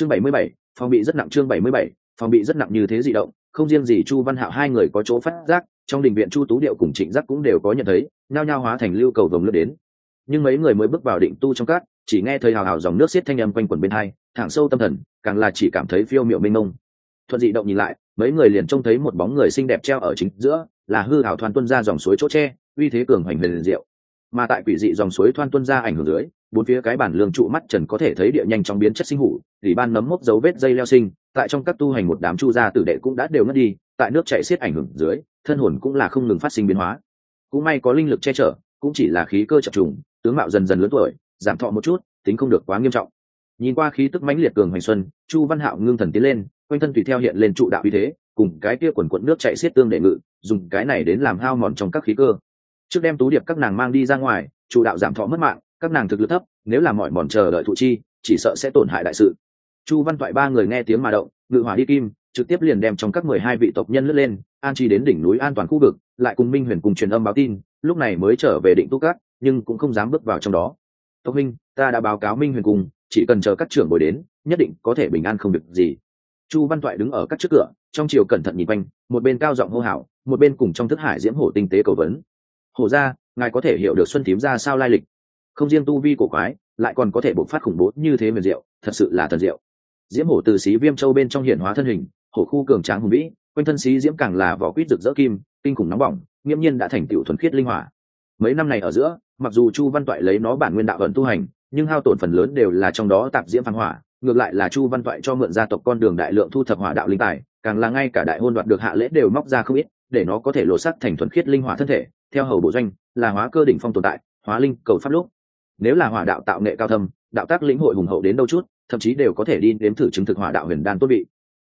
chương bảy mươi bảy, phòng bị rất nặng chương bảy mươi bảy, phòng bị rất nặng như thế dị động, không riêng gì chu văn hạo hai người có chỗ phát giác, trong đình viện chu tú điệu cùng trịnh giác cũng đều có nhận thấy, nhao nhao hóa thành lưu cầu vồng lướt đến. Nhưng mấy người mới bước vào định tu trong cát, chỉ nghe thấy hào hào dòng nước xiết thanh âm quanh quần bên hai, thẳng sâu tâm thần, càng là chỉ cảm thấy phiêu miệu mênh mông. Thuận dị động nhìn lại, mấy người liền trông thấy một bóng người xinh đẹp treo ở chính giữa, là hư hảo thoan tuân ra dòng suối chỗ tre, uy thế cường hoành huyền diệu mà tại quỷ dị dòng suối thoan tuân ra ảnh hưởng dưới, bốn phía cái bản lương trụ mắt trần có thể thấy địa nhanh trong biến chất sinh hủ ủy ban nấm mốc dấu vết dây leo sinh, tại trong các tu hành một đám chu gia tử đệ cũng đã đều ngất đi, tại nước chạy xiết ảnh hưởng dưới, thân hồn cũng là không ngừng phát sinh biến hóa. Cũng may có linh lực che chở, cũng chỉ là khí cơ chập trùng, tướng mạo dần dần lớn tuổi, giảm thọ một chút, tính không được quá nghiêm trọng. Nhìn qua khí tức mãnh liệt cường hoành xuân, chu văn hạo ngưng thần tiến lên, quanh thân tùy theo hiện lên trụ đạo uy thế, cùng cái kia quần quận nước chạy xiết tương đệ ngự, dùng cái này đến làm hao mòn trong các khí cơ trước đem tú điệp các nàng mang đi ra ngoài, chủ đạo giảm thọ mất mạng, các nàng thực lực thấp, nếu làm mọi mòn chờ đợi thụ chi, chỉ sợ sẽ tổn hại đại sự. Chu văn toại ba người nghe tiếng mà động, ngự hỏa đi kim, trực tiếp liền đem trong các mười hai vị tộc nhân lướt lên, an chi đến đỉnh núi an toàn khu vực, lại cùng minh huyền cùng truyền âm báo tin, lúc này mới trở về định tu cát nhưng cũng không dám bước vào trong đó. Tộc minh, ta đã báo cáo minh huyền cùng, chỉ cần chờ các trưởng bồi đến, nhất định có thể bình an không được gì. Chu văn toại đứng ở các trước cửa, trong chiều cẩn thận nhìn quanh, một bên cao giọng hô hào, một bên cùng trong thức hải diễm hổ tinh tế cầu vấn hổ ra, ngài có thể hiểu được xuân thím ra sao lai lịch. Không riêng tu vi cổ quái, lại còn có thể bộc phát khủng bố như thế huyền diệu, thật sự là thần diệu. Diễm hổ từ xí viêm châu bên trong hiện hóa thân hình, hổ khu cường tráng hùng vĩ, quanh thân xí diễm càng là vỏ quýt rực rỡ kim, kinh khủng nóng bỏng, nghiễm nhiên đã thành tựu thuần khiết linh hỏa. Mấy năm này ở giữa, mặc dù chu văn toại lấy nó bản nguyên đạo ẩn tu hành, nhưng hao tổn phần lớn đều là trong đó tạp diễm phán hỏa, ngược lại là chu văn toại cho mượn gia tộc con đường đại lượng thu thập hỏa đạo linh tài, càng là ngay cả đại hôn đoạt được hạ lễ đều móc ra không ít, để nó có thể lộ sắc thành thuần khiết linh hỏa thân thể theo hầu bộ doanh, là hóa cơ đỉnh phong tồn tại, hóa linh cầu pháp lúc. Nếu là hỏa đạo tạo nghệ cao thâm, đạo tác lĩnh hội hùng hậu đến đâu chút, thậm chí đều có thể đi đến thử chứng thực hỏa đạo huyền đan tốt bị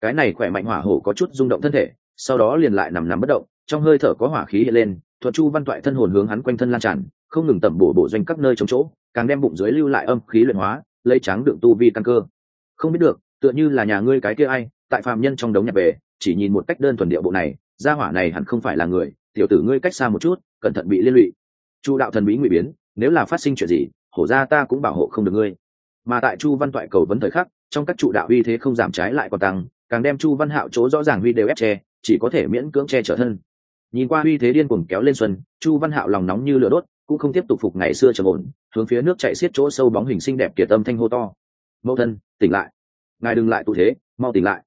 cái này khỏe mạnh hỏa hổ có chút rung động thân thể, sau đó liền lại nằm nằm bất động, trong hơi thở có hỏa khí hiện lên, thuật chu văn toại thân hồn hướng hắn quanh thân lan tràn, không ngừng tẩm bổ bổ doanh các nơi trong chỗ, càng đem bụng dưới lưu lại âm khí luyện hóa, lấy trắng đựng tu vi căn cơ. Không biết được, tựa như là nhà ngươi cái kia ai, tại phạm nhân trong đống nhặt về chỉ nhìn một cách đơn thuần điệu bộ này, gia hỏa này hẳn không phải là người, tiểu tử ngươi cách xa một chút cẩn thận bị liên lụy. Chu đạo thần bí ngụy biến, nếu là phát sinh chuyện gì, hổ ra ta cũng bảo hộ không được ngươi. Mà tại chu văn toại cầu vấn thời khắc, trong các trụ đạo uy thế không giảm trái lại còn tăng, càng đem chu văn hạo chỗ rõ ràng huy đều ép che, chỉ có thể miễn cưỡng che trở thân. Nhìn qua uy thế điên cuồng kéo lên xuân, chu văn hạo lòng nóng như lửa đốt, cũng không tiếp tục phục ngày xưa trầm ổn, hướng phía nước chạy xiết chỗ sâu bóng hình xinh đẹp kiệt tâm thanh hô to. Mẫu thân, tỉnh lại. Ngài đừng lại tụ thế, mau tỉnh lại.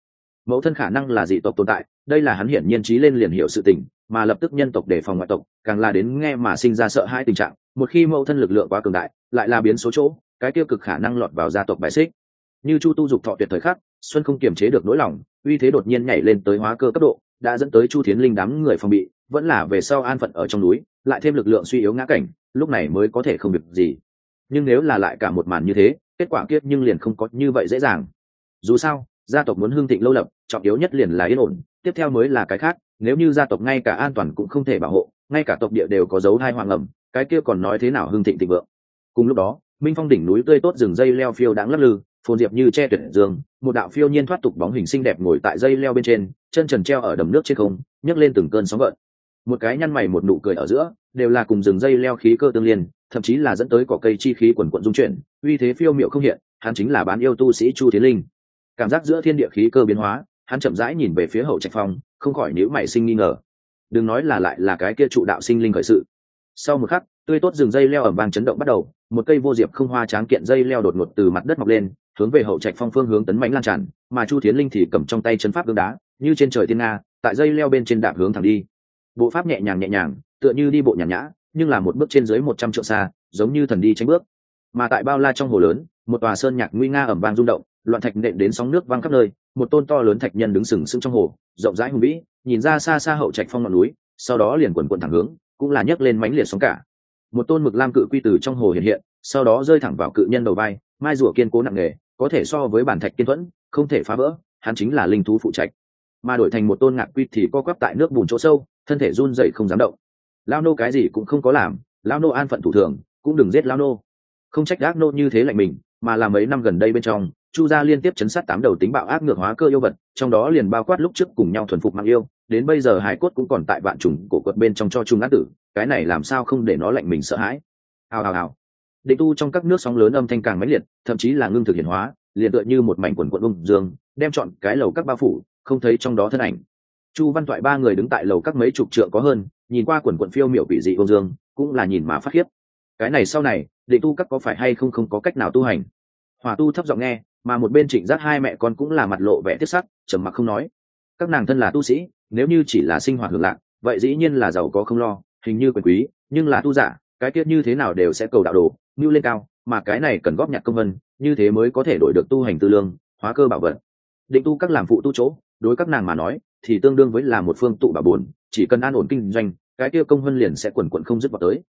Mẫu thân khả năng là dị tộc tồn tại đây là hắn hiển nhiên trí lên liền hiểu sự tình, mà lập tức nhân tộc đề phòng ngoại tộc càng là đến nghe mà sinh ra sợ hai tình trạng một khi mẫu thân lực lượng quá cường đại lại là biến số chỗ cái tiêu cực khả năng lọt vào gia tộc bài xích. Như chu tu dục thọ tuyệt thời khắc xuân không kiềm chế được nỗi lòng uy thế đột nhiên nhảy lên tới hóa cơ cấp độ đã dẫn tới chu thiến linh đám người phòng bị vẫn là về sau an phận ở trong núi lại thêm lực lượng suy yếu ngã cảnh lúc này mới có thể không được gì. Nhưng nếu là lại cả một màn như thế kết quả kiếp nhưng liền không có như vậy dễ dàng. Dù sao gia tộc muốn hương thịnh lâu lập, trọng yếu nhất liền là yên ổn, tiếp theo mới là cái khác, nếu như gia tộc ngay cả an toàn cũng không thể bảo hộ, ngay cả tộc địa đều có dấu hai hoàng ẩm, cái kia còn nói thế nào hương thịnh thịnh vượng. Cùng lúc đó, minh phong đỉnh núi tươi tốt rừng dây leo phiêu đáng lắc lư, phồn diệp như che tuyển dương, một đạo phiêu nhiên thoát tục bóng hình xinh đẹp ngồi tại dây leo bên trên, chân trần treo ở đầm nước trên không, nhấc lên từng cơn sóng gợn. Một cái nhăn mày một nụ cười ở giữa, đều là cùng rừng dây leo khí cơ tương liên, thậm chí là dẫn tới cỏ cây chi khí quần quận dung chuyển, uy thế phiêu miệu không hiện, hắn chính là bán yêu tu sĩ chu tiến linh cảm giác giữa thiên địa khí cơ biến hóa, hắn chậm rãi nhìn về phía hậu trạch phong, không khỏi nhíu mày sinh nghi ngờ. Đừng nói là lại là cái kia trụ đạo sinh linh khởi sự. Sau một khắc, tươi tốt rừng dây leo ở vang chấn động bắt đầu, một cây vô diệp không hoa tráng kiện dây leo đột ngột từ mặt đất mọc lên, hướng về hậu trạch phong phương hướng tấn mạnh lan tràn, mà chu thiến linh thì cầm trong tay chân pháp gương đá, như trên trời thiên nga, tại dây leo bên trên đạp hướng thẳng đi. Bộ pháp nhẹ nhàng nhẹ nhàng, tựa như đi bộ nhàn nhã, nhưng là một bước trên dưới một trăm triệu xa, giống như thần đi tránh bước. Mà tại bao la trong hồ lớn, một tòa sơn nhạc nguy nga ẩm vang rung động loạn thạch nện đến sóng nước văng khắp nơi, một tôn to lớn thạch nhân đứng sừng sững trong hồ, rộng rãi hùng vĩ, nhìn ra xa xa hậu trạch phong ngọn núi, sau đó liền quần quần thẳng hướng, cũng là nhấc lên mánh liệt sóng cả. Một tôn mực lam cự quy từ trong hồ hiện hiện, sau đó rơi thẳng vào cự nhân đầu vai, mai rùa kiên cố nặng nề, có thể so với bản thạch kiên thuẫn, không thể phá vỡ, hắn chính là linh thú phụ trạch. Mà đổi thành một tôn ngạc quy thì co quắp tại nước bùn chỗ sâu, thân thể run dậy không dám động. Lao nô cái gì cũng không có làm, lao nô an phận thủ thường, cũng đừng giết lao nô. Không trách gác nô như thế lạnh mình, mà làm mấy năm gần đây bên trong chu gia liên tiếp chấn sát tám đầu tính bạo ác ngược hóa cơ yêu vật, trong đó liền bao quát lúc trước cùng nhau thuần phục mạng yêu, đến bây giờ hải cốt cũng còn tại vạn trùng cổ quật bên trong cho trung Ngã tử, cái này làm sao không để nó lạnh mình sợ hãi. Hào hào hào. Định tu trong các nước sóng lớn âm thanh càng mãnh liệt, thậm chí là ngưng thực hiện hóa, liền tựa như một mảnh quần quận ung dương, đem chọn cái lầu các bao phủ, không thấy trong đó thân ảnh. Chu văn toại ba người đứng tại lầu các mấy chục trượng có hơn, nhìn qua quần quận phiêu miểu quỷ dị ung dương, cũng là nhìn mà phát khiếp. Cái này sau này, định tu các có phải hay không không có cách nào tu hành? Hòa tu thấp giọng nghe mà một bên trịnh giác hai mẹ con cũng là mặt lộ vẻ thiết sắc, trầm mặc không nói. Các nàng thân là tu sĩ, nếu như chỉ là sinh hoạt hưởng lạc, vậy dĩ nhiên là giàu có không lo, hình như quyền quý, nhưng là tu giả, cái tiết như thế nào đều sẽ cầu đạo đồ ngưu lên cao, mà cái này cần góp nhặt công vân, như thế mới có thể đổi được tu hành tư lương, hóa cơ bảo vật. Định tu các làm phụ tu chỗ, đối các nàng mà nói, thì tương đương với là một phương tụ bảo buồn, chỉ cần an ổn kinh doanh, cái kia công vân liền sẽ quần quận không dứt vào tới.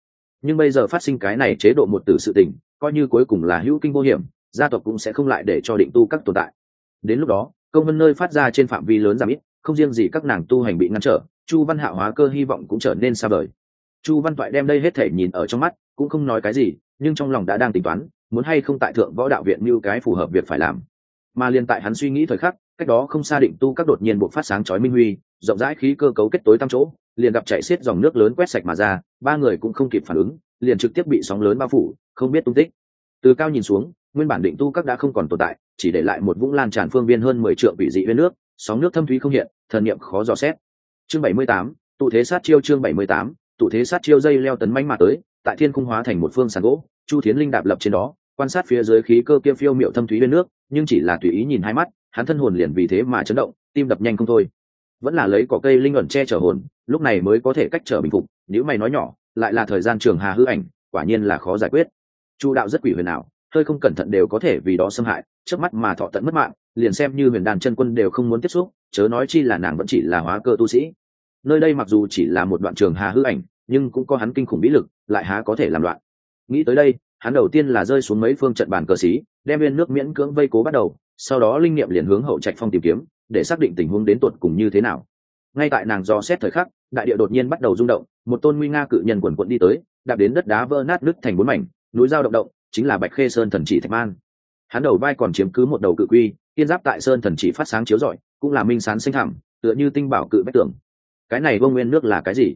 Nhưng bây giờ phát sinh cái này chế độ một tử sự tình, coi như cuối cùng là hữu kinh vô hiểm gia tộc cũng sẽ không lại để cho định tu các tồn tại. Đến lúc đó, công vân nơi phát ra trên phạm vi lớn giảm ít, không riêng gì các nàng tu hành bị ngăn trở, chu văn hạ hóa cơ hy vọng cũng trở nên xa vời. Chu văn toại đem đây hết thể nhìn ở trong mắt, cũng không nói cái gì, nhưng trong lòng đã đang tính toán, muốn hay không tại thượng võ đạo viện như cái phù hợp việc phải làm. Mà liền tại hắn suy nghĩ thời khắc, cách đó không xa định tu các đột nhiên buộc phát sáng chói minh huy, rộng rãi khí cơ cấu kết tối tăm chỗ, liền gặp chạy xiết dòng nước lớn quét sạch mà ra, ba người cũng không kịp phản ứng, liền trực tiếp bị sóng lớn bao phủ, không biết tung tích. Từ cao nhìn xuống nguyên bản định tu các đã không còn tồn tại, chỉ để lại một vũng lan tràn phương viên hơn mười triệu vị dị bên nước, sóng nước thâm thúy không hiện, thần niệm khó dò xét. Chương bảy mươi tám, tụ thế sát chiêu chương bảy mươi tám, tụ thế sát chiêu dây leo tấn mánh mà tới, tại thiên cung hóa thành một phương sàn gỗ, chu thiến linh đạp lập trên đó, quan sát phía dưới khí cơ kia phiêu miệu thâm thúy bên nước, nhưng chỉ là tùy ý nhìn hai mắt, hắn thân hồn liền vì thế mà chấn động, tim đập nhanh không thôi. Vẫn là lấy cỏ cây linh ẩn che chở hồn, lúc này mới có thể cách trở bình phục, nếu mày nói nhỏ, lại là thời gian trường hà hư ảnh, quả nhiên là khó giải quyết. Chu đạo rất quỷ huyền ảo hơi không cẩn thận đều có thể vì đó xâm hại, trước mắt mà thọ tận mất mạng, liền xem như huyền đàn chân quân đều không muốn tiếp xúc, chớ nói chi là nàng vẫn chỉ là hóa cơ tu sĩ. Nơi đây mặc dù chỉ là một đoạn trường hà hư ảnh, nhưng cũng có hắn kinh khủng bí lực, lại há có thể làm loạn. Nghĩ tới đây, hắn đầu tiên là rơi xuống mấy phương trận bàn cờ xí, đem viên nước miễn cưỡng vây cố bắt đầu, sau đó linh nghiệm liền hướng hậu trạch phong tìm kiếm, để xác định tình huống đến tuột cùng như thế nào. Ngay tại nàng do xét thời khắc, đại địa đột nhiên bắt đầu rung động, một tôn nguy nga cự nhân quần quận đi tới, đạp đến đất đá vỡ nát nứt thành bốn mảnh, núi dao động động chính là bạch khê sơn thần chỉ thạch man. Hắn đầu vai còn chiếm cứ một đầu cự quy, tiên giáp tại sơn thần chỉ phát sáng chiếu rọi, cũng là minh sán xanh thẳm, tựa như tinh bảo cự bách tưởng cái này vô nguyên nước là cái gì?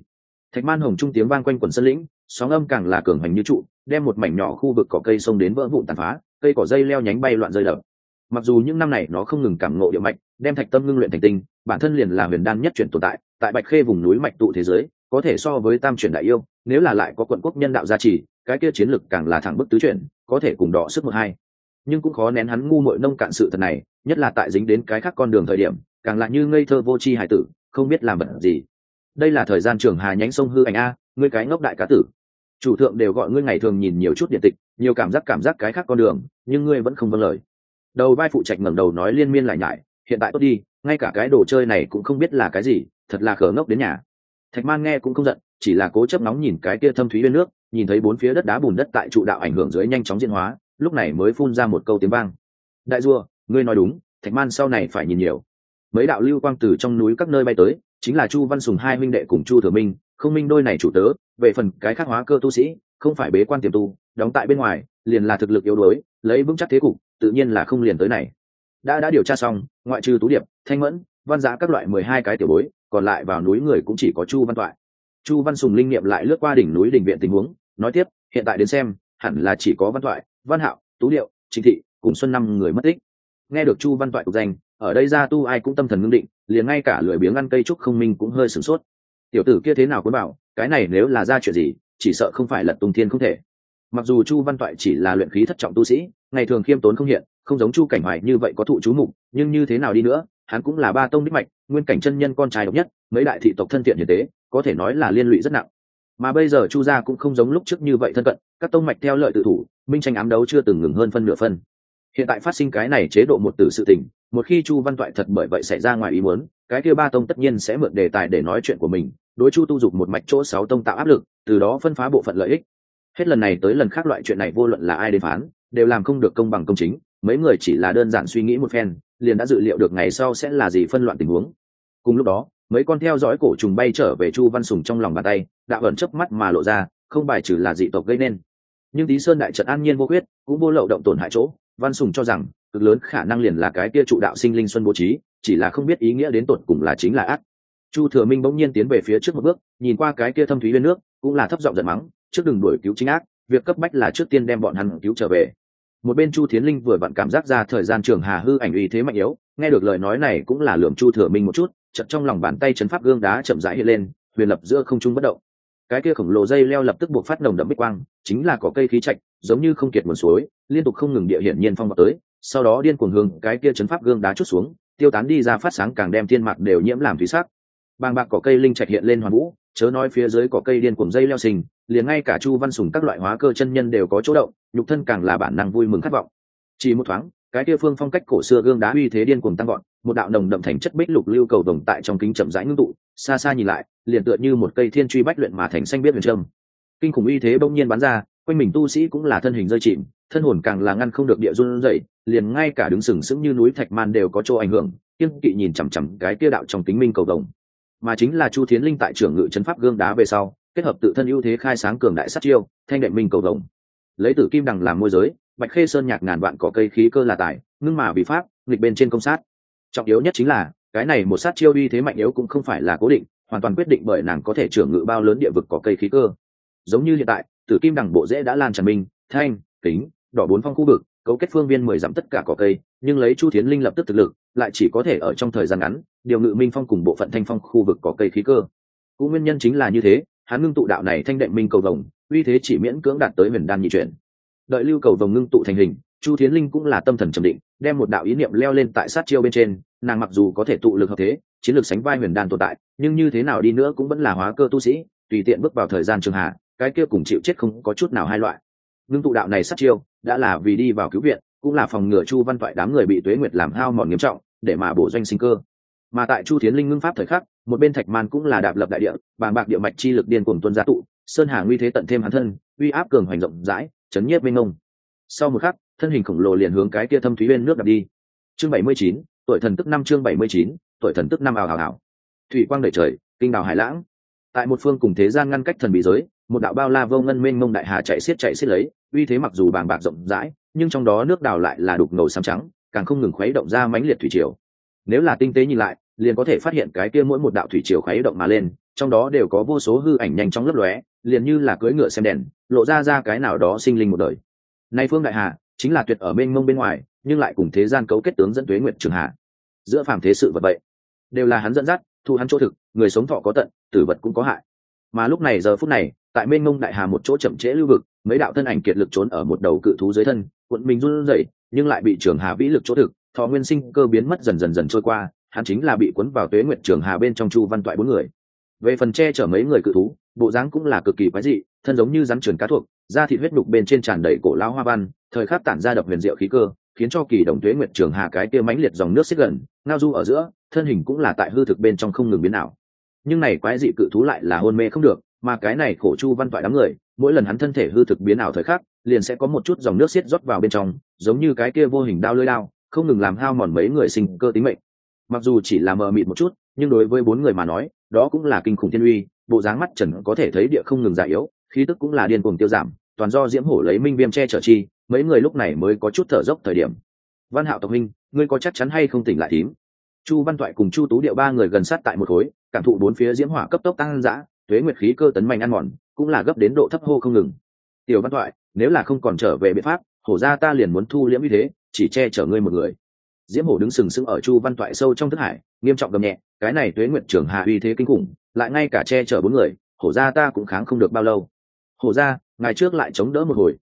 Thạch man hồng trung tiếng vang quanh quần sân lĩnh, sóng âm càng là cường hành như trụ, đem một mảnh nhỏ khu vực cỏ cây sông đến vỡ vụn tàn phá, cây cỏ dây leo nhánh bay loạn rơi đập. Mặc dù những năm này nó không ngừng cảm ngộ địa mạch, đem thạch tâm ngưng luyện thành tinh, bản thân liền là huyền đan nhất chuyển tồn tại tại bạch khê vùng núi mạch tụ thế giới, có thể so với tam chuyển đại yêu nếu là lại có quận quốc nhân đạo gia trì, cái kia chiến lực càng là thẳng bức tứ chuyển, có thể cùng đọ sức một hai. Nhưng cũng khó nén hắn ngu muội nông cạn sự thật này, nhất là tại dính đến cái khác con đường thời điểm, càng là như ngây thơ vô tri hải tử, không biết làm bận gì. Đây là thời gian trường hà nhánh sông hư ảnh a, ngươi cái ngốc đại cá tử. Chủ thượng đều gọi ngươi ngày thường nhìn nhiều chút điện tịch, nhiều cảm giác cảm giác cái khác con đường, nhưng ngươi vẫn không vâng lời. Đầu vai phụ trạch ngẩng đầu nói liên miên lại nhại, hiện tại tốt đi, ngay cả cái đồ chơi này cũng không biết là cái gì, thật là khờ ngốc đến nhà thạch man nghe cũng không giận, chỉ là cố chấp nóng nhìn cái kia thâm thúy bên nước, nhìn thấy bốn phía đất đá bùn đất tại trụ đạo ảnh hưởng dưới nhanh chóng diễn hóa, lúc này mới phun ra một câu tiếng vang. Đại dua ngươi nói đúng, thạch man sau này phải nhìn nhiều. Mấy đạo lưu quang từ trong núi các nơi bay tới, chính là chu văn sùng hai minh đệ cùng chu thừa minh, không minh đôi này chủ tớ, về phần cái khác hóa cơ tu sĩ, không phải bế quan tiềm tu, đóng tại bên ngoài, liền là thực lực yếu đuối, lấy vững chắc thế cục, tự nhiên là không liền tới này. Đã đã điều tra xong, ngoại trừ tú điệp, thanh mẫn, văn giá các loại mười hai cái tiểu bối còn lại vào núi người cũng chỉ có chu văn toại. Chu văn sùng linh nghiệm lại lướt qua đỉnh núi đỉnh viện tình huống, nói tiếp, hiện tại đến xem, hẳn là chỉ có văn toại, văn hạo, tú điệu trịnh thị, cùng xuân năm người mất tích. Nghe được chu văn toại tục danh, ở đây ra tu ai cũng tâm thần ngưng định, liền ngay cả lười biếng ăn cây trúc không minh cũng hơi sửng sốt. Tiểu tử kia thế nào cũng bảo, cái này nếu là ra chuyện gì, chỉ sợ không phải lật tung thiên không thể. Mặc dù chu văn toại chỉ là luyện khí thất trọng tu sĩ, ngày thường khiêm tốn không hiện, không giống chu cảnh hoài như vậy có thụ chú mục, nhưng như thế nào đi nữa hắn cũng là ba tông đích mạch, nguyên cảnh chân nhân con trai độc nhất, mấy đại thị tộc thân thiện hiền tế, có thể nói là liên lụy rất nặng. Mà bây giờ chu gia cũng không giống lúc trước như vậy thân cận, các tông mạch theo lợi tự thủ, minh tranh ám đấu chưa từng ngừng hơn phân nửa phân. Hiện tại phát sinh cái này chế độ một tử sự tình, một khi chu văn toại thật bởi vậy xảy ra ngoài ý muốn, cái kia ba tông tất nhiên sẽ mượn đề tài để nói chuyện của mình, đối chu tu dục một mạch chỗ sáu tông tạo áp lực, từ đó phân phá bộ phận lợi ích. Hết lần này tới lần khác loại chuyện này vô luận là ai đến phán, đều làm không được công bằng công chính, mấy người chỉ là đơn giản suy nghĩ một phen liền đã dự liệu được ngày sau sẽ là gì phân loạn tình huống. Cùng lúc đó, mấy con theo dõi cổ trùng bay trở về chu văn sùng trong lòng bàn tay, đã ẩn chớp mắt mà lộ ra, không bài trừ là dị tộc gây nên. Nhưng tý sơn đại trận an nhiên vô quyết cũng vô lậu động tổn hại chỗ, văn sùng cho rằng, cực lớn khả năng liền là cái kia trụ đạo sinh linh xuân bố trí, chỉ là không biết ý nghĩa đến tột cùng là chính là ác. Chu thừa minh bỗng nhiên tiến về phía trước một bước, nhìn qua cái kia thâm thúy bên nước, cũng là thấp giọng giận mắng, trước đừng đuổi cứu chính ác, việc cấp bách là trước tiên đem bọn hắn cứu trở về một bên chu thiến linh vừa vặn cảm giác ra thời gian trường hà hư ảnh uy thế mạnh yếu, nghe được lời nói này cũng là lường chu thừa minh một chút chật trong lòng bàn tay chấn pháp gương đá chậm rãi hiện lên, huyền lập giữa không trung bất động. Cái kia khổng lồ dây leo lập tức buộc phát nồng đậm bích quang, chính là có cây khí chạch giống như không kiệt nguồn suối, liên tục không ngừng địa hiển nhiên phong vào tới, sau đó điên cuồng hướng cái kia chấn pháp gương đá chút xuống, tiêu tán đi ra phát sáng càng đem thiên mạc đều nhiễm làm thủy sắc. Bàng bạc cỏ cây linh trạch hiện lên hoàn vũ chớ nói phía dưới có cây điên cuồng dây leo sình liền ngay cả chu văn sùng các loại hóa cơ chân nhân đều có chỗ động, nhục thân càng là bản năng vui mừng khát vọng. Chỉ một thoáng, cái kia phương phong cách cổ xưa gương đá uy thế điên cuồng tăng gọn một đạo nồng đậm thành chất bích lục lưu cầu đồng tại trong kính chậm rãi ngưng tụ, xa xa nhìn lại, liền tựa như một cây thiên truy bách luyện mà thành xanh biết huyền trâm. Kinh khủng uy thế bỗng nhiên bắn ra, quanh mình tu sĩ cũng là thân hình rơi chìm, thân hồn càng là ngăn không được địa run dậy liền ngay cả đứng sừng sững như núi thạch man đều có chỗ ảnh hưởng kiêng kỵ nhìn chằm chằm cái kia đạo trong kính minh cầu đồng mà chính là chu thiến linh tại trưởng ngự chấn pháp gương đá về sau, kết hợp tự thân ưu thế khai sáng cường đại sát chiêu, thanh đệ minh cầu rồng lấy tử kim đằng làm môi giới, bạch khê sơn nhạc ngàn vạn cỏ cây khí cơ là tài, ngưng mà bị pháp, nghịch bên trên công sát. Trọng yếu nhất chính là, cái này một sát chiêu uy thế mạnh yếu cũng không phải là cố định, hoàn toàn quyết định bởi nàng có thể trưởng ngự bao lớn địa vực cỏ cây khí cơ. Giống như hiện tại, tử kim đằng bộ dễ đã lan tràn minh, thanh, kính, đỏ bốn phong khu vực, cấu kết phương viên mười dặm tất cả cỏ cây, nhưng lấy chu thiến linh lập tức thực lực, lại chỉ có thể ở trong thời gian ngắn điều ngự minh phong cùng bộ phận thanh phong khu vực có cây khí cơ. Cũng nguyên nhân chính là như thế, hắn ngưng tụ đạo này thanh đệm minh cầu vồng, uy thế chỉ miễn cưỡng đạt tới huyền đan nhị chuyển. Đợi lưu cầu vồng ngưng tụ thành hình, chu thiến linh cũng là tâm thần trầm định, đem một đạo ý niệm leo lên tại sát chiêu bên trên, nàng mặc dù có thể tụ lực hợp thế, chiến lược sánh vai huyền đan tồn tại, nhưng như thế nào đi nữa cũng vẫn là hóa cơ tu sĩ, tùy tiện bước vào thời gian trường hạ, cái kia cùng chịu chết không có chút nào hai loại. Ngưng tụ đạo này sát chiêu, đã là vì đi vào cứu viện, cũng là phòng ngừa chu văn toại đám người bị tuế nguyệt làm hao mòn nghiêm trọng, để mà bổ doanh sinh cơ mà tại chu thiến linh ngưng pháp thời khắc, một bên thạch man cũng là đạp lập đại địa, bàng bạc địa mạch chi lực điên cuồng tuân gia tụ, sơn hà nguy thế tận thêm hắn thân, uy áp cường hoành rộng rãi, chấn nhiếp mênh ngông sau một khắc, thân hình khổng lồ liền hướng cái kia thâm thúy bên nước đạp đi. Chương bảy mươi chín, tuổi thần tức năm chương bảy mươi chín, tuổi thần tức năm ảo ảo ảo thủy quang đầy trời, kinh đào hải lãng. Tại một phương cùng thế gian ngăn cách thần bị giới, một đạo bao la vô ngân mênh mông đại hà chạy xiết chạy xiết lấy, uy thế mặc dù bàng bạc rộng rãi, nhưng trong đó nước đào lại là đục ngầu xám trắng, càng không ngừng khuấy động ra mãnh liệt thủy triều nếu là tinh tế nhìn lại, liền có thể phát hiện cái kia mỗi một đạo thủy triều khuấy động mà lên, trong đó đều có vô số hư ảnh nhanh chóng lấp lóe, liền như là cưỡi ngựa xem đèn, lộ ra ra cái nào đó sinh linh một đời. Nay phương đại hà, chính là tuyệt ở bên mông bên ngoài, nhưng lại cùng thế gian cấu kết tướng dẫn tuế nguyện trường hà giữa phàm thế sự vật vậy, đều là hắn dẫn dắt, thu hắn chỗ thực, người sống thọ có tận, tử vật cũng có hại. Mà lúc này giờ phút này, tại mênh mông đại hà một chỗ chậm trễ lưu vực, mấy đạo thân ảnh kiệt lực trốn ở một đầu cự thú dưới thân quận mình run rẩy, nhưng lại bị trường hà vĩ lực chỗ thực thọ nguyên sinh cơ biến mất dần dần dần trôi qua, hắn chính là bị cuốn vào tuế nguyệt trường hà bên trong chu văn toại bốn người. Về phần che chở mấy người cự thú, bộ dáng cũng là cực kỳ quái dị, thân giống như rắn trường cá thuộc, da thịt huyết đục bên trên tràn đầy cổ lao hoa văn, thời khắc tản ra đập huyền diệu khí cơ, khiến cho kỳ đồng tuế nguyệt trường hà cái kia mãnh liệt dòng nước xích gần, ngao du ở giữa, thân hình cũng là tại hư thực bên trong không ngừng biến ảo. Nhưng này quái dị cự thú lại là hôn mê không được, mà cái này khổ chu văn toại đám người, mỗi lần hắn thân thể hư thực biến ảo thời khắc, liền sẽ có một chút dòng nước xiết rót vào bên trong, giống như cái kia vô hình đao lưỡi đao không ngừng làm hao mòn mấy người sinh cơ tính mệnh. Mặc dù chỉ là mờ mịt một chút, nhưng đối với bốn người mà nói, đó cũng là kinh khủng thiên uy, bộ dáng mắt trần có thể thấy địa không ngừng già yếu, khí tức cũng là điên cuồng tiêu giảm, toàn do diễm hổ lấy minh viêm che chở chi, mấy người lúc này mới có chút thở dốc thời điểm. Văn hạo tộc minh ngươi có chắc chắn hay không tỉnh lại thím? Chu văn toại cùng chu tú điệu ba người gần sát tại một khối, cảm thụ bốn phía diễm hỏa cấp tốc tăng dã thuế nguyệt khí cơ tấn mạnh ăn mòn, cũng là gấp đến độ thấp hô không ngừng. Tiểu văn toại nếu là không còn trở về biện pháp, hổ ra ta liền muốn thu liễm như thế chỉ che chở ngươi một người. Diễm hổ đứng sừng sững ở chu văn toại sâu trong thức hải, nghiêm trọng gầm nhẹ, cái này tuế nguyệt trưởng hạ uy thế kinh khủng, lại ngay cả che chở bốn người, hổ ra ta cũng kháng không được bao lâu. Hổ ra ngày trước lại chống đỡ một hồi.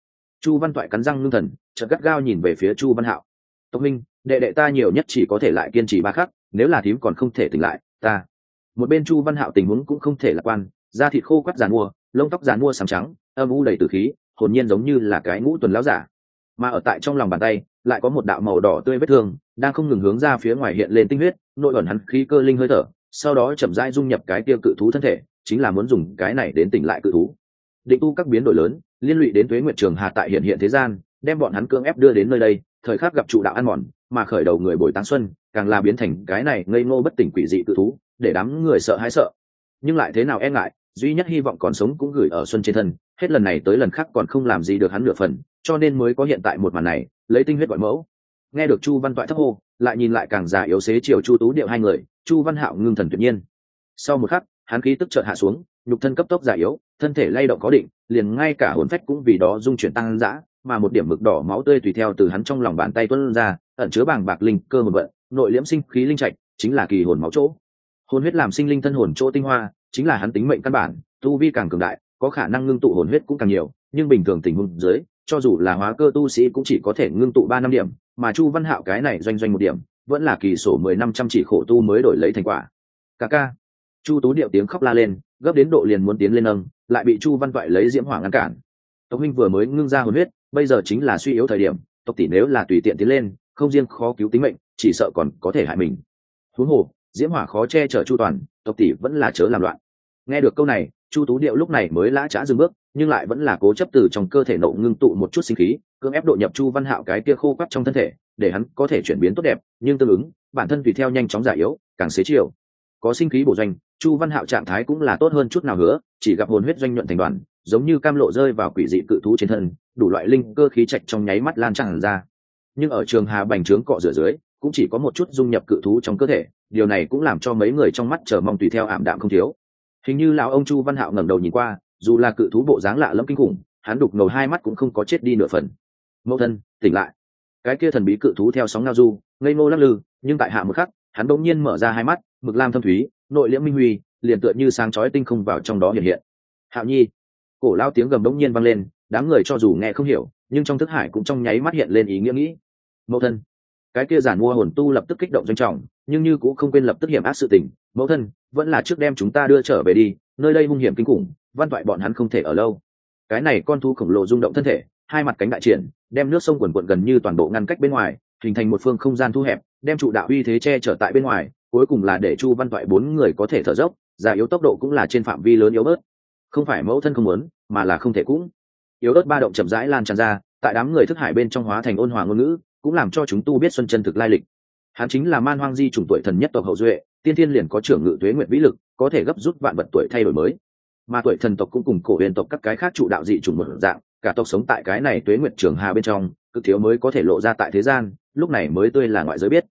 Chu văn toại cắn răng ngưng thần, chợt gắt gao nhìn về phía chu văn hạo. Tộc minh, đệ đệ ta nhiều nhất chỉ có thể lại kiên trì ba khắc, nếu là thím còn không thể tỉnh lại, ta. Một bên chu văn hạo tình huống cũng không thể lạc quan, da thịt khô quắt giàn mua, lông tóc giàn mua sàm trắng, âm u đầy từ khí, hồn nhiên giống như là cái ngũ tuần láo giả. Mà ở tại trong lòng bàn tay lại có một đạo màu đỏ tươi vết thương đang không ngừng hướng ra phía ngoài hiện lên tinh huyết, nội ẩn hắn khí cơ linh hơi thở, sau đó chậm rãi dung nhập cái tiêu cự thú thân thể, chính là muốn dùng cái này đến tỉnh lại cự thú. Định tu các biến đổi lớn, liên lụy đến thuế nguyện trường hà tại hiện hiện thế gian, đem bọn hắn cưỡng ép đưa đến nơi đây, thời khắc gặp trụ đạo ăn mòn, mà khởi đầu người bồi táng xuân, càng là biến thành cái này ngây ngô bất tỉnh quỷ dị cự thú, để đám người sợ hãi sợ. Nhưng lại thế nào e ngại, duy nhất hy vọng còn sống cũng gửi ở xuân trên thân, hết lần này tới lần khác còn không làm gì được hắn nửa phần cho nên mới có hiện tại một màn này, lấy tinh huyết gọi mẫu. Nghe được chu văn toại thấp hô, lại nhìn lại càng già yếu xế chiều chu tú điệu hai người, chu văn hạo ngưng thần tuyệt nhiên. Sau một khắc, hắn khí tức chợt hạ xuống, nhục thân cấp tốc già yếu, thân thể lay động có định, liền ngay cả hồn phách cũng vì đó dung chuyển tăng dã, mà một điểm mực đỏ máu tươi tùy theo từ hắn trong lòng bàn tay tuôn ra, ẩn chứa bàng bạc linh cơ một vận, nội liễm sinh khí linh trạch, chính là kỳ hồn máu chỗ. Hồn huyết làm sinh linh thân hồn chỗ tinh hoa, chính là hắn tính mệnh căn bản, tu vi càng cường đại, có khả năng ngưng tụ hồn huyết cũng càng nhiều, nhưng bình thường tình huống dưới cho dù là hóa cơ tu sĩ cũng chỉ có thể ngưng tụ ba năm điểm, mà chu văn hạo cái này doanh doanh một điểm, vẫn là kỳ sổ mười năm trăm chỉ khổ tu mới đổi lấy thành quả. Ca ca. Chu tú điệu tiếng khóc la lên, gấp đến độ liền muốn tiến lên nâng, lại bị chu văn toại lấy diễm hỏa ngăn cản. Tộc huynh vừa mới ngưng ra hồn huyết, bây giờ chính là suy yếu thời điểm, tộc tỷ nếu là tùy tiện tiến lên, không riêng khó cứu tính mệnh, chỉ sợ còn có thể hại mình. Huống hồ, diễm hỏa khó che chở chu toàn, tộc tỷ vẫn là chớ làm loạn. Nghe được câu này, chu tú điệu lúc này mới lã trá dừng bước nhưng lại vẫn là cố chấp từ trong cơ thể nộ ngưng tụ một chút sinh khí, cưỡng ép độ nhập chu văn hạo cái kia khô quắt trong thân thể, để hắn có thể chuyển biến tốt đẹp, nhưng tương ứng, bản thân tùy theo nhanh chóng giải yếu, càng xế chiều. Có sinh khí bổ doanh, chu văn hạo trạng thái cũng là tốt hơn chút nào hứa chỉ gặp hồn huyết doanh nhuận thành đoàn, giống như cam lộ rơi vào quỷ dị cự thú trên thân, đủ loại linh cơ khí chạch trong nháy mắt lan tràn ra. Nhưng ở trường hà bành trướng cọ rửa dưới, cũng chỉ có một chút dung nhập cự thú trong cơ thể, điều này cũng làm cho mấy người trong mắt chờ mong tùy theo ảm đạm không thiếu. Hình như lão ông chu văn hạo ngẩng đầu nhìn qua dù là cự thú bộ dáng lạ lẫm kinh khủng, hắn đục ngầu hai mắt cũng không có chết đi nửa phần. Mẫu thân, tỉnh lại. Cái kia thần bí cự thú theo sóng ngao du, ngây ngô lắc lư, nhưng tại hạ một khắc, hắn đ nhiên mở ra hai mắt, mực lam thâm thúy, nội liễm minh huy, liền tựa như sáng chói tinh không vào trong đó hiện hiện. Hạo nhi, cổ lao tiếng gầm đống nhiên vang lên, đám người cho dù nghe không hiểu, nhưng trong thức hải cũng trong nháy mắt hiện lên ý nghĩa nghĩ. Mẫu thân, cái kia giản mua hồn tu lập tức kích động doanh trọng, nhưng như cũng không quên lập tức hiểm ác sự tình. Mẫu thân, vẫn là trước đem chúng ta đưa trở về đi nơi đây hung hiểm kinh khủng, văn toại bọn hắn không thể ở lâu. Cái này con thú khổng lồ rung động thân thể, hai mặt cánh đại triển, đem nước sông quần quận gần như toàn bộ ngăn cách bên ngoài, hình thành một phương không gian thu hẹp, đem trụ đạo uy thế che trở tại bên ngoài, cuối cùng là để chu văn toại bốn người có thể thở dốc, già yếu tốc độ cũng là trên phạm vi lớn yếu bớt. Không phải mẫu thân không muốn, mà là không thể cũng. Yếu ớt ba động chậm rãi lan tràn ra, tại đám người thức hải bên trong hóa thành ôn hòa ngôn ngữ, cũng làm cho chúng tu biết xuân chân thực lai lịch. Hắn chính là man hoang di chủng tuổi thần nhất tộc hậu duệ tiên thiên liền có trưởng ngự tuế nguyện vĩ lực, có thể gấp rút vạn vật tuổi thay đổi mới. Mà tuổi thần tộc cũng cùng cổ huyền tộc các cái khác trụ đạo dị chủng một dạng, cả tộc sống tại cái này tuế nguyện trường hà bên trong, cực thiếu mới có thể lộ ra tại thế gian, lúc này mới tươi là ngoại giới biết.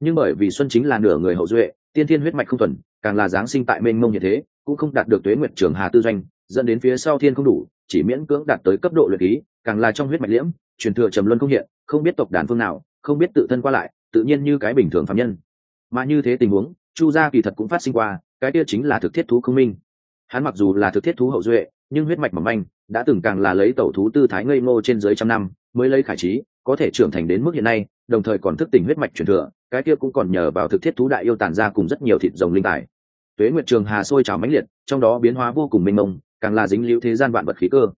Nhưng bởi vì xuân chính là nửa người hậu duệ, tiên thiên huyết mạch không thuần, càng là giáng sinh tại mênh mông như thế, cũng không đạt được tuế nguyện trường hà tư doanh, dẫn đến phía sau thiên không đủ, chỉ miễn cưỡng đạt tới cấp độ luyện khí càng là trong huyết mạch liễm, truyền thừa trầm luân không hiện, không biết tộc đàn phương nào, không biết tự thân qua lại, tự nhiên như cái bình thường phạm nhân. Mà như thế tình huống chu gia kỳ thật cũng phát sinh qua, cái kia chính là thực thiết thú không minh. Hắn mặc dù là thực thiết thú hậu duệ, nhưng huyết mạch mỏng manh, đã từng càng là lấy tẩu thú tư thái ngây ngô trên dưới trăm năm, mới lấy khải trí, có thể trưởng thành đến mức hiện nay, đồng thời còn thức tỉnh huyết mạch truyền thừa, cái kia cũng còn nhờ vào thực thiết thú đại yêu tàn ra cùng rất nhiều thịt rồng linh tài. Tuế nguyệt trường hà sôi trào mãnh liệt, trong đó biến hóa vô cùng mênh mông, càng là dính liễu thế gian vạn vật khí cơ.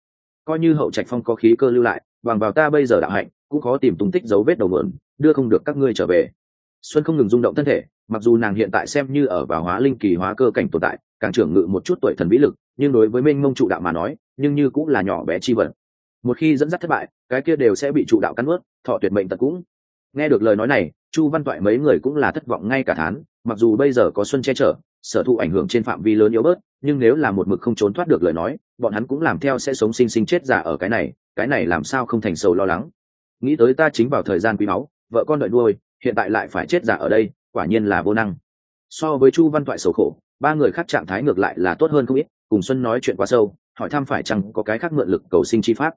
Coi như hậu trạch phong có khí cơ lưu lại, bằng vào ta bây giờ đạo hạnh, cũng khó tìm tung tích dấu vết đầu mượn đưa không được các ngươi trở về xuân không ngừng rung động thân thể, mặc dù nàng hiện tại xem như ở vào hóa linh kỳ hóa cơ cảnh tồn tại, càng trưởng ngự một chút tuổi thần vĩ lực, nhưng đối với minh mông trụ đạo mà nói, nhưng như cũng là nhỏ bé chi vật. Một khi dẫn dắt thất bại, cái kia đều sẽ bị trụ đạo cắn ướt thọ tuyệt mệnh tật cũng. Nghe được lời nói này, chu văn toại mấy người cũng là thất vọng ngay cả thán, mặc dù bây giờ có xuân che chở, sở thụ ảnh hưởng trên phạm vi lớn yếu bớt, nhưng nếu là một mực không trốn thoát được lời nói, bọn hắn cũng làm theo sẽ sống sinh sinh chết giả ở cái này cái này làm sao không thành sầu lo lắng. Nghĩ tới ta chính vào thời gian quý máu vợ con đợi nuôi hiện tại lại phải chết giả ở đây, quả nhiên là vô năng. So với chu văn toại sầu khổ, ba người khác trạng thái ngược lại là tốt hơn không ít, cùng xuân nói chuyện quá sâu, hỏi thăm phải chăng có cái khác mượn lực cầu sinh chi pháp.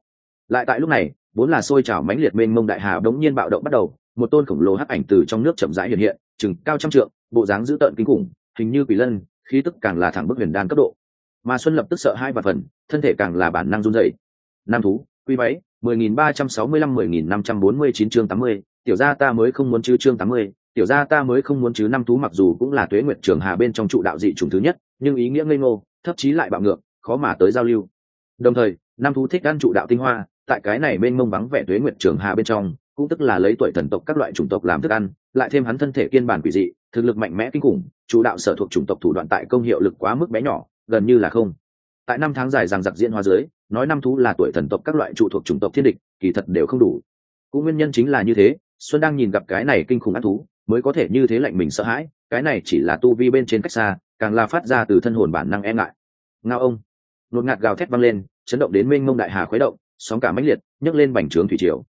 Lại tại lúc này, vốn là sôi trào mãnh liệt mênh mông đại hà đống nhiên bạo động bắt đầu, một tôn khổng lồ hắc ảnh từ trong nước chậm rãi hiện hiện, chừng cao trăm trượng, bộ dáng dữ tợn kinh khủng, hình như quỷ lân, khí tức càng là thẳng bức huyền đan cấp độ. Mà xuân lập tức sợ hai và phần, thân thể càng là bản năng run dậy nam thú quy váy mười nghìn ba trăm sáu mươi lăm mười nghìn năm trăm bốn mươi chín chương tám mươi tiểu gia ta mới không muốn chứ chương tám mươi, tiểu gia ta mới không muốn chứ năm thú mặc dù cũng là tuế nguyệt trường hà bên trong trụ đạo dị chủng thứ nhất, nhưng ý nghĩa ngây ngô thậm chí lại bạo ngược, khó mà tới giao lưu. Đồng thời, năm thú thích ăn trụ đạo tinh hoa, tại cái này bên mông vắng vẻ tuế nguyệt trường hà bên trong, cũng tức là lấy tuổi thần tộc các loại chủng tộc làm thức ăn, lại thêm hắn thân thể kiên bản quỷ dị, thực lực mạnh mẽ kinh khủng chủ đạo sở thuộc chủng tộc thủ đoạn tại công hiệu lực quá mức bé nhỏ, gần như là không. Tại năm tháng dài rằng giặc diễn hóa dưới, nói năm thú là tuổi thần tộc các loại trụ thuộc chủng tộc thiên địch, kỳ thật đều không đủ. Cũng nguyên nhân chính là như thế xuân đang nhìn gặp cái này kinh khủng ác thú, mới có thể như thế lạnh mình sợ hãi, cái này chỉ là tu vi bên trên cách xa, càng là phát ra từ thân hồn bản năng e ngại. Ngao ông, nột ngạt gào thét văng lên, chấn động đến mênh mông đại hà khuấy động, sóng cả mãnh liệt, nhấc lên bành trướng thủy triều.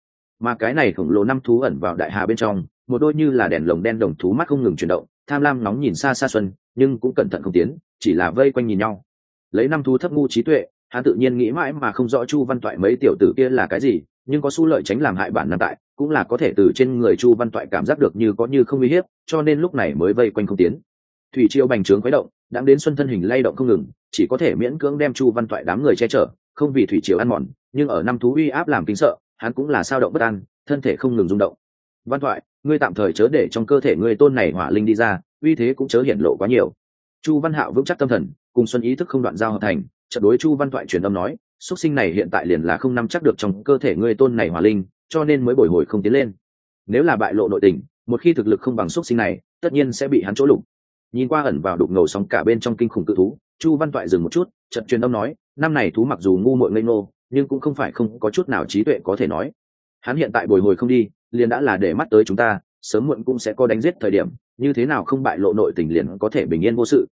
Mà cái này khổng lồ năm thú ẩn vào đại hà bên trong, một đôi như là đèn lồng đen đồng thú mắt không ngừng chuyển động, tham lam nóng nhìn xa xa xuân, nhưng cũng cẩn thận không tiến, chỉ là vây quanh nhìn nhau. Lấy năm thú thấp ngu trí tuệ, hắn tự nhiên nghĩ mãi mà không rõ chu văn toại mấy tiểu tử kia là cái gì nhưng có su lợi tránh làm hại bản năng tại cũng là có thể từ trên người chu văn toại cảm giác được như có như không uy hiếp cho nên lúc này mới vây quanh không tiến. Thủy triều bành trướng khuấy động đã đến xuân thân hình lay động không ngừng chỉ có thể miễn cưỡng đem chu văn toại đám người che chở không vì thủy triều ăn mòn nhưng ở năm thú uy áp làm kính sợ hắn cũng là sao động bất an thân thể không ngừng rung động. Văn Toại, ngươi tạm thời chớ để trong cơ thể ngươi tôn này hỏa linh đi ra uy thế cũng chớ hiện lộ quá nhiều. Chu văn hạo vững chắc tâm thần cùng xuân ý thức không đoạn giao hợp thành trận đối chu văn Toại truyền âm nói xuất sinh này hiện tại liền là không nắm chắc được trong cơ thể ngươi tôn này hòa linh, cho nên mới bồi hồi không tiến lên. Nếu là bại lộ nội tình, một khi thực lực không bằng xuất sinh này, tất nhiên sẽ bị hắn chỗ lục. Nhìn qua ẩn vào đục ngầu sóng cả bên trong kinh khủng cự thú, chu văn toại dừng một chút trận truyền âm nói, năm này thú mặc dù ngu muội ngây ngô, nhưng cũng không phải không có chút nào trí tuệ có thể nói. Hắn hiện tại bồi hồi không đi, liền đã là để mắt tới chúng ta, sớm muộn cũng sẽ có đánh giết thời điểm, như thế nào không bại lộ nội tình liền có thể bình yên vô sự.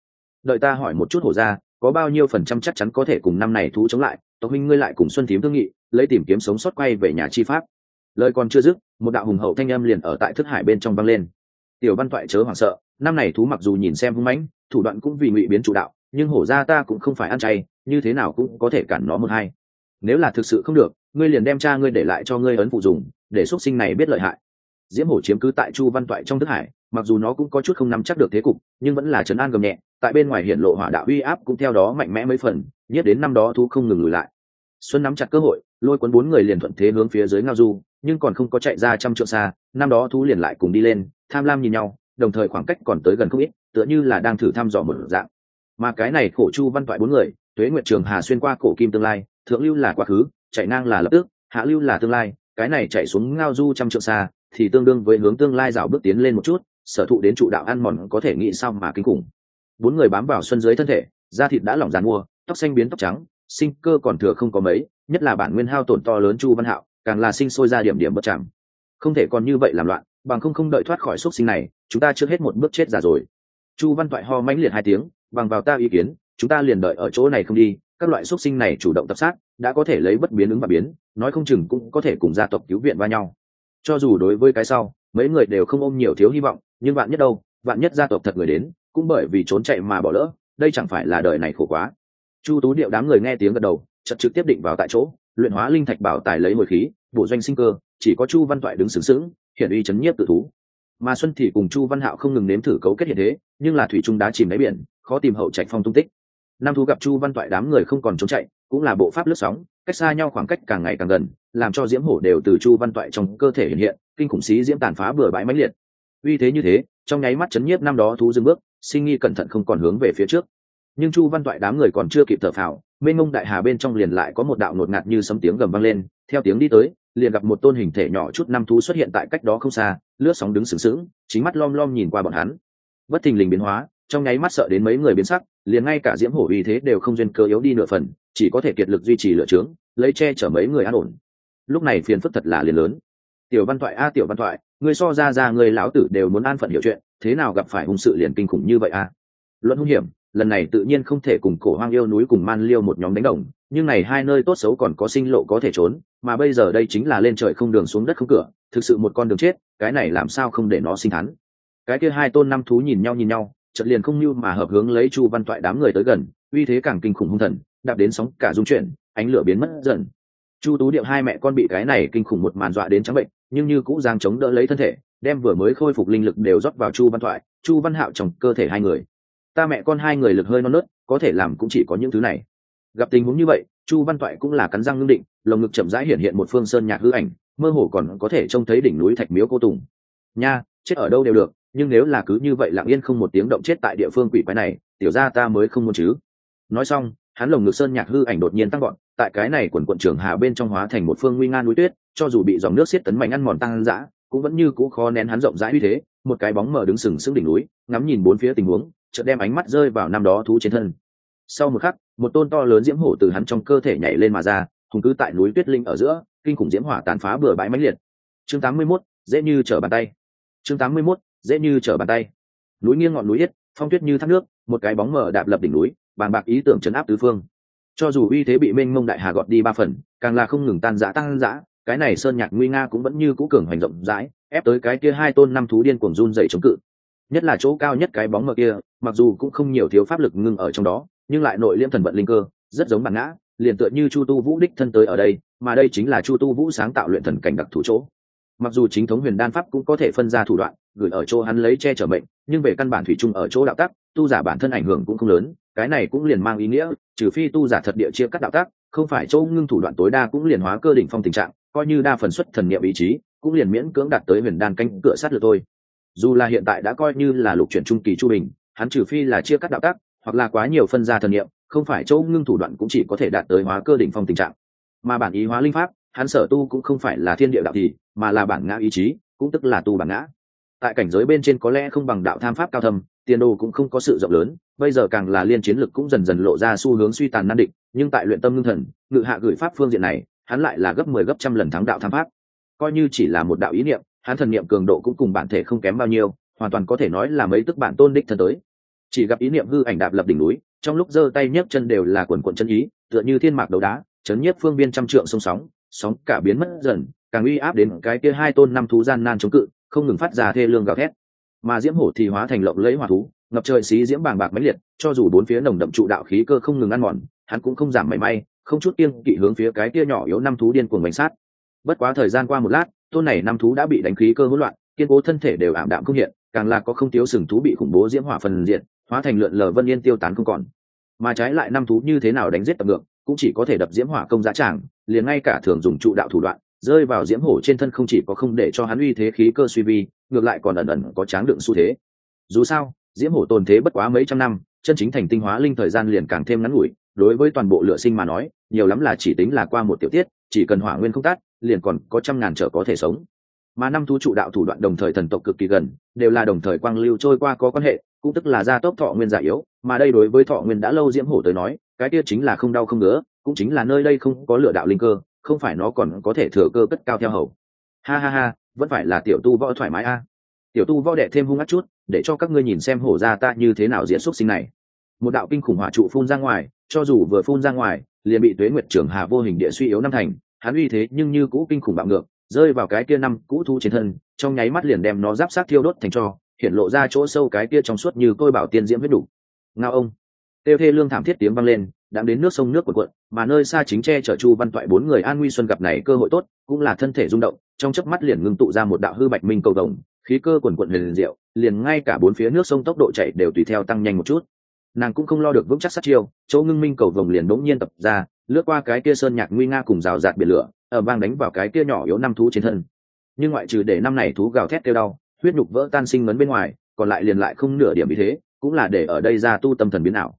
Đợi ta hỏi một chút hổ ra có bao nhiêu phần trăm chắc chắn có thể cùng năm này thú chống lại, tộc huynh ngươi lại cùng xuân thím thương nghị, lấy tìm kiếm sống sót quay về nhà chi pháp. Lời còn chưa dứt, một đạo hùng hậu thanh âm liền ở tại thất hải bên trong vang lên. Tiểu văn toại chớ hoảng sợ, năm này thú mặc dù nhìn xem hung mãnh, thủ đoạn cũng vì ngụy biến chủ đạo, nhưng hổ ra ta cũng không phải ăn chay, như thế nào cũng có thể cản nó một hai. Nếu là thực sự không được, ngươi liền đem cha ngươi để lại cho ngươi ấn phụ dùng, để xuất sinh này biết lợi hại. Diễm hổ chiếm cứ tại chu văn toại trong thức hải, mặc dù nó cũng có chút không nắm chắc được thế cục, nhưng vẫn là trấn an gầm nhẹ tại bên ngoài hiện lộ hỏa đạo uy áp cũng theo đó mạnh mẽ mấy phần, nhất đến năm đó thu không ngừng lùi lại. Xuân nắm chặt cơ hội, lôi cuốn bốn người liền thuận thế hướng phía dưới ngao du, nhưng còn không có chạy ra trăm trượng xa, năm đó thú liền lại cùng đi lên, tham lam nhìn nhau, đồng thời khoảng cách còn tới gần không ít, tựa như là đang thử thăm dò một dạng. Mà cái này khổ chu văn toại bốn người, tuế nguyện trường hà xuyên qua cổ kim tương lai, thượng lưu là quá khứ, chạy ngang là lập tức, hạ lưu là tương lai, cái này chạy xuống ngao du trăm trượng xa, thì tương đương với hướng tương lai rào bước tiến lên một chút, sở thụ đến trụ đạo ăn mòn có thể nghĩ sao mà kinh khủng bốn người bám vào xuân dưới thân thể, da thịt đã lỏng dàn mua, tóc xanh biến tóc trắng, sinh cơ còn thừa không có mấy, nhất là bản nguyên hao tổn to lớn chu văn hạo, càng là sinh sôi ra điểm điểm bất chẳng không thể còn như vậy làm loạn, bằng không không đợi thoát khỏi xúc sinh này, chúng ta trước hết một bước chết già rồi. Chu văn toại ho mãnh liệt hai tiếng, bằng vào ta ý kiến, chúng ta liền đợi ở chỗ này không đi, các loại xúc sinh này chủ động tập sát, đã có thể lấy bất biến ứng và biến, nói không chừng cũng có thể cùng gia tộc cứu viện va nhau. Cho dù đối với cái sau, mấy người đều không ôm nhiều thiếu hy vọng, nhưng bạn nhất đâu, bạn nhất gia tộc thật người đến cũng bởi vì trốn chạy mà bỏ lỡ, đây chẳng phải là đời này khổ quá. Chu tú điệu đám người nghe tiếng gật đầu chật trực tiếp định vào tại chỗ, luyện hóa linh thạch bảo tài lấy hồi khí bộ doanh sinh cơ, chỉ có chu văn toại đứng sướng sướng hiển uy chấn nhiếp tự thú. Mà xuân thì cùng chu văn hạo không ngừng nếm thử cấu kết hiện thế, nhưng là thủy trung đá chìm đáy biển, khó tìm hậu trạch phong tung tích. Nam thú gặp chu văn toại đám người không còn trốn chạy, cũng là bộ pháp lướt sóng, cách xa nhau khoảng cách càng ngày càng gần, làm cho diễm hổ đều từ chu văn toại trong cơ thể hiện hiện, kinh khủng xí diễm tàn phá bừa bãi mãnh liệt. Uy thế như thế, trong nháy mắt chấn nhiếp năm đó thú dừng bước sinh nghi cẩn thận không còn hướng về phía trước. Nhưng chu văn toại đám người còn chưa kịp thở phào bên ngông đại hà bên trong liền lại có một đạo ngột ngạt như sấm tiếng gầm vang lên, theo tiếng đi tới, liền gặp một tôn hình thể nhỏ chút năm thú xuất hiện tại cách đó không xa, lướt sóng đứng sừng sững, chính mắt lom lom nhìn qua bọn hắn. Bất thình lình biến hóa, trong nháy mắt sợ đến mấy người biến sắc, liền ngay cả diễm hổ uy thế đều không duyên cơ yếu đi nửa phần, chỉ có thể kiệt lực duy trì lựa trướng, lấy che chở mấy người an ổn. Lúc này phiền phức thật là liền lớn. Tiểu văn thoại a, tiểu văn thoại người so ra ra người lão tử đều muốn an phận hiểu chuyện thế nào gặp phải hung sự liền kinh khủng như vậy à? luận hung hiểm, lần này tự nhiên không thể cùng cổ hoang yêu núi cùng man liêu một nhóm đánh đồng, nhưng này hai nơi tốt xấu còn có sinh lộ có thể trốn, mà bây giờ đây chính là lên trời không đường xuống đất không cửa, thực sự một con đường chết, cái này làm sao không để nó sinh thắn cái kia hai tôn năm thú nhìn nhau nhìn nhau, chợt liền không như mà hợp hướng lấy chu văn toại đám người tới gần, uy thế càng kinh khủng hung thần, đạp đến sóng cả dung chuyển, ánh lửa biến mất dần chu tú điệu hai mẹ con bị cái này kinh khủng một màn dọa đến trắng bệnh, nhưng như cũ giang chống đỡ lấy thân thể đem vừa mới khôi phục linh lực đều rót vào chu văn thoại, chu văn hạo trong cơ thể hai người. Ta mẹ con hai người lực hơi non nớt, có thể làm cũng chỉ có những thứ này. Gặp tình huống như vậy, chu văn toại cũng là cắn răng ngưng định, lồng ngực chậm rãi hiện hiện một phương sơn nhạc hư ảnh, mơ hồ còn có thể trông thấy đỉnh núi thạch miếu cô tùng. Nha, chết ở đâu đều được, nhưng nếu là cứ như vậy lặng yên không một tiếng động chết tại địa phương quỷ quái này, tiểu ra ta mới không muốn chứ. Nói xong, hắn lồng ngực sơn nhạc hư ảnh đột nhiên tăng gọn tại cái này quần quận trường hà bên trong hóa thành một phương nguy nga núi tuyết, cho dù bị dòng nước xiết tấn mạnh ăn mòn tăng dã cũng vẫn như cũ khó nén hắn rộng rãi uy thế một cái bóng mờ đứng sừng sững đỉnh núi ngắm nhìn bốn phía tình huống chợt đem ánh mắt rơi vào năm đó thú trên thân. Sau một khắc một tôn to lớn diễm hổ từ hắn trong cơ thể nhảy lên mà ra hùng cứ tại núi tuyết linh ở giữa kinh khủng diễm hỏa tàn phá bừa bãi mãnh liệt. Chương 81, dễ như trở bàn tay. Chương 81, dễ như trở bàn tay. Núi nghiêng ngọn núi yết phong tuyết như thác nước một cái bóng mờ đạp lập đỉnh núi bàn bạc ý tưởng chấn áp tứ phương. Cho dù uy thế bị mênh mông đại hà gọt đi ba phần càng là không ngừng tan dã tăng dã cái này sơn nhạc nguy nga cũng vẫn như cũ cường hành rộng rãi, ép tới cái kia hai tôn năm thú điên cuồng run dậy chống cự. Nhất là chỗ cao nhất cái bóng mờ kia, mặc dù cũng không nhiều thiếu pháp lực ngưng ở trong đó, nhưng lại nội liêm thần vận linh cơ, rất giống bản ngã, liền tựa như chu tu vũ đích thân tới ở đây, mà đây chính là chu tu vũ sáng tạo luyện thần cảnh đặc thủ chỗ. Mặc dù chính thống huyền đan pháp cũng có thể phân ra thủ đoạn, gửi ở chỗ hắn lấy che chở mệnh, nhưng về căn bản thủy chung ở chỗ đạo tắc, tu giả bản thân ảnh hưởng cũng không lớn, cái này cũng liền mang ý nghĩa, trừ phi tu giả thật địa chia cắt đạo tắc, không phải chỗ ngưng thủ đoạn tối đa cũng liền hóa cơ đỉnh phong tình trạng coi như đa phần xuất thần niệm ý chí cũng liền miễn cưỡng đạt tới huyền đan canh cửa sát lược thôi. Dù là hiện tại đã coi như là lục chuyển trung kỳ chu bình hắn trừ phi là chia cắt đạo tác, hoặc là quá nhiều phân gia thần niệm không phải chỗ ngưng thủ đoạn cũng chỉ có thể đạt tới hóa cơ đỉnh phong tình trạng. Mà bản ý hóa linh pháp hắn sở tu cũng không phải là thiên địa đạo thì mà là bản ngã ý chí cũng tức là tu bản ngã. Tại cảnh giới bên trên có lẽ không bằng đạo tham pháp cao thâm tiền đồ cũng không có sự rộng lớn bây giờ càng là liên chiến lực cũng dần dần lộ ra xu hướng suy tàn nan định nhưng tại luyện tâm ngưng thần ngự hạ gửi pháp phương diện này hắn lại là gấp mười 10 gấp trăm lần thắng đạo tham pháp. Coi như chỉ là một đạo ý niệm, hắn thần niệm cường độ cũng cùng bản thể không kém bao nhiêu, hoàn toàn có thể nói là mấy tức bản tôn đích thân tới. Chỉ gặp ý niệm hư ảnh đạp lập đỉnh núi, trong lúc giơ tay nhấc chân đều là quần quần chân ý, tựa như thiên mạc đấu đá, chấn nhiếp phương biên trăm trượng sông sóng sóng cả biến mất dần, càng uy áp đến cái kia hai tôn năm thú gian nan chống cự, không ngừng phát ra thê lương gào thét. Mà diễm hổ thì hóa thành lộng lẫy hỏa thú, ngập trời xí diễm bàng bạc mãnh liệt, cho dù bốn phía nồng đậm trụ đạo khí cơ không ngừng ăn mòn, hắn cũng không giảm mảy may không chút kiêng kỵ hướng phía cái kia nhỏ yếu năm thú điên cuồng bánh sát. Bất quá thời gian qua một lát tôn này năm thú đã bị đánh khí cơ hỗn loạn, kiên cố thân thể đều ảm đạm không hiện, càng là có không thiếu sừng thú bị khủng bố diễm hỏa phần diện, hóa thành lượn lờ vân yên tiêu tán không còn. Mà trái lại năm thú như thế nào đánh giết tập ngược, cũng chỉ có thể đập diễm hỏa công giá tràng, liền ngay cả thường dùng trụ đạo thủ đoạn, rơi vào diễm hổ trên thân không chỉ có không để cho hắn uy thế khí cơ suy vi, ngược lại còn ẩn ẩn có tráng đựng xu thế. Dù sao, diễm hổ tồn thế bất quá mấy trăm năm, chân chính thành tinh hóa linh thời gian liền càng thêm ngắn ngủi đối với toàn bộ lửa sinh mà nói, nhiều lắm là chỉ tính là qua một tiểu tiết, chỉ cần hỏa nguyên không tắt, liền còn có trăm ngàn trở có thể sống. Mà năm thú trụ đạo thủ đoạn đồng thời thần tộc cực kỳ gần, đều là đồng thời quang lưu trôi qua có quan hệ, cũng tức là gia tốc thọ nguyên giả yếu, mà đây đối với thọ nguyên đã lâu diễm hổ tới nói, cái kia chính là không đau không ngứa, cũng chính là nơi đây không có lửa đạo linh cơ, không phải nó còn có thể thừa cơ cất cao theo hầu. Ha ha ha, vẫn phải là tiểu tu võ thoải mái a. Tiểu tu võ đệ thêm hung ác chút, để cho các ngươi nhìn xem hổ ra ta như thế nào diễn xuất sinh này. Một đạo kinh khủng hỏa trụ phun ra ngoài cho dù vừa phun ra ngoài, liền bị tuế nguyệt trưởng hà vô hình địa suy yếu năm thành, hắn uy thế nhưng như cũ kinh khủng bạo ngược, rơi vào cái kia năm cũ thu trên thân, trong nháy mắt liền đem nó giáp sát thiêu đốt thành cho, hiện lộ ra chỗ sâu cái kia trong suốt như côi bảo tiên diễm huyết đủ. Ngao ông! Tiêu thê lương thảm thiết tiếng vang lên đang đến nước sông nước của quận mà nơi xa chính tre chở chu văn toại bốn người an nguy xuân gặp này cơ hội tốt, cũng là thân thể rung động, trong chớp mắt liền ngưng tụ ra một đạo hư bạch minh cầu đồng khí cơ quần quận liền diệu, liền ngay cả bốn phía nước sông tốc độ chạy đều tùy theo tăng nhanh một chút nàng cũng không lo được vững chắc sát chiêu, chỗ ngưng minh cầu vồng liền đống nhiên tập ra, lướt qua cái kia sơn nhạc nguy nga cùng rào rạt biển lửa, ở vang đánh vào cái kia nhỏ yếu năm thú trên thân. Nhưng ngoại trừ để năm này thú gào thét kêu đau, huyết nhục vỡ tan sinh ngấn bên ngoài, còn lại liền lại không nửa điểm ý thế, cũng là để ở đây ra tu tâm thần biến ảo.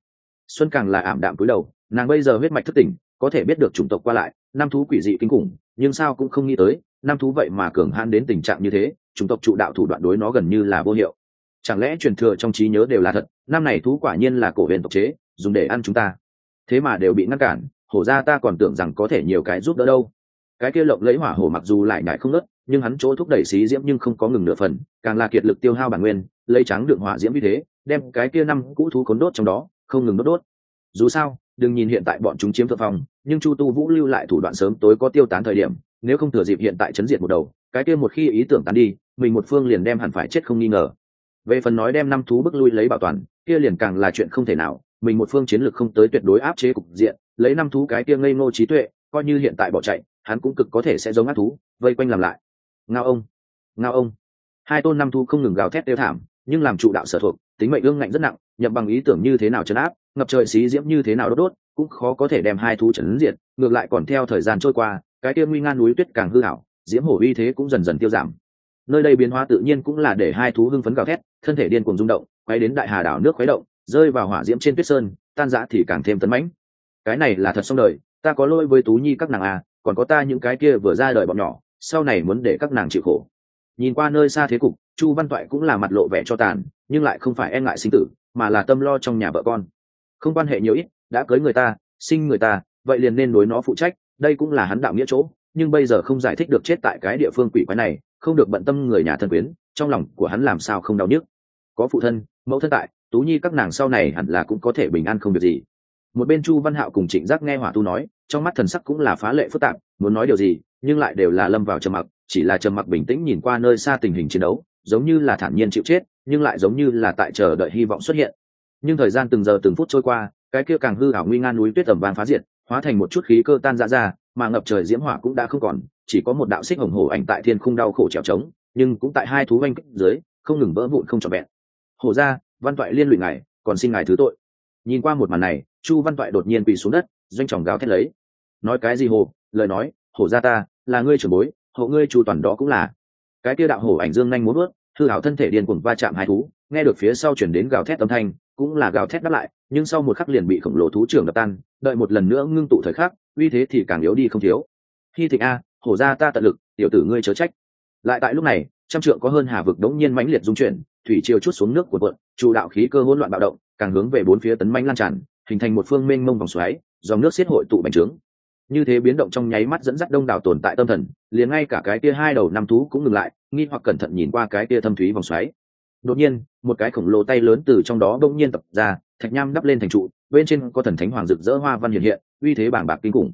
Xuân càng là ảm đạm cúi đầu, nàng bây giờ huyết mạch thất tỉnh, có thể biết được chủng tộc qua lại, năm thú quỷ dị kinh khủng, nhưng sao cũng không nghĩ tới, năm thú vậy mà cường hãn đến tình trạng như thế, chủng tộc trụ đạo thủ đoạn đối nó gần như là vô hiệu chẳng lẽ truyền thừa trong trí nhớ đều là thật? Năm này thú quả nhiên là cổ huyền tộc chế, dùng để ăn chúng ta. Thế mà đều bị ngăn cản, hổ ra ta còn tưởng rằng có thể nhiều cái giúp đỡ đâu. Cái kia lộng lấy hỏa hổ mặc dù lại ngại không nớt nhưng hắn chỗ thúc đẩy xí diễm nhưng không có ngừng nửa phần, càng là kiệt lực tiêu hao bản nguyên, lấy trắng đựng hỏa diễm như thế, đem cái kia năm cũ thú cốn đốt trong đó, không ngừng đốt đốt. Dù sao, đừng nhìn hiện tại bọn chúng chiếm thượng phòng nhưng chu tu vũ lưu lại thủ đoạn sớm tối có tiêu tán thời điểm, nếu không thừa dịp hiện tại chấn diệt một đầu, cái kia một khi ý tưởng tán đi, mình một phương liền đem hẳn phải chết không nghi ngờ về phần nói đem năm thú bức lui lấy bảo toàn, kia liền càng là chuyện không thể nào, mình một phương chiến lược không tới tuyệt đối áp chế cục diện, lấy năm thú cái kia ngây ngô trí tuệ, coi như hiện tại bỏ chạy, hắn cũng cực có thể sẽ giống ác thú, vây quanh làm lại. Ngao ông ngao ông. Hai tôn năm thú không ngừng gào thét đeo thảm, nhưng làm trụ đạo sở thuộc, tính mệnh ương ngạnh rất nặng, nhậm bằng ý tưởng như thế nào chấn áp, ngập trời xí diễm như thế nào đốt đốt, cũng khó có thể đem hai thú chấn diệt, ngược lại còn theo thời gian trôi qua, cái kia nguy nga núi tuyết càng hư hảo diễm hổ uy thế cũng dần dần tiêu giảm. Nơi đây biến hóa tự nhiên cũng là để hai thú hưng phấn gào thét thân thể điên cuồng rung động, quay đến đại hà đảo nước khuấy động, rơi vào hỏa diễm trên tuyết sơn, tan rã thì càng thêm tấn mãnh. Cái này là thật xong đời, ta có lỗi với tú nhi các nàng à còn có ta những cái kia vừa ra đời bọn nhỏ, sau này muốn để các nàng chịu khổ. Nhìn qua nơi xa thế cục, chu văn toại cũng là mặt lộ vẻ cho tàn, nhưng lại không phải e ngại sinh tử, mà là tâm lo trong nhà vợ con. Không quan hệ nhiều ít, đã cưới người ta, sinh người ta, vậy liền nên đối nó phụ trách, đây cũng là hắn đạo nghĩa chỗ, nhưng bây giờ không giải thích được chết tại cái địa phương quỷ quái này, không được bận tâm người nhà thân quyến, trong lòng của hắn làm sao không đau nhức có phụ thân, mẫu thân tại, tú nhi các nàng sau này hẳn là cũng có thể bình an không việc gì. Một bên chu văn hạo cùng trịnh giác nghe hỏa tu nói, trong mắt thần sắc cũng là phá lệ phức tạp, muốn nói điều gì, nhưng lại đều là lâm vào trầm mặc, chỉ là trầm mặc bình tĩnh nhìn qua nơi xa tình hình chiến đấu, giống như là thản nhiên chịu chết, nhưng lại giống như là tại chờ đợi hy vọng xuất hiện. Nhưng thời gian từng giờ từng phút trôi qua, cái kia càng hư ảo nguy nga núi tuyết tầm vàng phá diệt, hóa thành một chút khí cơ tan ra ra, mà ngập trời diễm hỏa cũng đã không còn, chỉ có một đạo xích hồng hổ ảnh tại thiên khung đau khổ trèo trống, nhưng cũng tại hai thú oanh kích dưới, không ngừng vỡ vụn không trọn vẹn hổ ra văn toại liên lụy ngài, còn xin ngài thứ tội. Nhìn qua một màn này, chu văn toại đột nhiên quỳ xuống đất, doanh tròng gào thét lấy. Nói cái gì hồ? Lời nói hổ ra ta, là ngươi trưởng bối hộ ngươi chu toàn đó cũng là. Cái kia đạo hổ ảnh dương nhanh muốn bước, hư hảo thân thể điên cuồng va chạm hai thú, nghe được phía sau chuyển đến gào thét âm thanh, cũng là gào thét đáp lại, nhưng sau một khắc liền bị khổng lồ thú trưởng đập tan, đợi một lần nữa ngưng tụ thời khắc, uy thế thì càng yếu đi không thiếu. Khi thịnh a hổ ra ta tận lực, tiểu tử ngươi chớ trách. Lại tại lúc này, trăm trượng có hơn hà vực đống nhiên mãnh liệt dung chuyển thủy triều chút xuống nước của quận, trụ đạo khí cơ hỗn loạn bạo động, càng hướng về bốn phía tấn manh lan tràn, hình thành một phương mênh mông vòng xoáy, dòng nước xiết hội tụ bành trướng. Như thế biến động trong nháy mắt dẫn dắt đông đảo tồn tại tâm thần, liền ngay cả cái tia hai đầu năm thú cũng ngừng lại, nghi hoặc cẩn thận nhìn qua cái tia thâm thúy vòng xoáy. Đột nhiên, một cái khổng lồ tay lớn từ trong đó bỗng nhiên tập ra, thạch nham đắp lên thành trụ, bên trên có thần thánh hoàng rực rỡ hoa văn hiện hiện, uy thế bảng bạc kinh khủng.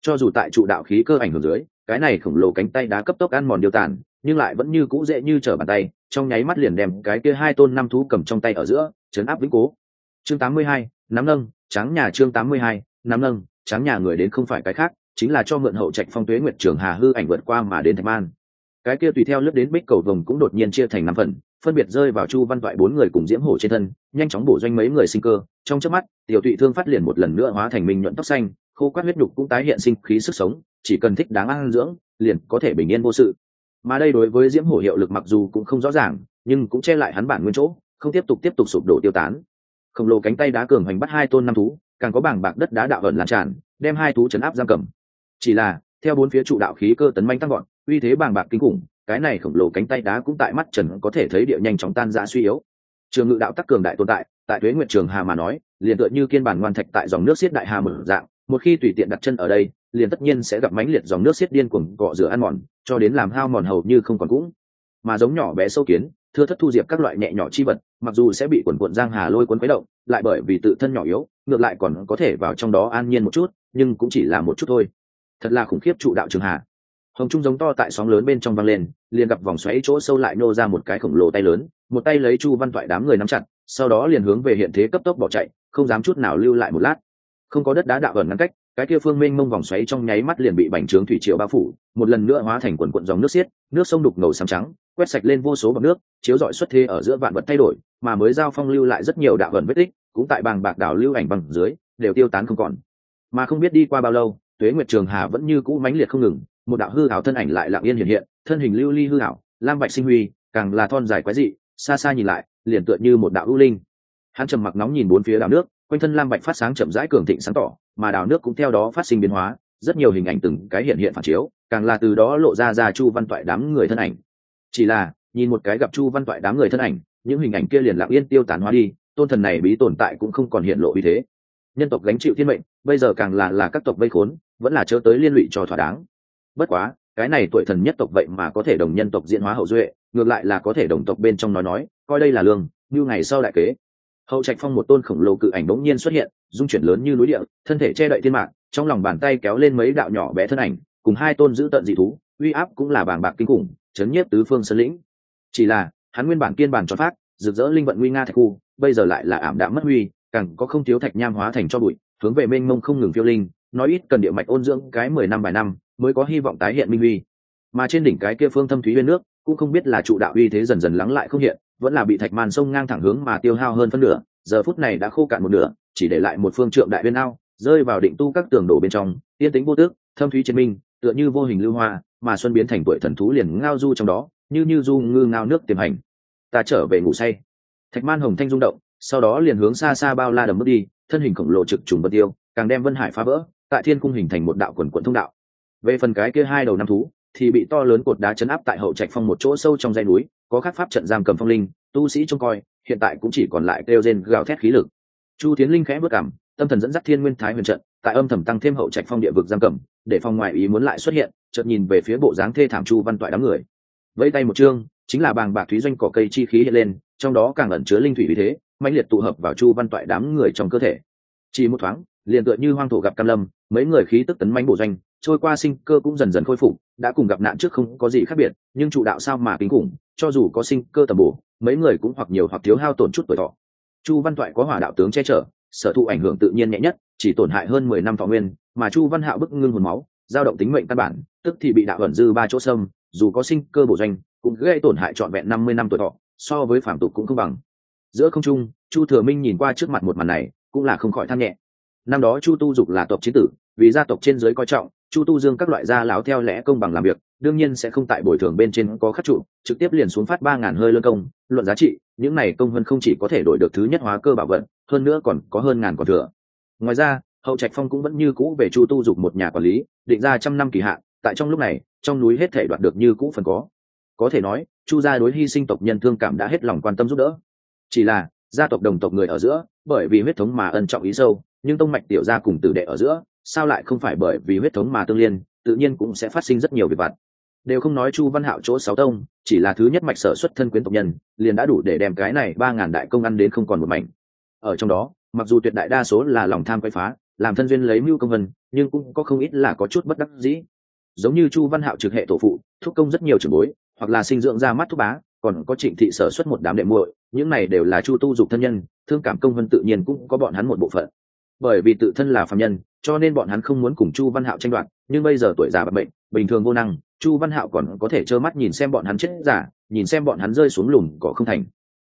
Cho dù tại trụ đạo khí cơ ảnh hưởng dưới cái này khổng lồ cánh tay đá cấp tốc ăn mòn điều tàn nhưng lại vẫn như cũ dễ như trở bàn tay trong nháy mắt liền đem cái kia hai tôn năm thú cầm trong tay ở giữa chấn áp vĩnh cố. Chương 82, nắm nâng tráng nhà chương 82, nắm nâng tráng nhà người đến không phải cái khác chính là cho mượn hậu trạch phong tuế nguyệt trường hà hư ảnh vượt qua mà đến thạch man. Cái kia tùy theo lướt đến bích cầu vồng cũng đột nhiên chia thành năm phần phân biệt rơi vào chu văn toại bốn người cùng diễm hổ trên thân nhanh chóng bổ doanh mấy người sinh cơ. Trong chớp mắt tiểu tụy thương phát liền một lần nữa hóa thành minh nhuận tóc xanh khô quát huyết nhục cũng tái hiện sinh khí sức sống chỉ cần thích đáng ăn dưỡng, liền có thể bình yên vô sự. Mà đây đối với diễm hổ hiệu lực mặc dù cũng không rõ ràng, nhưng cũng che lại hắn bản nguyên chỗ, không tiếp tục tiếp tục sụp đổ tiêu tán. Khổng lồ cánh tay đá cường hoành bắt hai tôn năm thú, càng có bảng bạc đất đá đạo ẩn làm tràn, đem hai thú chấn áp giam cầm. Chỉ là, theo bốn phía trụ đạo khí cơ tấn manh tăng gọn uy thế bàng bạc kinh khủng, cái này khổng lồ cánh tay đá cũng tại mắt trần có thể thấy địa nhanh chóng tan ra suy yếu. Trường ngự đạo tắc cường đại tồn tại tại thuế nguyện trường hà mà nói, liền tựa như kiên bản ngoan thạch tại dòng nước xiết đại hà mở dạng, một khi tùy tiện đặt chân ở đây liền tất nhiên sẽ gặp mãnh liệt dòng nước xiết điên cuồng cọ rửa ăn mòn, cho đến làm hao mòn hầu như không còn cũng. Mà giống nhỏ bé sâu kiến, thưa thất thu diệp các loại nhẹ nhỏ chi vật, mặc dù sẽ bị quần cuộn giang hà lôi cuốn quấy động, lại bởi vì tự thân nhỏ yếu, ngược lại còn có thể vào trong đó an nhiên một chút, nhưng cũng chỉ là một chút thôi. Thật là khủng khiếp trụ đạo trường hà hồng trung giống to tại sóng lớn bên trong văng lên, liền gặp vòng xoáy chỗ sâu lại nô ra một cái khổng lồ tay lớn, một tay lấy chu văn toại đám người nắm chặt, sau đó liền hướng về hiện thế cấp tốc bỏ chạy, không dám chút nào lưu lại một lát. Không có đất đá đạo ẩn ngăn cách cái kia phương mênh mông vòng xoáy trong nháy mắt liền bị bành trướng thủy triều bao phủ, một lần nữa hóa thành quần quận dòng nước xiết, nước sông đục ngầu sáng trắng, quét sạch lên vô số bọc nước, chiếu dọi xuất thế ở giữa vạn vật thay đổi, mà mới giao phong lưu lại rất nhiều đạo ẩn vết tích, cũng tại bàng bạc đảo lưu ảnh bằng dưới, đều tiêu tán không còn. Mà không biết đi qua bao lâu, tuế nguyệt trường hà vẫn như cũ mãnh liệt không ngừng, một đạo hư hảo thân ảnh lại lặng yên hiện hiện, thân hình lưu ly hư hảo lam bạch sinh huy, càng là thon dài quái dị, xa xa nhìn lại, liền tựa như một đạo ưu linh. Hắn trầm mặc nóng nhìn bốn phía đảo nước, quanh thân lam bạch phát sáng chậm rãi cường thịnh sáng tỏ mà đảo nước cũng theo đó phát sinh biến hóa, rất nhiều hình ảnh từng cái hiện hiện phản chiếu, càng là từ đó lộ ra ra chu văn toại đám người thân ảnh. Chỉ là, nhìn một cái gặp chu văn toại đám người thân ảnh, những hình ảnh kia liền lặng yên tiêu tán hóa đi, tôn thần này bí tồn tại cũng không còn hiện lộ vì thế. Nhân tộc gánh chịu thiên mệnh, bây giờ càng là là các tộc vây khốn, vẫn là chớ tới liên lụy cho thỏa đáng. Bất quá, cái này tuổi thần nhất tộc vậy mà có thể đồng nhân tộc diễn hóa hậu duệ, ngược lại là có thể đồng tộc bên trong nói nói, coi đây là lương, như ngày sau đại kế hậu trạch phong một tôn khổng lồ cự ảnh bỗng nhiên xuất hiện dung chuyển lớn như núi địa, thân thể che đậy thiên mạng trong lòng bàn tay kéo lên mấy đạo nhỏ bé thân ảnh, cùng hai tôn giữ tận dị thú, uy áp cũng là bàng bạc kinh khủng, chấn nhiếp tứ phương sơn lĩnh. Chỉ là, hắn nguyên bản kiên bản cho phát rực rỡ linh vận nguy nga thạch khu, bây giờ lại là ảm đạm mất huy càng có không thiếu thạch nham hóa thành cho bụi, hướng về mênh mông không ngừng phiêu linh, nói ít cần địa mạch ôn dưỡng cái mười năm vài năm, mới có hy vọng tái hiện minh huy mà trên đỉnh cái kia phương thâm thúy bên nước, cũng không biết là trụ đạo uy thế dần dần lắng lại không hiện vẫn là bị thạch màn sông ngang thẳng hướng mà tiêu hao hơn phân nửa, giờ phút này đã khô cạn một nửa, chỉ để lại một phương trượng đại bên ao, rơi vào định tu các tường đổ bên trong, yên tính vô tước, thâm thúy chiến minh, tựa như vô hình lưu hoa, mà xuân biến thành tuổi thần thú liền ngao du trong đó, như như du ngư ngao nước tiềm hành. Ta trở về ngủ say. Thạch man hồng thanh rung động, sau đó liền hướng xa xa bao la đầm bước đi, thân hình khổng lồ trực trùng vân tiêu, càng đem vân hải phá vỡ, tại thiên cung hình thành một đạo quần quận thông đạo. Về phần cái kia hai đầu năm thú, thì bị to lớn cột đá chấn áp tại hậu trạch phong một chỗ sâu trong dãy núi có khắc pháp trận giam cầm phong linh, tu sĩ trông coi, hiện tại cũng chỉ còn lại kêu rên gào thét khí lực. Chu tiến linh khẽ bước cảm, tâm thần dẫn dắt thiên nguyên thái huyền trận, tại âm thầm tăng thêm hậu trạch phong địa vực giam cầm, để phong ngoại ý muốn lại xuất hiện, chợt nhìn về phía bộ dáng thê thảm chu văn toại đám người. Vẫy tay một chương, chính là bàng bạc thúy doanh cỏ cây chi khí hiện lên, trong đó càng ẩn chứa linh thủy vì thế, mãnh liệt tụ hợp vào chu văn toại đám người trong cơ thể. Chỉ một thoáng, liền tựa như hoang thổ gặp cam lâm, mấy người khí tức tấn mãnh bộ doanh trôi qua sinh cơ cũng dần dần khôi phục, đã cùng gặp nạn trước không có gì khác biệt, nhưng trụ đạo sao mà kinh khủng, cho dù có sinh cơ tầm bổ, mấy người cũng hoặc nhiều hoặc thiếu hao tổn chút tuổi thọ. Chu văn toại có hỏa đạo tướng che chở, sở thụ ảnh hưởng tự nhiên nhẹ nhất, chỉ tổn hại hơn mười năm thọ nguyên, mà chu văn hạo bức ngưng hồn máu, dao động tính mệnh căn bản, tức thì bị đạo ẩn dư ba chỗ sâm, dù có sinh cơ bổ doanh, cũng gây tổn hại trọn vẹn năm mươi năm tuổi thọ, so với phạm tục cũng không bằng. Giữa không trung, chu thừa minh nhìn qua trước mặt một màn này, cũng là không khỏi than nhẹ năm đó chu tu dục là tộc chiến tử, vì gia tộc trên dưới coi trọng, chu tu dương các loại gia láo theo lẽ công bằng làm việc, đương nhiên sẽ không tại bồi thường bên trên có khắc trụ, trực tiếp liền xuống phát ba ngàn hơi lương công, luận giá trị, những này công hơn không chỉ có thể đổi được thứ nhất hóa cơ bảo vận, hơn nữa còn có hơn ngàn còn thừa. Ngoài ra, hậu trạch phong cũng vẫn như cũ về chu tu dục một nhà quản lý, định ra trăm năm kỳ hạn, tại trong lúc này, trong núi hết thể đoạt được như cũ phần có. Có thể nói, chu gia đối hy sinh tộc nhân thương cảm đã hết lòng quan tâm giúp đỡ. Chỉ là, gia tộc đồng tộc người ở giữa, bởi vì huyết thống mà ân trọng ý sâu nhưng tông mạch tiểu gia cùng tử đệ ở giữa, sao lại không phải bởi vì huyết thống mà tương liên, tự nhiên cũng sẽ phát sinh rất nhiều việc vặt. Đều không nói chu văn hạo chỗ sáu tông, chỉ là thứ nhất mạch sở xuất thân quyến tộc nhân, liền đã đủ để đem cái này ba ngàn đại công ăn đến không còn một mảnh. Ở trong đó, mặc dù tuyệt đại đa số là lòng tham quay phá, làm thân duyên lấy mưu công vân, nhưng cũng có không ít là có chút bất đắc dĩ. Giống như chu văn hạo trực hệ tổ phụ, thúc công rất nhiều trường bối, hoặc là sinh dưỡng ra mắt thúc bá, còn có trịnh thị sở xuất một đám đệ muội, những này đều là chu tu dục thân nhân, thương cảm công vân tự nhiên cũng có bọn hắn một bộ phận bởi vì tự thân là phạm nhân, cho nên bọn hắn không muốn cùng chu văn hạo tranh đoạt, nhưng bây giờ tuổi già bận bệnh, bình thường vô năng, chu văn hạo còn có thể trơ mắt nhìn xem bọn hắn chết giả, nhìn xem bọn hắn rơi xuống lùm cỏ không thành.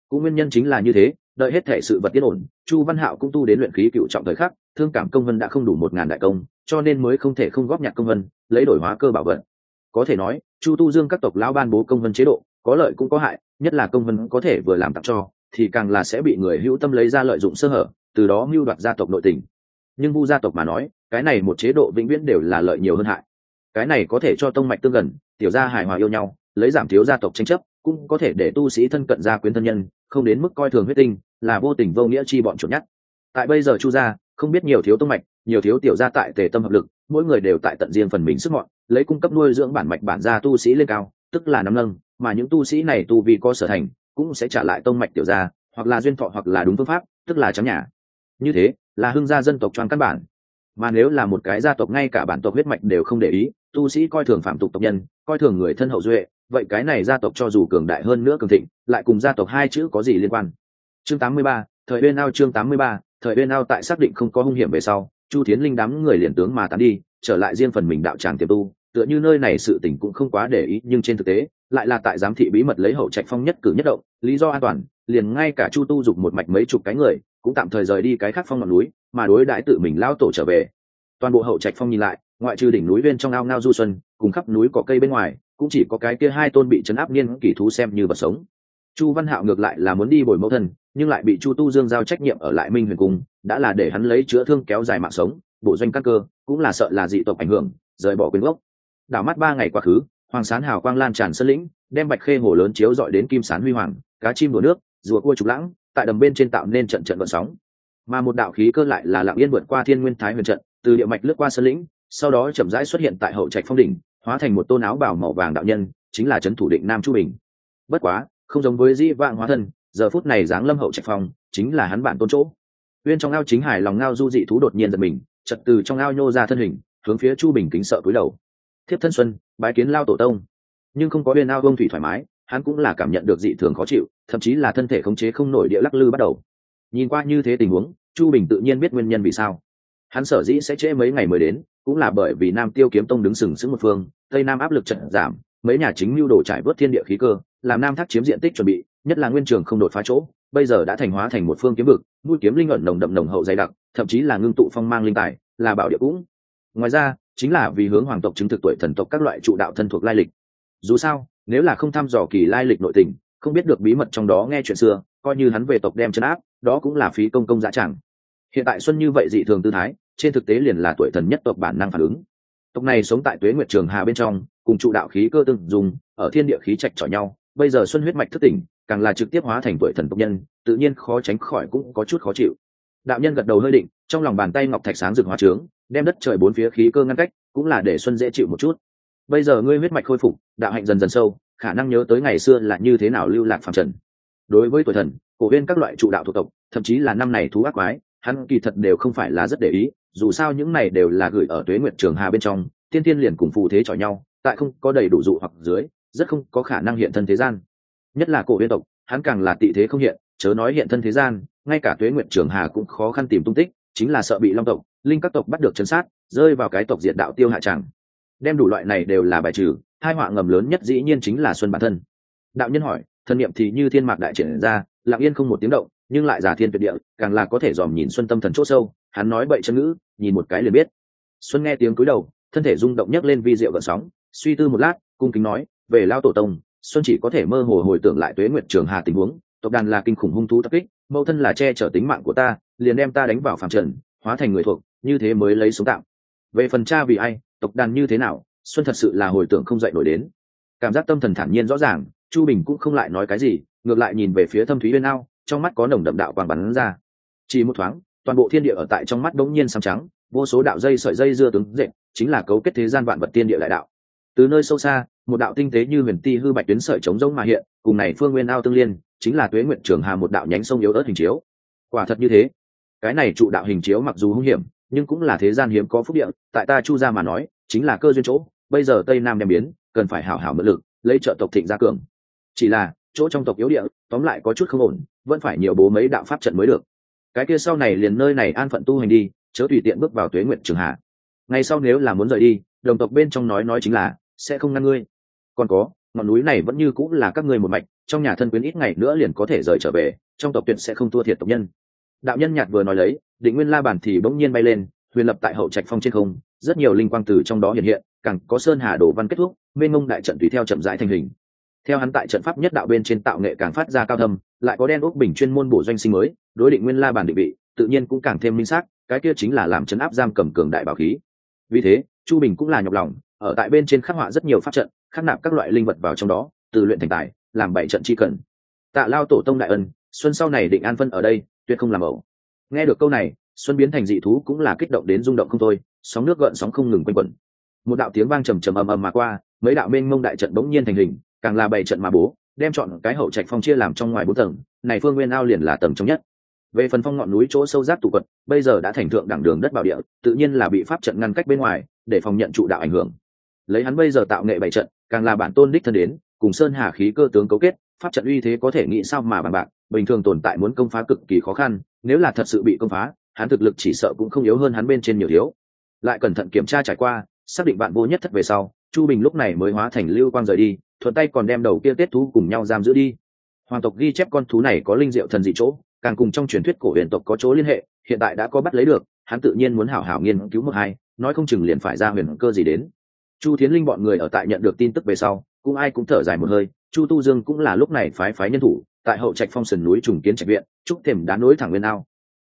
Cũng nguyên nhân chính là như thế, đợi hết thể sự vật tiết ổn, chu văn hạo cũng tu đến luyện khí cựu trọng thời khắc, thương cảm công vân đã không đủ một ngàn đại công, cho nên mới không thể không góp nhặt công vân, lấy đổi hóa cơ bảo vật. Có thể nói, chu tu dương các tộc lão ban bố công vân chế độ, có lợi cũng có hại, nhất là công vân có thể vừa làm tặng cho, thì càng là sẽ bị người hữu tâm lấy ra lợi dụng sơ hở từ đó mưu đoạt gia tộc nội tình. Nhưng vu gia tộc mà nói, cái này một chế độ vĩnh viễn đều là lợi nhiều hơn hại. Cái này có thể cho tông mạch tương gần, tiểu gia hài hòa yêu nhau, lấy giảm thiếu gia tộc tranh chấp, cũng có thể để tu sĩ thân cận gia quyến thân nhân, không đến mức coi thường huyết tinh, là vô tình vô nghĩa chi bọn chuột nhắt tại bây giờ chu gia, không biết nhiều thiếu tông mạch, nhiều thiếu tiểu gia tại tề tâm hợp lực, mỗi người đều tại tận riêng phần mình sức mọn, lấy cung cấp nuôi dưỡng bản mạch bản gia tu sĩ lên cao, tức là năm nâng, mà những tu sĩ này tu vì có sở thành, cũng sẽ trả lại tông mạch tiểu gia, hoặc là duyên thọ hoặc là đúng phương pháp, tức là trắng nhà như thế là hưng gia dân tộc choan căn bản. Mà nếu là một cái gia tộc ngay cả bản tộc huyết mạch đều không để ý tu sĩ coi thường phạm tục tộc nhân coi thường người thân hậu duệ vậy cái này gia tộc cho dù cường đại hơn nữa cường thịnh lại cùng gia tộc hai chữ có gì liên quan? Chương 83, thời bên ao chương 83, thời bên ao tại xác định không có hung hiểm về sau chu thiến linh đám người liền tướng mà tán đi trở lại riêng phần mình đạo tràng tiềm tu tựa như nơi này sự tình cũng không quá để ý nhưng trên thực tế lại là tại giám thị bí mật lấy hậu trạch phong nhất cử nhất động lý do an toàn liền ngay cả chu tu dục một mạch mấy chục cái người cũng tạm thời rời đi cái khác phong ngọn núi, mà đối đãi tự mình lao tổ trở về. Toàn bộ hậu trạch phong nhìn lại, ngoại trừ đỉnh núi bên trong ao ngao du xuân, cùng khắp núi có cây bên ngoài, cũng chỉ có cái kia hai tôn bị chấn áp niên kỳ thú xem như vật sống. Chu văn hạo ngược lại là muốn đi bồi mẫu thân, nhưng lại bị chu tu dương giao trách nhiệm ở lại minh huyền cung, đã là để hắn lấy chữa thương kéo dài mạng sống bộ doanh các cơ, cũng là sợ là dị tộc ảnh hưởng, rời bỏ quyền gốc. Đảo mắt ba ngày quá khứ, hoàng sán hào quang lan tràn sân lĩnh, đem bạch khê hồ lớn chiếu dọi đến kim sán huy hoàng, cá chim đổ nước, rùa cua trục lãng tại đầm bên trên tạo nên trận trận vận sóng. Mà một đạo khí cơ lại là lặng yên vượt qua thiên nguyên thái huyền trận, từ địa mạch lướt qua sân lĩnh, sau đó chậm rãi xuất hiện tại hậu trạch phong đỉnh, hóa thành một tôn áo bảo màu vàng đạo nhân, chính là trấn thủ định nam chu bình. Bất quá, không giống với di vạn hóa thân, giờ phút này dáng lâm hậu trạch phong, chính là hắn bản tôn chỗ. Uyên trong ao chính hải lòng ngao du dị thú đột nhiên giật mình, chật từ trong ao nhô ra thân hình, hướng phía chu bình kính sợ cúi đầu. Thiếp thân xuân, bái kiến lao tổ tông. Nhưng không có uyên ao bông thủy thoải mái hắn cũng là cảm nhận được dị thường khó chịu, thậm chí là thân thể khống chế không nổi địa lắc lư bắt đầu. Nhìn qua như thế tình huống, chu bình tự nhiên biết nguyên nhân vì sao. Hắn sở dĩ sẽ trễ mấy ngày mới đến, cũng là bởi vì nam tiêu kiếm tông đứng sừng sững một phương, tây nam áp lực trận giảm, mấy nhà chính mưu đồ trải vớt thiên địa khí cơ, làm nam thác chiếm diện tích chuẩn bị, nhất là nguyên trường không đột phá chỗ, bây giờ đã thành hóa thành một phương kiếm vực nuôi kiếm linh ẩn nồng đậm nồng hậu dày đặc, thậm chí là ngưng tụ phong mang linh tài, là bảo địa cũng. Ngoài ra, chính là vì hướng hoàng tộc chứng thực tuổi thần tộc các loại trụ đạo thân thuộc lai lịch. Dù sao nếu là không thăm dò kỳ lai lịch nội tình, không biết được bí mật trong đó nghe chuyện xưa, coi như hắn về tộc đem chân áp, đó cũng là phí công công dã chẳng hiện tại xuân như vậy dị thường tư thái, trên thực tế liền là tuổi thần nhất tộc bản năng phản ứng. Tộc này sống tại tuế nguyệt trường hà bên trong, cùng trụ đạo khí cơ tương dùng, ở thiên địa khí chạch trỏ nhau, bây giờ xuân huyết mạch thất tỉnh, càng là trực tiếp hóa thành tuổi thần tộc nhân, tự nhiên khó tránh khỏi cũng có chút khó chịu. Đạo nhân gật đầu hơi định, trong lòng bàn tay ngọc thạch sáng rực hóa trướng, đem đất trời bốn phía khí cơ ngăn cách, cũng là để xuân dễ chịu một chút. Bây giờ ngươi huyết mạch khôi phục đạo hạnh dần dần sâu, khả năng nhớ tới ngày xưa là như thế nào lưu lạc phàm trần. Đối với tuổi thần, cổ viên các loại trụ đạo thuộc tộc, thậm chí là năm này thú ác quái, hắn kỳ thật đều không phải là rất để ý, dù sao những này đều là gửi ở tuế nguyệt trường hà bên trong, tiên tiên liền cùng phù thế chọi nhau, tại không có đầy đủ dụ hoặc dưới, rất không có khả năng hiện thân thế gian. Nhất là cổ viên tộc, hắn càng là tị thế không hiện, chớ nói hiện thân thế gian, ngay cả tuế nguyệt trường hà cũng khó khăn tìm tung tích, chính là sợ bị long tộc, linh các tộc bắt được chấn sát, rơi vào cái tộc diện đạo tiêu hạ tràng đem đủ loại này đều là bài trừ hai họa ngầm lớn nhất dĩ nhiên chính là xuân bản thân. Đạo nhân hỏi, thân niệm thì như thiên mạc đại triển ra, lặng yên không một tiếng động, nhưng lại giả thiên tuyệt địa, càng là có thể dòm nhìn xuân tâm thần chỗ sâu, hắn nói bậy chân ngữ, nhìn một cái liền biết. Xuân nghe tiếng cúi đầu, thân thể rung động nhấc lên vi diệu gợn sóng, suy tư một lát, cung kính nói, về lao tổ tông, xuân chỉ có thể mơ hồ hồi tưởng lại tuế nguyệt trường hà tình huống, tộc đàn là kinh khủng hung thú tập kích, mẫu thân là che chở tính mạng của ta, liền đem ta đánh vào phạm trần, hóa thành người thuộc, như thế mới lấy sống tạm. Về phần cha vì ai, tộc đàn như thế nào xuân thật sự là hồi tưởng không dậy nổi đến. Cảm giác tâm thần thản nhiên rõ ràng, chu bình cũng không lại nói cái gì, ngược lại nhìn về phía thâm thúy bên ao, trong mắt có nồng đậm đạo quang bắn ra. Chỉ một thoáng, toàn bộ thiên địa ở tại trong mắt đống nhiên sáng trắng, vô số đạo dây sợi dây dưa tướng dệt, chính là cấu kết thế gian vạn vật tiên địa đại đạo. Từ nơi sâu xa, một đạo tinh tế như huyền ti hư bạch tuyến sợi chống rỗng mà hiện, cùng này phương nguyên ao tương liên, chính là tuế nguyện trường hà một đạo nhánh sông yếu ớt hình chiếu. Quả thật như thế. Cái này trụ đạo hình chiếu mặc dù hung hiểm, nhưng cũng là thế gian hiếm có phúc địa, tại ta chu ra mà nói, chính là cơ duyên chỗ bây giờ tây nam đem biến, cần phải hảo hảo mượn lực, lấy trợ tộc thịnh gia cường. Chỉ là, chỗ trong tộc yếu địa, tóm lại có chút không ổn, vẫn phải nhiều bố mấy đạo pháp trận mới được. Cái kia sau này liền nơi này an phận tu hành đi, chớ tùy tiện bước vào tuế nguyện trường hạ. Ngày sau nếu là muốn rời đi, đồng tộc bên trong nói nói chính là, sẽ không ngăn ngươi. Còn có, ngọn núi này vẫn như cũng là các ngươi một mạch, trong nhà thân quyến ít ngày nữa liền có thể rời trở về, trong tộc tuyệt sẽ không thua thiệt tộc nhân. Đạo nhân nhạt vừa nói lấy, định nguyên la bản thì bỗng nhiên bay lên, huyền lập tại hậu trạch phong trên không rất nhiều linh quang từ trong đó hiện hiện, càng có sơn hà đổ văn kết thúc, mênh mông đại trận tùy theo chậm rãi thành hình. Theo hắn tại trận pháp nhất đạo bên trên tạo nghệ càng phát ra cao thâm, lại có đen úc bình chuyên môn bổ doanh sinh mới, đối định nguyên la bản định vị, tự nhiên cũng càng thêm minh xác, cái kia chính là làm chấn áp giam cầm cường đại bảo khí. Vì thế, chu bình cũng là nhọc lòng, ở tại bên trên khắc họa rất nhiều pháp trận, khắc nạp các loại linh vật vào trong đó, từ luyện thành tài, làm bảy trận chi cần. Tạ lao tổ tông đại ân, xuân sau này định an phân ở đây, tuyệt không làm ẩu. Nghe được câu này xuân biến thành dị thú cũng là kích động đến rung động không thôi, sóng nước gợn sóng không ngừng quanh quẩn. Một đạo tiếng vang trầm trầm ầm ầm mà qua, mấy đạo mênh mông đại trận bỗng nhiên thành hình, càng là bảy trận mà bố, đem chọn cái hậu trạch phong chia làm trong ngoài bốn tầng, này phương nguyên ao liền là tầng trong nhất. Về phần phong ngọn núi chỗ sâu giáp tụ quật, bây giờ đã thành thượng đẳng đường đất bảo địa, tự nhiên là bị pháp trận ngăn cách bên ngoài, để phòng nhận trụ đạo ảnh hưởng. Lấy hắn bây giờ tạo nghệ bảy trận, càng là bản tôn đích thân đến, cùng sơn hà khí cơ tướng cấu kết, pháp trận uy thế có thể nghĩ sao mà bằng bạc, bình thường tồn tại muốn công phá cực kỳ khó khăn, nếu là thật sự bị công phá hắn thực lực chỉ sợ cũng không yếu hơn hắn bên trên nhiều thiếu. Lại cẩn thận kiểm tra trải qua, xác định bạn vô nhất thất về sau, chu bình lúc này mới hóa thành lưu quang rời đi, thuận tay còn đem đầu kia tết thú cùng nhau giam giữ đi. Hoàng tộc ghi chép con thú này có linh diệu thần dị chỗ, càng cùng trong truyền thuyết cổ huyền tộc có chỗ liên hệ, hiện tại đã có bắt lấy được, hắn tự nhiên muốn hảo hảo nghiên cứu một hai, nói không chừng liền phải ra huyền cơ gì đến. Chu thiến linh bọn người ở tại nhận được tin tức về sau, cũng ai cũng thở dài một hơi, chu tu dương cũng là lúc này phái phái nhân thủ, tại hậu trạch phong sườn núi trùng kiến trạch viện, chúc thềm đá nối thẳng nguyên ao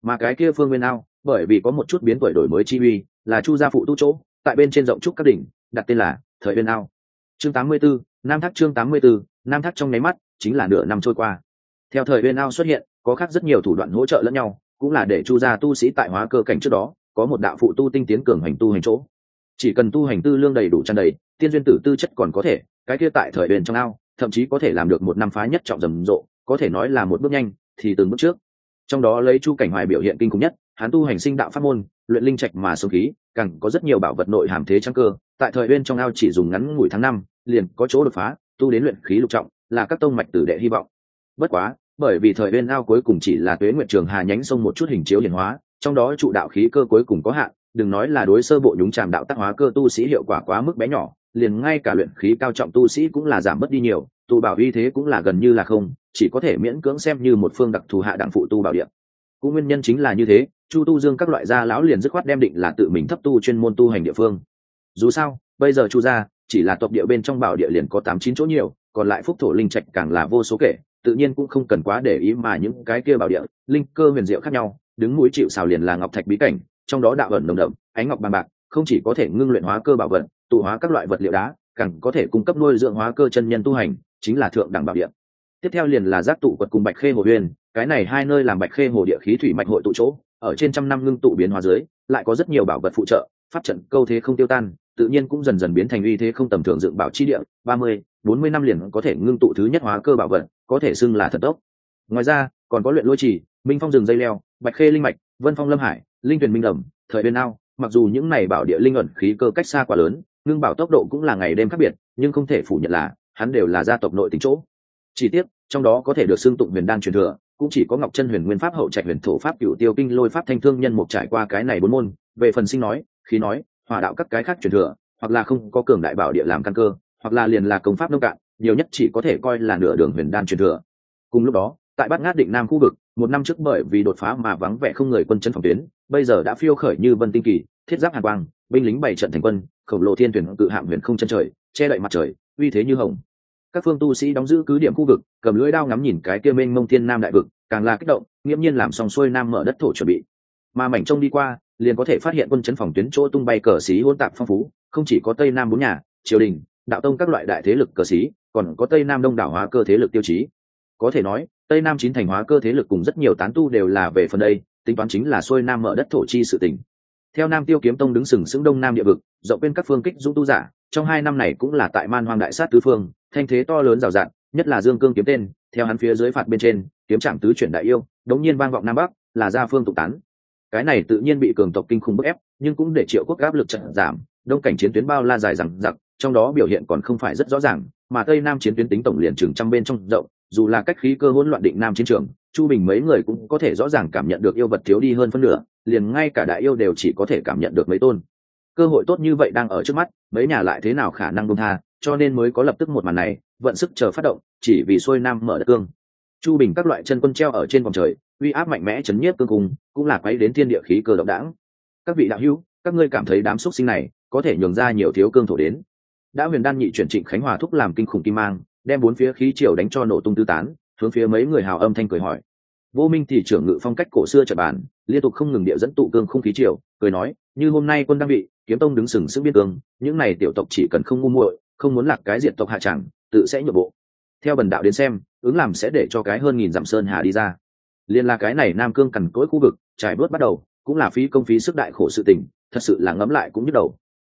mà cái kia phương nguyên ao bởi vì có một chút biến tuổi đổi mới chi uy là chu gia phụ tu chỗ tại bên trên rộng trúc các đỉnh đặt tên là thời nguyên ao. Chương 84, nam thác chương 84, nam thác trong nháy mắt chính là nửa năm trôi qua. Theo thời nguyên ao xuất hiện có khác rất nhiều thủ đoạn hỗ trợ lẫn nhau cũng là để chu gia tu sĩ tại hóa cơ cảnh trước đó có một đạo phụ tu tinh tiến cường hành tu hành chỗ. Chỉ cần tu hành tư lương đầy đủ tràn đầy tiên duyên tử tư chất còn có thể cái kia tại thời huyền trong ao thậm chí có thể làm được một năm phá nhất trọng rầm rộ có thể nói là một bước nhanh thì từng bước trước trong đó lấy chu cảnh hoài biểu hiện kinh khủng nhất, hắn tu hành sinh đạo pháp môn, luyện linh trạch mà sông khí, càng có rất nhiều bảo vật nội hàm thế trang cơ, tại thời bên trong ao chỉ dùng ngắn ngủi tháng năm, liền có chỗ đột phá, tu đến luyện khí lục trọng, là các tông mạch tử đệ hy vọng. Bất quá, bởi vì thời bên ao cuối cùng chỉ là tuế nguyện trường hà nhánh sông một chút hình chiếu hiển hóa, trong đó trụ đạo khí cơ cuối cùng có hạn, đừng nói là đối sơ bộ nhúng tràm đạo tác hóa cơ tu sĩ hiệu quả quá mức bé nhỏ, liền ngay cả luyện khí cao trọng tu sĩ cũng là giảm mất đi nhiều. Tu bảo uy thế cũng là gần như là không, chỉ có thể miễn cưỡng xem như một phương đặc thù hạ đẳng phụ tu bảo điện cũng nguyên nhân chính là như thế, chu tu dương các loại gia lão liền dứt khoát đem định là tự mình thấp tu chuyên môn tu hành địa phương. Dù sao, bây giờ chu gia, chỉ là tộc địa bên trong bảo địa liền có tám chín chỗ nhiều, còn lại phúc thổ linh trạch càng là vô số kể, tự nhiên cũng không cần quá để ý mà những cái kia bảo địa, linh cơ huyền diệu khác nhau, đứng mũi chịu xào liền là ngọc thạch bí cảnh, trong đó đạo ẩn đồng đậm, ánh ngọc bằng bạc, không chỉ có thể ngưng luyện hóa cơ bảo vật, tụ hóa các loại vật liệu đá, càng có thể cung cấp nuôi dưỡng hóa cơ chân nhân tu hành chính là thượng đẳng bảo địa. Tiếp theo liền là giác tụ quật cùng bạch khê hồ huyền, cái này hai nơi làm bạch khê hồ địa khí thủy mạch hội tụ chỗ, ở trên trăm năm ngưng tụ biến hóa dưới, lại có rất nhiều bảo vật phụ trợ, pháp trận câu thế không tiêu tan, tự nhiên cũng dần dần biến thành uy thế không tầm thường dựng bảo chi địa, ba mươi, bốn mươi năm liền có thể ngưng tụ thứ nhất hóa cơ bảo vật, có thể xưng là thật tốc. Ngoài ra, còn có luyện lôi trì, minh phong rừng dây leo, bạch khê linh mạch, vân phong lâm hải, linh thuyền minh đầm thời bên ao, mặc dù những này bảo địa linh ẩn khí cơ cách xa quá lớn ngưng bảo tốc độ cũng là ngày đêm khác biệt, nhưng không thể phủ nhận là hắn đều là gia tộc nội tính chỗ. Chỉ tiếc, trong đó có thể được xưng tụng huyền đan truyền thừa, cũng chỉ có ngọc chân huyền nguyên pháp hậu trạch huyền thổ pháp cựu tiêu kinh lôi pháp thanh thương nhân mục trải qua cái này bốn môn, về phần sinh nói, khí nói hòa đạo các cái khác truyền thừa, hoặc là không có cường đại bảo địa làm căn cơ, hoặc là liền là công pháp nông cạn, nhiều nhất chỉ có thể coi là nửa đường huyền đan truyền thừa. Cùng lúc đó, tại bát ngát định nam khu vực, một năm trước bởi vì đột phá mà vắng vẻ không người quân chân phòng tuyến, bây giờ đã phiêu khởi như vân tinh kỳ, thiết giáp hàn quang, binh lính bảy trận thành quân, khổng lồ thiên tuyển cự hạm huyền không chân trời, che đậy mặt trời, uy thế như hồng các phương tu sĩ đóng giữ cứ điểm khu vực, cầm lưỡi đao ngắm nhìn cái kia mênh mông thiên nam đại vực, càng là kích động, nghiễm nhiên làm xong xuôi nam mở đất thổ chuẩn bị. Mà mảnh trông đi qua, liền có thể phát hiện quân chấn phòng tuyến chỗ tung bay cờ xí hôn tạp phong phú, không chỉ có tây nam bốn nhà, triều đình, đạo tông các loại đại thế lực cờ xí, còn có tây nam đông đảo hóa cơ thế lực tiêu chí. Có thể nói, tây nam chín thành hóa cơ thế lực cùng rất nhiều tán tu đều là về phần đây, tính toán chính là xuôi nam mở đất thổ chi sự tỉnh theo nam tiêu kiếm tông đứng sừng sững đông nam địa vực, rộng bên các phương kích dũng tu giả trong hai năm này cũng là tại man hoang đại sát tứ phương, thanh thế to lớn rào rạt, nhất là dương cương kiếm tên, theo hắn phía dưới phạt bên trên, kiếm trạm tứ chuyển đại yêu, đống nhiên vang vọng nam bắc, là gia phương tụ tán. Cái này tự nhiên bị cường tộc kinh khủng bức ép, nhưng cũng để triệu quốc áp lực trận giảm, đông cảnh chiến tuyến bao la dài rằng giặc trong đó biểu hiện còn không phải rất rõ ràng, mà tây nam chiến tuyến tính tổng liền chừng trăm bên trong rộng, dù là cách khí cơ hỗn loạn định nam chiến trường, chu bình mấy người cũng có thể rõ ràng cảm nhận được yêu vật thiếu đi hơn phân nửa, liền ngay cả đại yêu đều chỉ có thể cảm nhận được mấy tôn cơ hội tốt như vậy đang ở trước mắt, mấy nhà lại thế nào khả năng đông tha, cho nên mới có lập tức một màn này, vận sức chờ phát động, chỉ vì xuôi nam mở đất cương. Chu bình các loại chân quân treo ở trên vòng trời, uy áp mạnh mẽ chấn nhiếp cương cung, cũng là quấy đến thiên địa khí cơ động đảng các vị đạo hữu, các ngươi cảm thấy đám xúc sinh này có thể nhường ra nhiều thiếu cương thổ đến. Đã huyền đan nhị chuyển trịnh khánh hòa thúc làm kinh khủng kim mang, đem bốn phía khí triều đánh cho nổ tung tứ tán, hướng phía mấy người hào âm thanh cười hỏi. Vô minh thì trưởng ngự phong cách cổ xưa trật bàn, liên tục không ngừng địa dẫn tụ cương không khí triều, cười nói, như hôm nay quân đang bị kiếm tông đứng sừng sững biên cương, những này tiểu tộc chỉ cần không ngu muội, không muốn lạc cái diện tộc hạ chẳng, tự sẽ nhượng bộ. Theo bần đạo đến xem, ứng làm sẽ để cho cái hơn nghìn dặm sơn hà đi ra. Liên là cái này nam cương cằn cỗi khu vực, trải bớt bắt đầu, cũng là phí công phí sức đại khổ sự tình, thật sự là ngấm lại cũng nhức đầu.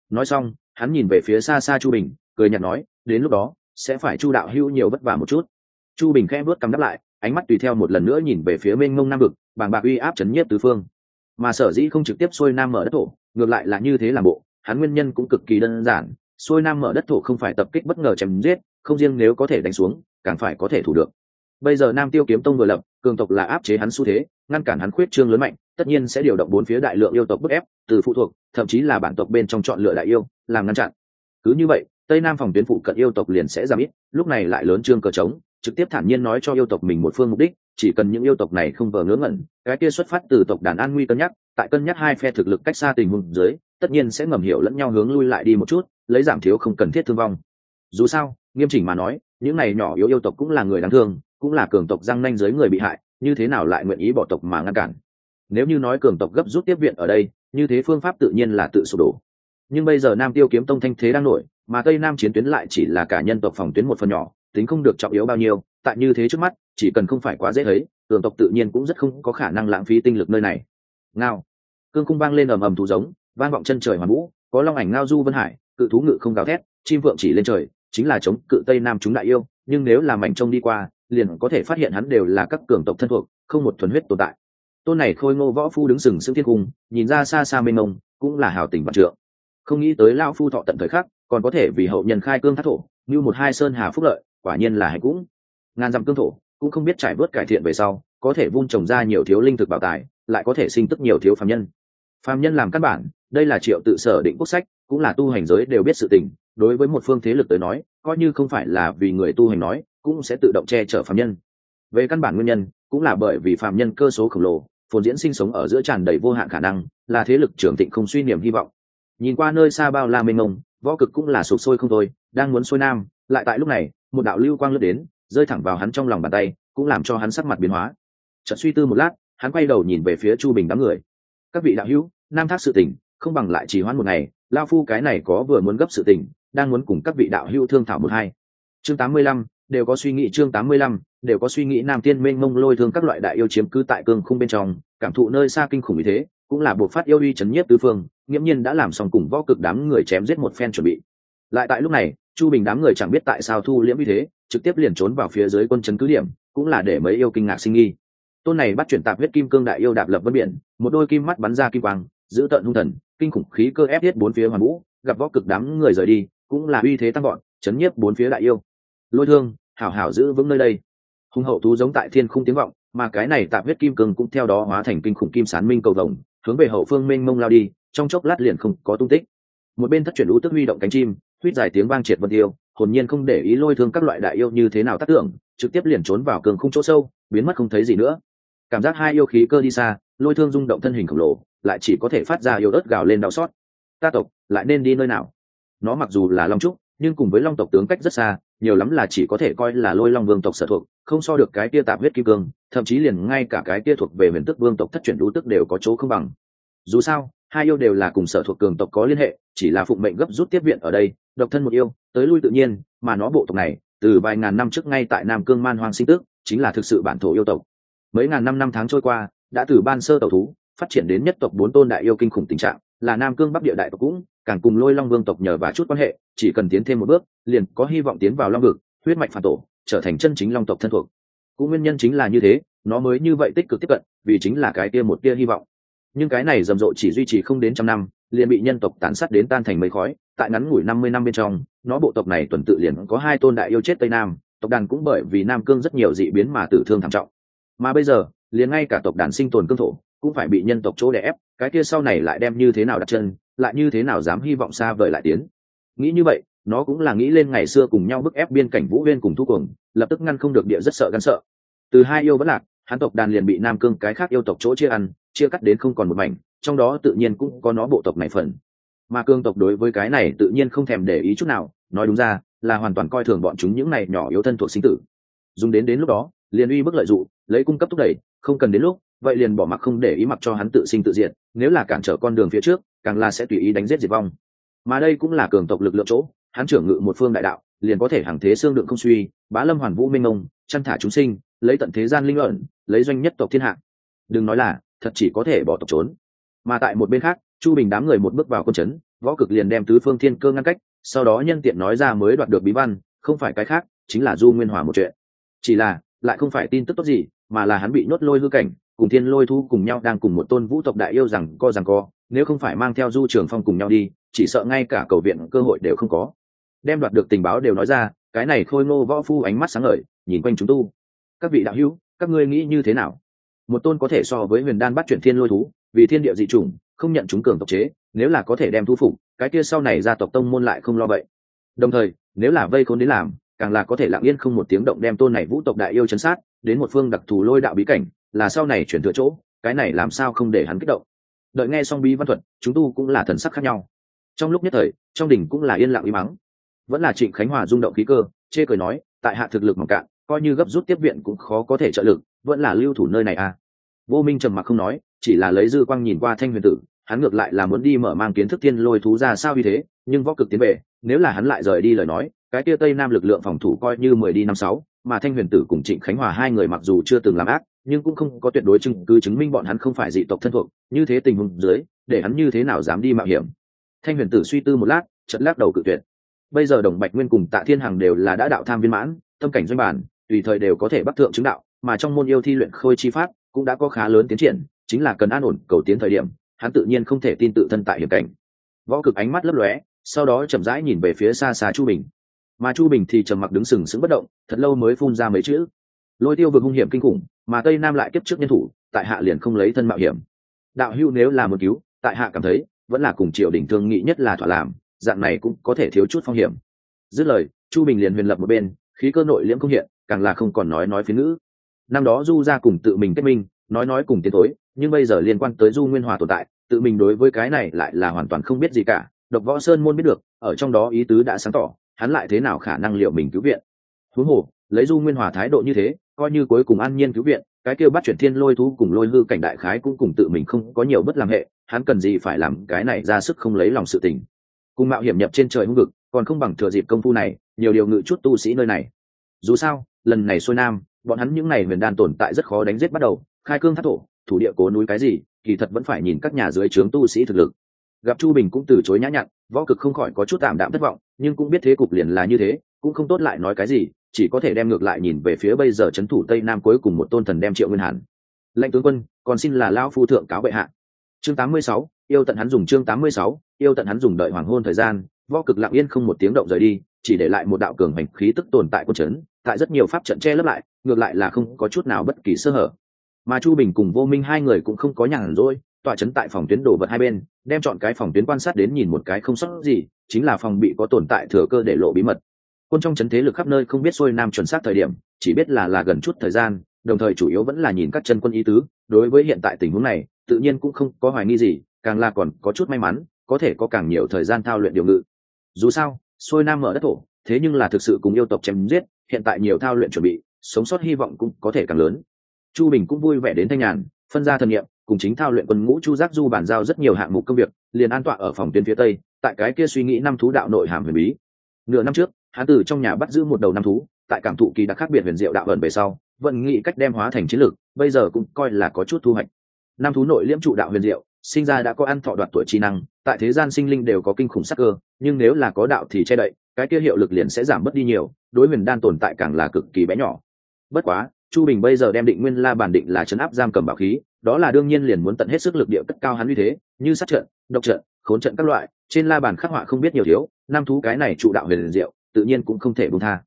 Nói xong, hắn nhìn về phía xa xa chu bình, cười nhạt nói, đến lúc đó, sẽ phải chu đạo hữu nhiều vất vả một chút. Chu bình khẽ bước cắm đắp lại, ánh mắt tùy theo một lần nữa nhìn về phía mênh mông nam vực, bàng bạc uy áp chấn nhiếp tứ phương. Mà sở dĩ không trực tiếp xuôi nam mở đất thổ ngược lại là như thế làm bộ, hắn nguyên nhân cũng cực kỳ đơn giản, xuôi nam mở đất thổ không phải tập kích bất ngờ chém giết, không riêng nếu có thể đánh xuống, càng phải có thể thủ được. Bây giờ nam tiêu kiếm tông vừa lập, cường tộc là áp chế hắn xu thế, ngăn cản hắn khuyết trương lớn mạnh, tất nhiên sẽ điều động bốn phía đại lượng yêu tộc bức ép, từ phụ thuộc, thậm chí là bản tộc bên trong chọn lựa đại yêu, làm ngăn chặn. Cứ như vậy, tây nam phòng tuyến phụ cận yêu tộc liền sẽ giảm ít, lúc này lại lớn trương cờ trống, trực tiếp thản nhiên nói cho yêu tộc mình một phương mục đích chỉ cần những yêu tộc này không vờ ngớ ngẩn, cái kia xuất phát từ tộc đàn an nguy cân nhắc, tại cân nhắc hai phe thực lực cách xa tình huống dưới, tất nhiên sẽ ngầm hiểu lẫn nhau hướng lui lại đi một chút, lấy giảm thiếu không cần thiết thương vong. Dù sao, nghiêm chỉnh mà nói, những này nhỏ yếu yêu tộc cũng là người đáng thương, cũng là cường tộc răng nanh dưới người bị hại, như thế nào lại nguyện ý bỏ tộc mà ngăn cản? Nếu như nói cường tộc gấp rút tiếp viện ở đây, như thế phương pháp tự nhiên là tự sụp đổ. Nhưng bây giờ nam tiêu kiếm tông thanh thế đang nổi, mà tây nam chiến tuyến lại chỉ là cả nhân tộc phòng tuyến một phần nhỏ, tính không được trọng yếu bao nhiêu, tại như thế trước mắt chỉ cần không phải quá dễ thấy, cường tộc tự nhiên cũng rất không có khả năng lãng phí tinh lực nơi này. Ngao. Cương khung vang lên ầm ầm thú giống, vang vọng chân trời hoàn vũ, có long ảnh ngao du vân hải, cự thú ngự không gào thét, chim vượng chỉ lên trời, chính là chống cự tây nam chúng đại yêu, nhưng nếu làm mảnh trông đi qua, liền có thể phát hiện hắn đều là các cường tộc thân thuộc, không một thuần huyết tồn tại. Tôn này khôi ngô võ phu đứng sừng sững thiên cung, nhìn ra xa xa mênh mông, cũng là hào tình vạn trượng. Không nghĩ tới lao phu thọ tận thời khắc, còn có thể vì hậu nhân khai cương thác thổ, như một hai sơn hà phúc lợi, quả nhiên là hạnh cũng. Ngàn dặm cương thổ cũng không biết trải bớt cải thiện về sau, có thể vun trồng ra nhiều thiếu linh thực bảo tài, lại có thể sinh tức nhiều thiếu phạm nhân. Phạm nhân làm căn bản, đây là triệu tự sở định quốc sách, cũng là tu hành giới đều biết sự tình. Đối với một phương thế lực tới nói, coi như không phải là vì người tu hành nói, cũng sẽ tự động che chở phạm nhân. Về căn bản nguyên nhân, cũng là bởi vì phạm nhân cơ số khổng lồ, phồn diễn sinh sống ở giữa tràn đầy vô hạn khả năng, là thế lực trưởng thịnh không suy niềm hy vọng. Nhìn qua nơi xa bao la mênh mông, võ cực cũng là sụp sôi không thôi, đang muốn xuôi nam, lại tại lúc này, một đạo lưu quang lướt đến rơi thẳng vào hắn trong lòng bàn tay, cũng làm cho hắn sắc mặt biến hóa. Trận suy tư một lát, hắn quay đầu nhìn về phía chu bình đám người. Các vị đạo hữu, nam thác sự tình, không bằng lại chỉ hoãn một ngày lao phu cái này có vừa muốn gấp sự tình, đang muốn cùng các vị đạo hữu thương thảo một hai. Chương tám mươi lăm, đều có suy nghĩ, chương tám mươi lăm, đều có suy nghĩ, nam tiên mênh mông lôi thương các loại đại yêu chiếm cứ tại cương khung bên trong, cảm thụ nơi xa kinh khủng như thế, cũng là buộc phát yêu uy chấn nhiếp tứ phương, nghiễm nhiên đã làm xong cùng võ cực đám người chém giết một phen chuẩn bị. Lại tại lúc này, chu bình đám người chẳng biết tại sao thu liễm như thế trực tiếp liền trốn vào phía dưới quân chấn cứ điểm, cũng là để mấy yêu kinh ngạc sinh nghi. Tôn này bắt chuyển tạp huyết kim cương đại yêu đạp lập vân biển, một đôi kim mắt bắn ra kim quang, giữ tận hung thần, kinh khủng khí cơ ép hết bốn phía hoàn vũ, gặp võ cực đám người rời đi, cũng là uy thế tăng gọn chấn nhiếp bốn phía đại yêu. Lôi thương, hảo hảo giữ vững nơi đây. Hùng hậu thú giống tại thiên khung tiếng vọng, mà cái này tạp huyết kim cương cũng theo đó hóa thành kinh khủng kim sán minh cầu vồng, hướng về hậu phương mênh mông lao đi, trong chốc lát liền không có tung tích. Một bên thất chuyển lũ tức huy động cánh chim huýt dài tiếng vang triệt vân tiêu hồn nhiên không để ý lôi thương các loại đại yêu như thế nào tác tưởng, trực tiếp liền trốn vào cường khung chỗ sâu, biến mất không thấy gì nữa. Cảm giác hai yêu khí cơ đi xa, lôi thương rung động thân hình khổng lồ, lại chỉ có thể phát ra yêu ớt gào lên đau xót. Ta tộc, lại nên đi nơi nào? Nó mặc dù là long trúc, nhưng cùng với long tộc tướng cách rất xa, nhiều lắm là chỉ có thể coi là lôi long vương tộc sở thuộc, không so được cái kia tạp huyết kim cương, thậm chí liền ngay cả cái kia thuộc về huyền tức vương tộc thất truyền đũ tức đều có chỗ không bằng. Dù sao hai yêu đều là cùng sở thuộc cường tộc có liên hệ, chỉ là phụng mệnh gấp rút tiếp viện ở đây, độc thân một yêu, tới lui tự nhiên, mà nó bộ tộc này, từ vài ngàn năm trước ngay tại nam cương man hoang sinh tước, chính là thực sự bản thổ yêu tộc. Mấy ngàn năm năm tháng trôi qua, đã từ ban sơ tàu thú, phát triển đến nhất tộc bốn tôn đại yêu kinh khủng tình trạng, là nam cương bắc địa đại tộc cũng, càng cùng lôi long vương tộc nhờ và chút quan hệ, chỉ cần tiến thêm một bước, liền có hy vọng tiến vào long vực, huyết mạch phản tổ, trở thành chân chính long tộc thân thuộc. Cũng nguyên nhân chính là như thế, nó mới như vậy tích cực tiếp cận, vì chính là cái tia một tia hy vọng nhưng cái này rầm rộ chỉ duy trì không đến trăm năm liền bị nhân tộc tàn sát đến tan thành mây khói tại ngắn ngủi năm mươi năm bên trong nó bộ tộc này tuần tự liền có hai tôn đại yêu chết tây nam tộc đàn cũng bởi vì nam cương rất nhiều dị biến mà tử thương thảm trọng. Mà bây giờ liền ngay cả tộc đàn sinh tồn cương thổ cũng phải bị nhân tộc chỗ đè ép cái kia sau này lại đem như thế nào đặt chân lại như thế nào dám hy vọng xa vời lại tiến. Nghĩ như vậy nó cũng là nghĩ lên ngày xưa cùng nhau bức ép biên cảnh vũ huyên cùng thu cường, lập tức ngăn không được địa rất sợ gan sợ. Từ hai yêu vẫn lạc hắn tộc đàn liền bị nam cương cái khác yêu tộc chỗ chia ăn chia cắt đến không còn một mảnh, trong đó tự nhiên cũng có nó bộ tộc này phần. Mà cương tộc đối với cái này tự nhiên không thèm để ý chút nào, nói đúng ra, là hoàn toàn coi thường bọn chúng những này nhỏ yếu thân thuộc sinh tử. Dùng đến đến lúc đó, liền uy bức lợi dụng, lấy cung cấp thúc đẩy, không cần đến lúc, vậy liền bỏ mặc không để ý mặc cho hắn tự sinh tự diệt, nếu là cản trở con đường phía trước, càng là sẽ tùy ý đánh giết diệt vong. Mà đây cũng là cường tộc lực lượng chỗ, hắn trưởng ngự một phương đại đạo, liền có thể hàng thế xương đựng không suy, bá lâm hoàn vũ minh ông, chăn thả chúng sinh, lấy tận thế gian linh ẩn lấy doanh nhất tộc thiên hạ. Đừng nói là thật chỉ có thể bỏ tộc trốn. Mà tại một bên khác chu bình đám người một bước vào quân trấn, võ cực liền đem tứ phương thiên cơ ngăn cách sau đó nhân tiện nói ra mới đoạt được bí văn không phải cái khác chính là du nguyên hòa một chuyện. Chỉ là lại không phải tin tức tốt gì mà là hắn bị nhốt lôi hư cảnh cùng thiên lôi thu cùng nhau đang cùng một tôn vũ tộc đại yêu rằng co rằng co nếu không phải mang theo du trường phong cùng nhau đi chỉ sợ ngay cả cầu viện cơ hội đều không có. Đem đoạt được tình báo đều nói ra cái này khôi ngô võ phu ánh mắt sáng ngời nhìn quanh chúng tu. Các vị đạo hữu các ngươi nghĩ như thế nào? Một tôn có thể so với huyền đan bắt chuyển thiên lôi thú, vì thiên địa dị chủng, không nhận chúng cường tộc chế, nếu là có thể đem thu phục, cái kia sau này gia tộc tông môn lại không lo vậy. Đồng thời, nếu là vây khốn đến làm, càng là có thể lặng yên không một tiếng động đem tôn này vũ tộc đại yêu chấn sát, đến một phương đặc thù lôi đạo bí cảnh, là sau này chuyển thừa chỗ, cái này làm sao không để hắn kích động. Đợi nghe xong bí văn thuật, chúng tu cũng là thần sắc khác nhau. Trong lúc nhất thời, trong đỉnh cũng là yên lặng im mắng vẫn là trịnh khánh hòa rung động khí cơ, chê cười nói, tại hạ thực lực mỏng cạn coi như gấp rút tiếp viện cũng khó có thể trợ lực, vẫn là lưu thủ nơi này à. Vô minh trầm mặc không nói, chỉ là lấy dư quang nhìn qua thanh huyền tử, hắn ngược lại là muốn đi mở mang kiến thức tiên lôi thú ra sao như thế, nhưng võ cực tiến về, nếu là hắn lại rời đi lời nói, cái kia tây nam lực lượng phòng thủ coi như mười đi năm sáu, mà thanh huyền tử cùng trịnh khánh hòa hai người mặc dù chưa từng làm ác, nhưng cũng không có tuyệt đối chứng cứ chứng minh bọn hắn không phải dị tộc thân thuộc, như thế tình huống dưới, để hắn như thế nào dám đi mạo hiểm. Thanh huyền tử suy tư một lát trận lắc đầu cự tuyệt. Bây giờ đồng bạch nguyên cùng tạ thiên hằng đều là đã đạo tham viên mãn, tâm cảnh doanh bản tùy thời đều có thể bắt thượng chứng đạo, mà trong môn yêu thi luyện khôi chi pháp cũng đã có khá lớn tiến triển, chính là cần an ổn cầu tiến thời điểm, hắn tự nhiên không thể tin tự thân tại hiểm cảnh. Võ cực ánh mắt lấp lóe, sau đó chậm rãi nhìn về phía xa xa chu bình. Mà chu bình thì trầm mặc đứng sừng sững bất động, thật lâu mới phun ra mấy chữ. Lôi tiêu vực hung hiểm kinh khủng, mà tây nam lại kiếp trước nhân thủ, tại hạ liền không lấy thân mạo hiểm. Đạo hưu nếu là một cứu, tại hạ cảm thấy, vẫn là cùng triều đình thương nghị nhất là thỏa làm, dạng này cũng có thể thiếu chút phong hiểm. Dứt lời, chu bình liền huyền lập một bên, khí cơ nội liễm không hiện càng là không còn nói nói phía ngữ. Năm đó du ra cùng tự mình kết minh, nói nói cùng tiến tối nhưng bây giờ liên quan tới du nguyên hòa tồn tại, tự mình đối với cái này lại là hoàn toàn không biết gì cả. Độc võ sơn môn biết được, ở trong đó ý tứ đã sáng tỏ, hắn lại thế nào khả năng liệu mình cứu viện? Thú hồ, lấy du nguyên hòa thái độ như thế, coi như cuối cùng an nhiên cứu viện, cái kêu bắt chuyển thiên lôi thú cùng lôi hư cảnh đại khái cũng cùng tự mình không có nhiều bất làm hệ, hắn cần gì phải làm cái này ra sức không lấy lòng sự tình. Cùng mạo hiểm nhập trên trời hung vực còn không bằng thừa dịp công phu này, nhiều điều ngự chút tu sĩ nơi này. Dù sao lần này xuôi nam bọn hắn những ngày huyền đan tồn tại rất khó đánh giết bắt đầu. Khai cương thác thổ thủ địa cố núi cái gì kỳ thật vẫn phải nhìn các nhà dưới trướng tu sĩ thực lực. Gặp chu bình cũng từ chối nhã nhặn võ cực không khỏi có chút tạm đạm thất vọng nhưng cũng biết thế cục liền là như thế cũng không tốt lại nói cái gì chỉ có thể đem ngược lại nhìn về phía bây giờ c h ấ n thủ tây nam cuối cùng một tôn thần đem triệu nguyên hàn. Lệnh tướng quân còn xin là lao phu thượng cáo bệ hạ. Chương 86, yêu tận hắn dùng chương 86, yêu tận hắn dùng đợi hoàng hôn thời gian võ cực lặng yên không một tiếng động rời đi chỉ để lại một đạo cường hành khí tức tồn tại quân trấn tại rất nhiều pháp trận che lấp lại, ngược lại là không có chút nào bất kỳ sơ hở. Mà chu bình cùng vô minh hai người cũng không có nhàn rỗi, tọa chấn tại phòng tuyến đổ vật hai bên, đem chọn cái phòng tuyến quan sát đến nhìn một cái không sót gì, chính là phòng bị có tồn tại thừa cơ để lộ bí mật. Quân trong chấn thế lực khắp nơi không biết xuôi nam chuẩn xác thời điểm, chỉ biết là là gần chút thời gian, đồng thời chủ yếu vẫn là nhìn các chân quân ý tứ, đối với hiện tại tình huống này, tự nhiên cũng không có hoài nghi gì, càng là còn có chút may mắn, có thể có càng nhiều thời gian thao luyện điều ngự. Dù sao, xuôi nam mở đất thổ thế nhưng là thực sự cùng yêu tộc chém giết, hiện tại nhiều thao luyện chuẩn bị, sống sót hy vọng cũng có thể càng lớn. Chu bình cũng vui vẻ đến thanh nhàn, phân ra thần nghiệm, cùng chính thao luyện quân ngũ chu giác du bàn giao rất nhiều hạng mục công việc, liền an tọa ở phòng tuyến phía tây, tại cái kia suy nghĩ năm thú đạo nội hàm huyền bí. Nửa năm trước, hắn tử trong nhà bắt giữ một đầu năm thú, tại cảm thụ kỳ đặc khác biệt huyền diệu đạo ẩn về sau vận nghĩ cách đem hóa thành chiến lược, bây giờ cũng coi là có chút thu hoạch. Năm thú nội liễm trụ đạo huyền diệu, sinh ra đã có ăn thọ đoạt tuổi trí năng, tại thế gian sinh linh đều có kinh khủng sắc cơ, nhưng nếu là có đạo thì che đậy cái kia hiệu lực liền sẽ giảm mất đi nhiều, đối huyền đan tồn tại càng là cực kỳ bé nhỏ. Bất quá, chu bình bây giờ đem định nguyên la bản định là chấn áp giam cầm bảo khí, đó là đương nhiên liền muốn tận hết sức lực địa cất cao hắn uy thế, như sát trận, độc trận, khốn trận các loại, trên la bàn khắc họa không biết nhiều thiếu nam thú cái này trụ đạo huyền diệu, tự nhiên cũng không thể buông tha.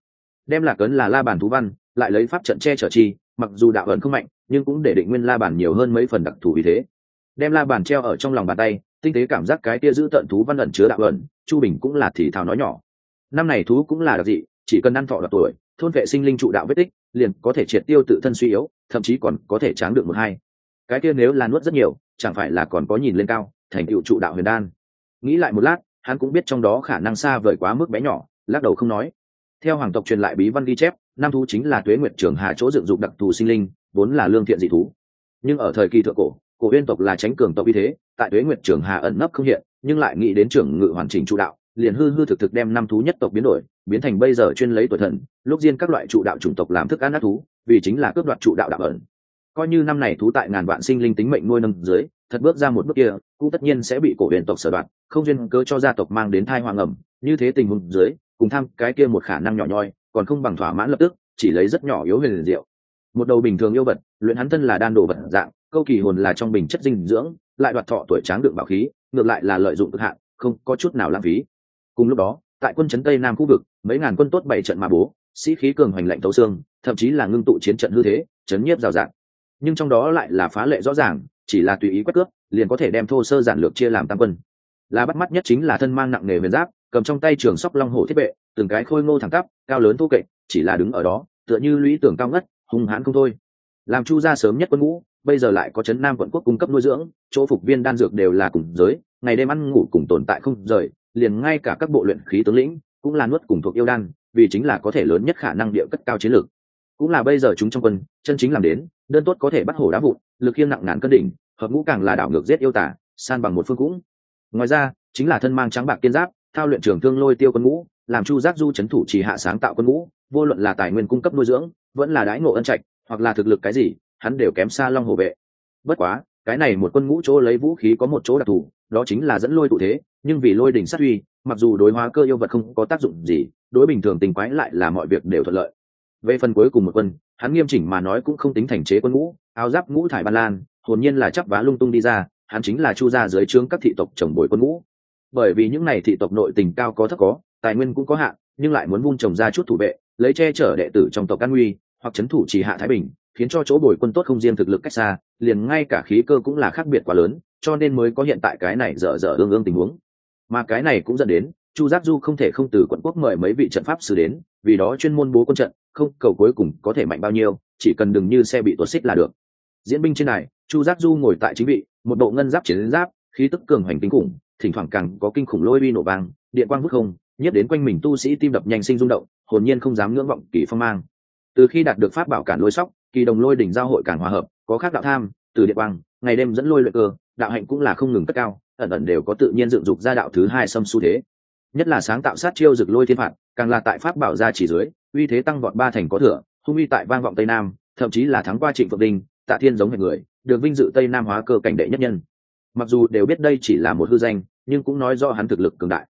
Đem lạc ấn là la bàn thú văn, lại lấy pháp trận che chở chi, mặc dù đạo ấn không mạnh, nhưng cũng để định nguyên la bàn nhiều hơn mấy phần đặc thù vì thế. Đem la bàn treo ở trong lòng bàn tay, tinh tế cảm giác cái kia giữ tận thú văn ẩn chứa đạo ẩn chu bình cũng là thì thào nói nhỏ năm này thú cũng là đặc dị, chỉ cần ăn thọ đoạt tuổi, thôn vệ sinh linh trụ đạo vết tích, liền có thể triệt tiêu tự thân suy yếu, thậm chí còn có thể tráng được một hai. Cái kia nếu là nuốt rất nhiều, chẳng phải là còn có nhìn lên cao, thành tựu trụ đạo huyền đan. Nghĩ lại một lát, hắn cũng biết trong đó khả năng xa vời quá mức bé nhỏ, lắc đầu không nói. Theo hoàng tộc truyền lại bí văn ghi chép nam thú chính là tuế nguyệt trường hà chỗ dựng dục đặc thù sinh linh, vốn là lương thiện dị thú. Nhưng ở thời kỳ thượng cổ cổ uyên tộc là tránh cường tộc như thế, tại tuế nguyệt trường hà ẩn nấp không hiện, nhưng lại nghĩ đến trưởng ngự hoàn chỉnh trụ đạo liền hư hư thực thực đem năm thú nhất tộc biến đổi, biến thành bây giờ chuyên lấy tuổi thần, lúc riêng các loại trụ đạo chủng tộc làm thức ăn ác thú, vì chính là cướp đoạt trụ đạo đạo ẩn. Coi như năm này thú tại ngàn vạn sinh linh tính mệnh nuôi nâng dưới, thật bước ra một bước kia, cũng tất nhiên sẽ bị cổ huyền tộc sở đoạt, không duyên cớ cho gia tộc mang đến thai hoàng ẩm. Như thế tình huống dưới, cùng tham cái kia một khả năng nhỏ nhoi, còn không bằng thỏa mãn lập tức, chỉ lấy rất nhỏ yếu huyền diệu. Một đầu bình thường yêu vật, luyện hắn thân là đan đồ vật dạng, câu kỳ hồn là trong bình chất dinh dưỡng, lại đoạt thọ tuổi tráng đựng bảo khí, ngược lại là lợi dụng cực hạn, không có chút nào lãng phí cùng lúc đó, tại quân trấn tây nam khu vực, mấy ngàn quân tốt bảy trận mà bố, sĩ khí cường hoành lạnh tấu xương, thậm chí là ngưng tụ chiến trận hư thế, chấn nhiếp rào rạng nhưng trong đó lại là phá lệ rõ ràng, chỉ là tùy ý quét cướp, liền có thể đem thô sơ giản lược chia làm tam quân. Là bắt mắt nhất chính là thân mang nặng nề huyền giáp, cầm trong tay trường sóc long hổ thiết vệ từng cái khôi ngô thẳng tắp, cao lớn thô kệch, chỉ là đứng ở đó, tựa như lũy tưởng cao ngất, hung hãn không thôi. Làm chu gia sớm nhất quân ngũ, bây giờ lại có chấn nam quận quốc cung cấp nuôi dưỡng, chỗ phục viên đan dược đều là cùng giới, ngày đêm ăn ngủ cùng tồn tại không rời liền ngay cả các bộ luyện khí tướng lĩnh cũng là nuốt cùng thuộc yêu đan, vì chính là có thể lớn nhất khả năng địa cất cao chiến lược. Cũng là bây giờ chúng trong quân, chân chính làm đến, đơn tốt có thể bắt hổ đá vụn, lực khiêng nặng ngàn cân đỉnh, hợp ngũ càng là đảo ngược giết yêu tả, san bằng một phương cũng. Ngoài ra, chính là thân mang trắng bạc kiên giáp, thao luyện trường thương lôi tiêu quân ngũ, làm chu giác du chấn thủ chỉ hạ sáng tạo quân ngũ, vô luận là tài nguyên cung cấp nuôi dưỡng, vẫn là đái ngộ ân trạch, hoặc là thực lực cái gì, hắn đều kém xa long hồ vệ. Bất quá, cái này một quân ngũ chỗ lấy vũ khí có một chỗ đặc thù, đó chính là dẫn lôi tụ thế nhưng vì lôi đỉnh sát uy, mặc dù đối hóa cơ yêu vật không có tác dụng gì, đối bình thường tình quái lại là mọi việc đều thuận lợi. Về phần cuối cùng một quân, hắn nghiêm chỉnh mà nói cũng không tính thành chế quân ngũ, áo giáp ngũ thải ban lan, hồn nhiên là chắp vá lung tung đi ra, hắn chính là chu gia dưới trướng các thị tộc trồng bồi quân ngũ. Bởi vì những này thị tộc nội tình cao có thấp có, tài nguyên cũng có hạn, nhưng lại muốn vung trồng ra chút thủ vệ, lấy che chở đệ tử trong tộc an nguy, hoặc chấn thủ trì hạ thái bình, khiến cho chỗ bồi quân tốt không riêng thực lực cách xa, liền ngay cả khí cơ cũng là khác biệt quá lớn, cho nên mới có hiện tại cái này dở dở ương ương tình huống mà cái này cũng dẫn đến, chu giác du không thể không từ quận quốc mời mấy vị trận pháp sư đến, vì đó chuyên môn bố quân trận, không, cầu cuối cùng có thể mạnh bao nhiêu, chỉ cần đừng như xe bị tuột xích là được. Diễn binh trên này, chu giác du ngồi tại chính vị, một bộ ngân giáp chiến giáp, khí tức cường hoành kinh khủng, thỉnh thoảng càng có kinh khủng lôi bi nổ vang, điện quang bức không, nhất đến quanh mình tu sĩ tim đập nhanh sinh rung động, hồn nhiên không dám ngưỡng vọng kỳ phong mang. Từ khi đạt được pháp bảo cản lôi sóc, kỳ đồng lôi đỉnh giao hội càng hòa hợp, có khác đạo tham, từ điện quang, ngày đêm dẫn lôi luyện cơ, đạo hạnh cũng là không ngừng cất cao ẩn ẩn đều có tự nhiên dựng dục ra đạo thứ hai xâm xu thế. Nhất là sáng tạo sát chiêu rực lôi thiên phạt, càng là tại pháp bảo gia chỉ dưới, uy thế tăng vọt ba thành có thừa, hung uy tại vang vọng tây nam, thậm chí là thắng qua trịnh phượng đinh, tạ thiên giống hệt người, được vinh dự tây nam hóa cơ cảnh đệ nhất nhân. Mặc dù đều biết đây chỉ là một hư danh, nhưng cũng nói do hắn thực lực cường đại.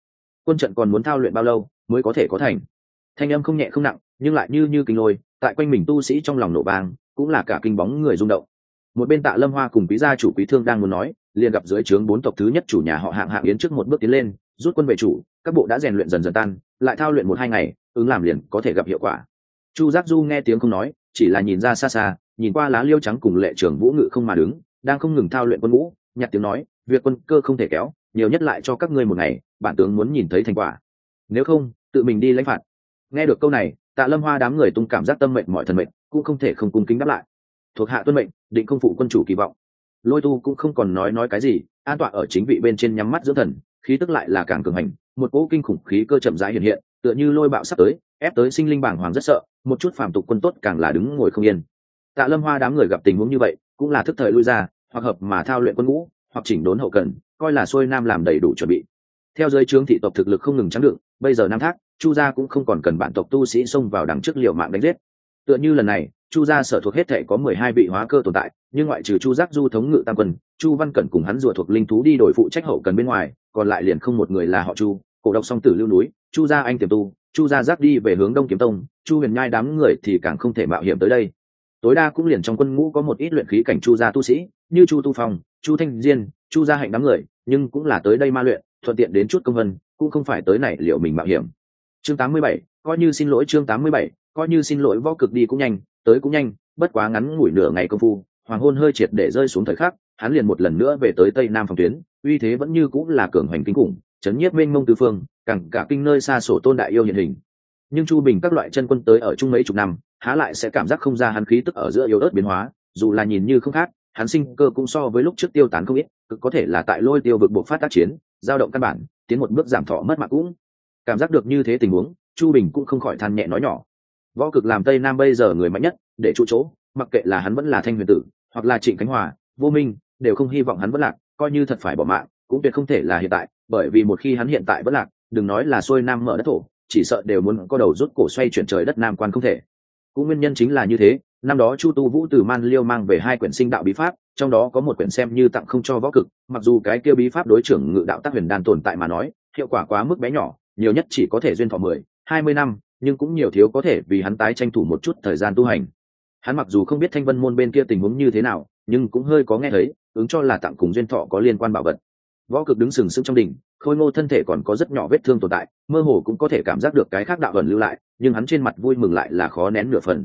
Quân trận còn muốn thao luyện bao lâu mới có thể có thành. Thanh âm không nhẹ không nặng, nhưng lại như như kinh lôi, tại quanh mình tu sĩ trong lòng nổ bang cũng là cả kinh bóng người rung động. Một bên tạ lâm hoa cùng quý gia chủ quý thương đang muốn nói liền gặp dưới trướng bốn tộc thứ nhất chủ nhà họ hạng hạng yến trước một bước tiến lên, rút quân về chủ, các bộ đã rèn luyện dần dần tan, lại thao luyện một hai ngày, ứng làm liền có thể gặp hiệu quả. Chu giác du nghe tiếng không nói, chỉ là nhìn ra xa xa, nhìn qua lá liêu trắng cùng lệ trưởng vũ ngự không mà đứng, đang không ngừng thao luyện quân ngũ, nhặt tiếng nói, việc quân cơ không thể kéo, nhiều nhất lại cho các ngươi một ngày, bản tướng muốn nhìn thấy thành quả. Nếu không, tự mình đi lãnh phạt. Nghe được câu này, tạ lâm hoa đám người tung cảm giác tâm mệnh mọi thần mệnh cũng không thể không cung kính đáp lại. Thuộc hạ tuân mệnh, định không phụ quân chủ kỳ vọng lôi tu cũng không còn nói nói cái gì, an tọa ở chính vị bên trên nhắm mắt dưỡng thần, khí tức lại là càng cường hành, một cỗ kinh khủng khí cơ chậm rãi hiện hiện, tựa như lôi bạo sắp tới, ép tới sinh linh bảng hoàng rất sợ, một chút phàm tục quân tốt càng là đứng ngồi không yên. Tạ lâm hoa đám người gặp tình huống như vậy, cũng là thức thời lui ra, hoặc hợp mà thao luyện quân ngũ, hoặc chỉnh đốn hậu cần, coi là xuôi nam làm đầy đủ chuẩn bị. Theo giới trướng thị tộc thực lực không ngừng trắng đựng, bây giờ nam thác, chu gia cũng không còn cần bản tộc tu sĩ xông vào đằng trước liều mạng đánh giết. Tựa như lần này, chu gia sở thuộc hết thể có mười hai vị hóa cơ tồn tại nhưng ngoại trừ chu giác du thống ngự tam quân chu văn cẩn cùng hắn rùa thuộc linh thú đi đổi phụ trách hậu cần bên ngoài còn lại liền không một người là họ chu. Cổ độc song tử lưu núi chu gia anh tiềm tu chu gia giác đi về hướng đông kiếm tông chu huyền nhai đám người thì càng không thể mạo hiểm tới đây. Tối đa cũng liền trong quân ngũ có một ít luyện khí cảnh chu gia tu sĩ như chu tu phong chu thanh diên chu gia hạnh đám người nhưng cũng là tới đây ma luyện thuận tiện đến chút công vân cũng không phải tới này liệu mình mạo hiểm. Chương 87, coi như xin lỗi chương 87, coi như xin lỗi võ cực đi cũng nhanh tới cũng nhanh bất quá ngắn ngủi nửa ngày công phu hoàng hôn hơi triệt để rơi xuống thời khắc, hắn liền một lần nữa về tới tây nam phòng tuyến, uy thế vẫn như cũng là cường hoành kinh khủng, chấn nhiếp mênh mông tư phương, cẳng cả kinh nơi xa sổ tôn đại yêu hiện hình. Nhưng chu bình các loại chân quân tới ở chung mấy chục năm, há lại sẽ cảm giác không ra hắn khí tức ở giữa yếu ớt biến hóa, dù là nhìn như không khác, hắn sinh cơ cũng so với lúc trước tiêu tán không ít cực có thể là tại lôi tiêu vực buộc phát tác chiến, giao động căn bản, tiến một bước giảm thọ mất mạng cũng. Cảm giác được như thế tình huống, chu bình cũng không khỏi than nhẹ nói nhỏ. Võ cực làm tây nam bây giờ người mạnh nhất, để trụ chỗ mặc kệ là hắn vẫn là thanh huyền tử, hoặc là trịnh khánh hòa, vô minh, đều không hy vọng hắn vẫn lạc, coi như thật phải bỏ mạng, cũng tuyệt không thể là hiện tại, bởi vì một khi hắn hiện tại vẫn lạc, đừng nói là xuôi nam mở đất thổ, chỉ sợ đều muốn có đầu rút cổ xoay chuyển trời đất nam quan không thể. Cũng nguyên nhân chính là như thế, năm đó chu tu vũ từ man liêu mang về hai quyển sinh đạo bí pháp, trong đó có một quyển xem như tặng không cho võ cực, mặc dù cái kia bí pháp đối trưởng ngự đạo tác huyền đan tồn tại mà nói, hiệu quả quá mức bé nhỏ, nhiều nhất chỉ có thể duyên thọ mười, hai mươi năm, nhưng cũng nhiều thiếu có thể vì hắn tái tranh thủ một chút thời gian tu hành hắn mặc dù không biết thanh vân môn bên kia tình huống như thế nào, nhưng cũng hơi có nghe thấy, ứng cho là tặng cùng duyên thọ có liên quan bảo vật. Võ cực đứng sừng sững trong đỉnh, khôi ngô thân thể còn có rất nhỏ vết thương tồn tại, mơ hồ cũng có thể cảm giác được cái khác đạo ẩn lưu lại, nhưng hắn trên mặt vui mừng lại là khó nén nửa phần.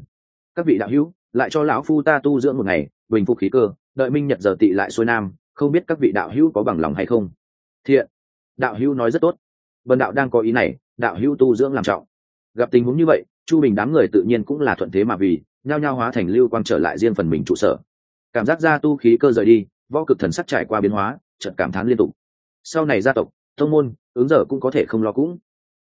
Các vị đạo hữu, lại cho lão phu ta tu dưỡng một ngày, bình phục khí cơ, đợi minh nhật giờ tị lại xuôi nam, không biết các vị đạo hữu có bằng lòng hay không? Thiện. Đạo hữu nói rất tốt. Vân đạo đang có ý này, đạo hữu tu dưỡng làm trọng. Gặp tình huống như vậy, chu bình đám người tự nhiên cũng là thuận thế mà vì nhao nhao hóa thành lưu quang trở lại riêng phần mình trụ sở. Cảm giác ra tu khí cơ rời đi, võ cực thần sắc trải qua biến hóa, chợt cảm thán liên tục. Sau này gia tộc thông môn, ứng giờ cũng có thể không lo cũng.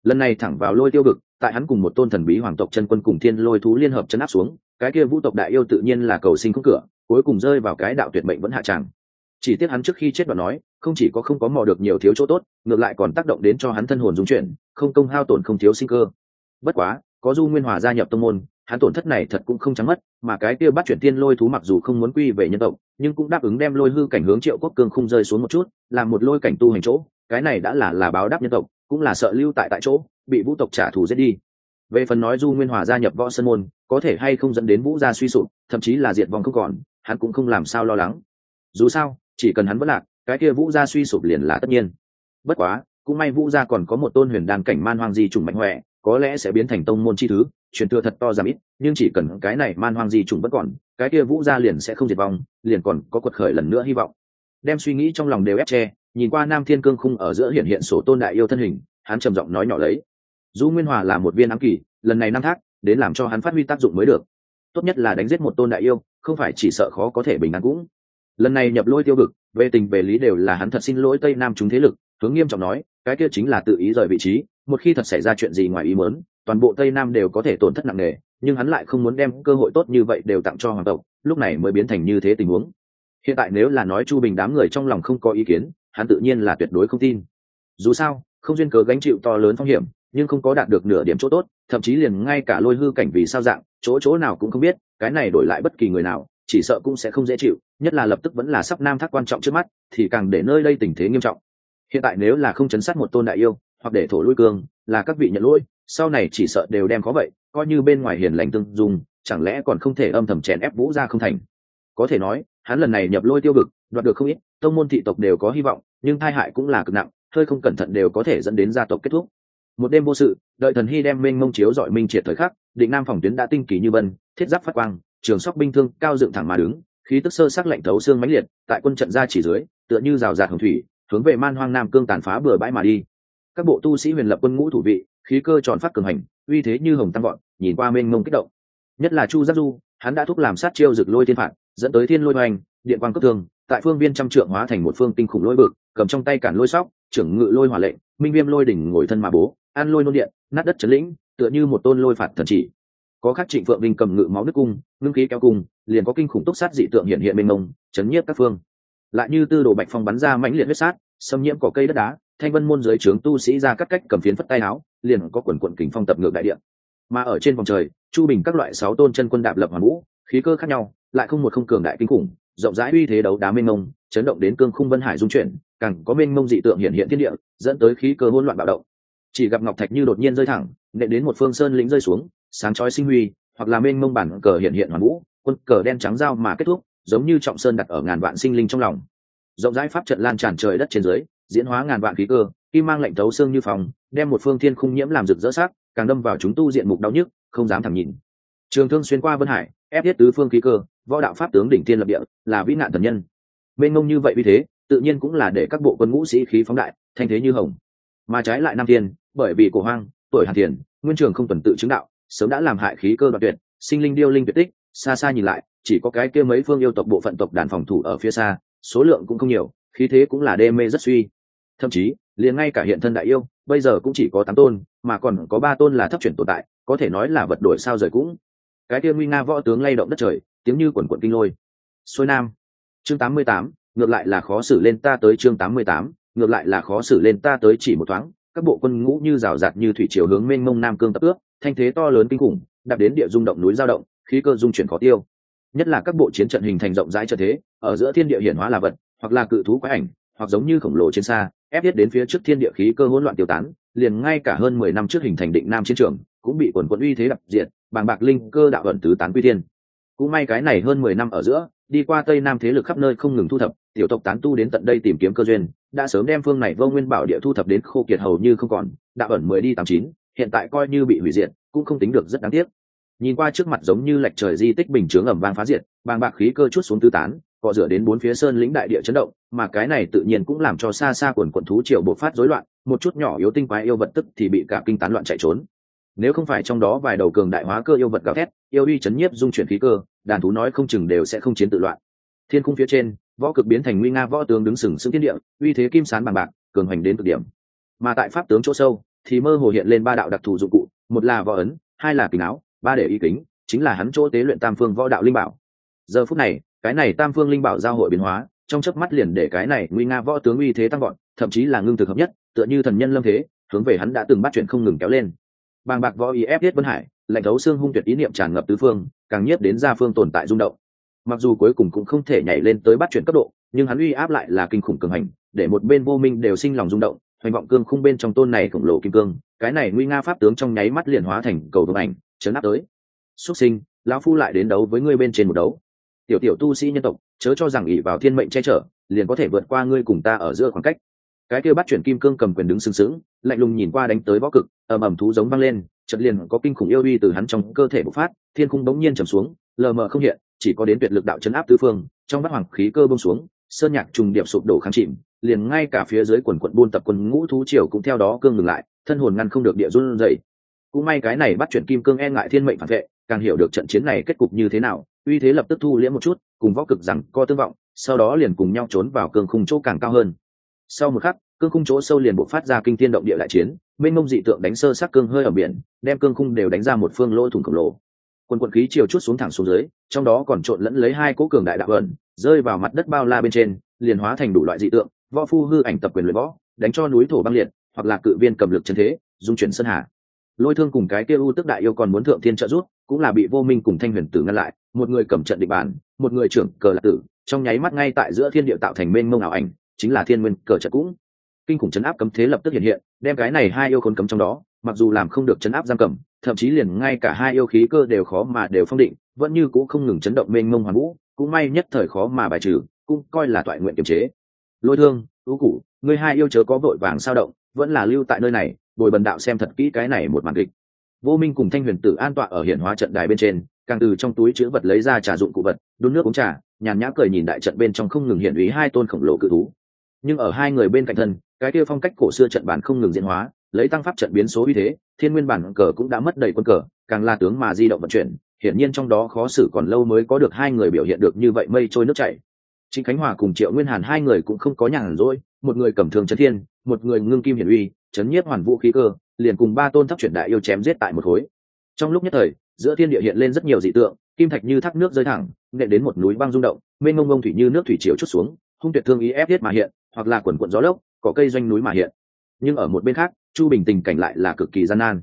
Lần này thẳng vào lôi tiêu cực tại hắn cùng một tôn thần bí hoàng tộc chân quân cùng thiên lôi thú liên hợp chân áp xuống, cái kia vũ tộc đại yêu tự nhiên là cầu sinh không cửa, cuối cùng rơi vào cái đạo tuyệt mệnh vẫn hạ tràng. Chỉ tiếc hắn trước khi chết đoạn nói, không chỉ có không có mò được nhiều thiếu chỗ tốt, ngược lại còn tác động đến cho hắn thân hồn dung chuyển, không công hao tổn không thiếu sinh cơ. Bất quá, có du nguyên hòa gia nhập tông môn hắn tổn thất này thật cũng không trắng mất, mà cái kia bắt chuyển tiên lôi thú mặc dù không muốn quy về nhân tộc, nhưng cũng đáp ứng đem lôi hư cảnh hướng triệu quốc cương không rơi xuống một chút làm một lôi cảnh tu hành chỗ, cái này đã là là báo đáp nhân tộc, cũng là sợ lưu tại tại chỗ, bị vũ tộc trả thù giết đi. Về phần nói du nguyên hòa gia nhập võ sơn môn, có thể hay không dẫn đến vũ gia suy sụp, thậm chí là diệt vong không còn, hắn cũng không làm sao lo lắng. Dù sao, chỉ cần hắn vẫn lạc, cái kia vũ gia suy sụp liền là tất nhiên. Bất quá, cũng may vũ gia còn có một tôn huyền đan cảnh man hoang di trùng mạnh huệ có lẽ sẽ biến thành tông môn chi thứ truyền thừa thật to giảm ít nhưng chỉ cần cái này man hoang di trùng vẫn còn cái kia vũ gia liền sẽ không diệt vong liền còn có quật khởi lần nữa hy vọng. Đem suy nghĩ trong lòng đều ép che nhìn qua nam thiên cương khung ở giữa hiện hiện sổ tôn đại yêu thân hình hắn trầm giọng nói nhỏ lấy. Du nguyên hòa là một viên ám kỳ lần này năm thác đến làm cho hắn phát huy tác dụng mới được. Tốt nhất là đánh giết một tôn đại yêu không phải chỉ sợ khó có thể bình an cũng. Lần này nhập lôi tiêu cực, về tình về lý đều là hắn thật xin lỗi tây nam chúng thế lực hướng nghiêm trọng nói cái kia chính là tự ý rời vị trí một khi thật xảy ra chuyện gì ngoài ý muốn toàn bộ tây nam đều có thể tổn thất nặng nề nhưng hắn lại không muốn đem cơ hội tốt như vậy đều tặng cho hoàng tộc lúc này mới biến thành như thế tình huống. Hiện tại nếu là nói chu bình đám người trong lòng không có ý kiến hắn tự nhiên là tuyệt đối không tin. Dù sao không duyên cớ gánh chịu to lớn phong hiểm nhưng không có đạt được nửa điểm chỗ tốt thậm chí liền ngay cả lôi hư cảnh vì sao dạng chỗ chỗ nào cũng không biết cái này đổi lại bất kỳ người nào chỉ sợ cũng sẽ không dễ chịu nhất là lập tức vẫn là sắp nam thác quan trọng trước mắt thì càng để nơi đây tình thế nghiêm trọng. Hiện tại nếu là không chấn sát một tôn đại yêu hoặc để thổ lui cường, là các vị nhận lỗi sau này chỉ sợ đều đem có vậy, coi như bên ngoài hiền lành tương dung, chẳng lẽ còn không thể âm thầm chèn ép vũ ra không thành? Có thể nói, hắn lần này nhập lôi tiêu vực, đoạt được không ít, tông môn thị tộc đều có hy vọng, nhưng tai hại cũng là cực nặng, hơi không cẩn thận đều có thể dẫn đến gia tộc kết thúc. Một đêm vô sự, đợi thần hy đem mênh mông chiếu dọi minh triệt thời khắc định nam phòng tuyến đã tinh kỳ như bân thiết giáp phát quang, trường sóc binh thương cao dựng thẳng mà đứng, khí tức sơ sắc lạnh thấu xương mãnh liệt, tại quân trận ra chỉ dưới, tựa như rào rạt hồng thủy, hướng về man hoang nam cương tàn phá bừa bãi mà đi. Các bộ tu sĩ huyền lập quân ngũ thủ vị khí cơ tròn phát cường hành, uy thế như hồng tăng gọn nhìn qua mênh mông kích động. Nhất là chu giác du, hắn đã thúc làm sát chiêu rực lôi thiên phạt, dẫn tới thiên lôi hoành, điện quang cấp thương, tại phương viên trăm trượng hóa thành một phương tinh khủng lôi bực cầm trong tay cản lôi sóc, trưởng ngự lôi hỏa lệnh, minh viêm lôi đỉnh ngồi thân mà bố, ăn lôi nôn điện, nát đất trấn lĩnh, tựa như một tôn lôi phạt thần chỉ. Có khắc trịnh phượng vinh cầm ngự máu nước cung, ngưng khí kéo cung, liền có kinh khủng túc sát dị tượng hiện hiện mênh mông, chấn nhiếp các phương. Lại như tư đồ bạch phong bắn ra mãnh liệt huyết sát, xâm nhiễm cỏ cây đất đá, thanh vân môn giới trướng tu sĩ ra cắt cách cầm phiến phất tay áo liền có quần quận kình phong tập ngược đại điện mà ở trên vòng trời, chu bình các loại sáu tôn chân quân đạp lập hoàn vũ, khí cơ khác nhau, lại không một không cường đại kinh khủng, rộng rãi uy thế đấu đá mênh mông, chấn động đến cương khung vân hải dung chuyển, càng có mênh mông dị tượng hiện hiện thiên địa, dẫn tới khí cơ hỗn loạn bạo động. Chỉ gặp ngọc thạch như đột nhiên rơi thẳng nệ đến một phương sơn lĩnh rơi xuống, sáng chói sinh huy, hoặc là mênh mông bản cờ hiện hiện hoàn vũ, quân cờ đen trắng dao mà kết thúc, giống như trọng sơn đặt ở ngàn vạn sinh linh trong lòng. Rộng rãi pháp trận lan tràn trời đất trên dưới, diễn hóa ngàn vạn khí cơ, kim mang lệnh thấu xương như phòng đem một phương thiên khung nhiễm làm rực rỡ sắc càng đâm vào chúng tu diện mục đau nhức không dám thẳng nhìn. Trường thương xuyên qua vân hải ép thiết tứ phương khí cơ võ đạo pháp tướng đỉnh tiên lập địa là vĩ nạn thần nhân. Mênh mông như vậy vì thế tự nhiên cũng là để các bộ quân ngũ sĩ khí phóng đại thanh thế như hồng. Mà trái lại nam Thiên, bởi vì cổ hoang tuổi hàn thiền nguyên trường không tuần tự chứng đạo sớm đã làm hại khí cơ đoạt tuyệt sinh linh điêu linh tuyệt tích xa xa nhìn lại chỉ có cái kia mấy phương yêu tộc bộ phận tộc đàn phòng thủ ở phía xa số lượng cũng không nhiều khí thế cũng là đê mê rất suy. Thậm chí liền ngay cả hiện thân đại yêu, bây giờ cũng chỉ có tám tôn, mà còn có ba tôn là thấp chuyển tồn tại, có thể nói là vật đổi sao rời cũng. Cái kia nguy nga võ tướng lay động đất trời, tiếng như quần quận kinh lôi. Xuôi nam. Chương tám mươi tám, ngược lại là khó xử lên ta tới chương tám mươi tám, ngược lại là khó xử lên ta tới chỉ một thoáng, các bộ quân ngũ như rào rạt như thủy chiều hướng mênh mông nam cương tập ước, thanh thế to lớn kinh khủng, đạp đến địa rung động núi giao động, khí cơ dung chuyển khó tiêu. Nhất là các bộ chiến trận hình thành rộng rãi trợ thế, ở giữa thiên địa hiển hóa là vật, hoặc là cự thú quái ảnh, hoặc giống như khổng lồ trên xa ép biết đến phía trước thiên địa khí cơ hỗn loạn tiêu tán, liền ngay cả hơn mười năm trước hình thành định nam chiến trường, cũng bị quần quận uy thế đặc diện bàng bạc linh cơ đạo ẩn tứ tán quy thiên. Cũng may cái này hơn mười năm ở giữa, đi qua tây nam thế lực khắp nơi không ngừng thu thập, tiểu tộc tán tu đến tận đây tìm kiếm cơ duyên, đã sớm đem phương này vô nguyên bảo địa thu thập đến khô kiệt hầu như không còn, đạo ẩn mười đi tám chín, hiện tại coi như bị hủy diệt, cũng không tính được rất đáng tiếc. Nhìn qua trước mặt giống như lệch trời di tích bình chướng ẩm vang phá diệt, bàng bạc khí cơ chút xuống tứ tán cọ rửa đến bốn phía sơn lĩnh đại địa chấn động, mà cái này tự nhiên cũng làm cho xa xa quần quận thú triều bộc phát rối loạn, một chút nhỏ yếu tinh quái yêu vật tức thì bị cả kinh tán loạn chạy trốn. Nếu không phải trong đó vài đầu cường đại hóa cơ yêu vật gào thét, yêu uy chấn nhiếp dung chuyển khí cơ, đàn thú nói không chừng đều sẽ không chiến tự loạn. Thiên cung phía trên, võ cực biến thành nguy nga võ tướng đứng sừng sững thiên địa, uy thế kim sán bằng bạc, cường hành đến cực điểm. Mà tại pháp tướng chỗ sâu, thì mơ hồ hiện lên ba đạo đặc thù dụng cụ, một là võ ấn, hai là kính áo, ba để y kính, chính là hắn chỗ tế luyện tam phương võ đạo linh bảo. Giờ phút này cái này tam phương linh bảo giao hội biến hóa, trong chớp mắt liền để cái này nguy nga võ tướng uy thế tăng gọn thậm chí là ngưng thực hợp nhất, tựa như thần nhân lâm thế, hướng về hắn đã từng bắt chuyện không ngừng kéo lên. Bàng bạc võ ý ép thiết vân hải, lạnh thấu xương hung tuyệt ý niệm tràn ngập tứ phương, càng nhiếp đến gia phương tồn tại rung động. Mặc dù cuối cùng cũng không thể nhảy lên tới bắt chuyển cấp độ, nhưng hắn uy áp lại là kinh khủng cường hành, để một bên vô minh đều sinh lòng rung động, hoành vọng cương khung bên trong tôn này khổng lồ kim cương, cái này nguy nga pháp tướng trong nháy mắt liền hóa thành cầu vồng ảnh, chấn áp tới. Xuất sinh, lão phu lại đến đấu với ngươi bên trên một đấu tiểu tiểu tu sĩ nhân tộc, chớ cho rằng ỷ vào thiên mệnh che chở, liền có thể vượt qua ngươi cùng ta ở giữa khoảng cách. Cái kia bắt chuyển kim cương cầm quyền đứng sừng sững, lạnh lùng nhìn qua đánh tới võ cực, ầm ầm thú giống văng lên, chợt liền có kinh khủng yêu uy từ hắn trong cơ thể bộc phát, thiên khung bỗng nhiên trầm xuống, lờ mờ không hiện, chỉ có đến tuyệt lực đạo chấn áp tứ phương, trong bát hoàng khí cơ bông xuống, sơn nhạc trùng điệp sụp đổ kháng chìm, liền ngay cả phía dưới quần quận buôn tập quân ngũ thú triều cũng theo đó cương ngừng lại, thân hồn ngăn không được địa run dậy cũng may cái này bắt chuyển kim cương e ngại thiên mệnh phản vệ, càng hiểu được trận chiến này kết cục như thế nào uy thế lập tức thu liễm một chút, cùng võ cực rằng co tương vọng, sau đó liền cùng nhau trốn vào cương khung chỗ càng cao hơn. Sau một khắc, cương khung chỗ sâu liền bộ phát ra kinh thiên động địa đại chiến, mênh mông dị tượng đánh sơ sát cương hơi ở biển, đem cương khung đều đánh ra một phương lỗ thủng khổng lồ. Quân quận khí chiều chút xuống thẳng xuống dưới, trong đó còn trộn lẫn lấy hai cỗ cường đại đạo ẩn rơi vào mặt đất bao la bên trên, liền hóa thành đủ loại dị tượng, võ phu hư ảnh tập quyền luyện võ, đánh cho núi thổ băng liệt, hoặc là cự viên cầm lực chân thế, dung chuyển sơn hà lôi thương cùng cái kia u tức đại yêu còn muốn thượng thiên trợ giúp, cũng là bị vô minh cùng thanh huyền tử ngăn lại, một người cầm trận địch bản, một người trưởng cờ lạc tử, trong nháy mắt ngay tại giữa thiên địa tạo thành mênh mông ảo ảnh, chính là thiên nguyên cờ trận cũng. Kinh khủng chấn áp cấm thế lập tức hiện hiện, đem cái này hai yêu khốn cấm trong đó, mặc dù làm không được chấn áp giam cầm, thậm chí liền ngay cả hai yêu khí cơ đều khó mà đều phong định, vẫn như cũng không ngừng chấn động mênh mông hoàn vũ, cũng may nhất thời khó mà bài trừ, cũng coi là toại nguyện kiềm chế. Lôi thương, ưu củ người hai yêu chớ có vội vàng sao động, vẫn là lưu tại nơi này bồi bần đạo xem thật kỹ cái này một màn kịch. Vô minh cùng thanh huyền tử an tọa ở hiển hóa trận đài bên trên, càng từ trong túi chữ vật lấy ra trà dụng cụ vật, đun nước uống trà, nhàn nhã cười nhìn đại trận bên trong không ngừng hiện ý hai tôn khổng lồ cự thú. Nhưng ở hai người bên cạnh thân, cái kia phong cách cổ xưa trận bản không ngừng diễn hóa, lấy tăng pháp trận biến số uy thế, thiên nguyên bản cờ cũng đã mất đầy quân cờ, càng là tướng mà di động vận chuyển, hiển nhiên trong đó khó xử còn lâu mới có được hai người biểu hiện được như vậy mây trôi nước chảy. Trịnh khánh hòa cùng triệu nguyên hàn hai người cũng không có nhàn rỗi, một người cầm thường trấn thiên, một người ngưng kim hiển uy, chấn nhiếp hoàn vũ khí cơ, liền cùng ba tôn thấp chuyển đại yêu chém giết tại một khối. Trong lúc nhất thời, giữa thiên địa hiện lên rất nhiều dị tượng, kim thạch như thác nước rơi thẳng, nện đến một núi băng rung động, mênh mông mông thủy như nước thủy triều chút xuống, hung tuyệt thương ý ép giết mà hiện, hoặc là quần quần gió lốc có cây doanh núi mà hiện. Nhưng ở một bên khác, chu bình tình cảnh lại là cực kỳ gian nan.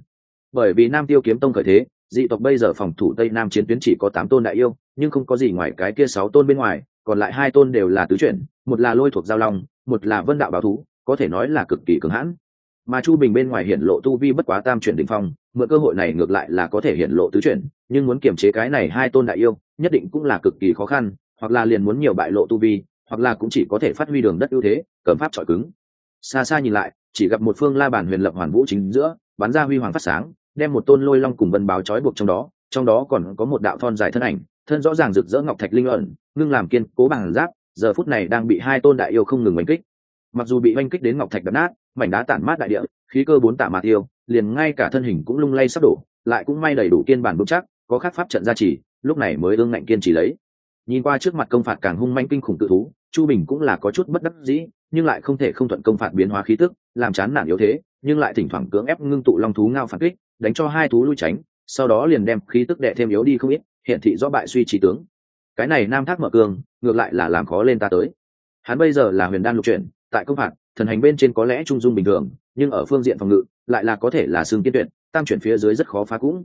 Bởi vì nam tiêu kiếm tông khởi thế, dị tộc bây giờ phòng thủ tây nam chiến tuyến chỉ có tám tôn đại yêu, nhưng không có gì ngoài cái kia sáu tôn bên ngoài còn lại hai tôn đều là tứ chuyển, một là lôi thuộc giao long, một là vân đạo bảo thú, có thể nói là cực kỳ cường hãn. Mà chu bình bên ngoài hiện lộ tu vi bất quá tam chuyển đỉnh phong, mượn cơ hội này ngược lại là có thể hiện lộ tứ chuyển, nhưng muốn kiềm chế cái này hai tôn đại yêu, nhất định cũng là cực kỳ khó khăn, hoặc là liền muốn nhiều bại lộ tu vi, hoặc là cũng chỉ có thể phát huy đường đất ưu thế cấm pháp trọi cứng. Xa xa nhìn lại, chỉ gặp một phương la bản huyền lập hoàn vũ chính giữa, bắn ra huy hoàng phát sáng, đem một tôn lôi long cùng vân báo trói buộc trong đó trong đó còn có một đạo thon dài thân ảnh thân rõ ràng rực rỡ ngọc thạch linh ẩn, ngưng làm kiên cố bằng giáp, giờ phút này đang bị hai tôn đại yêu không ngừng oanh kích. Mặc dù bị oanh kích đến ngọc thạch đập nát, mảnh đá tản mát đại địa, khí cơ bốn tạ mạt tiêu, liền ngay cả thân hình cũng lung lay sắp đổ, lại cũng may đầy đủ kiên bản vững chắc, có khắc pháp trận gia trì, lúc này mới ương ngạnh kiên trì lấy. Nhìn qua trước mặt công phạt càng hung manh kinh khủng tự thú, chu bình cũng là có chút bất đắc dĩ, nhưng lại không thể không thuận công phạt biến hóa khí tức, làm chán nản yếu thế, nhưng lại thỉnh thoảng cưỡng ép ngưng tụ long thú ngao phản kích, đánh cho hai thú lui tránh, sau đó liền đem khí tức đệ thêm yếu đi không ít hiện thị do bại suy trí tướng. Cái này nam thác mở cương, ngược lại là làm khó lên ta tới. Hắn bây giờ là huyền đan lục chuyển, tại công phạt, thần hành bên trên có lẽ trung dung bình thường, nhưng ở phương diện phòng ngự, lại là có thể là xương kiên tuyệt, tam chuyển phía dưới rất khó phá cũng.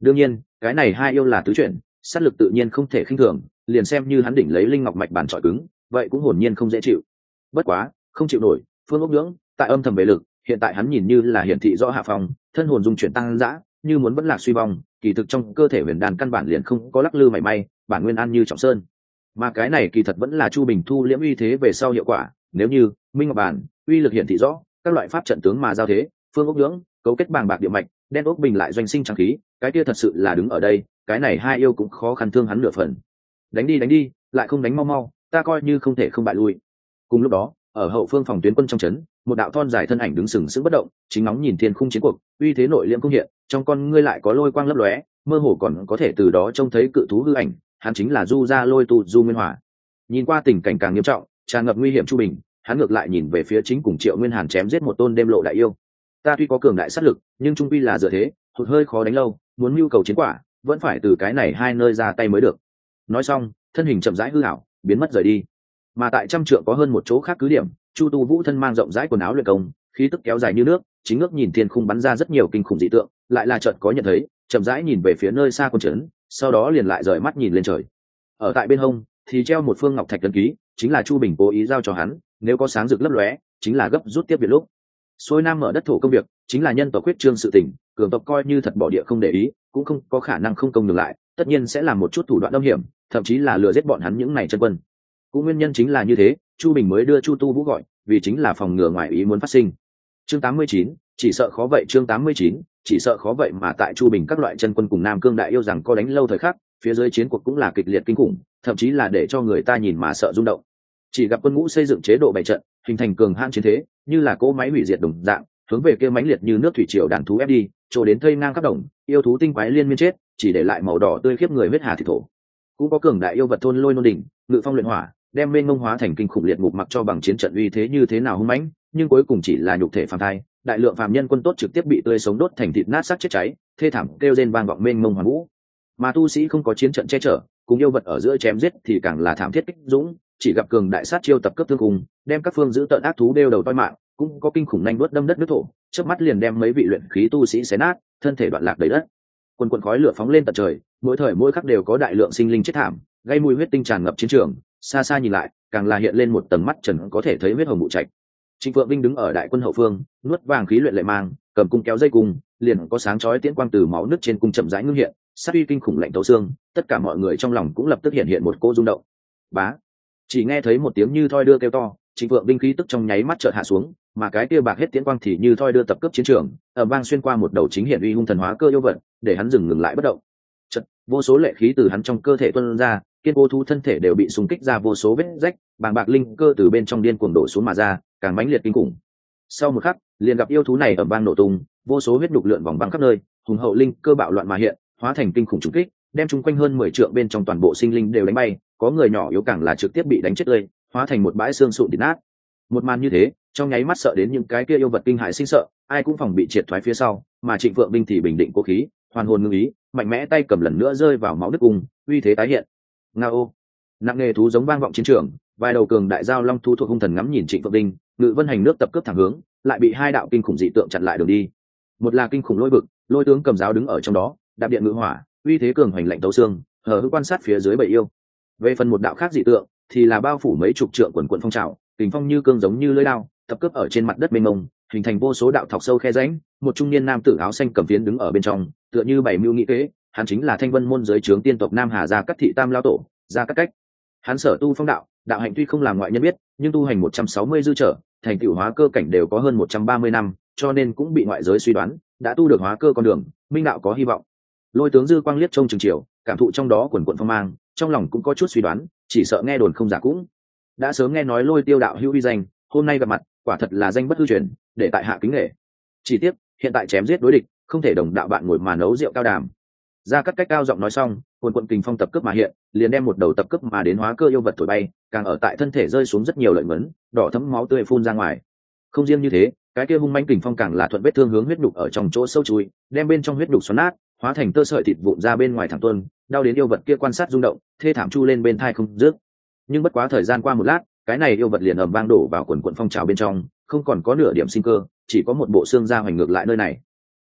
Đương nhiên, cái này hai yêu là tứ chuyển, sát lực tự nhiên không thể khinh thường, liền xem như hắn đỉnh lấy linh ngọc mạch bản trọi cứng, vậy cũng hồn nhiên không dễ chịu. Bất quá, không chịu nổi, phương ốc ngưỡng, tại âm thầm về lực, hiện tại hắn nhìn như là hiển thị rõ hạ phòng thân hồn dung chuyển tăng dã như muốn vẫn lạc suy vong, kỳ thực trong cơ thể huyền đan căn bản liền không có lắc lư mảy may, bản nguyên an như trọng sơn. Mà cái này kỳ thật vẫn là chu bình thu liễm uy thế về sau hiệu quả, nếu như, minh ngọc bản, uy lực hiển thị rõ, các loại pháp trận tướng mà giao thế, phương ốc lưỡng cấu kết bàng bạc địa mạch, đen ốc bình lại doanh sinh trang khí, cái kia thật sự là đứng ở đây, cái này hai yêu cũng khó khăn thương hắn nửa phần. Đánh đi đánh đi, lại không đánh mau mau, ta coi như không thể không bại lui. Cùng lúc đó, ở hậu phương phòng tuyến quân trong trấn một đạo thon dài thân ảnh đứng sừng sững bất động, chính nóng nhìn thiên khung chiến cuộc, uy thế nội liễm cung hiện, trong con ngươi lại có lôi quang lấp lóe, mơ hồ còn có thể từ đó trông thấy cự thú hư ảnh, hắn chính là du gia lôi tu du nguyên hòa nhìn qua tình cảnh càng nghiêm trọng, tràn ngập nguy hiểm chu bình, hắn ngược lại nhìn về phía chính cùng triệu nguyên hàn chém giết một tôn đêm lộ đại yêu. Ta tuy có cường đại sát lực, nhưng trung quy là dựa thế, hụt hơi khó đánh lâu, muốn mưu cầu chiến quả, vẫn phải từ cái này hai nơi ra tay mới được. Nói xong, thân hình chậm rãi hư hảo biến mất rời đi mà tại trăm trượng có hơn một chỗ khác cứ điểm, chu tu vũ thân mang rộng rãi quần áo luyện công, khí tức kéo dài như nước, chính ngước nhìn thiên khung bắn ra rất nhiều kinh khủng dị tượng, lại là trận có nhận thấy, chậm rãi nhìn về phía nơi xa quân trấn, sau đó liền lại rời mắt nhìn lên trời. Ở tại bên hông, thì treo một phương ngọc thạch đơn ký, chính là chu bình cố ý giao cho hắn, nếu có sáng rực lấp lóe, chính là gấp rút tiếp biệt lúc. Xôi nam mở đất thổ công việc, chính là nhân tộc quyết trương sự tỉnh cường tộc coi như thật bỏ địa không để ý, cũng không có khả năng không công ngược lại, tất nhiên sẽ là một chút thủ đoạn âm hiểm, thậm chí là lừa giết bọn hắn những này chân quân cũng nguyên nhân chính là như thế chu bình mới đưa chu tu vũ gọi vì chính là phòng ngừa ngoài ý muốn phát sinh. Chương 89, chỉ sợ khó vậy chương 89, chỉ sợ khó vậy mà tại chu bình các loại chân quân cùng nam cương đại yêu rằng có đánh lâu thời khắc phía dưới chiến cuộc cũng là kịch liệt kinh khủng thậm chí là để cho người ta nhìn mà sợ rung động. Chỉ gặp quân ngũ xây dựng chế độ bày trận hình thành cường hãn chiến thế như là cỗ máy hủy diệt đồng dạng hướng về kia mãnh liệt như nước thủy triều đàn thú ép đi chỗ đến thây ngang khắp đồng yêu thú tinh quái liên miên chết chỉ để lại màu đỏ tươi khiếp người huyết hà thịt thổ. Cũng có cường đại yêu vật thôn lôi nôn đỉnh ngự phong luyện hỏa đem mênh mông hóa thành kinh khủng liệt ngục mặc cho bằng chiến trận uy thế như thế nào hung mãnh, nhưng cuối cùng chỉ là nhục thể phàm thai, đại lượng phàm nhân quân tốt trực tiếp bị tươi sống đốt thành thịt nát xác chết cháy, thê thảm kêu rên vang vọng mênh mông hoàn vũ. Mà tu sĩ không có chiến trận che chở, cùng yêu vật ở giữa chém giết thì càng là thảm thiết kích dũng, chỉ gặp cường đại sát chiêu tập cấp thương cùng, đem các phương giữ tận ác thú đeo đầu toi mạng, cũng có kinh khủng nhanh đuốt đâm đất nước thổ trước mắt liền đem mấy vị luyện khí tu sĩ xé nát, thân thể đoạn lạc đầy đất. Quần quần khói lửa phóng lên tận trời, mỗi thời mỗi khắc đều có đại lượng sinh linh chết thảm, gây mùi huyết tinh tràn ngập chiến trường xa xa nhìn lại càng là hiện lên một tầng mắt trần có thể thấy huyết hồng bụ trạch. Trịnh phượng vinh đứng ở đại quân hậu phương nuốt vàng khí luyện lệ mang cầm cung kéo dây cung liền có sáng chói tiễn quang từ máu nước trên cung chậm rãi ngưng hiện sát uy kinh khủng lạnh tấu xương tất cả mọi người trong lòng cũng lập tức hiện hiện một cô rung động. Bá! Chỉ nghe thấy một tiếng như thoi đưa kêu to trịnh phượng vinh khí tức trong nháy mắt chợt hạ xuống mà cái kia bạc hết tiễn quang thì như thoi đưa tập cấp chiến trường ở bang xuyên qua một đầu chính hiện uy hung thần hóa cơ yêu vật, để hắn dừng ngừng lại bất động. Chật, vô số lệ khí từ hắn trong cơ thể tuôn ra kiên cố thú thân thể đều bị súng kích ra vô số vết rách, bàng bạc linh cơ từ bên trong điên cuồng đổ xuống mà ra, càng mãnh liệt kinh khủng. Sau một khắc, liền gặp yêu thú này ở bang nổ tung, vô số huyết đục lượn vòng băng khắp nơi, hùng hậu linh cơ bạo loạn mà hiện, hóa thành kinh khủng trùng kích, đem chung quanh hơn mười trượng bên trong toàn bộ sinh linh đều đánh bay, có người nhỏ yếu càng là trực tiếp bị đánh chết tươi, hóa thành một bãi xương sụn thịt nát. Một màn như thế, trong nháy mắt sợ đến những cái kia yêu vật kinh hại sinh sợ, ai cũng phòng bị triệt thoái phía sau, mà trịnh phượng binh thì bình định cố khí, hoàn hồn ngưng ý, mạnh mẽ tay cầm lần nữa rơi vào máu đức cung, uy thế tái hiện nga ô. Nặng nghề thú giống vang vọng chiến trường, vài đầu cường đại giao long thu thuộc hung thần ngắm nhìn trịnh phượng đinh, ngự vân hành nước tập cướp thẳng hướng, lại bị hai đạo kinh khủng dị tượng chặn lại đường đi. Một là kinh khủng lôi vực, lôi tướng cầm giáo đứng ở trong đó, đạp điện ngự hỏa, uy thế cường hoành lạnh tấu xương, hờ hư quan sát phía dưới bầy yêu. Về phần một đạo khác dị tượng, thì là bao phủ mấy chục trượng quần quận phong trào, kình phong như cương giống như lưỡi lao tập cướp ở trên mặt đất mênh mông, hình thành vô số đạo thọc sâu khe rãnh, một trung niên nam tử áo xanh cầm phiến đứng ở bên trong, tựa như bảy mưu nghĩ kế hắn chính là thanh vân môn giới trướng tiên tộc nam hà gia cắt thị tam lao tổ, gia cắt cách. Hắn sở tu phong đạo đạo hạnh tuy không làm ngoại nhân biết, nhưng tu hành một trăm sáu mươi dư trở, thành tựu hóa cơ cảnh đều có hơn một trăm ba mươi năm, cho nên cũng bị ngoại giới suy đoán, đã tu được hóa cơ con đường, minh đạo có hy vọng. Lôi tướng dư quang liếc trông trường triều cảm thụ trong đó quần quận phong mang, trong lòng cũng có chút suy đoán, chỉ sợ nghe đồn không giả cũng. Đã sớm nghe nói lôi tiêu đạo hữu vi danh, hôm nay gặp mặt, quả thật là danh bất hư truyền, để tại hạ kính nghệ. Chỉ tiếc, hiện tại chém giết đối địch, không thể đồng đạo bạn ngồi mà nấu rượu cao đàm ra cắt cách cao giọng nói xong, quần quận kình phong tập cướp mà hiện, liền đem một đầu tập cướp mà đến hóa cơ yêu vật thổi bay, càng ở tại thân thể rơi xuống rất nhiều lợi mấn đỏ thấm máu tươi phun ra ngoài. Không riêng như thế, cái kia hung manh kình phong càng là thuận vết thương hướng huyết đục ở trong chỗ sâu chui, đem bên trong huyết đục xoắn nát, hóa thành tơ sợi thịt vụn ra bên ngoài thẳng tuân đau đến yêu vật kia quan sát rung động, thê thảm chu lên bên thai không rước nhưng bất quá thời gian qua một lát, cái này yêu vật liền ầm vang đổ vào quần quận phong trào bên trong, không còn có nửa điểm sinh cơ, chỉ có một bộ xương da hoành ngược lại nơi này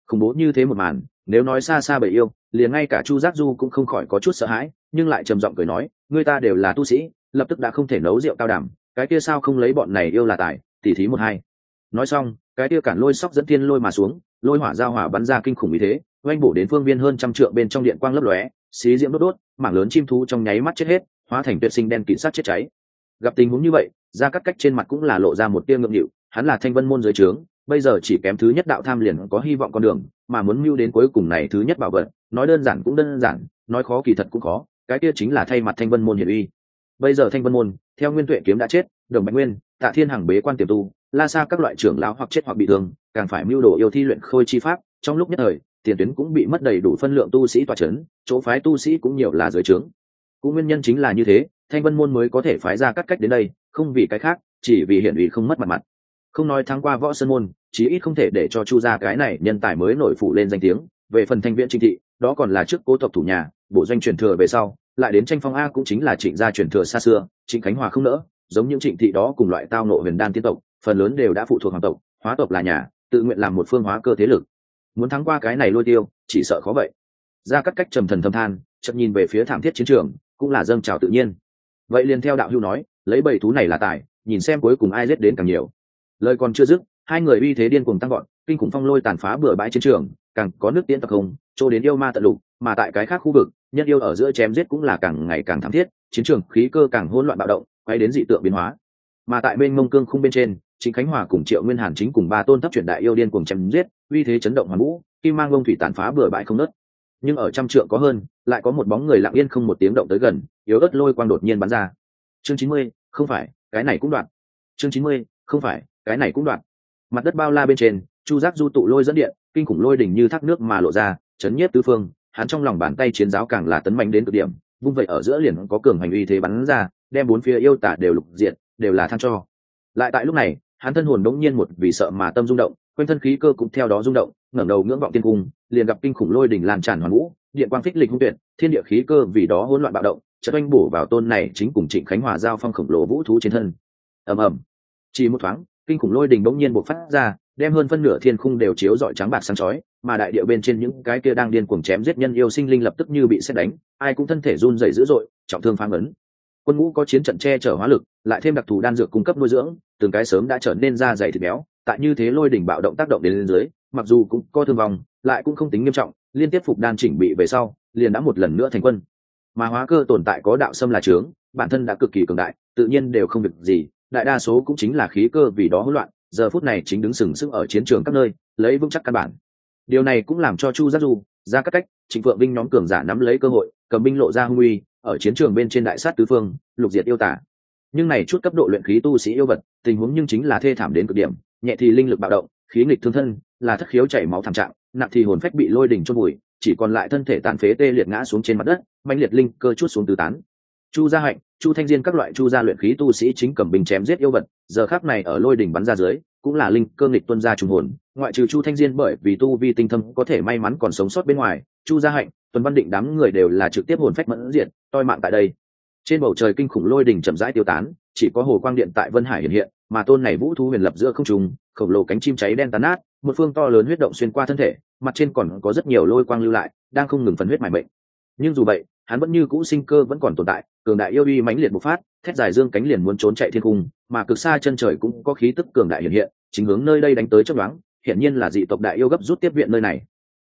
khủng bố như thế một màn, nếu nói xa xa bởi yêu, liền ngay cả chu giác du cũng không khỏi có chút sợ hãi, nhưng lại trầm giọng cười nói người ta đều là tu sĩ, lập tức đã không thể nấu rượu cao đẳng, cái kia sao không lấy bọn này yêu là tài, tỉ thí một hai. Nói xong, cái kia cản lôi sóc dẫn thiên lôi mà xuống, lôi hỏa giao hỏa bắn ra kinh khủng như thế, oanh bổ đến phương viên hơn trăm trượng bên trong điện quang lấp lóe, xí diễm đốt đốt, mảng lớn chim thú trong nháy mắt chết hết, hóa thành tuyệt sinh đen kịt sát chết cháy. Gặp tình huống như vậy ra cắt cách trên mặt cũng là lộ ra một tia ngượng nghịu, hắn là thanh vân môn dưới trướng bây giờ chỉ kém thứ nhất đạo tham liền có hy vọng con đường, mà muốn mưu đến cuối cùng này thứ nhất bảo vật, nói đơn giản cũng đơn giản, nói khó kỳ thật cũng khó, cái kia chính là thay mặt thanh vân môn hiển uy. Bây giờ thanh vân môn, theo nguyên tuệ kiếm đã chết, đồng bạch nguyên, tạ thiên hằng bế quan tiềm tu, la xa các loại trưởng lão hoặc chết hoặc bị thương, càng phải mưu đồ yêu thi luyện khôi chi pháp, trong lúc nhất thời, tiền tuyến cũng bị mất đầy đủ phân lượng tu sĩ tòa trấn chỗ phái tu sĩ cũng nhiều là dưới trướng. Cũng nguyên nhân chính là như thế, thanh vân môn mới có thể phái ra các cách đến đây, không vì cái khác, chỉ vì hiển ủy không mất mặt mặt không nói thắng qua võ sơn môn, chí ít không thể để cho chu gia cái này nhân tài mới nổi phủ lên danh tiếng. Về phần thanh viễn trinh thị, đó còn là trước cố tộc thủ nhà bộ doanh truyền thừa về sau, lại đến tranh phong a cũng chính là trịnh gia truyền thừa xa xưa, trịnh khánh hòa không nỡ, giống những trịnh thị đó cùng loại tao nộ huyền đan tiên tộc, phần lớn đều đã phụ thuộc hoàng tộc, hóa tộc là nhà, tự nguyện làm một phương hóa cơ thế lực. Muốn thắng qua cái này lôi tiêu, chỉ sợ khó vậy. Ra cắt cách trầm thần thâm than chậm nhìn về phía thảm thiết chiến trường, cũng là dâng trào tự nhiên. Vậy liền theo đạo hưu nói, lấy bảy thú này là tài, nhìn xem cuối cùng ai giết đến càng nhiều lời còn chưa dứt, hai người uy thế điên cuồng tăng gọn kinh khủng phong lôi tàn phá bừa bãi chiến trường, càng có nước tiễn tập không, chỗ đến yêu ma tận lục, mà tại cái khác khu vực, nhân yêu ở giữa chém giết cũng là càng ngày càng thảm thiết, chiến trường khí cơ càng hỗn loạn bạo động, quay đến dị tượng biến hóa. Mà tại bên mông cương khung bên trên, chính khánh hòa cùng triệu nguyên hàn chính cùng ba tôn thấp truyền đại yêu điên cùng chém giết, uy thế chấn động hoàn vũ, kim mang ông thủy tàn phá bừa bãi không nớt nhưng ở trăm trượng có hơn, lại có một bóng người lặng yên không một tiếng động tới gần, yếu ớt lôi quang đột nhiên bắn ra. Chương chín mươi, không phải, cái này cũng đoạn. Chương chín mươi, không phải cái này cũng đoạn. Mặt đất bao la bên trên, chu giác du tụ lôi dẫn điện, kinh khủng lôi đỉnh như thác nước mà lộ ra, chấn nhiếp tứ phương, hắn trong lòng bàn tay chiến giáo càng là tấn mạnh đến cực điểm, vung vậy ở giữa liền có cường hành uy thế bắn ra, đem bốn phía yêu tả đều lục diện đều là than cho. Lại tại lúc này, hắn thân hồn đống nhiên một vì sợ mà tâm rung động, quanh thân khí cơ cũng theo đó rung động, ngẩng đầu ngưỡng vọng tiên cung, liền gặp kinh khủng lôi đỉnh lan tràn hoàn vũ, điện quang phích lịch hung tuyệt, thiên địa khí cơ vì đó hỗn loạn bạo động, chợt oanh bổ vào tôn này chính cùng trịnh khánh hòa giao phong khổng lồ vũ thú trên thân. Ầm ầm. Chỉ một thoáng kinh khủng lôi đỉnh bỗng nhiên bộc phát ra, đem hơn phân nửa thiên khung đều chiếu rọi trắng bạc sáng chói, mà đại địa bên trên những cái kia đang điên cuồng chém giết nhân yêu sinh linh lập tức như bị xét đánh, ai cũng thân thể run rẩy dữ dội, trọng thương phang ấn quân ngũ có chiến trận che chở hóa lực, lại thêm đặc thù đan dược cung cấp nuôi dưỡng, từng cái sớm đã trở nên da dày thịt béo, tại như thế lôi đỉnh bạo động tác động đến lên dưới, mặc dù cũng có thương vong, lại cũng không tính nghiêm trọng, liên tiếp phục đan chỉnh bị về sau, liền đã một lần nữa thành quân. Mà hóa cơ tồn tại có đạo xâm là trướng, bản thân đã cực kỳ cường đại, tự nhiên đều không việc gì đại đa số cũng chính là khí cơ vì đó hỗn loạn, giờ phút này chính đứng sừng sững ở chiến trường các nơi, lấy vững chắc căn bản. Điều này cũng làm cho chu giác du ra các cách, trịnh phượng binh nhóm cường giả nắm lấy cơ hội, cầm binh lộ ra hung uy, ở chiến trường bên trên đại sát tứ phương, lục diệt yêu tả. Nhưng này chút cấp độ luyện khí tu sĩ yêu vật, tình huống nhưng chính là thê thảm đến cực điểm, nhẹ thì linh lực bạo động, khí nghịch thương thân, là thất khiếu chảy máu thảm trạng, nặng thì hồn phách bị lôi đỉnh chôn bụi chỉ còn lại thân thể tàn phế tê liệt ngã xuống trên mặt đất mạnh liệt linh cơ chút xuống tứ tán. Chu gia hạnh chu thanh diên các loại chu gia luyện khí tu sĩ chính cầm bình chém giết yêu vật, giờ khác này ở lôi đỉnh bắn ra dưới, cũng là linh cơ nghịch tuân ra trùng hồn. Ngoại trừ chu thanh diên bởi vì tu vi tinh thâm có thể may mắn còn sống sót bên ngoài, chu gia hạnh, tuần văn định đám người đều là trực tiếp hồn phách mẫn diện toi mạng tại đây. Trên bầu trời kinh khủng lôi đỉnh chậm rãi tiêu tán, chỉ có hồ quang điện tại vân hải hiện hiện, mà tôn này vũ thu huyền lập giữa không trùng khổng lồ cánh chim cháy đen tán nát, một phương to lớn huyết động xuyên qua thân thể, mặt trên còn có rất nhiều lôi quang lưu lại, đang không ngừng phần huyết mải bệnh nhưng dù vậy, hắn vẫn như cũ sinh cơ vẫn còn tồn tại cường đại yêu uy mãnh liệt bộc phát, thét dài dương cánh liền muốn trốn chạy thiên cung, mà cực xa chân trời cũng có khí tức cường đại hiện hiện, chính hướng nơi đây đánh tới chấp đoán hiện nhiên là dị tộc đại yêu gấp rút tiếp viện nơi này.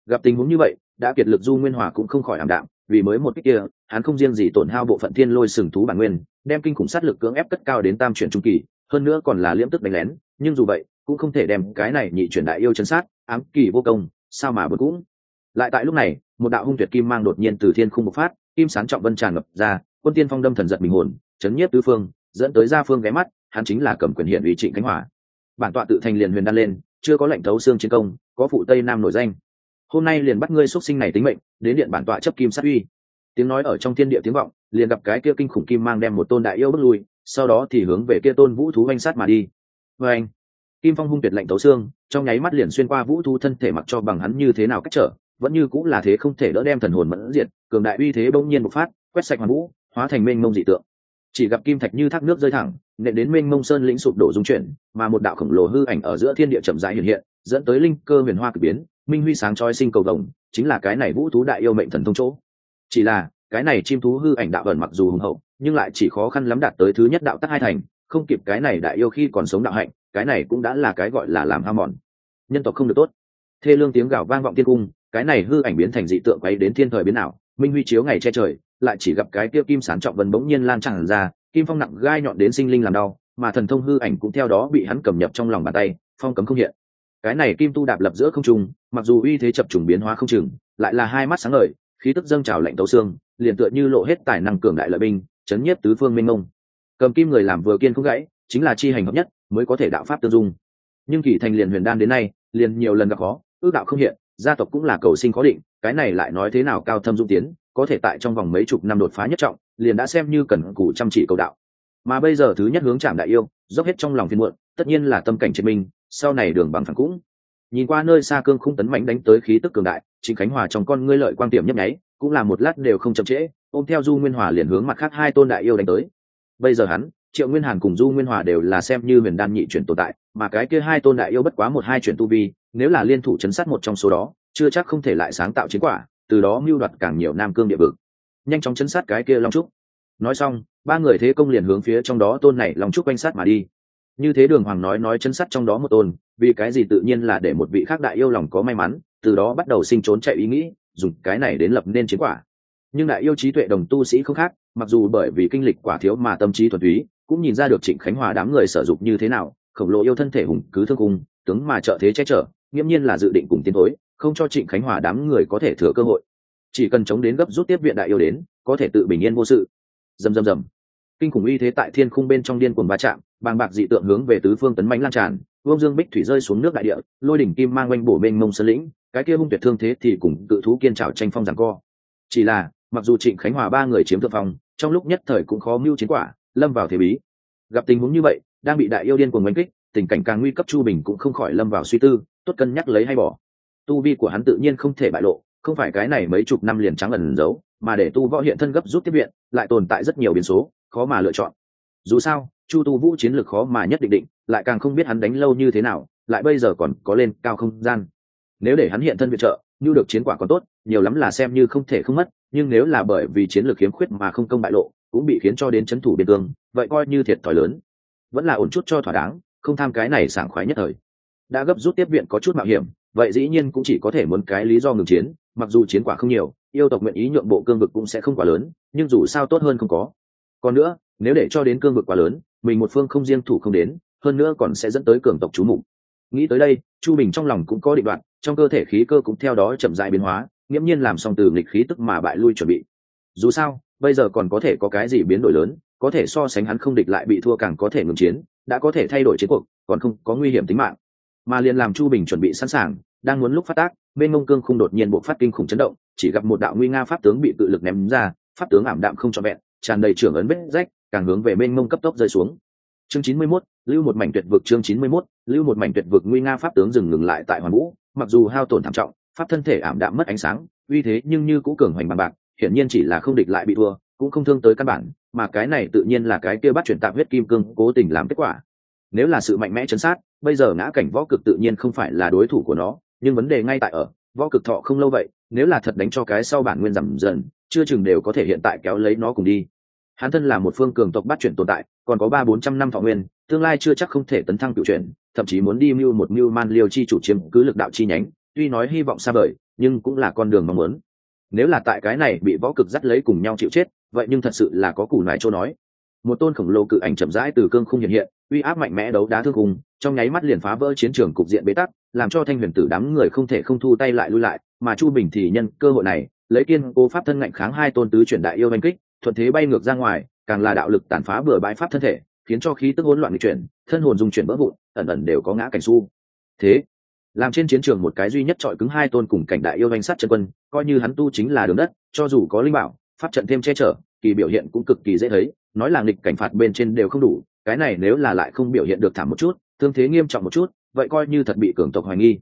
Gặp tình huống như vậy, đã kiệt lực du nguyên hòa cũng không khỏi ảm đạm, vì mới một cách kia, hắn không riêng gì tổn hao bộ phận thiên lôi sừng thú bản nguyên, đem kinh khủng sát lực cưỡng ép cất cao đến tam chuyển trung kỳ, hơn nữa còn là liễm tức đánh lén, nhưng dù vậy, cũng không thể đem cái này nhị chuyển đại yêu chấn sát, ám kỳ vô công, sao mà bật cũng. Lại tại lúc này, một đạo hung tuyệt kim mang đột nhiên từ thiên khung bộc phát, kim sán trọng vân tràn ngập ra quân tiên phong đâm thần giật bình hồn, chấn nhiếp tứ phương, dẫn tới gia phương ghé mắt, hắn chính là cầm quyền hiện ủy trịnh khánh hòa. Bản tọa tự thành liền huyền đan lên, chưa có lệnh thấu xương chiến công, có phụ tây nam nổi danh. Hôm nay liền bắt ngươi xuất sinh này tính mệnh, đến điện bản tọa chấp kim sát uy. Tiếng nói ở trong thiên địa tiếng vọng, liền gặp cái kia kinh khủng kim mang đem một tôn đại yêu bước lui, sau đó thì hướng về kia tôn vũ thú oanh sát mà đi. Vê anh, kim phong hung tuyệt lệnh tấu xương, trong nháy mắt liền xuyên qua vũ thú thân thể mặc cho bằng hắn như thế nào cách trở, vẫn như cũng là thế không thể đỡ đem thần hồn mẫn diệt, cường đại uy thế bỗng nhiên bộc phát, quét sạch hoàn vũ hóa thành mênh mông dị tượng. Chỉ gặp kim thạch như thác nước rơi thẳng, nện đến mênh mông sơn lĩnh sụp đổ dung chuyển, mà một đạo khổng lồ hư ảnh ở giữa thiên địa chậm rãi hiện hiện, dẫn tới linh cơ huyền hoa cực biến, minh huy sáng trói sinh cầu đồng chính là cái này vũ thú đại yêu mệnh thần thông chỗ. Chỉ là, cái này chim thú hư ảnh đạo ẩn mặc dù hùng hậu, nhưng lại chỉ khó khăn lắm đạt tới thứ nhất đạo tắc hai thành, không kịp cái này đại yêu khi còn sống đạo hạnh, cái này cũng đã là cái gọi là làm ham mòn. Nhân tộc không được tốt. Thê lương tiếng gào vang vọng thiên cung, cái này hư ảnh biến thành dị tượng quấy đến thiên thời biến nào minh huy chiếu ngày che trời, lại chỉ gặp cái tiêu kim sán trọng vân bỗng nhiên lan tràn ra, kim phong nặng gai nhọn đến sinh linh làm đau, mà thần thông hư ảnh cũng theo đó bị hắn cầm nhập trong lòng bàn tay, phong cấm không hiện. Cái này kim tu đạp lập giữa không trung, mặc dù uy thế chập trùng biến hóa không chừng, lại là hai mắt sáng ngời, khí tức dâng trào lạnh tấu xương, liền tựa như lộ hết tài năng cường đại lợi binh, chấn nhiếp tứ phương minh mông. Cầm kim người làm vừa kiên không gãy, chính là chi hành hợp nhất, mới có thể đạo pháp tương dung. Nhưng kỳ thành liền huyền đan đến nay, liền nhiều lần gặp khó, ước đạo không hiện, gia tộc cũng là cầu sinh khó định cái này lại nói thế nào cao thâm dung tiến, có thể tại trong vòng mấy chục năm đột phá nhất trọng, liền đã xem như cần cù chăm chỉ cầu đạo. Mà bây giờ thứ nhất hướng chạm đại yêu, dốc hết trong lòng phiên muộn, tất nhiên là tâm cảnh trên minh, sau này đường bằng phẳng cũng. Nhìn qua nơi xa cương không tấn mạnh đánh tới khí tức cường đại chính khánh hòa trong con ngươi lợi quan tiệm nhấp nháy, cũng là một lát đều không chậm trễ, ôm theo du nguyên hòa liền hướng mặt khác hai tôn đại yêu đánh tới. Bây giờ hắn, triệu nguyên hàn cùng du nguyên hòa đều là xem như huyền đan nhị chuyển tồn tại, mà cái kia hai tôn đại yêu bất quá một hai chuyển tu vi, nếu là liên thủ chấn sát một trong số đó chưa chắc không thể lại sáng tạo chiến quả, từ đó mưu đoạt càng nhiều nam cương địa vực. Nhanh chóng chấn sát cái kia long trúc. Nói xong, ba người thế công liền hướng phía trong đó tôn này long trúc quanh sát mà đi. Như thế đường hoàng nói nói chấn sát trong đó một tôn, vì cái gì tự nhiên là để một vị khác đại yêu lòng có may mắn, từ đó bắt đầu sinh trốn chạy ý nghĩ, dùng cái này đến lập nên chiến quả. Nhưng đại yêu trí tuệ đồng tu sĩ không khác, mặc dù bởi vì kinh lịch quả thiếu mà tâm trí thuần túy, cũng nhìn ra được trịnh khánh hòa đám người sử dụng như thế nào, khổng lồ yêu thân thể hùng cứ thương cung tướng mà trợ thế che chở nghiễm nhiên là dự định cùng tiến thối không cho trịnh khánh hòa đám người có thể thừa cơ hội. Chỉ cần chống đến gấp rút tiếp viện đại yêu đến, có thể tự bình yên vô sự. Dầm dầm dầm. Kinh khủng uy thế tại thiên khung bên trong điên cuồng va chạm, bàng bạc dị tượng hướng về tứ phương tấn mạnh lan tràn, vương dương bích thủy rơi xuống nước đại địa, lôi đỉnh kim mang quanh bổ bên mông sơn lĩnh, cái kia hung tuyệt thương thế thì cùng cự thú kiên trào tranh phong giảng co. Chỉ là, mặc dù trịnh khánh hòa ba người chiếm thượng phong, trong lúc nhất thời cũng khó mưu chiến quả, lâm vào thế bí. Gặp tình huống như vậy, đang bị đại yêu điên cuồng đánh kích, tình cảnh càng nguy cấp chu bình cũng không khỏi lâm vào suy tư, tốt cân nhắc lấy hay bỏ tu vi của hắn tự nhiên không thể bại lộ, không phải cái này mấy chục năm liền trắng ẩn giấu, mà để tu võ hiện thân gấp rút tiếp viện, lại tồn tại rất nhiều biến số, khó mà lựa chọn. Dù sao, chu tu vũ chiến lược khó mà nhất định định, lại càng không biết hắn đánh lâu như thế nào, lại bây giờ còn có lên cao không gian. Nếu để hắn hiện thân viện trợ, như được chiến quả còn tốt, nhiều lắm là xem như không thể không mất, nhưng nếu là bởi vì chiến lược khiếm khuyết mà không công bại lộ, cũng bị khiến cho đến c h ấ n thủ biên cương, vậy coi như thiệt thòi lớn. Vẫn là ổn chút cho thỏa đáng, không tham cái này sảng khoái nhất thời. Đã gấp rút tiếp viện có chút mạo hiểm vậy dĩ nhiên cũng chỉ có thể muốn cái lý do ngừng chiến, mặc dù chiến quả không nhiều, yêu tộc nguyện ý nhượng bộ cương vực cũng sẽ không quá lớn, nhưng dù sao tốt hơn không có. Còn nữa, nếu để cho đến cương vực quá lớn, mình một phương không riêng thủ không đến, hơn nữa còn sẽ dẫn tới cường tộc chú mục. Nghĩ tới đây, chu bình trong lòng cũng có định đoạn trong cơ thể khí cơ cũng theo đó chậm dại biến hóa, nghiễm nhiên làm xong từ nghịch khí tức mà bại lui chuẩn bị. Dù sao, bây giờ còn có thể có cái gì biến đổi lớn, có thể so sánh hắn không địch lại bị thua càng có thể ngừng chiến, đã có thể thay đổi chiến cuộc, còn không có nguy hiểm tính mạng mà liền làm chu bình chuẩn bị sẵn sàng đang muốn lúc phát tác bên mông cương không đột nhiên bộ phát kinh khủng chấn động chỉ gặp một đạo nguy nga pháp tướng bị tự lực ném ra pháp tướng ảm đạm không trọn vẹn tràn đầy trưởng ấn vết rách càng hướng về bên mông cấp tốc rơi xuống. Chương chín mươi 91, lưu một mảnh tuyệt vực chương chín mươi 91, lưu một mảnh tuyệt vực nguy nga pháp tướng dừng ngừng lại tại hoàn vũ mặc dù hao tổn thảm trọng pháp thân thể ảm đạm mất ánh sáng uy thế nhưng như cũ cường hoành bằng bạc hiển nhiên chỉ là không địch lại bị thua cũng không thương tới căn bản mà cái này tự nhiên là cái kia bắt chuyển tạm huyết kim cương cố tình làm kết quả nếu là sự mạnh mẽ chấn sát, bây giờ ngã cảnh võ cực tự nhiên không phải là đối thủ của nó, nhưng vấn đề ngay tại ở, võ cực thọ không lâu vậy, nếu là thật đánh cho cái sau bản nguyên giảm dần, chưa chừng đều có thể hiện tại kéo lấy nó cùng đi. Hắn thân là một phương cường tộc bắt chuyển tồn tại, còn có ba bốn trăm năm thọ nguyên, tương lai chưa chắc không thể tấn thăng cựu chuyển, thậm chí muốn đi mưu một mưu man liêu chi chủ chiếm cứ lực đạo chi nhánh, tuy nói hy vọng xa vời, nhưng cũng là con đường mong muốn. Nếu là tại cái này bị võ cực dắt lấy cùng nhau chịu chết, vậy nhưng thật sự là có củ nải chỗ nói một tôn khổng lồ cự ảnh chậm rãi từ cương không hiện hiện, uy áp mạnh mẽ đấu đá thương hùng trong nháy mắt liền phá vỡ chiến trường cục diện bế tắc, làm cho thanh huyền tử đám người không thể không thu tay lại lui lại, mà chu bình thì nhân cơ hội này, lấy kiên cố pháp thân ngạnh kháng hai tôn tứ chuyển đại yêu oanh kích, thuận thế bay ngược ra ngoài, càng là đạo lực tàn phá bừa bãi pháp thân thể, khiến cho khí tức hỗn loạn chuyển, thân hồn dung chuyển vỡ vụn, ẩn ẩn đều có ngã cảnh su. Thế, làm trên chiến trường một cái duy nhất trọi cứng hai tôn cùng cảnh đại yêu danh sát chân quân, coi như hắn tu chính là đường đất, cho dù có linh bảo, pháp trận thêm che chở kỳ biểu hiện cũng cực kỳ dễ thấy, nói là nghịch cảnh phạt bên trên đều không đủ, cái này nếu là lại không biểu hiện được thảm một chút, thương thế nghiêm trọng một chút, vậy coi như thật bị cường tộc hoài nghi.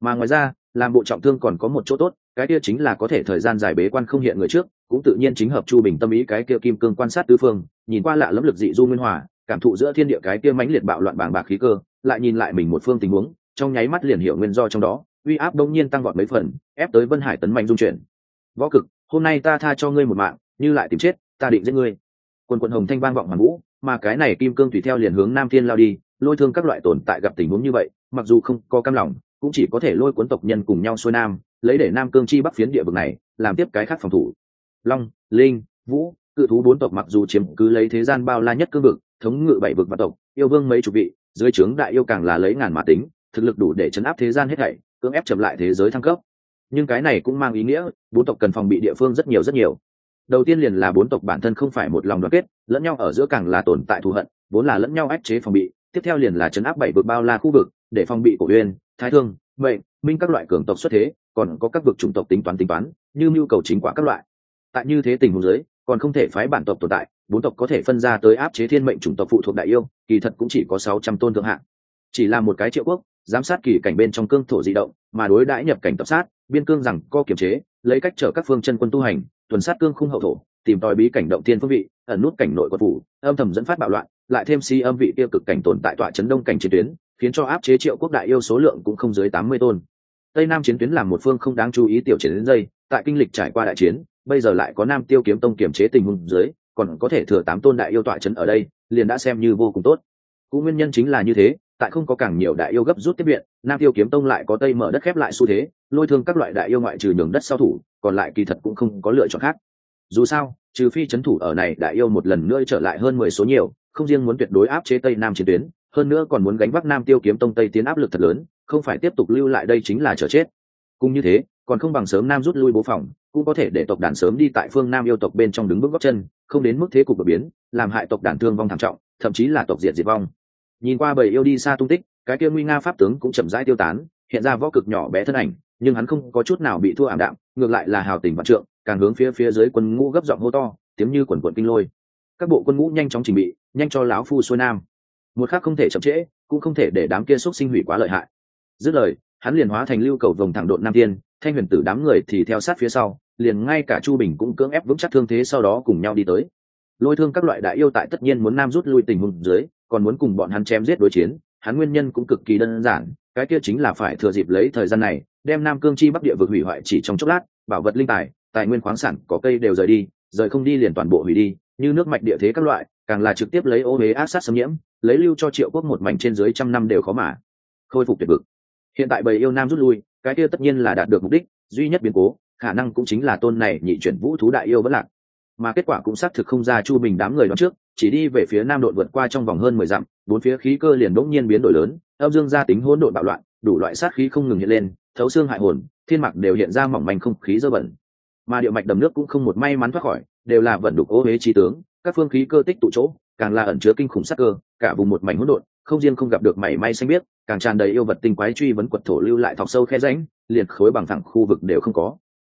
Mà ngoài ra, làm bộ trọng thương còn có một chỗ tốt, cái kia chính là có thể thời gian dài bế quan không hiện người trước, cũng tự nhiên chính hợp chu bình tâm ý cái kia kim cương quan sát tứ phương, nhìn qua lạ lẫm lực dị du nguyên hòa, cảm thụ giữa thiên địa cái kia mãnh liệt bạo loạn bàng bạc khí cơ, lại nhìn lại mình một phương tình huống, trong nháy mắt liền hiểu nguyên do trong đó, uy áp đông nhiên tăng vọt mấy phần, ép tới vân hải tấn mạnh dung chuyển. Võ cực, hôm nay ta tha cho ngươi một mạng như lại tìm chết, ta định giết ngươi. Quần quận hồng thanh vang vọng hoàng vũ, mà cái này kim cương tùy theo liền hướng nam thiên lao đi, lôi thương các loại tồn tại gặp tình huống như vậy, mặc dù không có cam lòng, cũng chỉ có thể lôi cuốn tộc nhân cùng nhau xuôi nam, lấy để nam cương chi bắc phiến địa vực này, làm tiếp cái khác phòng thủ. Long, linh, vũ, cự thú bốn tộc mặc dù chiếm cứ lấy thế gian bao la nhất cương vực, thống ngự bảy vực và tộc, yêu vương mấy chục vị, dưới trướng đại yêu càng là lấy ngàn mà tính, thực lực đủ để chấn áp thế gian hết thảy, cưỡng ép chậm lại thế giới thăng cấp. Nhưng cái này cũng mang ý nghĩa, bốn tộc cần phòng bị địa phương rất nhiều rất nhiều đầu tiên liền là bốn tộc bản thân không phải một lòng đoàn kết, lẫn nhau ở giữa càng là tồn tại thù hận, vốn là lẫn nhau ách chế phòng bị, tiếp theo liền là chấn áp bảy vực bao la khu vực, để phòng bị cổ uyên, thái thương vậy minh các loại cường tộc xuất thế, còn có các vực chủng tộc tính toán tính toán, như nhu cầu chính quả các loại. Tại như thế tình huống giới còn không thể phái bản tộc tồn tại, bốn tộc có thể phân ra tới áp chế thiên mệnh chủng tộc phụ thuộc đại yêu, kỳ thật cũng chỉ có sáu trăm tôn thượng hạng. Chỉ là một cái triệu quốc, giám sát kỳ cảnh bên trong cương thổ di động, mà đối đãi nhập cảnh tập sát, biên cương rằng co kiểm chế, lấy cách trở các phương chân quân tu hành tuần sát cương khung hậu thổ, tìm tòi bí cảnh động thiên phương vị, ẩn nút cảnh nội quân phủ, âm thầm dẫn phát bạo loạn, lại thêm si âm vị tiêu cực cảnh tồn tại tọa chấn đông cảnh chiến tuyến, khiến cho áp chế triệu quốc đại yêu số lượng cũng không dưới tám mươi tôn. Tây nam chiến tuyến làm một phương không đáng chú ý tiểu chiến đến dây, tại kinh lịch trải qua đại chiến, bây giờ lại có nam tiêu kiếm tông kiểm chế tình huống dưới, còn có thể thừa tám tôn đại yêu tọa chấn ở đây, liền đã xem như vô cùng tốt. Cũng nguyên nhân chính là như thế tại không có càng nhiều đại yêu gấp rút tiếp viện, nam tiêu kiếm tông lại có tây mở đất khép lại xu thế, lôi thương các loại đại yêu ngoại trừ nhường đất sau thủ, còn lại kỳ thật cũng không có lựa chọn khác. Dù sao, trừ phi c h ấ n thủ ở này, đại yêu một lần nữa trở lại hơn mười số nhiều, không riêng muốn tuyệt đối áp chế tây nam chiến tuyến, hơn nữa còn muốn gánh vác nam tiêu kiếm tông tây tiến áp lực thật lớn, không phải tiếp tục lưu lại đây chính là chờ chết. Cũng như thế, còn không bằng sớm nam rút lui bố phòng, cũng có thể để tộc đàn sớm đi tại phương nam yêu tộc bên trong đứng bước góc chân, không đến mức thế cục đột biến, làm hại tộc đàn thương vong thảm trọng, thậm chí là tộc diệt diệt vong nhìn qua bầy yêu đi xa tung tích, cái kia nguy nga pháp tướng cũng chậm rãi tiêu tán, hiện ra võ cực nhỏ bé thân ảnh, nhưng hắn không có chút nào bị thua ảm đạm, ngược lại là hào tình vạn trượng, càng hướng phía phía dưới quân ngũ gấp giọng hô to, tiếng như quần quận kinh lôi. Các bộ quân ngũ nhanh chóng trình bị, nhanh cho láo phu xuôi nam. Một khác không thể chậm trễ, cũng không thể để đám kia xúc sinh hủy quá lợi hại. Dứt lời, hắn liền hóa thành lưu cầu vòng thẳng độn nam tiên, thanh huyền tử đám người thì theo sát phía sau, liền ngay cả chu bình cũng cưỡng ép vững chắc thương thế sau đó cùng nhau đi tới. Lôi thương các loại đại yêu tại tất nhiên muốn nam rút lui tình hùng dưới còn muốn cùng bọn hắn chém giết đối chiến, hắn nguyên nhân cũng cực kỳ đơn giản, cái kia chính là phải thừa dịp lấy thời gian này, đem nam cương chi bắc địa vực hủy hoại chỉ trong chốc lát, bảo vật linh tài tài nguyên khoáng sản có cây đều rời đi, rời không đi liền toàn bộ hủy đi, như nước mạch địa thế các loại, càng là trực tiếp lấy ô huế áp sát xâm nhiễm, lấy lưu cho triệu quốc một mảnh trên dưới trăm năm đều khó mà khôi phục tuyệt vực. Hiện tại bầy yêu nam rút lui, cái kia tất nhiên là đạt được mục đích, duy nhất biến cố, khả năng cũng chính là tôn này nhị chuyển vũ thú đại yêu vẫn lạc mà kết quả cũng xác thực không ra chu bình đám người đón trước, chỉ đi về phía nam đội vượt qua trong vòng hơn mười dặm, bốn phía khí cơ liền đỗng nhiên biến đổi lớn, âm dương gia tính hỗn độn bạo loạn, đủ loại sát khí không ngừng hiện lên, thấu xương hại hồn, thiên mặc đều hiện ra mỏng manh không khí dơ bẩn. Mà điệu mạch đầm nước cũng không một may mắn thoát khỏi, đều là vận đục ô huế trí tướng, các phương khí cơ tích tụ chỗ, càng là ẩn chứa kinh khủng sắc cơ, cả vùng một mảnh hỗn độn, không riêng không gặp được mảy may xanh biết càng tràn đầy yêu vật tinh quái truy vấn quật thổ lưu lại thọc sâu khe rãnh, liền khối bằng thẳng khu vực đều không có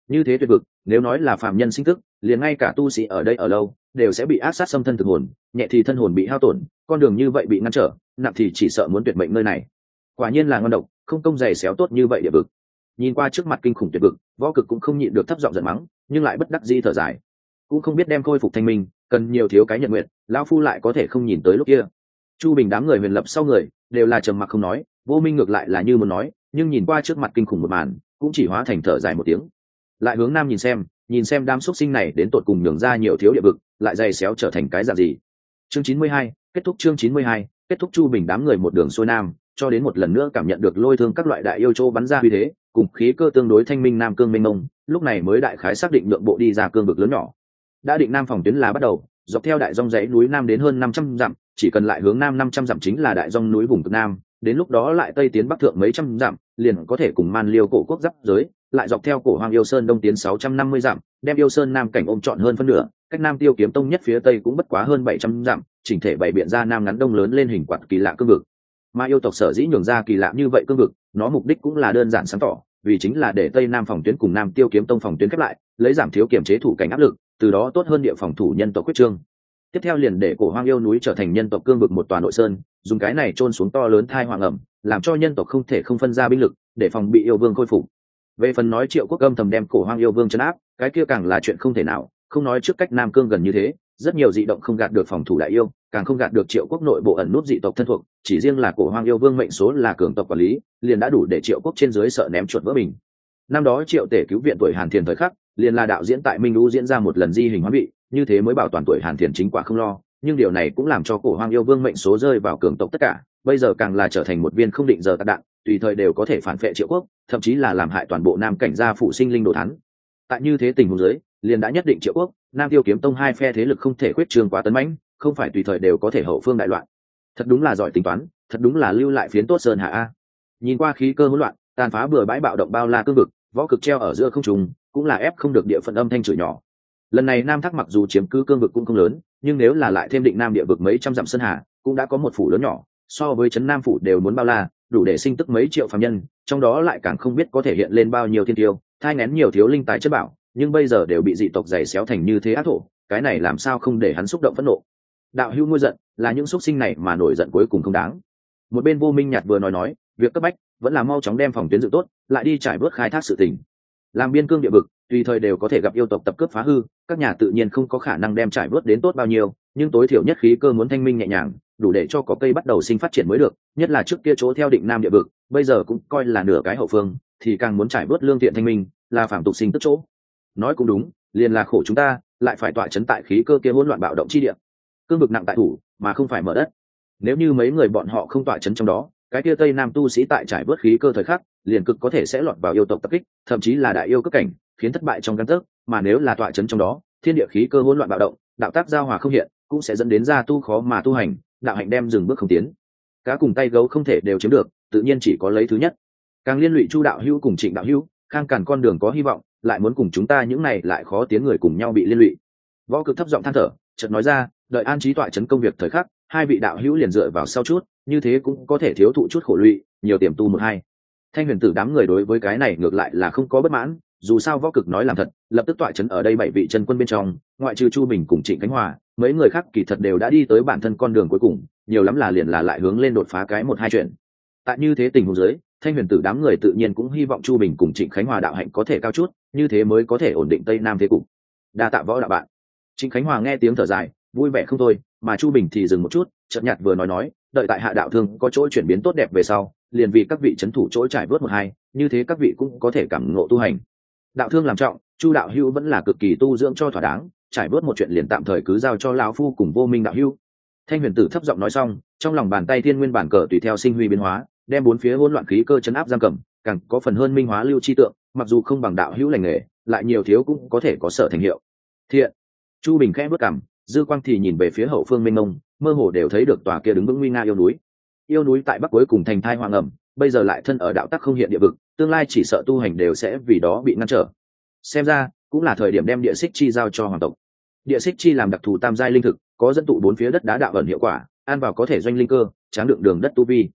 như thế tuyệt vực, nếu nói là phạm nhân sinh thức, liền ngay cả tu sĩ ở đây ở lâu, đều sẽ bị áp sát xâm thân thực hồn, nhẹ thì thân hồn bị hao tổn, con đường như vậy bị ngăn trở, nặng thì chỉ sợ muốn tuyệt mệnh nơi này. Quả nhiên là ngon độc, không công dày xéo tốt như vậy địa vực. Nhìn qua trước mặt kinh khủng tuyệt vực, võ cực cũng không nhịn được thấp giọng giận mắng, nhưng lại bất đắc di thở dài. Cũng không biết đem khôi phục thanh minh cần nhiều thiếu cái nhận nguyện, lão phu lại có thể không nhìn tới lúc kia. Chu bình đám người huyền lập sau người, đều là trầm mặc không nói, vô minh ngược lại là như muốn nói, nhưng nhìn qua trước mặt kinh khủng một màn, cũng chỉ hóa thành thở dài một tiếng lại hướng nam nhìn xem nhìn xem đám xuất sinh này đến tột cùng nhường ra nhiều thiếu địa vực, lại dày xéo trở thành cái dạng gì. Chương chín mươi hai, kết thúc chương chín mươi hai, kết thúc chu bình đám người một đường xuôi nam, cho đến một lần nữa cảm nhận được lôi thương các loại đại yêu châu bắn ra uy thế, cùng khí cơ tương đối thanh minh nam cương minh mông, lúc này mới đại khái xác định lượng bộ đi ra cương vực lớn nhỏ. Đã định nam phòng tuyến là bắt đầu, dọc theo đại dòng dãy núi nam đến hơn năm trăm dặm, chỉ cần lại hướng nam năm trăm dặm chính là đại dòng núi vùng cực nam, đến lúc đó lại tây tiến bắc thượng mấy trăm dặm, liền có thể cùng man liêu cổ quốc giáp giới lại dọc theo cổ hoàng yêu sơn đông tiến sáu trăm năm mươi dặm, đem yêu sơn nam cảnh ôm trọn hơn phân nửa, cách nam tiêu kiếm tông nhất phía tây cũng bất quá hơn bảy trăm dặm, chỉnh thể bảy biện ra nam ngắn đông lớn lên hình quạt kỳ lạ cương vực. Mà yêu tộc sở dĩ nhường ra kỳ lạ như vậy cương vực, nó mục đích cũng là đơn giản sáng tỏ, vì chính là để tây nam phòng tuyến cùng nam tiêu kiếm tông phòng tuyến khép lại, lấy giảm thiếu kiểm chế thủ cảnh áp lực, từ đó tốt hơn địa phòng thủ nhân tộc quyết trương. Tiếp theo liền để cổ hoang yêu núi trở thành nhân tộc cương vực một tòa nội sơn, dùng cái này trôn xuống to lớn thai hoàng ẩm, làm cho nhân tộc không thể không phân ra binh lực, để phòng bị yêu vương khôi phục về phần nói triệu quốc âm thầm đem cổ hoang yêu vương chấn áp, cái kia càng là chuyện không thể nào, không nói trước cách nam cương gần như thế, rất nhiều dị động không gạt được phòng thủ đại yêu, càng không gạt được triệu quốc nội bộ ẩn nút dị tộc thân thuộc, chỉ riêng là cổ hoang yêu vương mệnh số là cường tộc quản lý, liền đã đủ để triệu quốc trên dưới sợ ném chuột vỡ mình. năm đó triệu tể cứu viện tuổi hàn thiền thời khắc, liền là đạo diễn tại minh lũ diễn ra một lần di hình hóa vị như thế mới bảo toàn tuổi hàn thiền chính quả không lo, nhưng điều này cũng làm cho cổ hoang yêu vương mệnh số rơi vào cường tộc tất cả, bây giờ càng là trở thành một viên không định giờ tạc đạn tùy thời đều có thể phản vệ triệu quốc, thậm chí là làm hại toàn bộ nam cảnh gia phụ sinh linh đồ thắn tại như thế tình huống giới liền đã nhất định triệu quốc, nam tiêu kiếm tông hai phe thế lực không thể khuyết trường quá tấn mãnh, không phải tùy thời đều có thể hậu phương đại loạn. Thật đúng là giỏi tính toán, thật đúng là lưu lại phiến tốt sơn hạ a. Nhìn qua khí cơ hỗn loạn, tàn phá bừa bãi bạo động bao la cương vực, võ cực treo ở giữa không trùng cũng là ép không được địa phận âm thanh chửi nhỏ. Lần này nam thác mặc dù chiếm cứ cương vực cũng không lớn, nhưng nếu là lại thêm định nam địa vực mấy trăm dặm sơn hà cũng đã có một phủ lớn nhỏ, so với trấn nam phủ đều muốn bao la đủ để sinh tức mấy triệu phạm nhân, trong đó lại càng không biết có thể hiện lên bao nhiêu thiên tiêu, thai ngén nhiều thiếu linh tái chất bảo, nhưng bây giờ đều bị dị tộc giày xéo thành như thế ác thổ, cái này làm sao không để hắn xúc động phẫn nộ. Đạo hữu ngôi giận, là những xúc sinh này mà nổi giận cuối cùng không đáng. Một bên vô minh nhạt vừa nói nói, việc cấp bách, vẫn là mau chóng đem phòng tuyến dự tốt, lại đi trải bớt khai thác sự tình. Làm biên cương địa vực tùy thời đều có thể gặp yêu tộc tập cướp phá hư, các nhà tự nhiên không có khả năng đem trải bớt đến tốt bao nhiêu, nhưng tối thiểu nhất khí cơ muốn thanh minh nhẹ nhàng, đủ để cho có cây bắt đầu sinh phát triển mới được, nhất là trước kia chỗ theo định nam địa vực, bây giờ cũng coi là nửa cái hậu phương, thì càng muốn trải bớt lương thiện thanh minh, là phạm tục sinh tức chỗ. Nói cũng đúng, liền là khổ chúng ta, lại phải tọa chấn tại khí cơ kia hỗn loạn bạo động chi địa. Cương vực nặng tại thủ, mà không phải mở đất. Nếu như mấy người bọn họ không tọa chấn trong đó, cái kia tây nam tu sĩ tại trải bớt khí cơ thời khắc, liền cực có thể sẽ lọt vào yêu tộc tập kích, thậm chí là đại yêu cấp cảnh khiến thất bại trong căn tấc, mà nếu là tọa chấn trong đó, thiên địa khí cơ hỗn loạn bạo động, đạo tác giao hòa không hiện, cũng sẽ dẫn đến ra tu khó mà tu hành, đạo hạnh đem dừng bước không tiến. Cá cùng tay gấu không thể đều chiếm được, tự nhiên chỉ có lấy thứ nhất. Càng liên lụy chu đạo hữu cùng trịnh đạo hữu, khang càn con đường có hy vọng, lại muốn cùng chúng ta những này lại khó tiến người cùng nhau bị liên lụy. Võ cực thấp giọng than thở, chợt nói ra, đợi an trí tọa chấn công việc thời khắc, hai vị đạo hữu liền dựa vào sau chút, như thế cũng có thể thiếu thụ chút khổ lụy, nhiều tiềm tu một hai. Thanh huyền tử đám người đối với cái này ngược lại là không có bất mãn dù sao võ cực nói làm thật, lập tức tọa chấn ở đây bảy vị chân quân bên trong, ngoại trừ chu bình cùng trịnh khánh hòa, mấy người khác kỳ thật đều đã đi tới bản thân con đường cuối cùng, nhiều lắm là liền là lại hướng lên đột phá cái một hai chuyện. Tại như thế tình huống dưới, thanh huyền tử đám người tự nhiên cũng hy vọng chu bình cùng trịnh khánh hòa đạo hạnh có thể cao chút, như thế mới có thể ổn định tây nam thế cục. Đa tạ võ đạo bạn. Trịnh khánh hòa nghe tiếng thở dài, vui vẻ không thôi, mà chu bình thì dừng một chút chậm nhạt vừa nói nói, đợi tại hạ đạo thương có chỗ chuyển biến tốt đẹp về sau, liền vì các vị c h ấ n thủ chỗ trải vớt một hai, như thế các vị cũng có thể cảm ngộ tu hành đạo thương làm trọng, chu đạo hưu vẫn là cực kỳ tu dưỡng cho thỏa đáng, trải bớt một chuyện liền tạm thời cứ giao cho lão phu cùng vô minh đạo hưu thanh huyền tử thấp giọng nói xong, trong lòng bàn tay thiên nguyên bản cờ tùy theo sinh huy biến hóa, đem bốn phía hỗn loạn khí cơ chấn áp giam cầm, càng có phần hơn minh hóa lưu chi tượng, mặc dù không bằng đạo hữu lành nghề, lại nhiều thiếu cũng có thể có sở thành hiệu. Thiện. Chu bình khẽ bước cảm dư quang thì nhìn về phía hậu phương minh mông, mơ hồ đều thấy được tòa kia đứng vững nguy nga yêu núi. Yêu núi tại bắc cuối cùng thành thai hoàng ẩm bây giờ lại thân ở đạo tắc không hiện địa vực, tương lai chỉ sợ tu hành đều sẽ vì đó bị ngăn trở. Xem ra, cũng là thời điểm đem địa xích chi giao cho hoàng tộc. Địa xích chi làm đặc thù tam giai linh thực, có dẫn tụ bốn phía đất đá đạo ẩn hiệu quả an vào có thể doanh linh cơ, tráng đựng đường đất tu vi.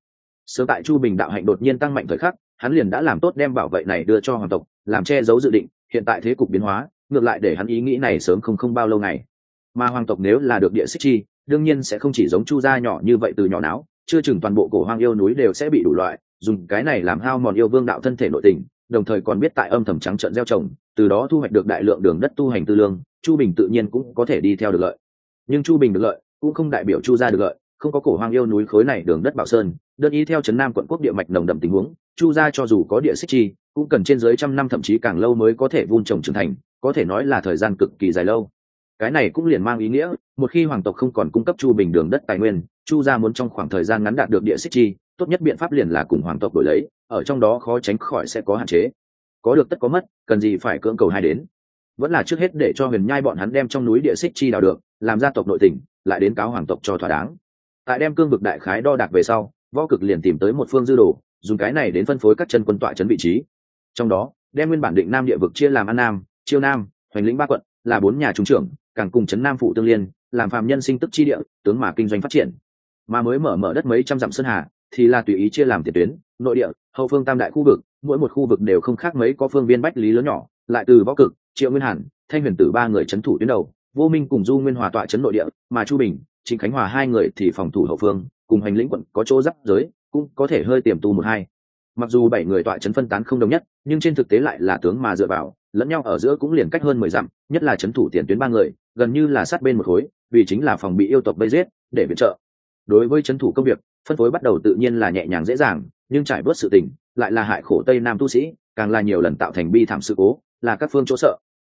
Sớm tại chu bình đạo hạnh đột nhiên tăng mạnh thời khắc, hắn liền đã làm tốt đem bảo vệ này đưa cho hoàng tộc, làm che giấu dự định, hiện tại thế cục biến hóa, ngược lại để hắn ý nghĩ này sớm không không bao lâu ngày. Mà hoàng tộc nếu là được địa xích chi, đương nhiên sẽ không chỉ giống chu gia nhỏ như vậy từ nhỏ não chưa chừng toàn bộ cổ hoang yêu núi đều sẽ bị đủ loại dùng cái này làm hao mòn yêu vương đạo thân thể nội tình, đồng thời còn biết tại âm thầm trắng trận gieo trồng, từ đó thu hoạch được đại lượng đường đất tu hành tư lương, chu bình tự nhiên cũng có thể đi theo được lợi. Nhưng chu bình được lợi, cũng không đại biểu chu gia được lợi, không có cổ hoang yêu núi khối này đường đất bảo sơn, đơn ý theo trấn nam quận quốc địa mạch nồng đậm tình huống, chu gia cho dù có địa xích chi, cũng cần trên dưới trăm năm thậm chí càng lâu mới có thể vun trồng trưởng thành, có thể nói là thời gian cực kỳ dài lâu. Cái này cũng liền mang ý nghĩa, một khi hoàng tộc không còn cung cấp chu bình đường đất tài nguyên, chu gia muốn trong khoảng thời gian ngắn đạt được địa xích chi tốt nhất biện pháp liền là cùng hoàng tộc đổi lấy, ở trong đó khó tránh khỏi sẽ có hạn chế. Có được tất có mất, cần gì phải cưỡng cầu hai đến. Vẫn là trước hết để cho huyền nhai bọn hắn đem trong núi địa xích chi đào được, làm gia tộc nội tỉnh lại đến cáo hoàng tộc cho thỏa đáng. Tại đem cương vực đại khái đo đạc về sau, võ cực liền tìm tới một phương dư đồ, dùng cái này đến phân phối các chân quân tọa chấn vị trí. Trong đó, đem nguyên bản định nam địa vực chia làm an nam, chiêu nam, hoành lĩnh ba quận, là bốn nhà trung trưởng, càng cùng chấn nam phụ tương liên, làm phạm nhân sinh tức chi địa, tướng mà kinh doanh phát triển. Mà mới mở mở đất mấy trăm dặm sơn hà thì là tùy ý chia làm tiền tuyến, nội địa, hậu phương tam đại khu vực, mỗi một khu vực đều không khác mấy có phương viên bách lý lớn nhỏ, lại từ võ cực, triệu nguyên hàn, thanh huyền tử ba người c h ấ n thủ tuyến đầu, vô minh cùng du nguyên hòa tọa chấn nội địa, mà chu bình chính khánh hòa hai người thì phòng thủ hậu phương, cùng hành lĩnh quận có chỗ giáp giới, cũng có thể hơi tiềm tu một hai. Mặc dù bảy người tọa chấn phân tán không đồng nhất, nhưng trên thực tế lại là tướng mà dựa vào, lẫn nhau ở giữa cũng liền cách hơn mười dặm, nhất là c h ấ n thủ tiền tuyến ba người, gần như là sát bên một khối, vì chính là phòng bị yêu tộc vây giết, để viện trợ. Đối với c h ấ n thủ công việc phân phối bắt đầu tự nhiên là nhẹ nhàng dễ dàng, nhưng trải bớt sự tình, lại là hại khổ tây nam tu sĩ, càng là nhiều lần tạo thành bi thảm sự cố, là các phương chỗ sợ.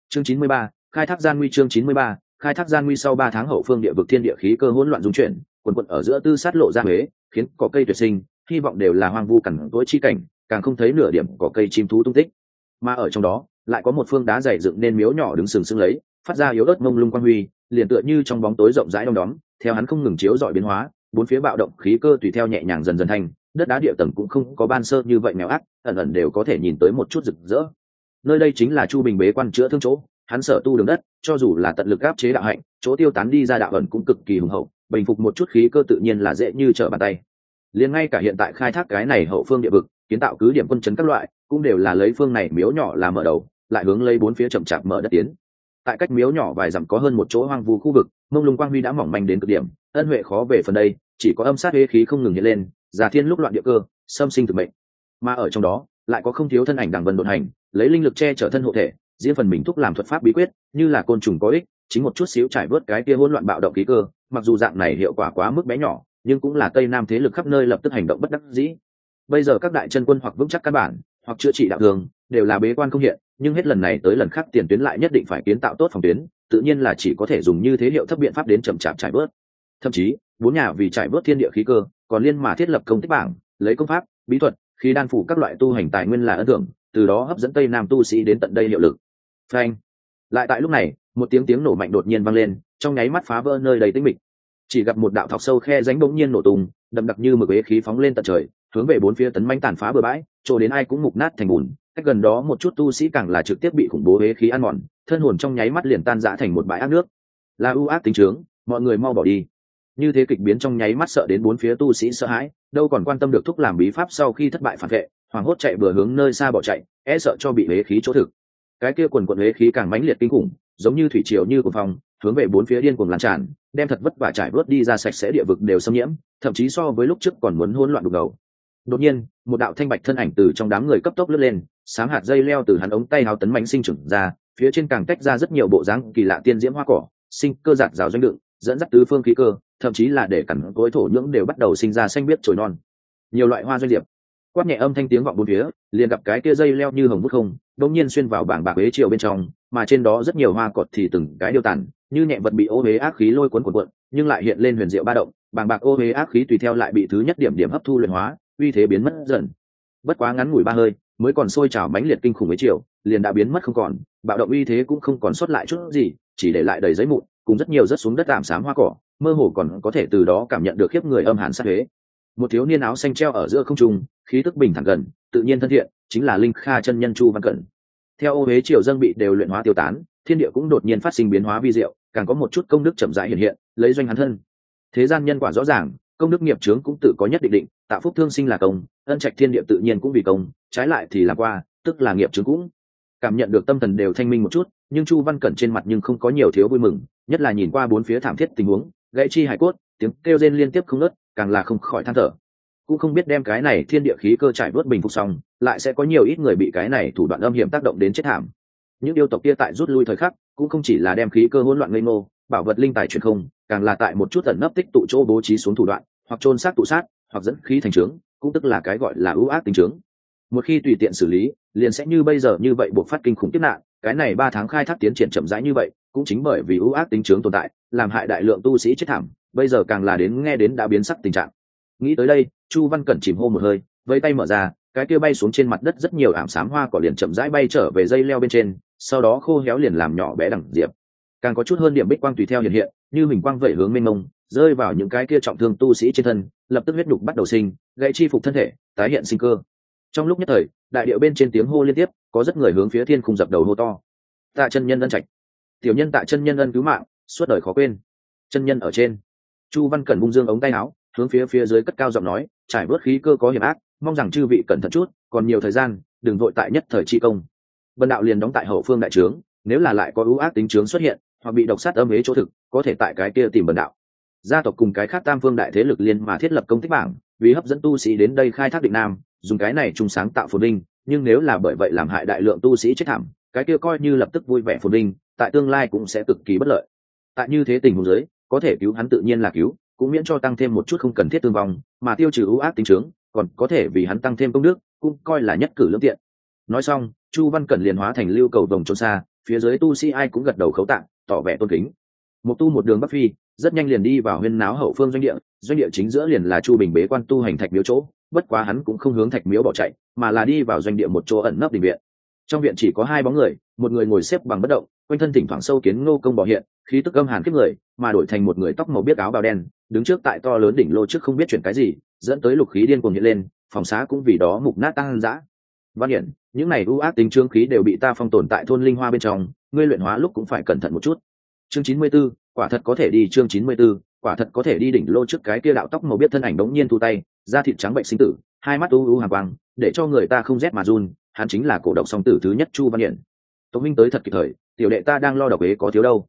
Chương chín mươi ba, khai thác gian nguy chương chín mươi ba, khai thác gian nguy sau ba tháng hậu phương địa vực thiên địa khí cơ hỗn loạn dung chuyển, quần quận ở giữa tư sát lộ ra huế, khiến có cây tuyệt sinh, hy vọng đều là hoang vu cằn tối chi cảnh, càng không thấy nửa điểm có cây chim thú tung tích. Mà ở trong đó, lại có một phương đá dày dựng nên miếu nhỏ đứng sừng sững lấy, phát ra yếu ớt mông lung quang huy, liền tựa như trong bóng tối rộng rãi đông đóm, theo hắn không ngừng chiếu dọi biến hóa bốn phía bạo động khí cơ tùy theo nhẹ nhàng dần dần thành, đất đá địa tầng cũng không có ban sơ như vậy nghèo ác, ẩn ẩn đều có thể nhìn tới một chút rực rỡ. Nơi đây chính là chu bình bế quan chữa thương chỗ, hắn sở tu đường đất, cho dù là tận lực áp chế đạo hạnh, chỗ tiêu tán đi ra đạo ẩn cũng cực kỳ hùng hậu, bình phục một chút khí cơ tự nhiên là dễ như trở bàn tay. Liền ngay cả hiện tại khai thác cái này hậu phương địa vực, kiến tạo cứ điểm quân chấn các loại, cũng đều là lấy phương này miếu nhỏ làm mở đầu, lại hướng lấy bốn phía chậm chạp mở đất tiến. Tại cách miếu nhỏ vài dặm có hơn một chỗ hoang vu khu vực, mông lung quang huy đã mỏng manh đến cực điểm, ân huệ khó về phần đây chỉ có âm sát huế khí không ngừng hiện lên, giả thiên lúc loạn địa cơ, xâm sinh thực mệnh. Mà ở trong đó, lại có không thiếu thân ảnh đằng vân đột hành, lấy linh lực che chở thân hộ thể, diễn phần mình thúc làm thuật pháp bí quyết, như là côn trùng có ích, chính một chút xíu trải bớt cái kia hỗn loạn bạo động khí cơ, mặc dù dạng này hiệu quả quá mức bé nhỏ, nhưng cũng là tây nam thế lực khắp nơi lập tức hành động bất đắc dĩ. Bây giờ các đại chân quân hoặc vững chắc căn bản, hoặc chữa trị đạo thường, đều là bế quan không hiện, nhưng hết lần này tới lần khác tiền tuyến lại nhất định phải kiến tạo tốt phòng tuyến, tự nhiên là chỉ có thể dùng như thế hiệu thấp biện pháp đến chậm chạp trải bớt. Thậm chí bốn nhà vì trải bớt thiên địa khí cơ, còn liên mà thiết lập công tích bảng, lấy công pháp, bí thuật, khi đan phủ các loại tu hành tài nguyên là ấn tượng, từ đó hấp dẫn tây nam tu sĩ đến tận đây hiệu lực. Phanh. Lại tại lúc này, một tiếng tiếng nổ mạnh đột nhiên vang lên, trong nháy mắt phá vỡ nơi đầy tinh mịch. Chỉ gặp một đạo thọc sâu khe ránh bỗng nhiên nổ tung, đậm đặc như mực ế khí phóng lên tận trời, hướng về bốn phía tấn manh tàn phá bờ bãi, chỗ đến ai cũng mục nát thành bùn, cách gần đó một chút tu sĩ càng là trực tiếp bị khủng bố ế khí ăn mòn, thân hồn trong nháy mắt liền tan rã thành một bãi ác nước. Là ưu ác tính trướng, mọi người mau bỏ đi như thế kịch biến trong nháy mắt sợ đến bốn phía tu sĩ sợ hãi, đâu còn quan tâm được thúc làm bí pháp sau khi thất bại phản vệ hoàng hốt chạy bừa hướng nơi xa bỏ chạy e sợ cho bị huế khí chỗ thực. Cái kia quần quận huế khí càng mãnh liệt kinh khủng, giống như thủy triều như của phòng hướng về bốn phía điên cuồng lan tràn, đem thật vất vả trải bớt đi ra sạch sẽ địa vực đều xâm nhiễm, thậm chí so với lúc trước còn muốn hỗn loạn đục ngầu đột nhiên, một đạo thanh bạch thân ảnh từ trong đám người cấp tốc lướt lên sáng hạt dây leo từ hắn ống tay háo tấn mánh sinh trưởng ra, phía trên càng tách ra rất nhiều bộ dáng kỳ lạ tiên diễm hoa cỏ, sinh cơ giạt rào doanh đựng dẫn dắt tứ phương khí cơ, thậm chí là để cẳng cối thổ nhưỡng đều bắt đầu sinh ra xanh biết trồi non. Nhiều loại hoa doanh diệp. Quát nhẹ âm thanh tiếng vọng bốn phía, liền gặp cái kia dây leo như hồng bút không đông nhiên xuyên vào bảng bạc huế chiều bên trong, mà trên đó rất nhiều hoa cọt thì từng cái đều tàn, như nhẹ vật bị ô huế ác khí lôi cuốn cuộn cuộn, nhưng lại hiện lên huyền diệu ba động, bảng bạc ô huế ác khí tùy theo lại bị thứ nhất điểm điểm hấp thu luyện hóa, uy thế biến mất dần. Bất quá ngắn ngủi ba hơi, mới còn sôi trào mãnh liệt kinh khủng với chiều liền đã biến mất không còn, bạo động uy thế cũng không còn sót lại chút gì, chỉ để lại đầy giấy mụn cùng rất nhiều rất xuống đất tạm xám hoa cỏ, mơ hồ còn có thể từ đó cảm nhận được khiếp người âm hàn sát thuế một thiếu niên áo xanh treo ở giữa không trung, khí tức bình thản gần, tự nhiên thân thiện, chính là linh kha chân nhân chu văn cẩn. Theo ô huế triều dân bị đều luyện hóa tiêu tán, thiên địa cũng đột nhiên phát sinh biến hóa vi diệu, càng có một chút công đức chậm rãi hiện hiện, lấy doanh hắn thân. Thế gian nhân quả rõ ràng, công đức nghiệp chướng cũng tự có nhất định định, tạo phúc thương sinh là công, ân trạch thiên địa tự nhiên cũng vì công, trái lại thì là qua, tức là nghiệp chướng cũng cảm nhận được tâm thần đều thanh minh một chút, nhưng chu văn cẩn trên mặt nhưng không có nhiều thiếu vui mừng, nhất là nhìn qua bốn phía thảm thiết tình huống, gãy chi hải cốt, tiếng kêu rên liên tiếp không ngớt, càng là không khỏi than thở. Cũng không biết đem cái này thiên địa khí cơ trải vớt bình phục xong, lại sẽ có nhiều ít người bị cái này thủ đoạn âm hiểm tác động đến chết thảm. Những yêu tộc kia tại rút lui thời khắc, cũng không chỉ là đem khí cơ hỗn loạn ngây ngô, bảo vật linh tài truyền không, càng là tại một chút ẩn nấp tích tụ chỗ bố trí xuống thủ đoạn, hoặc trôn sát tụ sát, hoặc dẫn khí thành trướng, cũng tức là cái gọi là ưu ác tính trướng một khi tùy tiện xử lý, liền sẽ như bây giờ như vậy buộc phát kinh khủng tiếp nạn. Cái này ba tháng khai thác tiến triển chậm rãi như vậy, cũng chính bởi vì ưu ác tính trướng tồn tại, làm hại đại lượng tu sĩ chết thảm, bây giờ càng là đến nghe đến đã biến sắc tình trạng. Nghĩ tới đây, chu văn cẩn chìm hô một hơi với tay mở ra, cái kia bay xuống trên mặt đất rất nhiều ảm sám hoa cỏ liền chậm rãi bay trở về dây leo bên trên, sau đó khô héo liền làm nhỏ bé đẳng diệp. Càng có chút hơn điểm bích quang tùy theo hiện hiện, như mình quang vẩy hướng mênh mông, rơi vào những cái kia trọng thương tu sĩ trên thân, lập tức huyết đục bắt đầu sinh, gãy chi phục thân thể, tái hiện sinh cơ trong lúc nhất thời, đại điệu bên trên tiếng hô liên tiếp, có rất người hướng phía thiên khung dập đầu hô to. Tạ chân nhân ân trạch. Tiểu nhân tạ chân nhân ân cứu mạng, suốt đời khó quên. Chân nhân ở trên. Chu văn cẩn bung dương ống tay áo, hướng phía phía dưới cất cao giọng nói, trải bớt khí cơ có hiểm ác, mong rằng chư vị cẩn thận chút, còn nhiều thời gian, đừng vội tại nhất thời chi công. Vân đạo liền đóng tại hậu phương đại trướng, nếu là lại có ưu ác tính trướng xuất hiện, hoặc bị độc sát âm ế chỗ thực, có thể tại cái kia tìm bần đạo. Gia tộc cùng cái khác tam phương đại thế lực liên mà thiết lập công tích bảng, vì hấp dẫn tu sĩ đến đây khai thác định nam dùng cái này chung sáng tạo phồn vinh, nhưng nếu là bởi vậy làm hại đại lượng tu sĩ chết thảm, cái kia coi như lập tức vui vẻ phồn vinh, tại tương lai cũng sẽ cực kỳ bất lợi. Tại như thế tình huống giới có thể cứu hắn tự nhiên là cứu, cũng miễn cho tăng thêm một chút không cần thiết tương vong, mà tiêu trừ ưu ác tính trướng còn có thể vì hắn tăng thêm công đức, cũng coi là nhất cử lương tiện. Nói xong, chu văn cẩn liền hóa thành lưu cầu vòng trốn xa, phía dưới tu sĩ ai cũng gật đầu khấu tạng tỏ vẻ tôn kính. Một tu một đường bắc phi rất nhanh liền đi vào huyên náo hậu phương doanh địa doanh địa chính giữa liền là chu bình bế quan tu hành thạch miếu chỗ bất quá hắn cũng không hướng thạch miếu bỏ chạy mà là đi vào doanh địa một chỗ ẩn nấp đình viện. Trong viện chỉ có hai bóng người một người ngồi xếp bằng bất động quanh thân thỉnh thoảng sâu kiến ngô công bỏ hiện khí tức âm hàn kiếp người mà đổi thành một người tóc màu biết áo bào đen đứng trước tại to lớn đỉnh lô trước không biết chuyển cái gì dẫn tới lục khí điên cuồng hiện lên phòng xá cũng vì đó mục nát tăng dã văn hiển những này ưu ác tính trương khí đều bị ta phong tồn tại thôn linh hoa bên trong ngươi luyện hóa lúc cũng phải cẩn thận một chút. Chương chín mươi 94, quả thật có thể đi chương chín mươi 94, quả thật có thể đi đỉnh lô trước cái kia đạo tóc màu biết thân ảnh đống nhiên thu tay da thịt trắng bệnh sinh tử hai mắt u u hàn quang để cho người ta không rét mà run hắn chính là cổ độc song tử thứ nhất chu văn hiển. Tống minh tới thật kịp thời tiểu đệ ta đang lo độc ế có thiếu đâu.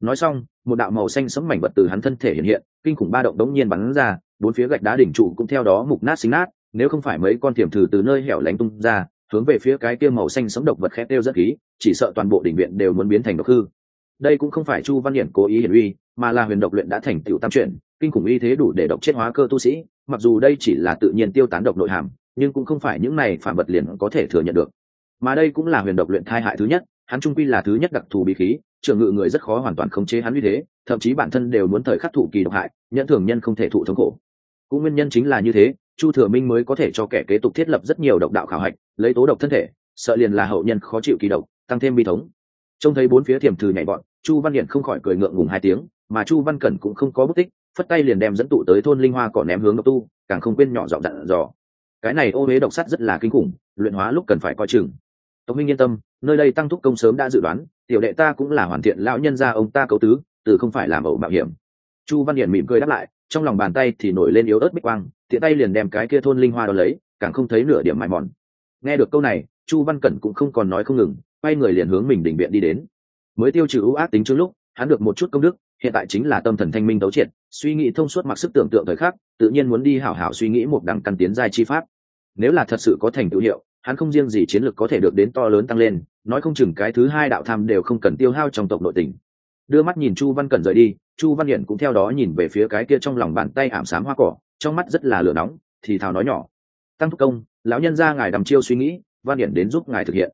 Nói xong một đạo màu xanh sẫm mảnh vật từ hắn thân thể hiện hiện kinh khủng ba động đống nhiên bắn ra bốn phía gạch đá đỉnh trụ cũng theo đó mục nát xính nát nếu không phải mấy con tiềm thử từ nơi hẻo lánh tung ra hướng về phía cái kia màu xanh sẫm độc vật khét đeo rất khí chỉ sợ toàn bộ đỉnh viện đều muốn biến thành độc hư đây cũng không phải chu văn hiển cố ý hiển uy, mà là huyền độc luyện đã thành tựu tam chuyển, kinh khủng y thế đủ để độc chết hóa cơ tu sĩ, mặc dù đây chỉ là tự nhiên tiêu tán độc nội hàm, nhưng cũng không phải những này phạm vật liền có thể thừa nhận được. Mà đây cũng là huyền độc luyện thai hại thứ nhất, hắn trung quy là thứ nhất đặc thù bí khí, trưởng ngự người rất khó hoàn toàn khống chế hắn như thế, thậm chí bản thân đều muốn thời khắc thụ kỳ độc hại nhận thường nhân không thể thụ thống khổ. Cũng nguyên nhân chính là như thế, chu thừa minh mới có thể cho kẻ kế tục thiết lập rất nhiều độc đạo khảo hạch, lấy tố độc thân thể, sợ liền là hậu nhân khó chịu kỳ độc, tăng thêm bi thống trông thấy bốn phía thiềm thử nhảy bọn, chu văn điện không khỏi cười ngượng ngùng hai tiếng, mà chu văn cẩn cũng không có bút tích, phất tay liền đem dẫn tụ tới thôn linh hoa cỏ ném hướng độc tu, càng không quên nhỏ giọng dặn dò. Cái này ô huế độc sắt rất là kinh khủng, luyện hóa lúc cần phải coi chừng. Tống minh yên tâm, nơi đây tăng thúc công sớm đã dự đoán, tiểu đệ ta cũng là hoàn thiện lão nhân gia ông ta cấu tứ, từ không phải làm ẩu mạo hiểm. Chu văn điện mỉm cười đáp lại, trong lòng bàn tay thì nổi lên yếu ớt bích quang, tiện tay liền đem cái kia thôn linh hoa đó lấy, càng không thấy nửa điểm mài mòn. Nghe được câu này, chu văn cẩn cũng không còn nói không ngừng quay người liền hướng mình đỉnh viện đi đến. Mới tiêu trừ ưu ác tính trước lúc, hắn được một chút công đức, hiện tại chính là tâm thần thanh minh đấu triệt, suy nghĩ thông suốt mặc sức tưởng tượng thời khắc, tự nhiên muốn đi hảo hảo suy nghĩ một đẳng căn tiến giai chi pháp. Nếu là thật sự có thành tựu hiệu, hắn không riêng gì chiến lược có thể được đến to lớn tăng lên, nói không chừng cái thứ hai đạo tham đều không cần tiêu hao trong tộc nội tình. Đưa mắt nhìn chu văn cẩn rời đi, chu văn hiển cũng theo đó nhìn về phía cái kia trong lòng bàn tay ảm xám hoa cỏ, trong mắt rất là lửa nóng, thì thào nói nhỏ. Tăng thúc công, lão nhân ra ngài đầm chiêu suy nghĩ, văn hiển đến giúp ngài thực hiện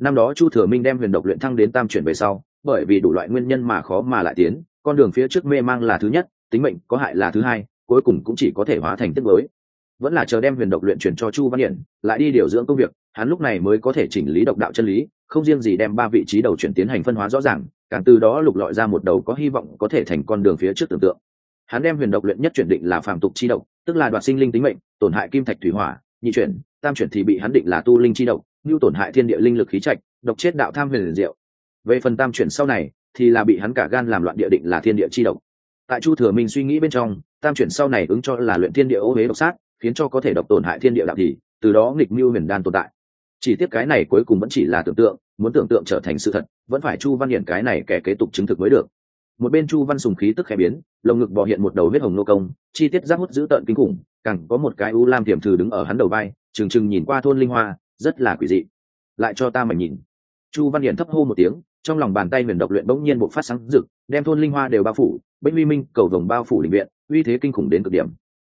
năm đó chu thừa minh đem huyền độc luyện thăng đến tam chuyển về sau, bởi vì đủ loại nguyên nhân mà khó mà lại tiến, con đường phía trước mê mang là thứ nhất, tính mệnh có hại là thứ hai, cuối cùng cũng chỉ có thể hóa thành tiết mới. Vẫn là chờ đem huyền độc luyện chuyển cho chu văn hiển, lại đi điều dưỡng công việc, hắn lúc này mới có thể chỉnh lý độc đạo chân lý, không riêng gì đem ba vị trí đầu chuyển tiến hành phân hóa rõ ràng, càng từ đó lục lọi ra một đầu có hy vọng có thể thành con đường phía trước tưởng tượng. Hắn đem huyền độc luyện nhất chuyển định là phàm tục chi độc, tức là đoạt sinh linh tính mệnh, tổn hại kim thạch thủy hỏa, nhị chuyển, tam chuyển thì bị hắn định là tu linh chi độc như tổn hại thiên địa linh lực khí trạch, độc chết đạo tham huyền diệu. Về phần tam chuyển sau này, thì là bị hắn cả gan làm loạn địa định là thiên địa chi độc. Tại chu thừa minh suy nghĩ bên trong, tam chuyển sau này ứng cho là luyện thiên địa ô huế độc sát, khiến cho có thể độc tổn hại thiên địa đạo thì, từ đó nghịch mưu huyền đan tồn tại. Chỉ tiếp cái này cuối cùng vẫn chỉ là tưởng tượng, muốn tưởng tượng trở thành sự thật, vẫn phải chu văn hiển cái này kẻ kế tục chứng thực mới được. Một bên chu văn sùng khí tức khẽ biến, lồng ngực bò hiện một đầu huyết hồng nô công, chi tiết giáp hút dữ tợn kinh khủng, càng có một cái u lam tiềm thử đứng ở hắn đầu vai, trừng trừng nhìn qua thôn linh hoa rất là quỷ dị. Lại cho ta mà nhìn. Chu văn hiển thấp hô một tiếng, trong lòng bàn tay huyền độc luyện bỗng nhiên bộc phát sáng rực, đem thôn linh hoa đều bao phủ, bích uy minh, cầu vồng bao phủ đình viện, uy thế kinh khủng đến cực điểm.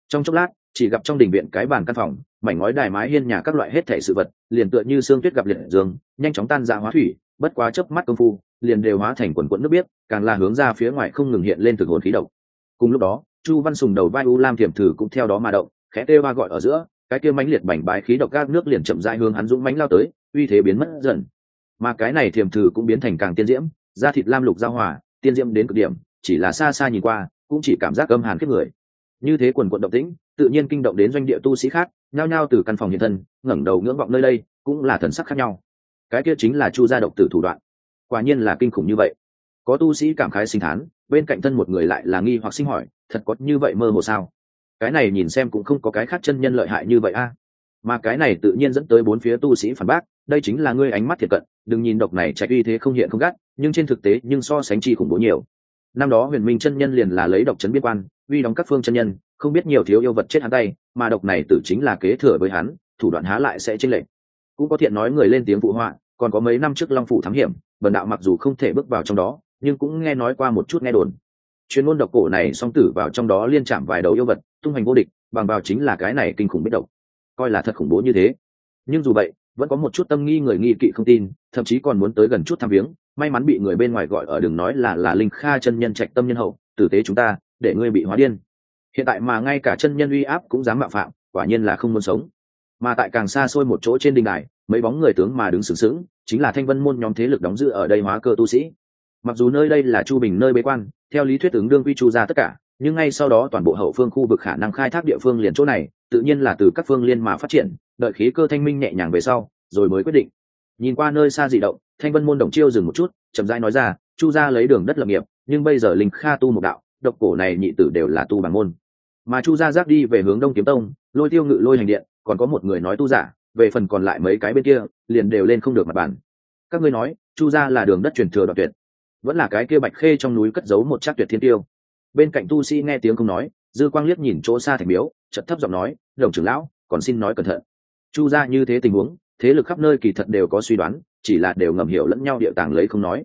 Trong chốc lát, chỉ gặp trong đình viện cái bàn căn phòng, mảnh ngói đài mái hiên nhà các loại hết thể sự vật, liền tựa như xương tuyết gặp liệt dương, nhanh chóng tan ra hóa thủy, bất quá chớp mắt công phu, liền đều hóa thành quần quẫn nước biếc, càng là hướng ra phía ngoài không ngừng hiện lên từ hồn khí độc. Cùng lúc đó, chu văn sùng đầu vai u lam thiểm thử cũng theo đó mà động, khẽ tê ba gọi ở giữa cái kia mãnh liệt mảnh bái khí độc gác nước liền chậm rãi hướng hắn dũng mãnh lao tới, uy thế biến mất dần. Mà cái này thiểm thử cũng biến thành càng tiên diễm, da thịt lam lục giao hòa, tiên diễm đến cực điểm, chỉ là xa xa nhìn qua, cũng chỉ cảm giác âm hàn khiếp người. Như thế quần quận động tĩnh, tự nhiên kinh động đến doanh địa tu sĩ khác, nhao nhao từ căn phòng hiện thân, ngẩng đầu ngưỡng vọng nơi đây, cũng là thần sắc khác nhau. Cái kia chính là chu gia độc tử thủ đoạn. Quả nhiên là kinh khủng như vậy. Có tu sĩ cảm khái sinh thán, bên cạnh thân một người lại là nghi hoặc sinh hỏi, thật có như vậy mơ hồ sao? Cái này nhìn xem cũng không có cái khác chân nhân lợi hại như vậy a. Mà cái này tự nhiên dẫn tới bốn phía tu sĩ phản bác, đây chính là ngươi ánh mắt thiệt cận, đừng nhìn độc này trạch uy thế không hiện không gắt, nhưng trên thực tế nhưng so sánh chi khủng bố nhiều. Năm đó huyền minh chân nhân liền là lấy độc chấn biên quan, uy đóng các phương chân nhân, không biết nhiều thiếu yêu vật chết hắn tay, mà độc này tử chính là kế thừa với hắn, thủ đoạn há lại sẽ chênh lệch. Cũng có thiện nói người lên tiếng phụ họa, còn có mấy năm trước long phủ thám hiểm, bần đạo mặc dù không thể bước vào trong đó, nhưng cũng nghe nói qua một chút nghe đồn. Chuyên môn độc cổ này song tử vào trong đó liên chạm vài đầu yêu vật tung hành vô địch, bằng vào chính là cái này kinh khủng biết độc. Coi là thật khủng bố như thế. Nhưng dù vậy, vẫn có một chút tâm nghi người nghi kỵ không tin, thậm chí còn muốn tới gần chút tham viếng. May mắn bị người bên ngoài gọi ở đường nói là là linh kha chân nhân trạch tâm nhân hậu, tử tế chúng ta, để ngươi bị hóa điên. Hiện tại mà ngay cả chân nhân uy áp cũng dám mạo phạm, quả nhiên là không muốn sống. Mà tại càng xa xôi một chỗ trên đình đài, mấy bóng người tướng mà đứng sừng sững, chính là thanh vân môn nhóm thế lực đóng giữ ở đây hóa cơ tu sĩ. Mặc dù nơi đây là chu bình nơi bế quan, theo lý thuyết ứng đương quy chu ra tất cả nhưng ngay sau đó toàn bộ hậu phương khu vực khả năng khai thác địa phương liền chỗ này, tự nhiên là từ các phương liên mà phát triển, đợi khí cơ thanh minh nhẹ nhàng về sau, rồi mới quyết định. Nhìn qua nơi xa dị động, thanh vân môn đồng chiêu dừng một chút, chậm rãi nói ra, chu ra lấy đường đất lập nghiệp, nhưng bây giờ linh kha tu một đạo, độc cổ này nhị tử đều là tu bằng môn. Mà chu gia giác đi về hướng đông kiếm tông, lôi tiêu ngự lôi hành điện, còn có một người nói tu giả, về phần còn lại mấy cái bên kia, liền đều lên không được mặt bàn. Các ngươi nói, chu gia là đường đất truyền thừa đoạn tuyệt, vẫn là cái kia bạch khê trong núi cất giấu một trác tuyệt thiên tiêu bên cạnh tu sĩ nghe tiếng không nói, dư quang liếc nhìn chỗ xa thành miếu chật thấp giọng nói, đồng trưởng lão, còn xin nói cẩn thận. Chu gia như thế tình huống, thế lực khắp nơi kỳ thật đều có suy đoán, chỉ là đều ngầm hiểu lẫn nhau địa tàng lấy không nói.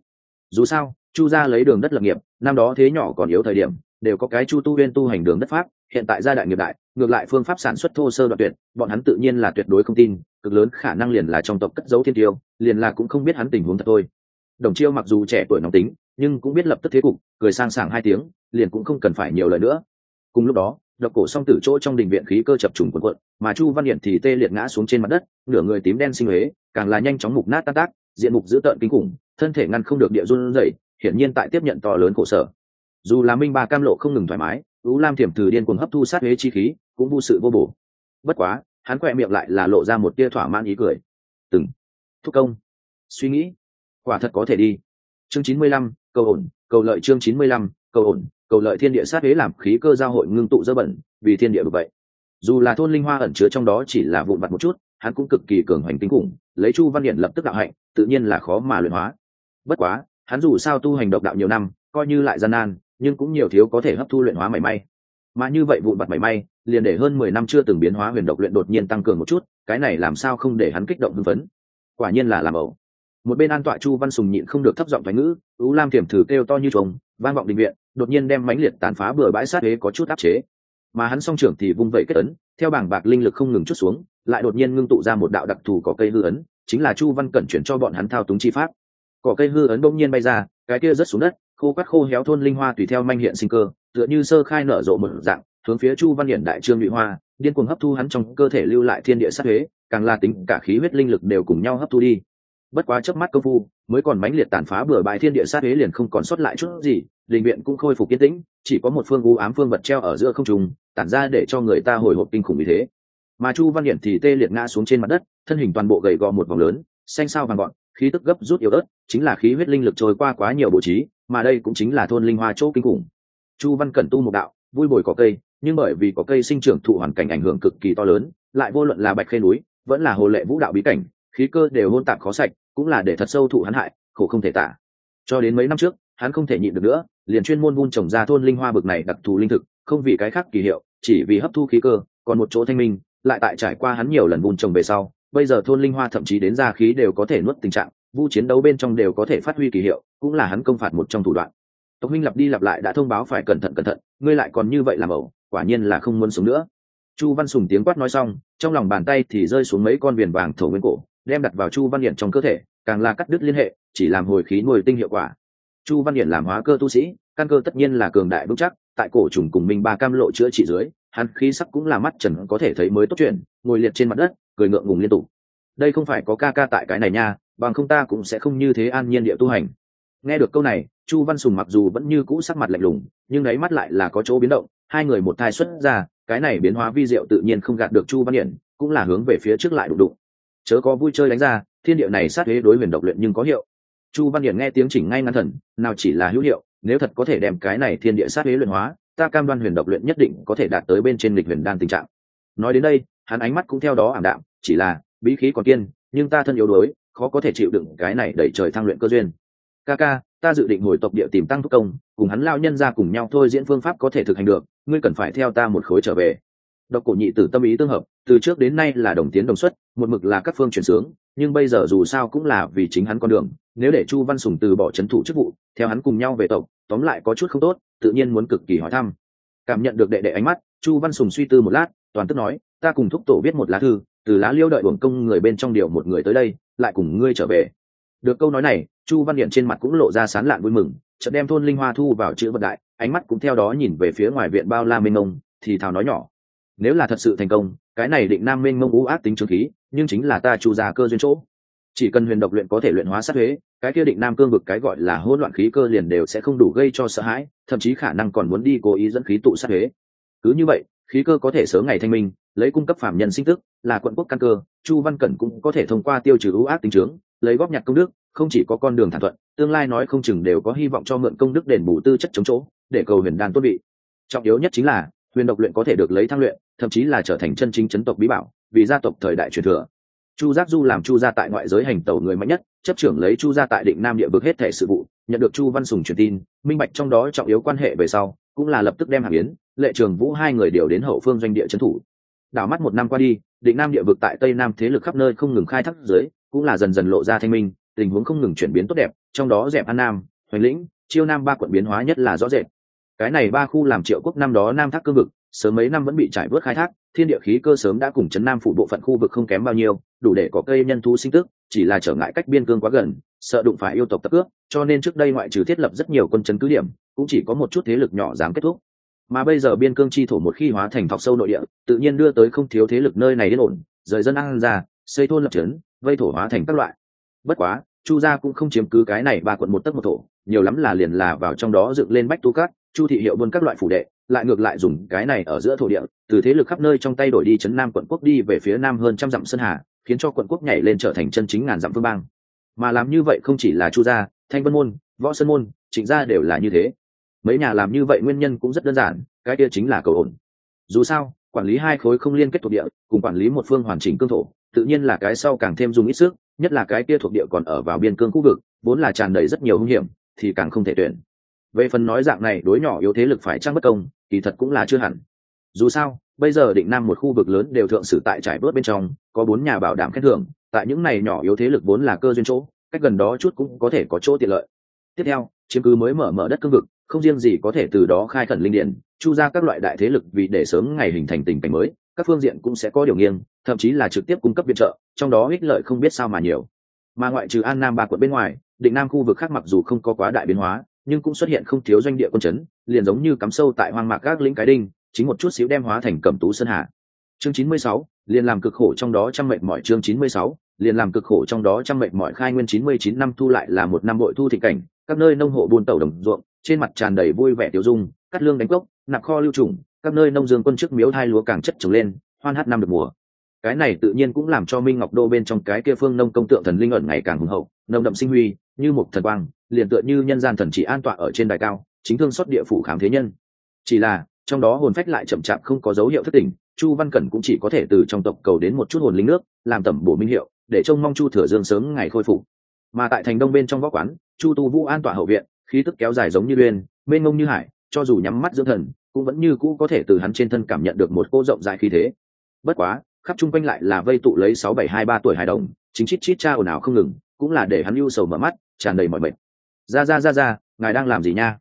Dù sao, chu gia lấy đường đất lập nghiệp, năm đó thế nhỏ còn yếu thời điểm, đều có cái chu tu viên tu hành đường đất pháp, hiện tại gia đại nghiệp đại, ngược lại phương pháp sản xuất thô sơ đoạn tuyệt, bọn hắn tự nhiên là tuyệt đối không tin, cực lớn khả năng liền là trong tộc cất dấu thiên tiêu, liền là cũng không biết hắn tình huống thật thôi. Đồng chiêu mặc dù trẻ tuổi nóng tính, nhưng cũng biết lập tức thế cục, cười sang sảng hai tiếng liền cũng không cần phải nhiều lời nữa. Cùng lúc đó, độc cổ song tử chỗ trong đình viện khí cơ chập trùng quần quận mà chu văn hiển thì tê liệt ngã xuống trên mặt đất, nửa người tím đen sinh huế, càng là nhanh chóng mục nát tan tác, diện mục dữ tợn kinh khủng, thân thể ngăn không được địa run rẩy, hiển nhiên tại tiếp nhận to lớn khổ sở. Dù là minh ba cam lộ không ngừng thoải mái, U lam thiểm từ điên cuồng hấp thu sát huế chi khí, cũng vô sự vô bổ. Bất quá, hắn quẹ miệng lại là lộ ra một tia thỏa mãn ý cười. Từng. Thúc công. Suy nghĩ. Quả thật có thể đi. Chương chín mươi lăm, cầu ổn, cầu lợi chương chín mươi lăm, cầu ổn cầu lợi thiên địa sát thế làm khí cơ giao hội ngưng tụ dơ bẩn, vì thiên địa bởi vậy. Dù là thôn linh hoa ẩn chứa trong đó chỉ là vụn vặt một chút, hắn cũng cực kỳ cường hoành kinh khủng, lấy chu văn điện lập tức đạo hạnh, tự nhiên là khó mà luyện hóa. Bất quá, hắn dù sao tu hành độc đạo nhiều năm, coi như lại gian nan, nhưng cũng nhiều thiếu có thể hấp thu luyện hóa mảy may. Mà như vậy vụn vặt mảy may, liền để hơn mười năm chưa từng biến hóa huyền độc luyện đột nhiên tăng cường một chút, cái này làm sao không để hắn kích động hưng phấn? Quả nhiên là làm ẩu. Một bên an tọa chu văn sùng nhịn không được thấp giọng thoái ngữ, ú lam thiểm thử kêu to như trống vang vọng định viện đột nhiên đem mãnh liệt tàn phá bừa bãi sát thế có chút áp chế. Mà hắn song trưởng thì vung vẩy kết ấn, theo bảng bạc linh lực không ngừng chút xuống, lại đột nhiên ngưng tụ ra một đạo đặc thù có cây hư ấn, chính là chu văn cẩn chuyển cho bọn hắn thao túng chi pháp. Cỏ cây hư ấn bỗng nhiên bay ra, cái kia rớt xuống đất, khô quắt khô héo thôn linh hoa tùy theo manh hiện sinh cơ, tựa như sơ khai nở rộ một dạng, hướng phía chu văn hiển đại trương nhụy hoa, điên cuồng hấp thu hắn trong cơ thể lưu lại thiên địa sát thuế càng là tính cả khí huyết linh lực đều cùng nhau hấp thu đi bất quá chớp mắt công phu, mới còn mãnh liệt tàn phá bừa bãi thiên địa sát thế liền không còn sót lại chút gì, đình viện cũng khôi phục kiên tĩnh, chỉ có một phương u ám phương vật treo ở giữa không trùng tản ra để cho người ta hồi hộp kinh khủng như thế. Mà chu văn hiển thì tê liệt ngã xuống trên mặt đất, thân hình toàn bộ gầy gò một vòng lớn, xanh sao vàng gọn, khí tức gấp rút yếu ớt, chính là khí huyết linh lực trôi qua quá nhiều bố trí, mà đây cũng chính là thôn linh hoa chỗ kinh khủng. Chu văn cẩn tu một đạo, vui bồi có cây, nhưng bởi vì có cây sinh trưởng thụ hoàn cảnh ảnh hưởng cực kỳ to lớn, lại vô luận là bạch khê núi, vẫn là hồ lệ vũ đạo bí cảnh khí cơ đều hôn tạp khó sạch, cũng là để thật sâu thụ hắn hại, khổ không thể tả. Cho đến mấy năm trước, hắn không thể nhịn được nữa, liền chuyên môn vun trồng ra thôn linh hoa bực này đặc thù linh thực, không vì cái khác kỳ hiệu, chỉ vì hấp thu khí cơ, còn một chỗ thanh minh, lại tại trải qua hắn nhiều lần vun trồng về sau, bây giờ thôn linh hoa thậm chí đến ra khí đều có thể nuốt tình trạng, vu chiến đấu bên trong đều có thể phát huy kỳ hiệu, cũng là hắn công phạt một trong thủ đoạn. Tộc minh lặp đi lặp lại đã thông báo phải cẩn thận cẩn thận, ngươi lại còn như vậy làm ẩu, quả nhiên là không muốn sống nữa. Chu văn sùng tiếng quát nói xong, trong lòng bàn tay thì rơi xuống mấy con viền vàng thổ nguyên cổ đem đặt vào chu văn điện trong cơ thể, càng là cắt đứt liên hệ, chỉ làm hồi khí nuôi tinh hiệu quả. Chu văn điện làm hóa cơ tu sĩ, căn cơ tất nhiên là cường đại vững chắc, tại cổ trùng cùng minh ba cam lộ chữa trị dưới, hắn khí sắc cũng là mắt trần có thể thấy mới tốt chuyện, ngồi liệt trên mặt đất, cười ngượng ngùng liên tục. Đây không phải có ca ca tại cái này nha, bằng không ta cũng sẽ không như thế an nhiên địa tu hành. Nghe được câu này, chu văn sùng mặc dù vẫn như cũ sắc mặt lạnh lùng, nhưng đáy mắt lại là có chỗ biến động, hai người một thai xuất ra, cái này biến hóa vi diệu tự nhiên không gạt được chu văn hiển, cũng là hướng về phía trước lại đụng đụng chớ có vui chơi đánh ra, thiên địa này sát thế đối huyền độc luyện nhưng có hiệu. Chu văn điển nghe tiếng chỉnh ngay ngắn thần, nào chỉ là hữu hiệu, nếu thật có thể đem cái này thiên địa sát thế luyện hóa, ta cam đoan huyền độc luyện nhất định có thể đạt tới bên trên lịch huyền đan tình trạng. Nói đến đây, hắn ánh mắt cũng theo đó ảm đạm, chỉ là, bí khí còn kiên, nhưng ta thân yếu đuối, khó có thể chịu đựng cái này đẩy trời thăng luyện cơ duyên. Ca ca, ta dự định hồi tộc địa tìm tăng thúc công, cùng hắn lao nhân ra cùng nhau thôi diễn phương pháp có thể thực hành được, ngươi cần phải theo ta một khối trở về. Độc cổ nhị tử tâm ý tương hợp từ trước đến nay là đồng tiến đồng xuất, một mực là các phương chuyển sướng, nhưng bây giờ dù sao cũng là vì chính hắn con đường, nếu để chu văn sùng từ bỏ c h ấ n thủ chức vụ, theo hắn cùng nhau về tộc, tóm lại có chút không tốt, tự nhiên muốn cực kỳ hỏi thăm. Cảm nhận được đệ đệ ánh mắt, chu văn sùng suy tư một lát, toàn tức nói, ta cùng thúc tổ viết một lá thư, từ lá liêu đợi uổng công người bên trong điều một người tới đây, lại cùng ngươi trở về. Được câu nói này, chu văn điện trên mặt cũng lộ ra sán lạn vui mừng, chợt đem thôn linh hoa thu vào chữ vật đại, ánh mắt cũng theo đó nhìn về phía ngoài viện bao la mênh mông, thì thào nói nhỏ, nếu là thật sự thành công cái này định nam minh mông ú ác tính trường khí, nhưng chính là ta chu già cơ duyên chỗ. Chỉ cần huyền độc luyện có thể luyện hóa sát thuế cái kia định nam cương vực cái gọi là hỗn loạn khí cơ liền đều sẽ không đủ gây cho sợ hãi, thậm chí khả năng còn muốn đi cố ý dẫn khí tụ sát thuế cứ như vậy, khí cơ có thể sớm ngày thanh minh, lấy cung cấp phạm nhân sinh tức, là quận quốc căn cơ, chu văn cẩn cũng có thể thông qua tiêu trừ ưu ác tính trướng lấy góp nhặt công đức, không chỉ có con đường thản thuận, tương lai nói không chừng đều có hy vọng cho mượn công đức đền bù tư chất chống chỗ, để cầu huyền đan tốt vị trọng yếu nhất chính là huyền độc luyện có thể được lấy thăng luyện, thậm chí là trở thành chân chính chấn tộc bí bảo, vì gia tộc thời đại truyền thừa. Chu giác du làm chu gia tại ngoại giới hành tẩu người mạnh nhất, chấp trưởng lấy chu gia tại định nam địa vực hết thể sự vụ, nhận được chu văn sùng truyền tin, minh bạch trong đó trọng yếu quan hệ về sau, cũng là lập tức đem hàng yến, lệ trường vũ hai người điều đến hậu phương doanh địa trấn thủ. Đảo mắt một năm qua đi, định nam địa vực tại tây nam thế lực khắp nơi không ngừng khai thác dưới, cũng là dần dần lộ ra thanh minh, tình huống không ngừng chuyển biến tốt đẹp, trong đó dẹp an nam, hoành lĩnh, chiêu nam ba quận biến hóa nhất là rõ rệt cái này ba khu làm triệu quốc năm đó nam thác cương vực, sớm mấy năm vẫn bị trải vớt khai thác, thiên địa khí cơ sớm đã cùng chấn nam phủ bộ phận khu vực không kém bao nhiêu, đủ để có cây nhân thu sinh tức, chỉ là trở ngại cách biên cương quá gần, sợ đụng phải yêu tộc tập cướp, cho nên trước đây ngoại trừ thiết lập rất nhiều quân chấn cứ điểm, cũng chỉ có một chút thế lực nhỏ dám kết thúc. Mà bây giờ biên cương chi thổ một khi hóa thành thọc sâu nội địa, tự nhiên đưa tới không thiếu thế lực nơi này đến ổn, rời dân ăn ra, xây thôn lập trấn, vây thổ hóa thành các loại. Bất quá, chu gia cũng không chiếm cứ cái này ba quận một tấc một thổ, nhiều lắm là liền là vào trong đó dựng lên bách tu cát chu thị hiệu buôn các loại phủ đệ, lại ngược lại dùng cái này ở giữa thổ địa, từ thế lực khắp nơi trong tay đổi đi chấn nam quận quốc đi về phía nam hơn trăm dặm sơn hà, khiến cho quận quốc nhảy lên trở thành chân chính ngàn dặm vương bang. Mà làm như vậy không chỉ là chu gia, thanh vân môn, võ sơn môn, trịnh gia đều là như thế. Mấy nhà làm như vậy nguyên nhân cũng rất đơn giản, cái kia chính là cầu ổn. Dù sao, quản lý hai khối không liên kết thuộc địa, cùng quản lý một phương hoàn chỉnh cương thổ, tự nhiên là cái sau càng thêm dùng ít sức, nhất là cái kia thuộc địa còn ở vào biên cương khu vực, vốn là tràn đầy rất nhiều hung hiểm, thì càng không thể tuyển về phần nói dạng này đối nhỏ yếu thế lực phải trang bất công, kỳ thật cũng là chưa hẳn. Dù sao, bây giờ định nam một khu vực lớn đều thượng sử tại trải bớt bên trong, có bốn nhà bảo đảm khen thưởng, tại những này nhỏ yếu thế lực vốn là cơ duyên chỗ, cách gần đó chút cũng có thể có chỗ tiện lợi. Tiếp theo, chiếm cứ mới mở mở đất cương vực, không riêng gì có thể từ đó khai khẩn linh điện chu ra các loại đại thế lực vì để sớm ngày hình thành tình cảnh mới, các phương diện cũng sẽ có điều nghiêng, thậm chí là trực tiếp cung cấp viện trợ, trong đó ích lợi không biết sao mà nhiều. Mà ngoại trừ an nam ba quận bên ngoài, định nam khu vực khác mặc dù không có quá đại biến hóa nhưng cũng xuất hiện không thiếu doanh địa quân chấn, liền giống như cắm sâu tại hoang mạc các lĩnh cái đinh, chính một chút xíu đem hóa thành cẩm tú sơn hà. Chương chín mươi sáu, liền làm cực khổ trong đó trăm mệnh mọi chương chín mươi sáu, liền làm cực khổ trong đó trăm mệnh mọi khai nguyên chín mươi chín năm thu lại là một năm bội thu thị cảnh, các nơi nông hộ buôn tẩu đồng ruộng, trên mặt tràn đầy vui vẻ tiêu dung, cắt lương đánh cốc, nạp kho lưu trùng, các nơi nông dương quân chức miếu thai lúa càng chất trồng lên, hoan hát năm được mùa. Cái này tự nhiên cũng làm cho minh ngọc đô bên trong cái kia phương nông công tượng thần linh ẩn ngày càng hùng hậu, nồng đậm sinh huy, như một thần quang liền tựa như nhân gian thần chỉ an tọa ở trên đài cao, chính thương xuất địa phủ khám thế nhân. Chỉ là, trong đó hồn phách lại chậm chạp không có dấu hiệu thất tình, chu văn cẩn cũng chỉ có thể từ trong tộc cầu đến một chút hồn linh nước, làm tẩm bổ minh hiệu, để trông mong chu thừa dương sớm ngày khôi phục. Mà tại thành đông bên trong võ quán, chu tu vũ an tọa hậu viện, khí tức kéo dài giống như uyên, mênh ngông như hải, cho dù nhắm mắt dưỡng thần, cũng vẫn như cũ có thể từ hắn trên thân cảm nhận được một cô rộng rãi khí thế. Bất quá, khắp chung quanh lại là vây tụ lấy sáu bảy hai ba tuổi hài đồng, chính chít chít cha ồn ào không ngừng, cũng là để hắn ưu sầu mở mắt, tràn đầy mọi mệt ra ra ra ra, ngài đang làm gì nha?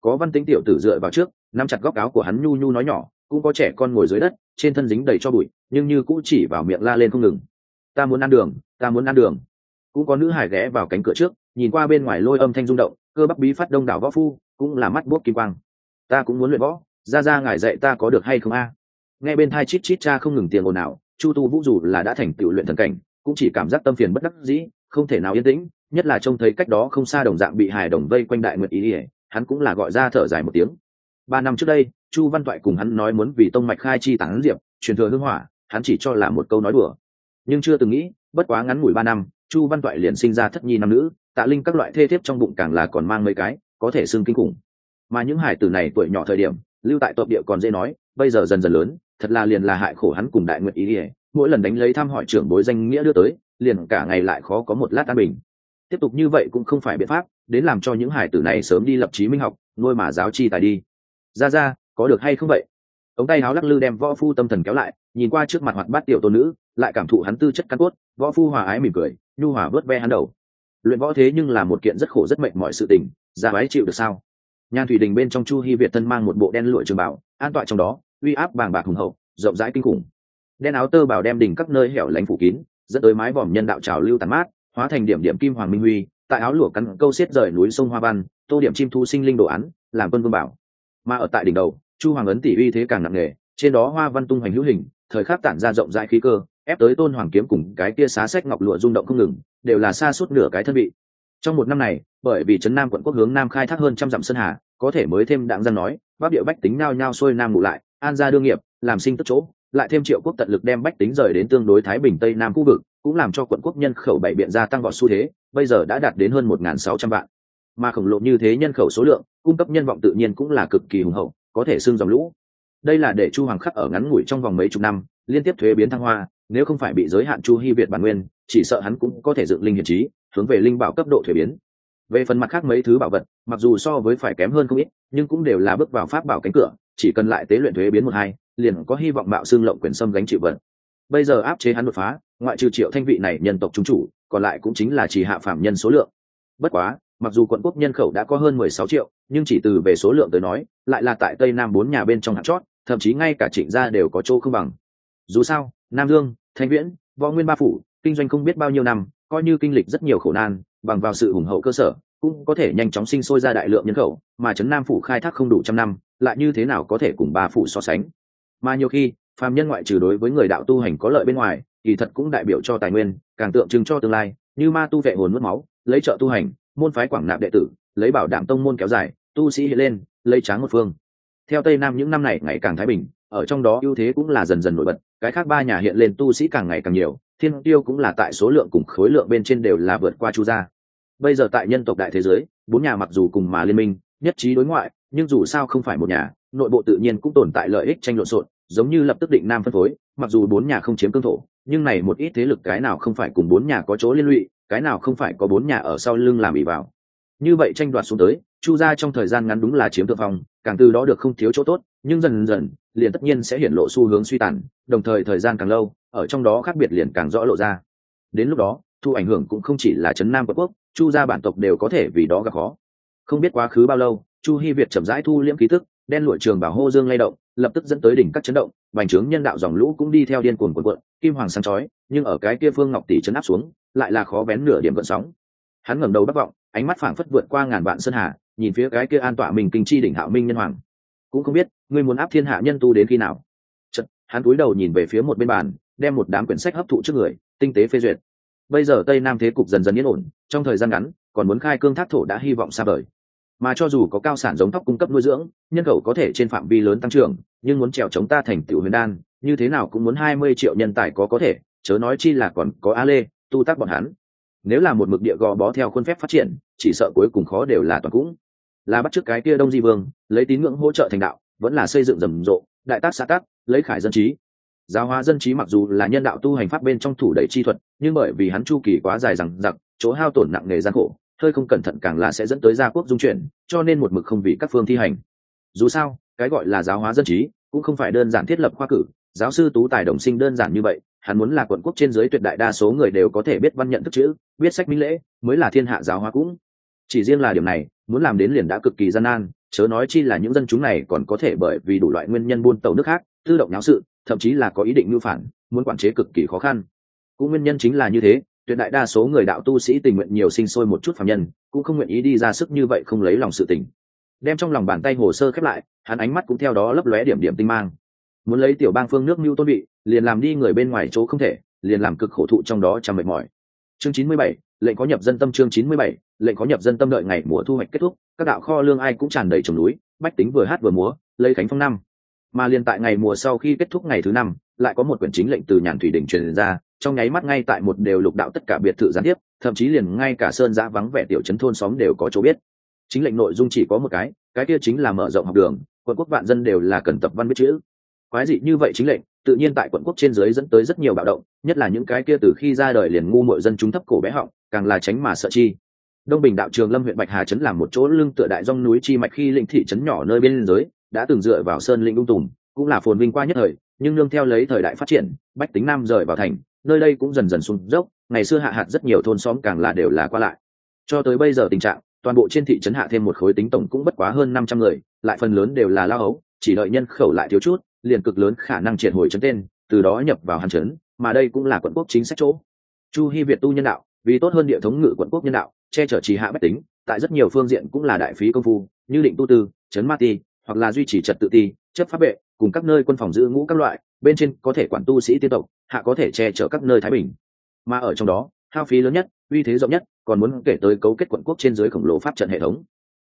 Có văn tính tiểu tử dựa vào trước, nắm chặt góc áo của hắn nhu nhu nói nhỏ, cũng có trẻ con ngồi dưới đất, trên thân dính đầy cho bụi, nhưng như cũ chỉ vào miệng la lên không ngừng. Ta muốn ăn đường, ta muốn ăn đường. Cũng có nữ hải ghé vào cánh cửa trước, nhìn qua bên ngoài lôi âm thanh rung động, cơ bắp bí phát đông đảo võ phu, cũng là mắt buốt kim quang. Ta cũng muốn luyện võ, ra ra, ngài dạy ta có được hay không a? Nghe bên thai chít chít cha không ngừng tiền ồn ào, chu tu vũ dù là đã thành tựu luyện thần cảnh, cũng chỉ cảm giác tâm phiền bất đắc dĩ, không thể nào yên tĩnh nhất là trông thấy cách đó không xa đồng dạng bị hài đồng vây quanh đại nguyệt ý ỉa, hắn cũng là gọi ra thở dài một tiếng. Ba năm trước đây, chu văn toại cùng hắn nói muốn vì tông mạch khai chi tán diệp, truyền thừa hưng hỏa, hắn chỉ cho là một câu nói đùa. Nhưng chưa từng nghĩ, bất quá ngắn ngủi ba năm, chu văn toại liền sinh ra thất nhi nam nữ, tạ linh các loại thê thiếp trong bụng càng là còn mang mấy cái, có thể xưng kinh khủng. Mà những hải tử này tuổi nhỏ thời điểm, lưu tại tộc địa còn dễ nói, bây giờ dần dần lớn, thật là liền là hại khổ hắn cùng đại nguyện ý ỉa, mỗi lần đánh lấy thăm hỏi trưởng bối danh nghĩa đưa tới, liền cả ngày lại khó có một lát an bình tiếp tục như vậy cũng không phải biện pháp, đến làm cho những hải tử này sớm đi lập trí minh học, nuôi mà giáo chi tài đi. Ra ra, có được hay không vậy? Ống tay háo lắc lư đem võ phu tâm thần kéo lại, nhìn qua trước mặt hoạt bát tiểu tôn nữ, lại cảm thụ hắn tư chất căn cốt, võ phu hòa ái mỉm cười, nhu hòa vớt ve hắn đầu. Luyện võ thế nhưng là một kiện rất khổ rất mệnh mọi sự tình, ra ái chịu được sao? Nhan thủy đình bên trong chu hy việt thân mang một bộ đen lụa trường bảo an toàn trong đó, uy áp bàng bạc hùng hậu, rộng rãi kinh khủng. Đen áo tơ bảo đem đỉnh các nơi hẻo lánh phủ kín, dẫn tới mái vòm nhân đạo trào lưu tàn mát hóa thành điểm điểm kim hoàng minh huy, tại áo lụa cắn câu xiết rời núi sông hoa văn, tô điểm chim thu sinh linh đồ án, làm quân vương bảo. Mà ở tại đỉnh đầu, chu hoàng ấn tỷ uy thế càng nặng nề, trên đó hoa văn tung hoành hữu hình, thời khắc tản ra rộng rãi khí cơ, ép tới tôn hoàng kiếm cùng cái kia xá sách ngọc lụa rung động không ngừng, đều là xa suốt nửa cái thân vị. Trong một năm này, bởi vì trấn nam quận quốc hướng nam khai thác hơn trăm dặm sơn hà, có thể mới thêm đặng dân nói, bắc địa bách tính nao nhao xuôi nam ngụ lại, an gia đương nghiệp, làm sinh tức chỗ, lại thêm triệu quốc tận lực đem bách tính rời đến tương đối thái bình tây nam khu vực cũng làm cho quận quốc nhân khẩu bảy biện gia tăng vọt xu thế, bây giờ đã đạt đến hơn một sáu trăm vạn. Mà khổng lồ như thế nhân khẩu số lượng, cung cấp nhân vọng tự nhiên cũng là cực kỳ hùng hậu, có thể xương dòng lũ. Đây là để chu hoàng khắc ở ngắn ngủi trong vòng mấy chục năm, liên tiếp thuế biến thăng hoa, nếu không phải bị giới hạn chu hy việt bản nguyên, chỉ sợ hắn cũng có thể dựng linh hiển trí, hướng về linh bảo cấp độ thuế biến. Về phần mặt khác mấy thứ bảo vật, mặc dù so với phải kém hơn không ít, nhưng cũng đều là bước vào pháp bảo cánh cửa, chỉ cần lại tế luyện thuế biến một hai, liền có hy vọng bạo xương lộng quyền sâm gánh chịu vật bây giờ áp chế hắn đột phá, ngoại trừ triệu thanh vị này nhân tộc trung chủ, còn lại cũng chính là chỉ hạ phạm nhân số lượng. Bất quá, mặc dù quận quốc nhân khẩu đã có hơn mười sáu triệu, nhưng chỉ từ về số lượng tới nói, lại là tại tây nam bốn nhà bên trong hạt chót, thậm chí ngay cả trịnh gia đều có chỗ không bằng. Dù sao, nam dương, thanh viễn, võ nguyên ba phủ, kinh doanh không biết bao nhiêu năm, coi như kinh lịch rất nhiều khổ nan, bằng vào sự hùng hậu cơ sở, cũng có thể nhanh chóng sinh sôi ra đại lượng nhân khẩu, mà trấn nam phủ khai thác không đủ trăm năm, lại như thế nào có thể cùng ba phủ so sánh? Mà nhiều khi phàm nhân ngoại trừ đối với người đạo tu hành có lợi bên ngoài, kỳ thật cũng đại biểu cho tài nguyên, càng tượng trưng cho tương lai, như ma tu vệ hồn mất máu, lấy trợ tu hành, môn phái quảng nạp đệ tử, lấy bảo đảm tông môn kéo dài, tu sĩ hiện lên, lấy tráng một phương. Theo tây nam những năm này ngày càng thái bình, ở trong đó ưu thế cũng là dần dần nổi bật, cái khác ba nhà hiện lên tu sĩ càng ngày càng nhiều, thiên tiêu cũng là tại số lượng cùng khối lượng bên trên đều là vượt qua chu gia. Bây giờ tại nhân tộc đại thế giới, bốn nhà mặc dù cùng mà liên minh, nhất trí đối ngoại, nhưng dù sao không phải một nhà, nội bộ tự nhiên cũng tồn tại lợi ích tranh lộn xộn giống như lập tức định nam phân phối, mặc dù bốn nhà không chiếm cương thổ, nhưng này một ít thế lực cái nào không phải cùng bốn nhà có chỗ liên lụy, cái nào không phải có bốn nhà ở sau lưng làm ỉ vào. Như vậy tranh đoạt xuống tới, chu gia trong thời gian ngắn đúng là chiếm thượng phong, càng từ đó được không thiếu chỗ tốt, nhưng dần dần, liền tất nhiên sẽ hiển lộ xu hướng suy tàn, đồng thời thời gian càng lâu, ở trong đó khác biệt liền càng rõ lộ ra. Đến lúc đó, thu ảnh hưởng cũng không chỉ là trấn nam quận quốc, chu gia bản tộc đều có thể vì đó gặp khó. Không biết quá khứ bao lâu, chu hy việt chậm rãi thu liễm ký thức, đen lụa trường bảo hô dương lay động lập tức dẫn tới đỉnh các chấn động bành trướng nhân đạo dòng lũ cũng đi theo điên cuồng cuộn cuộn kim hoàng sáng chói nhưng ở cái kia phương ngọc tỷ chấn áp xuống lại là khó vén nửa điểm gợn sóng. Hắn ngẩng đầu bắc vọng ánh mắt phảng phất vượt qua ngàn vạn sơn hà nhìn phía cái kia an tọa mình kinh chi đỉnh hạo minh nhân hoàng. Cũng không biết ngươi muốn áp thiên hạ nhân tu đến khi nào? Chật, hắn cúi đầu nhìn về phía một bên bàn đem một đám quyển sách hấp thụ trước người tinh tế phê duyệt. Bây giờ tây nam thế cục dần dần yên ổn trong thời gian ngắn còn muốn khai cương thác thổ đã hy vọng xa vời mà cho dù có cao sản giống thóc cung cấp nuôi dưỡng, nhân khẩu có thể trên phạm vi lớn tăng trưởng, nhưng muốn trèo chống ta thành tiểu huyền đan, như thế nào cũng muốn hai mươi triệu nhân tài có có thể, chớ nói chi là còn có a lê, tu tác bọn hắn. Nếu là một mực địa gò bó theo khuôn phép phát triển, chỉ sợ cuối cùng khó đều là toàn cũng. Là bắt chước cái kia đông di vương, lấy tín ngưỡng hỗ trợ thành đạo, vẫn là xây dựng rầm rộ, đại tác xã tác, lấy khải dân trí. Giáo hóa dân trí mặc dù là nhân đạo tu hành pháp bên trong thủ đẩy chi thuật, nhưng bởi vì hắn chu kỳ quá dài rằng giặc chỗ hao tổn nặng nề gian khổ hơi không cẩn thận càng là sẽ dẫn tới gia quốc dung chuyển, cho nên một mực không vì các phương thi hành. Dù sao, cái gọi là giáo hóa dân trí, cũng không phải đơn giản thiết lập khoa cử, giáo sư tú tài đồng sinh đơn giản như vậy, hắn muốn là quận quốc trên dưới tuyệt đại đa số người đều có thể biết văn nhận thức chữ, biết sách minh lễ, mới là thiên hạ giáo hóa cũng. Chỉ riêng là điểm này, muốn làm đến liền đã cực kỳ gian nan, chớ nói chi là những dân chúng này còn có thể bởi vì đủ loại nguyên nhân buôn tàu nước khác tự động náo sự, thậm chí là có ý định mưu phản, muốn quản chế cực kỳ khó khăn. Cũng nguyên nhân chính là như thế tuyệt đại đa số người đạo tu sĩ tình nguyện nhiều sinh sôi một chút phạm nhân, cũng không nguyện ý đi ra sức như vậy không lấy lòng sự tình. Đem trong lòng bàn tay hồ sơ khép lại, hắn ánh mắt cũng theo đó lấp lóe điểm điểm tinh mang. Muốn lấy tiểu bang phương nước mưu tôn vị, liền làm đi người bên ngoài chỗ không thể, liền làm cực khổ thụ trong đó chẳng mệt mỏi. Chương chín mươi bảy, lệnh có nhập dân tâm chương chín mươi bảy, lệnh có nhập dân tâm đợi ngày mùa thu hoạch kết thúc, các đạo kho lương ai cũng tràn đầy trồng núi, bách tính vừa hát vừa múa, lấy khánh phong năm. Mà liền tại ngày mùa sau khi kết thúc ngày thứ năm, lại có một quyển chính lệnh từ nhàn thủy đỉnh truyền ra trong nháy mắt ngay tại một đều lục đạo tất cả biệt thự gián tiếp, thậm chí liền ngay cả sơn giã vắng vẻ tiểu trấn thôn xóm đều có chỗ biết. Chính lệnh nội dung chỉ có một cái cái kia chính là mở rộng học đường, quận quốc vạn dân đều là cần tập văn biết chữ. Quái dị như vậy chính lệnh, tự nhiên tại quận quốc trên dưới dẫn tới rất nhiều bạo động, nhất là những cái kia từ khi ra đời liền ngu muội dân chúng thấp cổ bé họng, càng là tránh mà sợ chi. Đông bình đạo trường lâm huyện bạch hà trấn làm một chỗ lưng tựa đại dòng núi chi mạch khi lĩnh thị trấn nhỏ nơi biên giới đã từng dựa vào sơn lĩnh ung tùm cũng là phồn vinh qua nhất thời, nhưng nương theo lấy thời đại phát triển, bách tính nam rời vào thành nơi đây cũng dần dần sụn dốc, ngày xưa hạ hạt rất nhiều thôn xóm càng là đều là qua lại. Cho tới bây giờ tình trạng, toàn bộ trên thị trấn hạ thêm một khối tính tổng cũng bất quá hơn năm trăm người, lại phần lớn đều là lao ấu, chỉ đợi nhân khẩu lại thiếu chút, liền cực lớn khả năng triệt hồi trấn tên, từ đó nhập vào hàn trấn, mà đây cũng là quận quốc chính sách chỗ. Chu hy việt tu nhân đạo, vì tốt hơn địa thống ngự quận quốc nhân đạo, che chở trì hạ bách tính, tại rất nhiều phương diện cũng là đại phí công phu, như định tu tư, trấn ma ti, hoặc là duy trì trật tự ti, chấp pháp vệ cùng các nơi quân phòng giữ ngũ các loại, bên trên có thể quản tu sĩ tiên tộc, hạ có thể che chở các nơi thái bình. Mà ở trong đó, hao phí lớn nhất, uy thế rộng nhất, còn muốn kể tới cấu kết quận quốc trên dưới khổng lồ pháp trận hệ thống.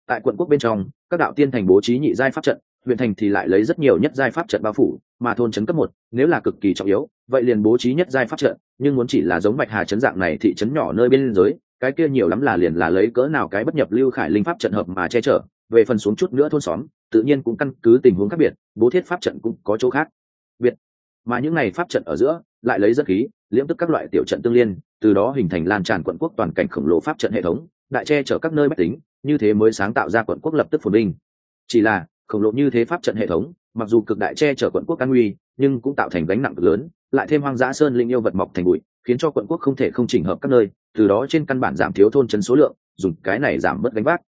Tại quận quốc bên trong, các đạo tiên thành bố trí nhị giai pháp trận, huyện thành thì lại lấy rất nhiều nhất giai pháp trận bao phủ, mà thôn trấn cấp một, nếu là cực kỳ trọng yếu, vậy liền bố trí nhất giai pháp trận, nhưng muốn chỉ là giống bạch hà trấn dạng này thị trấn nhỏ nơi bên giới cái kia nhiều lắm là liền là lấy cỡ nào cái bất nhập lưu khải linh pháp trận hợp mà che chở về phần xuống chút nữa thôn xóm, tự nhiên cũng căn cứ tình huống khác biệt, bố thiết pháp trận cũng có chỗ khác. Biệt. Mà những này pháp trận ở giữa, lại lấy rất khí, liễm tức các loại tiểu trận tương liên, từ đó hình thành lan tràn quận quốc toàn cảnh khổng lồ pháp trận hệ thống, đại che chở các nơi bách tính, như thế mới sáng tạo ra quận quốc lập tức phồn vinh. Chỉ là, khổng lồ như thế pháp trận hệ thống, mặc dù cực đại che chở quận quốc an nguy, nhưng cũng tạo thành gánh nặng cực lớn, lại thêm hoang dã sơn linh yêu vật mọc thành bụi, khiến cho quận quốc không thể không chỉnh hợp các nơi, từ đó trên căn bản giảm thiếu thôn trấn số lượng, dùng cái này giảm bớt gánh vác.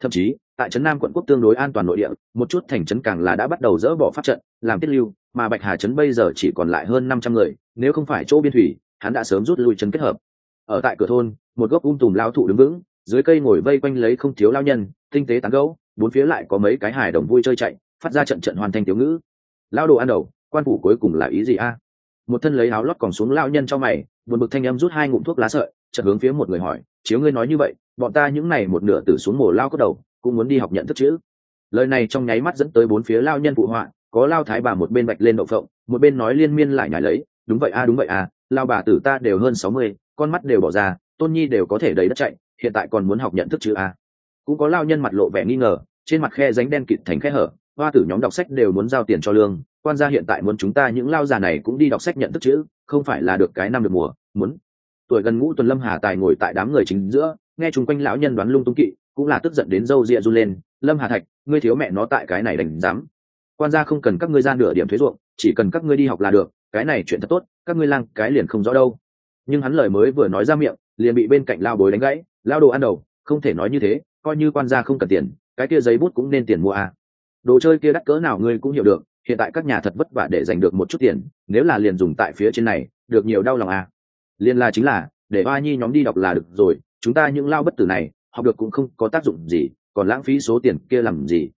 Thậm chí tại trấn nam quận quốc tương đối an toàn nội địa, một chút thành trấn càng là đã bắt đầu dỡ bỏ pháp trận, làm tiết lưu, mà bạch hà trấn bây giờ chỉ còn lại hơn năm trăm người, nếu không phải chỗ biên thủy, hắn đã sớm rút lui trấn kết hợp. Ở tại cửa thôn, một gốc um tùm lao thụ đứng vững, dưới cây ngồi vây quanh lấy không thiếu lao nhân, tinh tế tán gấu bốn phía lại có mấy cái hài đồng vui chơi chạy, phát ra trận trận hoàn thành tiểu ngữ. Lao đồ ăn đầu, quan phủ cuối cùng là ý gì a? Một thân lấy áo lót còn xuống lao nhân cho mày, buồn bực thanh âm rút hai ngụm thuốc lá sợi, chợt hướng phía một người hỏi, chiếu ngươi nói như vậy, bọn ta những này một nửa tử xuống mồ lao cốt đầu cũng muốn đi học nhận thức chữ. Lời này trong nháy mắt dẫn tới bốn phía lao nhân phụ họa, có lao thái bà một bên bạch lên đậu phộng, một bên nói liên miên lại nhảy lấy, đúng vậy a, đúng vậy a, lao bà tử ta đều hơn sáu mươi, con mắt đều bỏ ra, tôn nhi đều có thể đầy đất chạy, hiện tại còn muốn học nhận thức chữ a. Cũng có lao nhân mặt lộ vẻ nghi ngờ, trên mặt khe ránh đen kịt thành khe hở, hoa tử nhóm đọc sách đều muốn giao tiền cho lương, quan gia hiện tại muốn chúng ta những lao già này cũng đi đọc sách nhận thức chữ, không phải là được cái năm được mùa, muốn. Tuổi gần ngũ tuần lâm hà tài ngồi tại đám người chính giữa, nghe chung quanh lão nhân đoán lung tung kỵ cũng là tức giận đến râu ria run lên, lâm hà thạch, ngươi thiếu mẹ nó tại cái này đành dám quan gia không cần các ngươi ra nửa điểm thuế ruộng, chỉ cần các ngươi đi học là được, cái này chuyện thật tốt, các ngươi lang cái liền không rõ đâu nhưng hắn lời mới vừa nói ra miệng, liền bị bên cạnh lao bối đánh gãy, lao đồ ăn đầu, không thể nói như thế, coi như quan gia không cần tiền, cái kia giấy bút cũng nên tiền mua à. đồ chơi kia đắt cỡ nào ngươi cũng hiểu được, hiện tại các nhà thật vất vả để giành được một chút tiền, nếu là liền dùng tại phía trên này, được nhiều đau lòng à. liên là chính là, để ba nhi nhóm đi đọc là được rồi, chúng ta những lao bất tử này học được cũng không có tác dụng gì, còn lãng phí số tiền kia làm gì?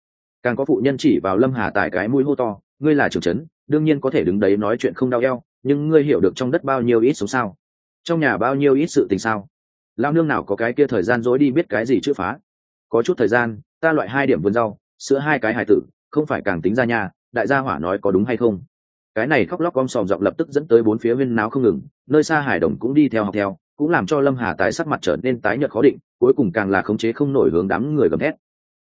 Càng có phụ nhân chỉ vào lâm hà tại cái mũi hô to, ngươi là trưởng trấn, đương nhiên có thể đứng đấy nói chuyện không đau eo, nhưng ngươi hiểu được trong đất bao nhiêu ít sống sao? Trong nhà bao nhiêu ít sự tình sao? Lao nương nào có cái kia thời gian dối đi biết cái gì chữ phá? Có chút thời gian, ta loại hai điểm vườn rau, sữa hai cái hài tử, không phải càng tính ra nhà đại gia hỏa nói có đúng hay không? Cái này khóc lóc om sòm giọng lập tức dẫn tới bốn phía viên náo không ngừng, nơi xa hải đồng cũng đi theo học theo cũng làm cho lâm hà tài sắc mặt trở nên tái nhợt khó định, cuối cùng càng là khống chế không nổi hướng đám người gầm thét.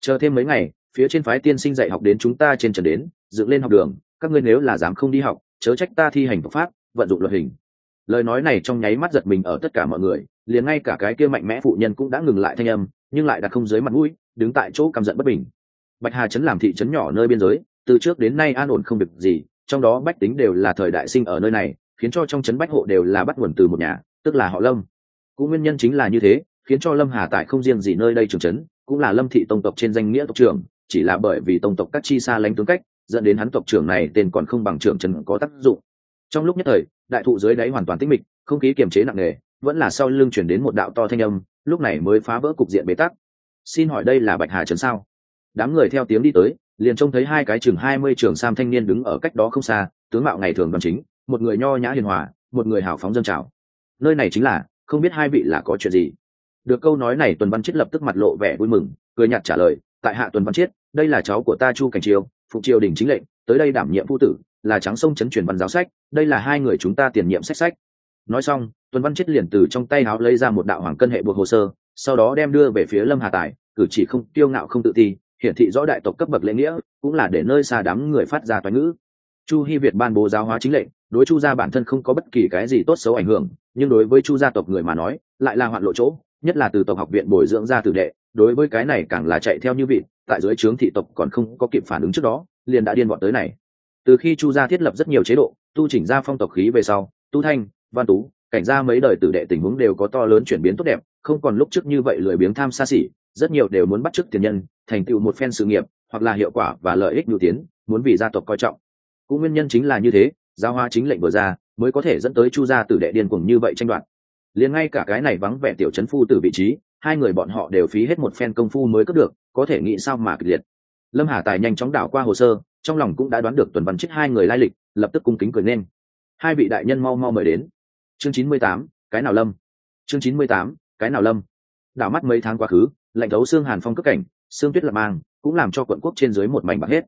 Chờ thêm mấy ngày, phía trên phái tiên sinh dạy học đến chúng ta trên trần đến, dựng lên học đường, các ngươi nếu là dám không đi học, chớ trách ta thi hành pháp pháp, vận dụng luật hình. Lời nói này trong nháy mắt giật mình ở tất cả mọi người, liền ngay cả cái kia mạnh mẽ phụ nhân cũng đã ngừng lại thanh âm, nhưng lại đặt không dưới mặt mũi, đứng tại chỗ căm giận bất bình. Bạch hà trấn làm thị trấn nhỏ nơi biên giới, từ trước đến nay an ổn không được gì, trong đó bách tính đều là thời đại sinh ở nơi này, khiến cho trong trấn bách hộ đều là bắt nguồn từ một nhà tức là họ lâm. Cũng nguyên nhân chính là như thế, khiến cho lâm hà tại không riêng gì nơi đây trường trấn, cũng là lâm thị tông tộc trên danh nghĩa tộc trưởng, chỉ là bởi vì tông tộc các chi xa lánh tướng cách, dẫn đến hắn tộc trưởng này tên còn không bằng trưởng trần có tác dụng. Trong lúc nhất thời, đại thụ dưới đáy hoàn toàn tĩnh mịch, không khí kiềm chế nặng nề, vẫn là sau lưng chuyển đến một đạo to thanh âm, lúc này mới phá vỡ cục diện bế tắc. Xin hỏi đây là bạch hà trấn sao? Đám người theo tiếng đi tới, liền trông thấy hai cái chừng hai mươi trường sam thanh niên đứng ở cách đó không xa, tướng mạo ngày thường đoàn chính, một người nho nhã hiền hòa, một người hào phóng dân trào nơi này chính là không biết hai vị là có chuyện gì. Được câu nói này tuần văn Chiết lập tức mặt lộ vẻ vui mừng cười nhạt trả lời tại hạ tuần văn Chiết, đây là cháu của ta chu cảnh triều phụ triều đình chính lệnh tới đây đảm nhiệm phu tử là trắng sông chấn truyền văn giáo sách đây là hai người chúng ta tiền nhiệm sách sách. Nói xong tuần văn Chiết liền từ trong tay áo lấy ra một đạo hoàng cân hệ buộc hồ sơ sau đó đem đưa về phía lâm hà tài cử chỉ không tiêu ngạo không tự ti hiển thị rõ đại tộc cấp bậc lễ nghĩa cũng là để nơi xa đám người phát ra toán ngữ. Chu hy việt ban bố giáo hóa chính lệnh đối chu gia bản thân không có bất kỳ cái gì tốt xấu ảnh hưởng nhưng đối với chu gia tộc người mà nói, lại là hoạn lộ chỗ, nhất là từ tộc học viện bồi dưỡng ra tử đệ, đối với cái này càng là chạy theo như vị, tại dưới trướng thị tộc còn không có kịp phản ứng trước đó, liền đã điên bọn tới này. Từ khi chu gia thiết lập rất nhiều chế độ, tu chỉnh ra phong tộc khí về sau, tu thanh, văn tú, cảnh ra mấy đời tử đệ tình huống đều có to lớn chuyển biến tốt đẹp, không còn lúc trước như vậy lười biếng tham xa xỉ, rất nhiều đều muốn bắt chước tiền nhân, thành tựu một phen sự nghiệp, hoặc là hiệu quả và lợi ích nhu tiến, muốn vì gia tộc coi trọng. Cũng nguyên nhân chính là như thế giao hoa chính lệnh vừa ra, mới có thể dẫn tới chu gia tử đệ điên cuồng như vậy tranh đoạt. Liền ngay cả cái này vắng vẻ tiểu trấn phu từ vị trí, hai người bọn họ đều phí hết một phen công phu mới cất được, có thể nghĩ sao mà kịch liệt. Lâm hà tài nhanh chóng đảo qua hồ sơ, trong lòng cũng đã đoán được tuần văn chết hai người lai lịch, lập tức cung kính cười nên. Hai vị đại nhân mau mau mời đến. Chương chín mươi tám, cái nào lâm? Chương chín mươi tám, cái nào lâm? Đảo mắt mấy tháng quá khứ, lạnh thấu xương hàn phong cất cảnh, xương tuyết lập mang, cũng làm cho quận quốc trên dưới một mảnh bạc hết.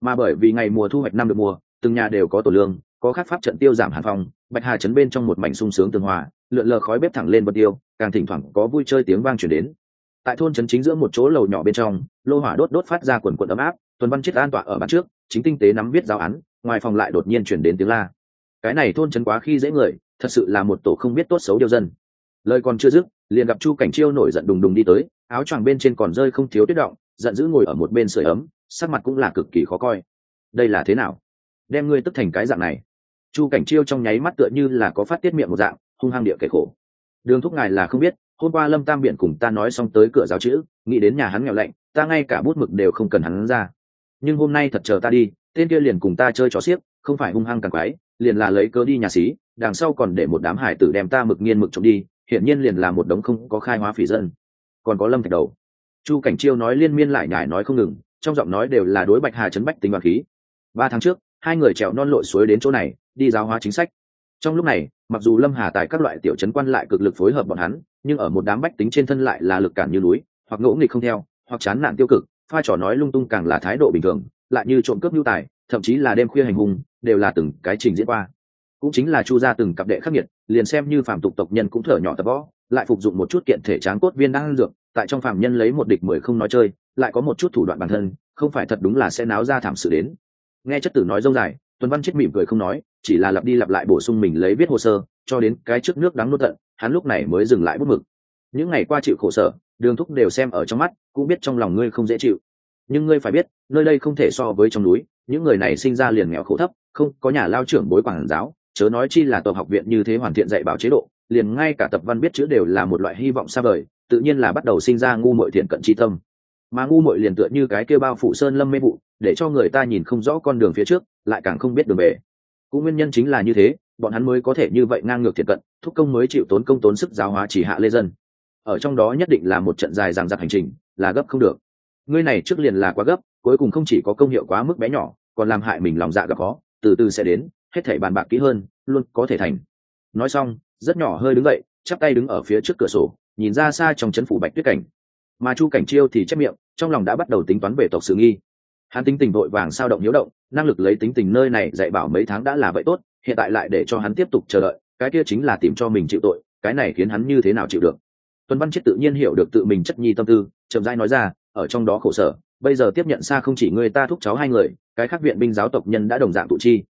Mà bởi vì ngày mùa thu hoạch năm được mùa, từng nhà đều có tổ lương có khắc pháp trận tiêu giảm hàn phòng bạch hà chấn bên trong một mảnh sung sướng tường hòa, lượn lờ khói bếp thẳng lên bật tiêu, càng thỉnh thoảng có vui chơi tiếng vang chuyển đến. Tại thôn trấn chính giữa một chỗ lầu nhỏ bên trong, lô hỏa đốt đốt phát ra quần quần ấm áp, tuần văn chết an tọa ở bàn trước, chính tinh tế nắm viết giáo án, ngoài phòng lại đột nhiên chuyển đến tiếng la. Cái này thôn trấn quá khi dễ người, thật sự là một tổ không biết tốt xấu điều dân. Lời còn chưa dứt, liền gặp chu cảnh chiêu nổi giận đùng đùng đi tới, áo choàng bên trên còn rơi không thiếu tuyết động, giận dữ ngồi ở một bên sưởi ấm, sắc mặt cũng là cực kỳ khó coi. Đây là thế nào? Đem ngươi tức thành cái dạng này chu cảnh chiêu trong nháy mắt tựa như là có phát tiết miệng một dạng, hung hăng địa kể khổ. Đường thúc ngài là không biết, hôm qua lâm tam biện cùng ta nói xong tới cửa giáo chữ, nghĩ đến nhà hắn nghèo lạnh, ta ngay cả bút mực đều không cần hắn ra. Nhưng hôm nay thật chờ ta đi, tên kia liền cùng ta chơi trò xiếc, không phải hung hăng càng quái, liền là lấy cớ đi nhà xí, đằng sau còn để một đám hải tử đem ta mực nghiên mực trộm đi, hiển nhiên liền là một đống không có khai hóa phỉ dân. Còn có lâm thạch đầu. Chu cảnh chiêu nói liên miên lại nhải nói không ngừng, trong giọng nói đều là đối bạch hà chấn bách tính và khí. Ba tháng trước hai người trèo non lội suối đến chỗ này, đi giáo hóa chính sách. Trong lúc này, mặc dù lâm hà tại các loại tiểu chấn quan lại cực lực phối hợp bọn hắn, nhưng ở một đám bách tính trên thân lại là lực cản như núi, hoặc ngỗ nghịch không theo, hoặc chán nản tiêu cực, pha trò nói lung tung càng là thái độ bình thường, lại như trộm cướp nhu tài, thậm chí là đêm khuya hành hung, đều là từng cái trình diễn qua. Cũng chính là chu ra từng cặp đệ khắc nghiệt, liền xem như phạm tục tộc nhân cũng thở nhỏ tập võ, lại phục dụng một chút kiện thể tráng cốt viên đang dược, tại trong phạm nhân lấy một địch mười không nói chơi, lại có một chút thủ đoạn bản thân, không phải thật đúng là sẽ náo ra thảm sự đến nghe chất tử nói dông dài, tuần văn chết mỉm cười không nói, chỉ là lặp đi lặp lại bổ sung mình lấy viết hồ sơ, cho đến cái trước nước đáng nốt tận, hắn lúc này mới dừng lại bút mực. Những ngày qua chịu khổ sở, đường thúc đều xem ở trong mắt, cũng biết trong lòng ngươi không dễ chịu. Nhưng ngươi phải biết, nơi đây không thể so với trong núi, những người này sinh ra liền nghèo khổ thấp, không có nhà lao trưởng bối quản giáo, chớ nói chi là tộc học viện như thế hoàn thiện dạy bảo chế độ, liền ngay cả tập văn biết chữ đều là một loại hy vọng xa vời, tự nhiên là bắt đầu sinh ra ngu mội thiện cận tri tâm. Mà ngu mội liền tựa như cái kêu bao phủ sơn lâm mê vụ để cho người ta nhìn không rõ con đường phía trước, lại càng không biết đường về. Cũng nguyên nhân chính là như thế, bọn hắn mới có thể như vậy ngang ngược thiệt cận, thúc công mới chịu tốn công tốn sức giáo hóa chỉ hạ lê dân. Ở trong đó nhất định là một trận dài dằng dặc hành trình, là gấp không được. Ngươi này trước liền là quá gấp, cuối cùng không chỉ có công hiệu quá mức bé nhỏ, còn làm hại mình lòng dạ gặp khó, từ từ sẽ đến, hết thảy bàn bạc kỹ hơn, luôn có thể thành. Nói xong, rất nhỏ hơi đứng dậy, chắp tay đứng ở phía trước cửa sổ, nhìn ra xa trong trấn phủ bạch tuyết cảnh. Mà chu cảnh chiêu thì chép miệng, trong lòng đã bắt đầu tính toán về tộc sự nghi hắn tính tình vội vàng sao động hiếu động, năng lực lấy tính tình nơi này dạy bảo mấy tháng đã là vậy tốt, hiện tại lại để cho hắn tiếp tục chờ đợi, cái kia chính là tìm cho mình chịu tội, cái này khiến hắn như thế nào chịu được? Tuần văn chết tự nhiên hiểu được tự mình chất nhi tâm tư, chậm rãi nói ra, ở trong đó khổ sở, bây giờ tiếp nhận xa không chỉ người ta thúc cháu hai người, cái khác viện binh giáo tộc nhân đã đồng dạng tụ chi.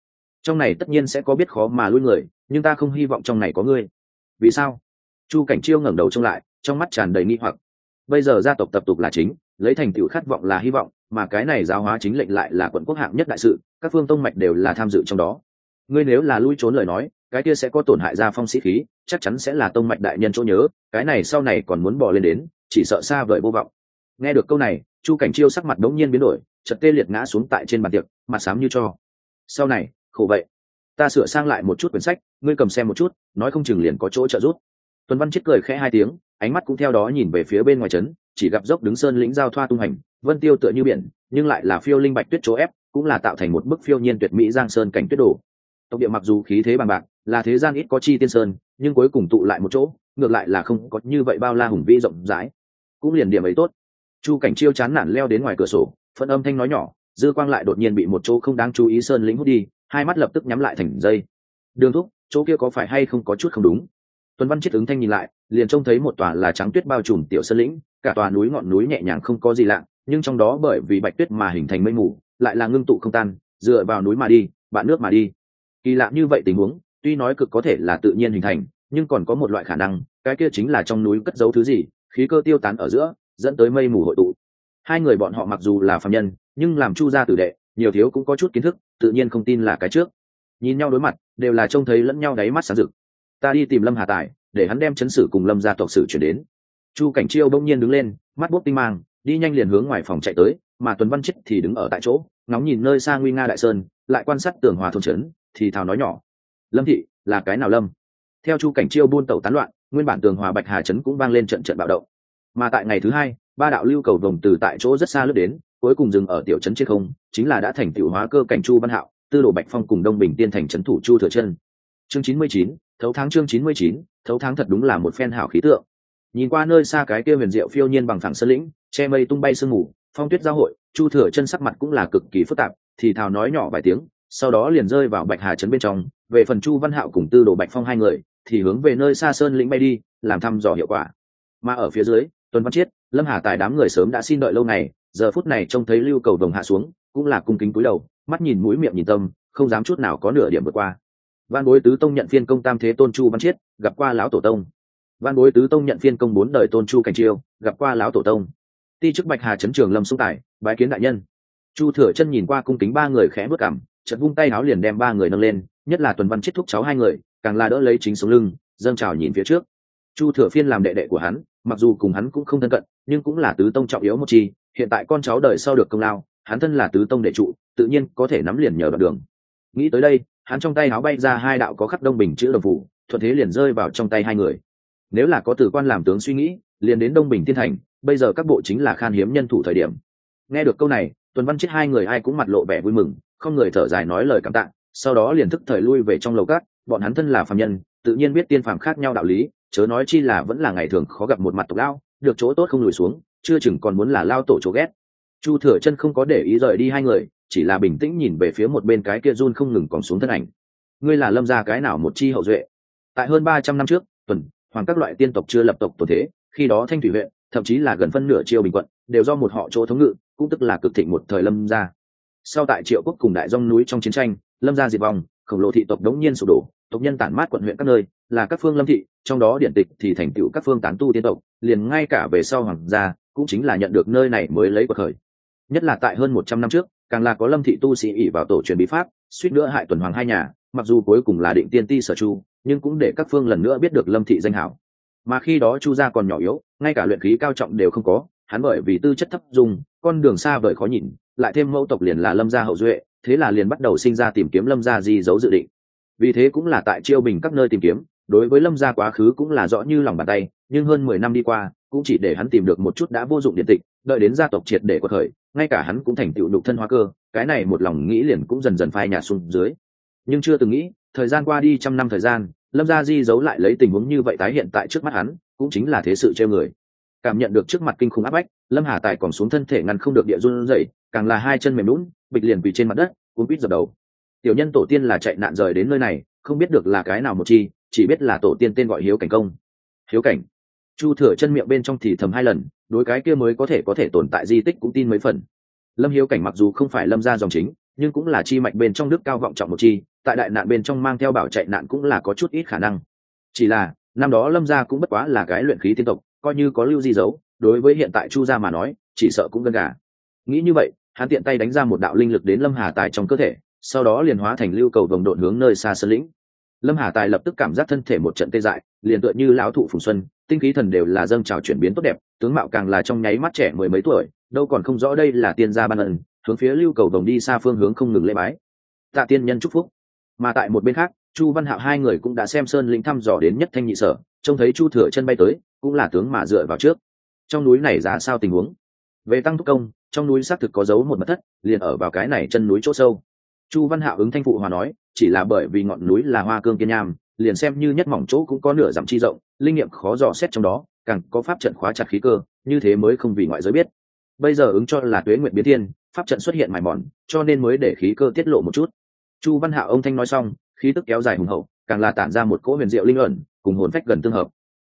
Trong này tất nhiên sẽ có biết khó mà lui người, nhưng ta không hy vọng trong này có ngươi. Vì sao? Chu cảnh chiêu ngẩng đầu trông lại, trong mắt tràn đầy nghi hoặc. Bây giờ gia tộc tập tục là chính lấy thành tựu khát vọng là hy vọng, mà cái này giáo hóa chính lệnh lại là quận quốc hạng nhất đại sự, các phương tông mạch đều là tham dự trong đó. Ngươi nếu là lui trốn lời nói, cái kia sẽ có tổn hại gia phong sĩ khí, chắc chắn sẽ là tông mạch đại nhân chỗ nhớ, cái này sau này còn muốn bỏ lên đến, chỉ sợ xa vời vô vọng. Nghe được câu này, chu cảnh chiêu sắc mặt đống nhiên biến đổi chật tê liệt ngã xuống tại trên bàn tiệc, mặt xám như cho. Sau này, khổ vậy. Ta sửa sang lại một chút quyển sách, ngươi cầm xem một chút, nói không chừng liền có chỗ trợ giúp. Tuần văn chết cười khẽ hai tiếng, ánh mắt cũng theo đó nhìn về phía bên ngoài trấn chỉ gặp dốc đứng sơn lĩnh giao thoa tung hành, vân tiêu tựa như biển, nhưng lại là phiêu linh bạch tuyết chỗ ép, cũng là tạo thành một bức phiêu nhiên tuyệt mỹ giang sơn cảnh tuyết đổ tộc địa mặc dù khí thế bằng bạc, là thế gian ít có chi tiên sơn, nhưng cuối cùng tụ lại một chỗ, ngược lại là không có như vậy bao la hùng vĩ rộng rãi. Cũng liền điểm ấy tốt. Chu cảnh chiêu chán nản leo đến ngoài cửa sổ phân âm thanh nói nhỏ, dư quang lại đột nhiên bị một chỗ không đáng chú ý sơn lĩnh hút đi, hai mắt lập tức nhắm lại thành dây. Đường thúc, chỗ kia có phải hay không có chút không đúng? Tuấn văn chết ứng thanh nhìn lại, liền trông thấy một tòa là trắng tuyết bao trùm tiểu sơn lĩnh cả tòa núi ngọn núi nhẹ nhàng không có gì lạ, nhưng trong đó bởi vì bạch tuyết mà hình thành mây mù, lại là ngưng tụ không tan, dựa vào núi mà đi, bạn nước mà đi. Kỳ lạ như vậy tình huống, tuy nói cực có thể là tự nhiên hình thành, nhưng còn có một loại khả năng, cái kia chính là trong núi cất giấu thứ gì, khí cơ tiêu tán ở giữa, dẫn tới mây mù hội tụ. Hai người bọn họ mặc dù là phạm nhân, nhưng làm chu gia tử đệ, nhiều thiếu cũng có chút kiến thức, tự nhiên không tin là cái trước. Nhìn nhau đối mặt, đều là trông thấy lẫn nhau đáy mắt sáng rực. Ta đi tìm lâm hà tài, để hắn đem chấn sử cùng lâm gia tộc sử chuyển đến chu cảnh chiêu bỗng nhiên đứng lên, mắt bốc tinh mang, đi nhanh liền hướng ngoài phòng chạy tới, mà tuấn văn chết thì đứng ở tại chỗ, ngóng nhìn nơi xa nguy nga đại sơn, lại quan sát tường hòa thôn trấn, thì thào nói nhỏ. Lâm thị, là cái nào lâm? Theo chu cảnh chiêu buôn tẩu tán loạn, nguyên bản tường hòa bạch hà trấn cũng vang lên trận trận bạo động. Mà tại ngày thứ hai, ba đạo lưu cầu vồng từ tại chỗ rất xa lướt đến, cuối cùng dừng ở tiểu trấn trên không, chính là đã thành tiểu hóa cơ cảnh chu văn hạo, tư đồ bạch phong cùng đông bình tiên thành trấn thủ chu thừa chân. Chương chín mươi chín, thấu tháng chương chín mươi chín, thấu tháng thật đúng là một phen hảo khí tượng nhìn qua nơi xa cái kia huyền diệu phiêu nhiên bằng thẳng sơn lĩnh, che mây tung bay sương mù, phong tuyết giao hội, chu thừa chân sắc mặt cũng là cực kỳ phức tạp, thì thào nói nhỏ vài tiếng, sau đó liền rơi vào bạch hà trấn bên trong, về phần chu văn hạo cùng tư đồ bạch phong hai người, thì hướng về nơi xa sơn lĩnh bay đi, làm thăm dò hiệu quả. Mà ở phía dưới, tuần văn chiết, lâm hà tài đám người sớm đã xin đợi lâu ngày, giờ phút này trông thấy lưu cầu đồng hạ xuống, cũng là cung kính cúi đầu, mắt nhìn mũi miệng nhìn tâm, không dám chút nào có nửa điểm vượt qua. Văn bối tứ tông nhận phiên công tam thế tôn chu văn chiết, gặp qua lão tổ tông văn bối tứ tông nhận phiên công bốn đời tôn chu cảnh chiêu, gặp qua lão tổ tông. Ti chức bạch hà chấn trường lâm xung tài, bái kiến đại nhân. Chu thừa chân nhìn qua cung kính ba người khẽ bước cảm, chợt vung tay áo liền đem ba người nâng lên, nhất là tuần văn chết thúc cháu hai người, càng là đỡ lấy chính sống lưng, dâng trào nhìn phía trước. Chu thừa phiên làm đệ đệ của hắn, mặc dù cùng hắn cũng không thân cận, nhưng cũng là tứ tông trọng yếu một chi, hiện tại con cháu đời sau được công lao, hắn thân là tứ tông đệ trụ, tự nhiên có thể nắm liền nhờ đoạn đường. Nghĩ tới đây, hắn trong tay áo bay ra hai đạo có khắc đông bình chữ đồng phủ, thuận thế liền rơi vào trong tay hai người nếu là có tử quan làm tướng suy nghĩ, liền đến đông bình thiên thành, bây giờ các bộ chính là khan hiếm nhân thủ thời điểm. Nghe được câu này, tuần văn chết hai người ai cũng mặt lộ vẻ vui mừng, không người thở dài nói lời cảm tạ, sau đó liền thức thời lui về trong lầu cát bọn hắn thân là phạm nhân, tự nhiên biết tiên phàm khác nhau đạo lý, chớ nói chi là vẫn là ngày thường khó gặp một mặt tộc lao được chỗ tốt không lùi xuống, chưa chừng còn muốn là lao tổ chỗ ghét. Chu thừa chân không có để ý rời đi hai người, chỉ là bình tĩnh nhìn về phía một bên cái kia run không ngừng còn xuống thân ảnh. Ngươi là lâm gia cái nào một chi hậu duệ? Tại hơn ba trăm năm trước, tuần hoàng các loại tiên tộc chưa lập tộc tổ thế, khi đó thanh thủy huyện, thậm chí là gần phân nửa triều bình quận, đều do một họ chỗ thống ngự, cũng tức là cực thịnh một thời lâm gia. Sau tại triệu quốc cùng đại dông núi trong chiến tranh, lâm gia diệt vong, khổng lồ thị tộc đống nhiên sụp đổ, tộc nhân tản mát quận huyện các nơi, là các phương lâm thị, trong đó điển tịch thì thành tựu các phương tán tu tiên tộc, liền ngay cả về sau hoàng gia cũng chính là nhận được nơi này mới lấy cuộc khởi. Nhất là tại hơn một trăm năm trước, càng là có lâm thị tu sĩ ỉ vào tổ truyền bí pháp, suýt nữa hại tuần hoàng hai nhà, mặc dù cuối cùng là định tiên ti sở chu nhưng cũng để các phương lần nữa biết được lâm thị danh hảo. Mà khi đó chu gia còn nhỏ yếu, ngay cả luyện khí cao trọng đều không có, hắn bởi vì tư chất thấp dùng, con đường xa vời khó nhìn, lại thêm mẫu tộc liền là lâm gia hậu duệ, thế là liền bắt đầu sinh ra tìm kiếm lâm gia di dấu dự định. Vì thế cũng là tại chiêu bình các nơi tìm kiếm, đối với lâm gia quá khứ cũng là rõ như lòng bàn tay, nhưng hơn mười năm đi qua, cũng chỉ để hắn tìm được một chút đã vô dụng điện tịch, đợi đến gia tộc triệt để quật khởi, ngay cả hắn cũng thành tựu đục thân hóa cơ, cái này một lòng nghĩ liền cũng dần dần phai nhạt xuống dưới. Nhưng chưa từng nghĩ thời gian qua đi trăm năm thời gian, lâm gia di giấu lại lấy tình huống như vậy tái hiện tại trước mắt hắn, cũng chính là thế sự treo người. Cảm nhận được trước mặt kinh khủng áp bách, lâm hà tài còn xuống thân thể ngăn không được địa run dậy càng là hai chân mềm lún bịch liền quỳ trên mặt đất, cuốn quýt dập đầu. Tiểu nhân tổ tiên là chạy nạn rời đến nơi này, không biết được là cái nào một chi, chỉ biết là tổ tiên tên gọi hiếu cảnh công. Hiếu cảnh. Chu thừa chân miệng bên trong thì thầm hai lần, đối cái kia mới có thể có thể tồn tại di tích cũng tin mấy phần. Lâm hiếu cảnh mặc dù không phải lâm gia dòng chính, nhưng cũng là chi mạch bên trong đức cao vọng trọng một chi tại đại nạn bên trong mang theo bảo chạy nạn cũng là có chút ít khả năng. Chỉ là, năm đó lâm gia cũng bất quá là cái luyện khí tiên tộc, coi như có lưu di dấu, đối với hiện tại chu gia mà nói, chỉ sợ cũng gần gà. Nghĩ như vậy, hắn tiện tay đánh ra một đạo linh lực đến lâm hà tài trong cơ thể, sau đó liền hóa thành lưu cầu vòng độn hướng nơi xa sơn lĩnh. Lâm hà tài lập tức cảm giác thân thể một trận tê dại, liền tựa như lão thụ phùng xuân, tinh khí thần đều là dâng trào chuyển biến tốt đẹp, tướng mạo càng là trong nháy mắt trẻ mười mấy tuổi, đâu còn không rõ đây là tiên gia ban ẩn hướng phía lưu cầu vòng đi xa phương hướng không ngừng lễ bái. Tạ tiên nhân chúc phúc mà tại một bên khác, chu văn hạo hai người cũng đã xem sơn lĩnh thăm dò đến nhất thanh nhị sở, trông thấy chu thừa chân bay tới, cũng là tướng mà dựa vào trước. Trong núi này ra sao tình huống? Về tăng thúc công, trong núi xác thực có dấu một mật thất, liền ở vào cái này chân núi chỗ sâu. Chu văn hạo ứng thanh phụ hòa nói, chỉ là bởi vì ngọn núi là hoa cương kiên nham, liền xem như nhất mỏng chỗ cũng có nửa dặm chi rộng, linh nghiệm khó dò xét trong đó, càng có pháp trận khóa chặt khí cơ, như thế mới không vì ngoại giới biết. Bây giờ ứng cho là tuế nguyện biến thiên, pháp trận xuất hiện mài mòn, cho nên mới để khí cơ tiết lộ một chút chu văn hạo ông thanh nói xong, khí tức kéo dài hùng hậu, càng là tản ra một cỗ huyền diệu linh ẩn, cùng hồn phách gần tương hợp.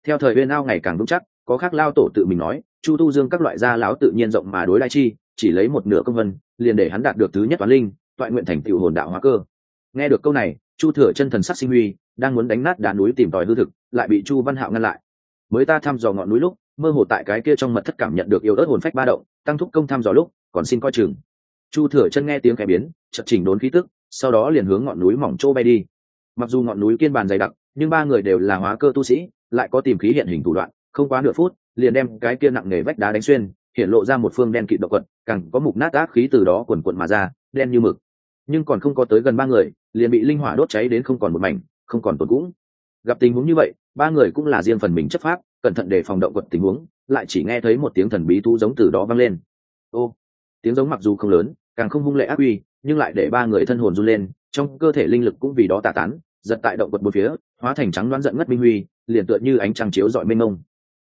Theo thời huyên ao ngày càng vững chắc, có khác lao tổ tự mình nói, chu tu dương các loại gia láo tự nhiên rộng mà đối lai chi, chỉ lấy một nửa công vân, liền để hắn đạt được thứ nhất toán linh, toại nguyện thành tựu hồn đạo hóa cơ. Nghe được câu này, chu thừa chân thần sắc sinh huy, đang muốn đánh nát đá núi tìm tòi hư thực, lại bị chu văn hạo ngăn lại. Mới ta thăm dò ngọn núi lúc, mơ hồ tại cái kia trong mật thất cảm nhận được yêu ớt hồn phách ba động, tăng thúc công thăm dò lúc, còn xin coi chừng. Chu thừa chân nghe tiếng khẽ biến chật chỉnh đốn khí tức sau đó liền hướng ngọn núi mỏng trô bay đi. Mặc dù ngọn núi kiên bàn dày đặc, nhưng ba người đều là hóa cơ tu sĩ, lại có tìm khí hiện hình thủ đoạn, không quá nửa phút, liền đem cái kia nặng nghề vách đá đánh xuyên, hiện lộ ra một phương đen kịt động quật, càng có mục nát ác khí từ đó quần quận mà ra, đen như mực. Nhưng còn không có tới gần ba người, liền bị linh hỏa đốt cháy đến không còn một mảnh, không còn tồn cũng. Gặp tình huống như vậy, ba người cũng là riêng phần mình chấp pháp, cẩn thận để phòng động quật tình huống, lại chỉ nghe thấy một tiếng thần bí thu giống từ đó vang lên. Ô, tiếng giống mặc dù không lớn, càng không hung lệ ác uy nhưng lại để ba người thân hồn run lên, trong cơ thể linh lực cũng vì đó tà tán, giật tại động vật một phía, hóa thành trắng đoán giận ngất minh huy, liền tựa như ánh trăng chiếu dọi mênh mông.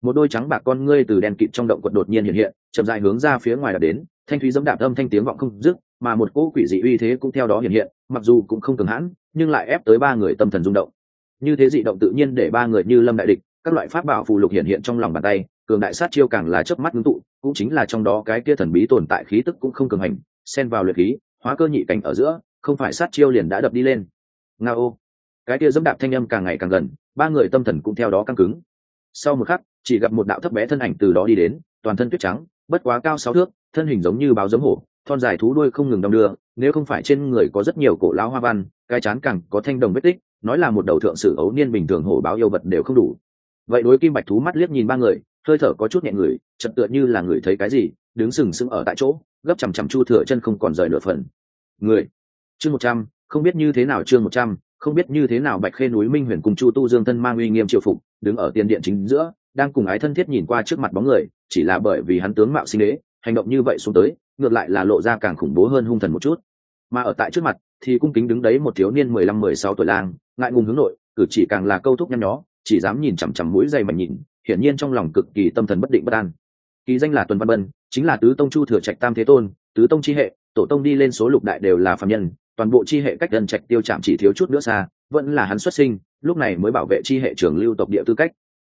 Một đôi trắng bạc con ngươi từ đèn kịt trong động quật đột nhiên hiện hiện, chậm dài hướng ra phía ngoài đã đến, thanh thúy giống đạp âm thanh tiếng vọng không dứt, mà một cỗ quỷ dị uy thế cũng theo đó hiện hiện, mặc dù cũng không cường hãn, nhưng lại ép tới ba người tâm thần rung động. Như thế dị động tự nhiên để ba người như lâm đại địch, các loại pháp bảo phù lục hiện hiện trong lòng bàn tay, cường đại sát chiêu càng là chớp mắt ngưng tụ, cũng chính là trong đó cái kia thần bí tồn tại khí tức cũng không cường hành, xen vào luyện khí hóa cơ nhị cảnh ở giữa, không phải sát chiêu liền đã đập đi lên. Nga ô. Cái kia dẫm đạp thanh âm càng ngày càng gần, ba người tâm thần cũng theo đó căng cứng. Sau một khắc, chỉ gặp một đạo thấp bé thân ảnh từ đó đi đến, toàn thân tuyết trắng, bất quá cao sáu thước, thân hình giống như báo giống hổ, thon dài thú đuôi không ngừng đong đưa, nếu không phải trên người có rất nhiều cổ lão hoa văn, cái chán càng có thanh đồng vết tích, nói là một đầu thượng sử ấu niên bình thường hổ báo yêu vật đều không đủ. Vậy đối kim bạch thú mắt liếc nhìn ba người hơi thở có chút nhẹ người chật tựa như là người thấy cái gì, đứng sừng sững ở tại chỗ, gấp chằm chằm chu thừa chân không còn rời nửa phần. Người, chương một trăm, không biết như thế nào chương một trăm, không biết như thế nào bạch khê núi minh huyền cùng chu tu dương thân mang uy nghiêm triều phục, đứng ở tiền điện chính giữa, đang cùng ái thân thiết nhìn qua trước mặt bóng người, chỉ là bởi vì hắn tướng mạo sinh đế, hành động như vậy xuống tới, ngược lại là lộ ra càng khủng bố hơn hung thần một chút. Mà ở tại trước mặt, thì cung kính đứng đấy một thiếu niên mười lăm mười sáu tuổi lang, ngại ngùng hướng nội, cử chỉ càng là câu thúc nhăn nhó, chỉ dám nhìn chằm chằm mũi dày mà nhìn hiển nhiên trong lòng cực kỳ tâm thần bất định bất an. Kỳ danh là tuần văn bân chính là tứ tông chu thừa trạch tam thế tôn tứ tông chi hệ tổ tông đi lên số lục đại đều là phạm nhân toàn bộ chi hệ cách gần trạch tiêu chạm chỉ thiếu chút nữa xa vẫn là hắn xuất sinh lúc này mới bảo vệ chi hệ trưởng lưu tộc địa tư cách.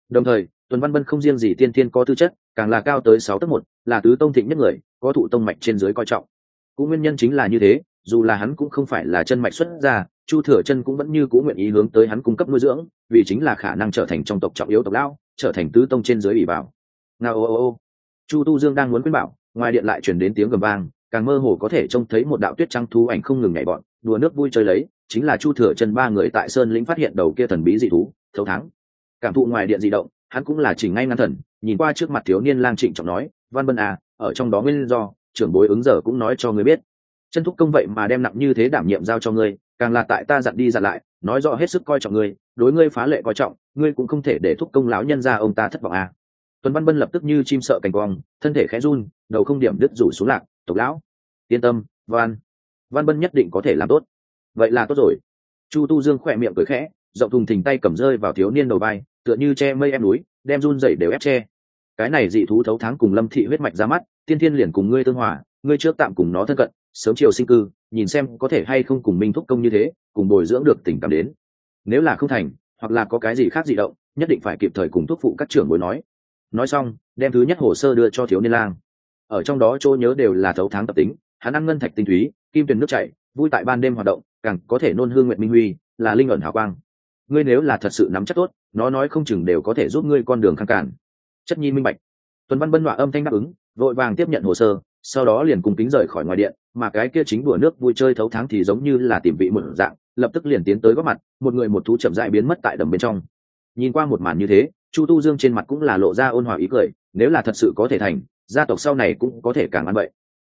Đồng thời tuần văn bân không riêng gì tiên thiên có tư chất càng là cao tới sáu tấc một là tứ tông thịnh nhất người có thụ tông mạch trên dưới coi trọng. Cũng nguyên nhân chính là như thế dù là hắn cũng không phải là chân mạch xuất gia, chu thừa chân cũng vẫn như cũ nguyện ý hướng tới hắn cung cấp nuôi dưỡng vì chính là khả năng trở thành trong tộc trọng yếu tộc lão trở thành tứ tông trên dưới ủy bảo nga ô ô ô. Chu tu dương đang muốn khuyên bảo, ngoài điện lại chuyển đến tiếng gầm vang, càng mơ hồ có thể trông thấy một đạo tuyết trăng thú ảnh không ngừng nhảy bọn, đùa nước vui chơi lấy, chính là chu thừa chân ba người tại sơn lĩnh phát hiện đầu kia thần bí dị thú, thấu thắng. Cảm thụ ngoài điện di động, hắn cũng là chỉnh ngay ngăn thần, nhìn qua trước mặt thiếu niên lang trịnh trọng nói, văn bân à ở trong đó nguyên do, trưởng bối ứng giờ cũng nói cho người biết. Chân thúc công vậy mà đem nặng như thế đảm nhiệm giao cho ngươi, càng là tại ta dặn đi dặn lại, nói rõ hết sức coi trọng ngươi đối ngươi phá lệ coi trọng, ngươi cũng không thể để thúc công lão nhân ra ông ta thất vọng à. tuần văn bân lập tức như chim sợ cành quong, thân thể khẽ run, đầu không điểm đứt rủ xuống lạc, tộc lão, yên tâm, văn. Văn bân nhất định có thể làm tốt. Vậy là tốt rồi. Chu tu dương khỏe miệng cười khẽ, rộng thùng thình tay cầm rơi vào thiếu niên đầu vai, tựa như che mây em núi, đem run dậy đều ép che. Cái này dị thú thấu tháng cùng lâm thị huyết mạch ra mắt, tiên thiên liền cùng ngươi tương hòa, ngươi trước tạm cùng nó thân cận, sớm chiều sinh cư, nhìn xem có thể hay không cùng minh thúc công như thế, cùng bồi dưỡng được tình cảm đến nếu là không thành, hoặc là có cái gì khác dị động, nhất định phải kịp thời cùng thuốc phụ các trưởng bối nói. Nói xong, đem thứ nhất hồ sơ đưa cho thiếu niên lang. Ở trong đó chỗ nhớ đều là thấu tháng tập tính, hắn ăn ngân thạch tinh túy, kim tuyền nước chảy, vui tại ban đêm hoạt động, càng có thể nôn hương nguyện minh huy, là linh ẩn hào quang. Ngươi nếu là thật sự nắm chắc tốt, nó nói không chừng đều có thể giúp ngươi con đường khăn cản. Chất nhi minh bạch. Tuần văn bân họa âm thanh đáp ứng, vội vàng tiếp nhận hồ sơ, sau đó liền cùng kính rời khỏi ngoài điện, mà cái kia chính đùa nước vui chơi thấu tháng thì giống như là tìm vị một dạng lập tức liền tiến tới góp mặt, một người một thú chậm dại biến mất tại đầm bên trong. Nhìn qua một màn như thế, chu tu dương trên mặt cũng là lộ ra ôn hòa ý cười, nếu là thật sự có thể thành, gia tộc sau này cũng có thể càng ăn vậy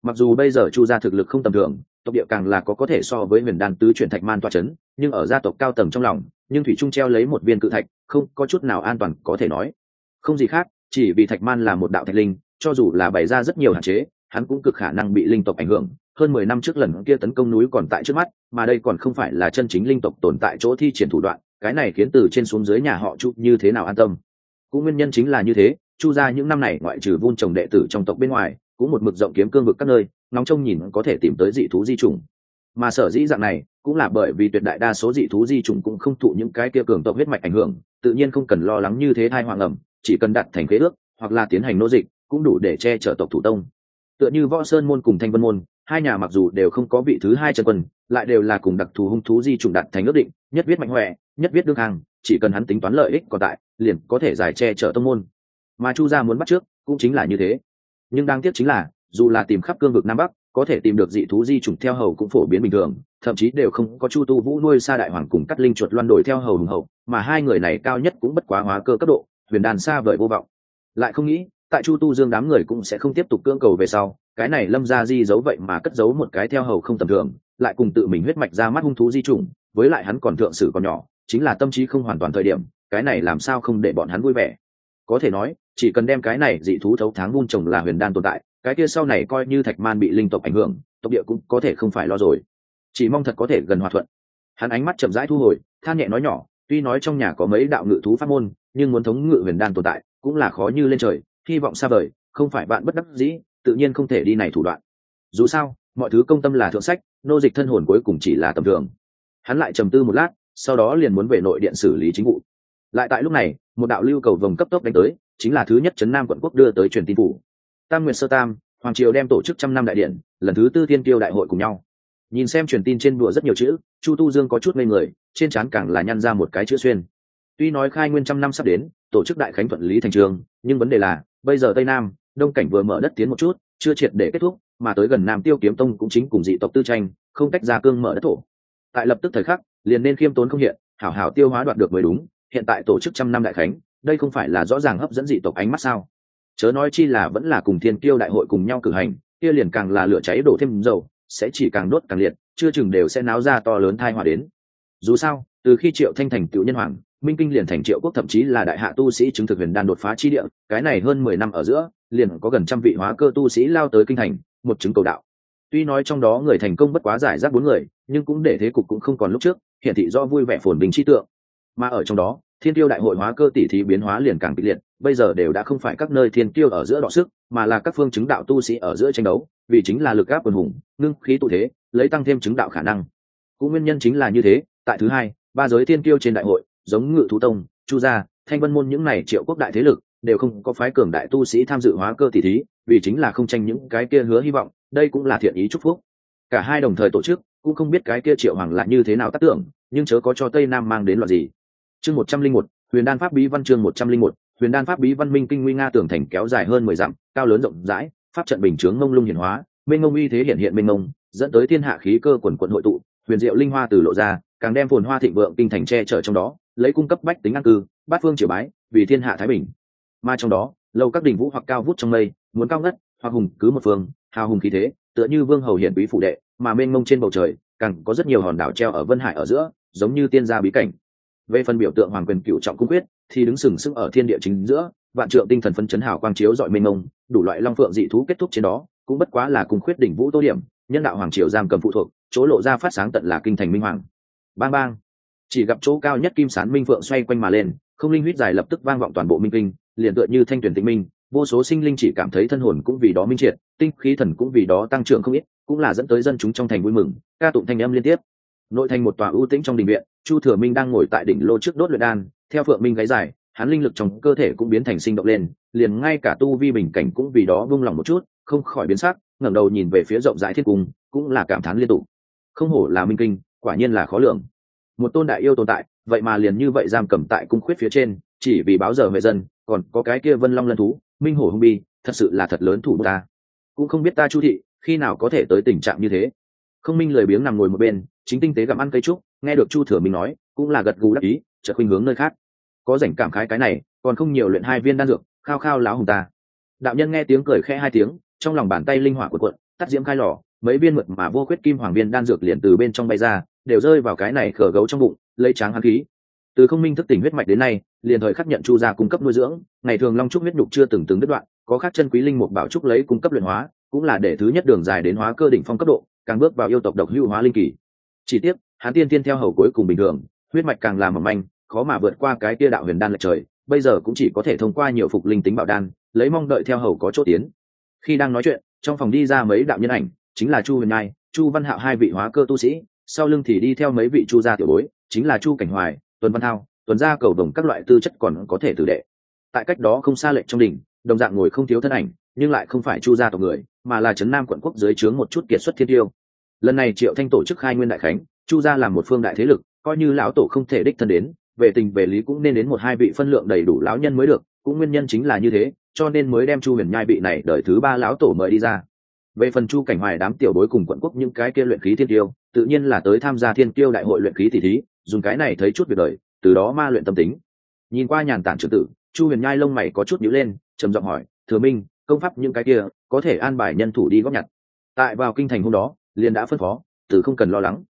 mặc dù bây giờ chu gia thực lực không tầm thường, tộc địa càng là có có thể so với huyền đan tứ chuyển thạch man toa c h ấ n nhưng ở gia tộc cao tầng trong lòng, nhưng thủy trung treo lấy một viên cự thạch, không có chút nào an toàn có thể nói. Không gì khác, chỉ vì thạch man là một đạo thạch linh, cho dù là bày ra rất nhiều hạn chế, hắn cũng cực khả năng bị linh tộc ảnh hưởng hơn mười năm trước lần kia tấn công núi còn tại trước mắt, mà đây còn không phải là chân chính linh tộc tồn tại chỗ thi triển thủ đoạn, cái này khiến từ trên xuống dưới nhà họ chu như thế nào an tâm. Cũng nguyên nhân chính là như thế, chu ra những năm này ngoại trừ vun trồng đệ tử trong tộc bên ngoài, cũng một mực rộng kiếm cương vực các nơi nóng trông nhìn có thể tìm tới dị thú di trùng mà sở dĩ dạng này, cũng là bởi vì tuyệt đại đa số dị thú di trùng cũng không thụ những cái kia cường tộc huyết mạch ảnh hưởng, tự nhiên không cần lo lắng như thế thai hoàng ẩm, chỉ cần đặt thành khế ước, hoặc là tiến hành nô dịch, cũng đủ để che chở tộc thủ tông. Tựa như võ sơn môn cùng thanh vân môn hai nhà mặc dù đều không có vị thứ hai chân quân, lại đều là cùng đặc thù hung thú di trùng đặt thành ước định, nhất viết mạnh huệ nhất viết đương hàng, chỉ cần hắn tính toán lợi ích còn tại, liền có thể giải che chở tông môn. Mà chu gia muốn bắt trước, cũng chính là như thế. Nhưng đáng tiếc chính là, dù là tìm khắp cương vực nam bắc, có thể tìm được dị thú di chủng theo hầu cũng phổ biến bình thường, thậm chí đều không có chu tu vũ nuôi xa đại hoàng cùng cắt linh chuột loan đổi theo hầu hùng hậu, mà hai người này cao nhất cũng bất quá hóa cơ cấp độ, huyền đàn xa vời vô vọng. Lại không nghĩ, tại chu tu dương đám người cũng sẽ không tiếp tục cưỡng cầu về sau cái này lâm ra di giấu vậy mà cất giấu một cái theo hầu không tầm thường, lại cùng tự mình huyết mạch ra mắt hung thú di chủng, với lại hắn còn thượng sử còn nhỏ, chính là tâm trí không hoàn toàn thời điểm, cái này làm sao không để bọn hắn vui vẻ. Có thể nói, chỉ cần đem cái này dị thú thấu tháng vun trồng là huyền đan tồn tại, cái kia sau này coi như thạch man bị linh tộc ảnh hưởng, tộc địa cũng có thể không phải lo rồi. Chỉ mong thật có thể gần hòa thuận. Hắn ánh mắt chậm rãi thu hồi, than nhẹ nói nhỏ, tuy nói trong nhà có mấy đạo ngự thú pháp môn, nhưng muốn thống ngự huyền đan tồn tại, cũng là khó như lên trời, hy vọng xa vời, không phải bạn bất đắc dĩ tự nhiên không thể đi này thủ đoạn. Dù sao, mọi thứ công tâm là thượng sách, nô dịch thân hồn cuối cùng chỉ là tầm thường. Hắn lại trầm tư một lát, sau đó liền muốn về nội điện xử lý chính vụ. Lại tại lúc này, một đạo lưu cầu vòng cấp tốc đánh tới, chính là thứ nhất trấn nam quận quốc đưa tới truyền tin phủ. Tam nguyệt sơ tam, hoàng triều đem tổ chức trăm năm đại điện, lần thứ tư tiên tiêu đại hội cùng nhau. Nhìn xem truyền tin trên đùa rất nhiều chữ, chu tu dương có chút ngây người, trên trán càng là nhăn ra một cái chữ xuyên. Tuy nói khai nguyên trăm năm sắp đến, tổ chức đại khánh thuận lý thành trường, nhưng vấn đề là, bây giờ tây nam đông cảnh vừa mở đất tiến một chút, chưa triệt để kết thúc, mà tới gần nam tiêu kiếm tông cũng chính cùng dị tộc tư tranh, không cách ra cương mở đất thổ. Tại lập tức thời khắc, liền nên khiêm tốn không hiện, hảo hảo tiêu hóa đoạt được mới đúng, hiện tại tổ chức trăm năm đại khánh, đây không phải là rõ ràng hấp dẫn dị tộc ánh mắt sao? Chớ nói chi là vẫn là cùng thiên kiêu đại hội cùng nhau cử hành, kia liền càng là lửa cháy đổ thêm dầu, sẽ chỉ càng đốt càng liệt, chưa chừng đều sẽ náo ra to lớn thai hỏa đến. Dù sao, từ khi triệu thanh thành cựu nhân hoàng minh kinh liền thành triệu quốc, thậm chí là đại hạ tu sĩ chứng thực huyền đan đột phá chi địa, cái này hơn mười năm ở giữa, liền có gần trăm vị hóa cơ tu sĩ lao tới kinh thành, một chứng cầu đạo. Tuy nói trong đó người thành công bất quá giải rác bốn người, nhưng cũng để thế cục cũng không còn lúc trước hiện thị do vui vẻ phồn bình chi tượng. Mà ở trong đó, thiên tiêu đại hội hóa cơ tỷ thí biến hóa liền càng kịch liệt, bây giờ đều đã không phải các nơi thiên tiêu ở giữa đọ sức, mà là các phương chứng đạo tu sĩ ở giữa tranh đấu, vì chính là lực áp quần hùng, ngưng khí tụ thế, lấy tăng thêm chứng đạo khả năng. Cũng nguyên nhân chính là như thế, tại thứ hai, ba giới thiên tiêu trên đại hội giống ngự thú tông, chu gia, thanh vân môn những này triệu quốc đại thế lực, đều không có phái cường đại tu sĩ tham dự hóa cơ tỷ thí, vì chính là không tranh những cái kia hứa hy vọng, đây cũng là thiện ý chúc phúc. Cả hai đồng thời tổ chức, cũng không biết cái kia triệu hoàng lại như thế nào tác tưởng, nhưng chớ có cho tây nam mang đến loại gì. Chương một trăm linh một, huyền đan pháp bí văn chương một trăm linh một, huyền đan pháp bí văn minh kinh nguy nga tưởng thành kéo dài hơn mười dặm, cao lớn rộng rãi, pháp trận bình chướng ngông lung hiển hóa minh ngông uy thế hiện hiện minh ngông dẫn tới thiên hạ khí cơ quần quận hội tụ, huyền diệu linh hoa từ lộ ra càng đem phồn hoa thịnh vượng kinh thành che chở trong đó, lấy cung cấp bách tính an cư, bát phương triều bái, vì thiên hạ thái bình. Mà trong đó, lâu các đỉnh vũ hoặc cao vút trong mây, muốn cao ngất, hoặc hùng cứ một phương, hào hùng khí thế, tựa như vương hầu hiển quý phụ đệ, mà mênh mông trên bầu trời, càng có rất nhiều hòn đảo treo ở vân hải ở giữa, giống như tiên gia bí cảnh. Về phần biểu tượng hoàng quyền cựu trọng cung quyết, thì đứng sừng sững ở thiên địa chính giữa, vạn trượng tinh thần phân chấn hào quang chiếu dọi mênh mông, đủ loại long phượng dị thú kết thúc trên đó, cũng bất quá là cung khuyết đỉnh vũ tô điểm, nhân đạo hoàng triều giam cầm phụ thuộc, chỗ lộ ra phát sáng tận là kinh thành minh hoàng bang bang. Chỉ gặp chỗ cao nhất kim sán minh phượng xoay quanh mà lên, không linh huyết dài lập tức vang vọng toàn bộ minh kinh, liền tựa như thanh tuyển tịnh minh, vô số sinh linh chỉ cảm thấy thân hồn cũng vì đó minh triệt, tinh khí thần cũng vì đó tăng trưởng không ít, cũng là dẫn tới dân chúng trong thành vui mừng, ca tụng thanh âm liên tiếp. Nội thành một tòa ưu tĩnh trong đình viện, chu thừa minh đang ngồi tại đỉnh lô trước đốt luyện đan, theo phượng minh gáy dài, hắn linh lực trong cơ thể cũng biến thành sinh động lên, liền ngay cả tu vi bình cảnh cũng vì đó vung lòng một chút, không khỏi biến sắc, ngẩng đầu nhìn về phía rộng rãi thiên cung, cũng là cảm thán liên tục. Không hổ là minh kinh quả nhiên là khó lường. Một tôn đại yêu tồn tại, vậy mà liền như vậy giam cầm tại cung khuyết phía trên, chỉ vì báo giờ huệ dân, còn có cái kia vân long lân thú, minh hổ hung bi, thật sự là thật lớn thủ ta. Cũng không biết ta chu thị, khi nào có thể tới tình trạng như thế. Không minh lười biếng nằm ngồi một bên, chính tinh tế gặm ăn cây trúc, nghe được chu thừa minh nói, cũng là gật gù đắc ý, chợt khuynh hướng nơi khác. Có rảnh cảm khái cái này, còn không nhiều luyện hai viên đan dược, khao khao láo hùng ta. Đạo nhân nghe tiếng cười khẽ hai tiếng, trong lòng bàn tay linh hỏa của cuộn, tắt diễm khai lò, mấy viên mượt mà vô khuyết kim hoàng viên đan dược liền từ bên trong bay ra đều rơi vào cái này khở gấu trong bụng, lấy tráng hắn khí. Từ không minh thức tỉnh huyết mạch đến nay, liền thời khắc nhận chu gia cung cấp nuôi dưỡng, ngày thường long trúc huyết nhục chưa từng từng đứt đoạn, có khác chân quý linh mục bảo trúc lấy cung cấp luyện hóa, cũng là để thứ nhất đường dài đến hóa cơ đỉnh phong cấp độ, càng bước vào yêu tộc độc hữu hóa linh kỳ. Chỉ tiếc, hắn tiên tiên theo hầu cuối cùng bình thường, huyết mạch càng làm mỏng manh, khó mà vượt qua cái tia đạo huyền đan lệch trời, bây giờ cũng chỉ có thể thông qua nhiều phục linh tính bảo đan, lấy mong đợi theo hầu có chỗ tiến. Khi đang nói chuyện, trong phòng đi ra mấy đạo nhân ảnh, chính là chu huyền nhai chu văn hạo hai vị hóa cơ tu sĩ sau lưng thì đi theo mấy vị chu gia tiểu bối, chính là chu cảnh hoài tuần văn thao tuần gia cầu đồng các loại tư chất còn có thể tử đệ. Tại cách đó không xa lệch trong đỉnh đồng dạng ngồi không thiếu thân ảnh, nhưng lại không phải chu gia tộc người, mà là trấn nam quận quốc dưới trướng một chút kiệt xuất thiên tiêu. Lần này triệu thanh tổ chức khai nguyên đại khánh, chu gia làm một phương đại thế lực, coi như lão tổ không thể đích thân đến, về tình về lý cũng nên đến một hai vị phân lượng đầy đủ lão nhân mới được, cũng nguyên nhân chính là như thế, cho nên mới đem chu huyền nhai vị này đợi thứ ba lão tổ mời đi ra. Về phần chu cảnh hoài đám tiểu bối cùng quận quốc những cái kia luyện khí thiên tiêu tự nhiên là tới tham gia thiên tiêu đại hội luyện khí tỷ thí, dùng cái này thấy chút việc đời, từ đó ma luyện tâm tính. Nhìn qua nhàn tản trưởng tử, chu huyền nhai lông mày có chút nhíu lên, trầm giọng hỏi, thừa minh, công pháp những cái kia, có thể an bài nhân thủ đi góp nhặt? Tại vào kinh thành hôm đó, liền đã phân phó, từ không cần lo lắng.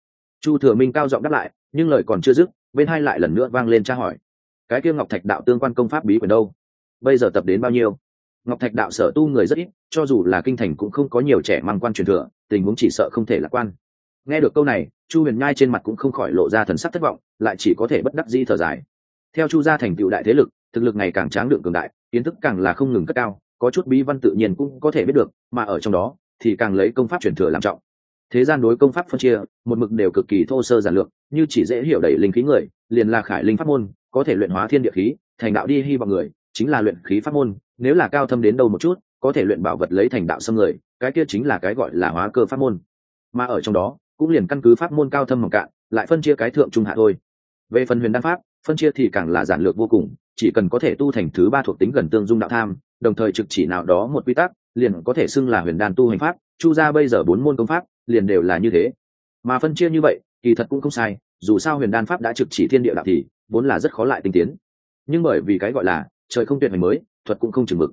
Chu thừa minh cao giọng đáp lại, nhưng lời còn chưa dứt, bên hai lại lần nữa vang lên tra hỏi, cái kia ngọc thạch đạo tương quan công pháp bí quyền đâu? Bây giờ tập đến bao nhiêu? Ngọc thạch đạo sở tu người rất ít, cho dù là kinh thành cũng không có nhiều trẻ mang quan truyền thừa, tình huống chỉ sợ không thể lạc quan nghe được câu này, chu huyền nhai trên mặt cũng không khỏi lộ ra thần sắc thất vọng, lại chỉ có thể bất đắc di thở dài. Theo chu gia thành tựu đại thế lực, thực lực ngày càng tráng lượng cường đại, kiến thức càng là không ngừng cất cao, có chút bí văn tự nhiên cũng có thể biết được, mà ở trong đó, thì càng lấy công pháp truyền thừa làm trọng. Thế gian đối công pháp phân chia, một mực đều cực kỳ thô sơ giản lược, như chỉ dễ hiểu đẩy linh khí người, liền là khải linh pháp môn, có thể luyện hóa thiên địa khí, thành đạo đi hy vọng người, chính là luyện khí pháp môn, nếu là cao thâm đến đâu một chút, có thể luyện bảo vật lấy thành đạo xâm người, cái kia chính là cái gọi là hóa cơ pháp môn. Mà ở trong đó cũng liền căn cứ pháp môn cao thâm mỏng cạn, lại phân chia cái thượng trung hạ thôi. Về phần huyền đan pháp, phân chia thì càng là giản lược vô cùng, chỉ cần có thể tu thành thứ ba thuộc tính gần tương dung đạo tham, đồng thời trực chỉ nào đó một quy tắc, liền có thể xưng là huyền đan tu hành pháp, chu ra bây giờ bốn môn công pháp, liền đều là như thế. Mà phân chia như vậy, kỳ thật cũng không sai, dù sao huyền đan pháp đã trực chỉ thiên địa đạo thì, vốn là rất khó lại tinh tiến. Nhưng bởi vì cái gọi là, trời không tuyệt hành mới, thuật cũng không chừng mực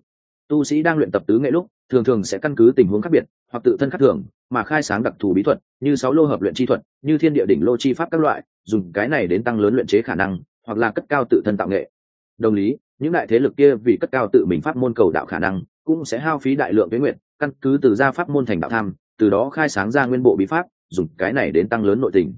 tu sĩ đang luyện tập tứ nghệ lúc, thường thường sẽ căn cứ tình huống khác biệt, hoặc tự thân khác thường, mà khai sáng đặc thù bí thuật, như sáu lô hợp luyện chi thuật, như thiên địa đỉnh lô chi pháp các loại, dùng cái này đến tăng lớn luyện chế khả năng, hoặc là cất cao tự thân tạo nghệ. Đồng lý, những đại thế lực kia vì cất cao tự mình pháp môn cầu đạo khả năng, cũng sẽ hao phí đại lượng với nguyện căn cứ từ gia pháp môn thành đạo tham, từ đó khai sáng ra nguyên bộ bí pháp, dùng cái này đến tăng lớn nội tình.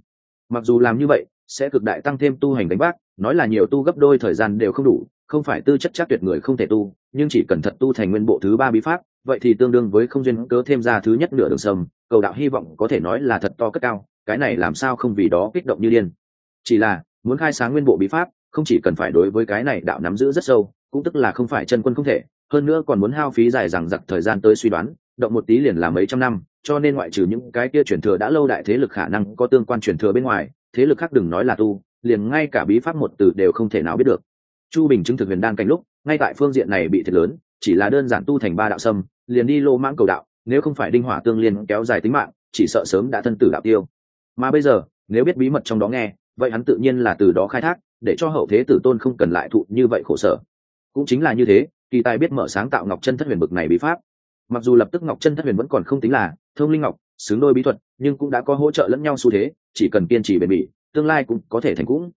Mặc dù làm như vậy, sẽ cực đại tăng thêm tu hành đánh bác nói là nhiều tu gấp đôi thời gian đều không đủ không phải tư chất chắc tuyệt người không thể tu nhưng chỉ cần thật tu thành nguyên bộ thứ ba bí pháp vậy thì tương đương với không duyên cớ thêm ra thứ nhất nửa đường sầm, cầu đạo hy vọng có thể nói là thật to cất cao cái này làm sao không vì đó kích động như điên. Chỉ là muốn khai sáng nguyên bộ bí pháp không chỉ cần phải đối với cái này đạo nắm giữ rất sâu cũng tức là không phải chân quân không thể hơn nữa còn muốn hao phí dài rằng giặc thời gian tới suy đoán động một tí liền là mấy trăm năm cho nên ngoại trừ những cái kia truyền thừa đã lâu đại thế lực khả năng có tương quan truyền thừa bên ngoài thế lực khác đừng nói là tu liền ngay cả bí pháp một từ đều không thể nào biết được chu bình chứng thực huyền đan cảnh lúc, ngay tại phương diện này bị thiệt lớn, chỉ là đơn giản tu thành ba đạo sâm, liền đi lô mãng cầu đạo, nếu không phải đinh hỏa tương liên kéo dài tính mạng, chỉ sợ sớm đã thân tử đạo tiêu. Mà bây giờ, nếu biết bí mật trong đó nghe, vậy hắn tự nhiên là từ đó khai thác, để cho hậu thế tử tôn không cần lại thụ như vậy khổ sở. Cũng chính là như thế, kỳ tài biết mở sáng tạo ngọc chân thất huyền bực này bí pháp. Mặc dù lập tức ngọc chân thất huyền vẫn còn không tính là thông linh ngọc, xứng đôi bí thuật, nhưng cũng đã có hỗ trợ lẫn nhau xu thế, chỉ cần kiên trì bền bỉ, tương lai cũng có thể thành cũng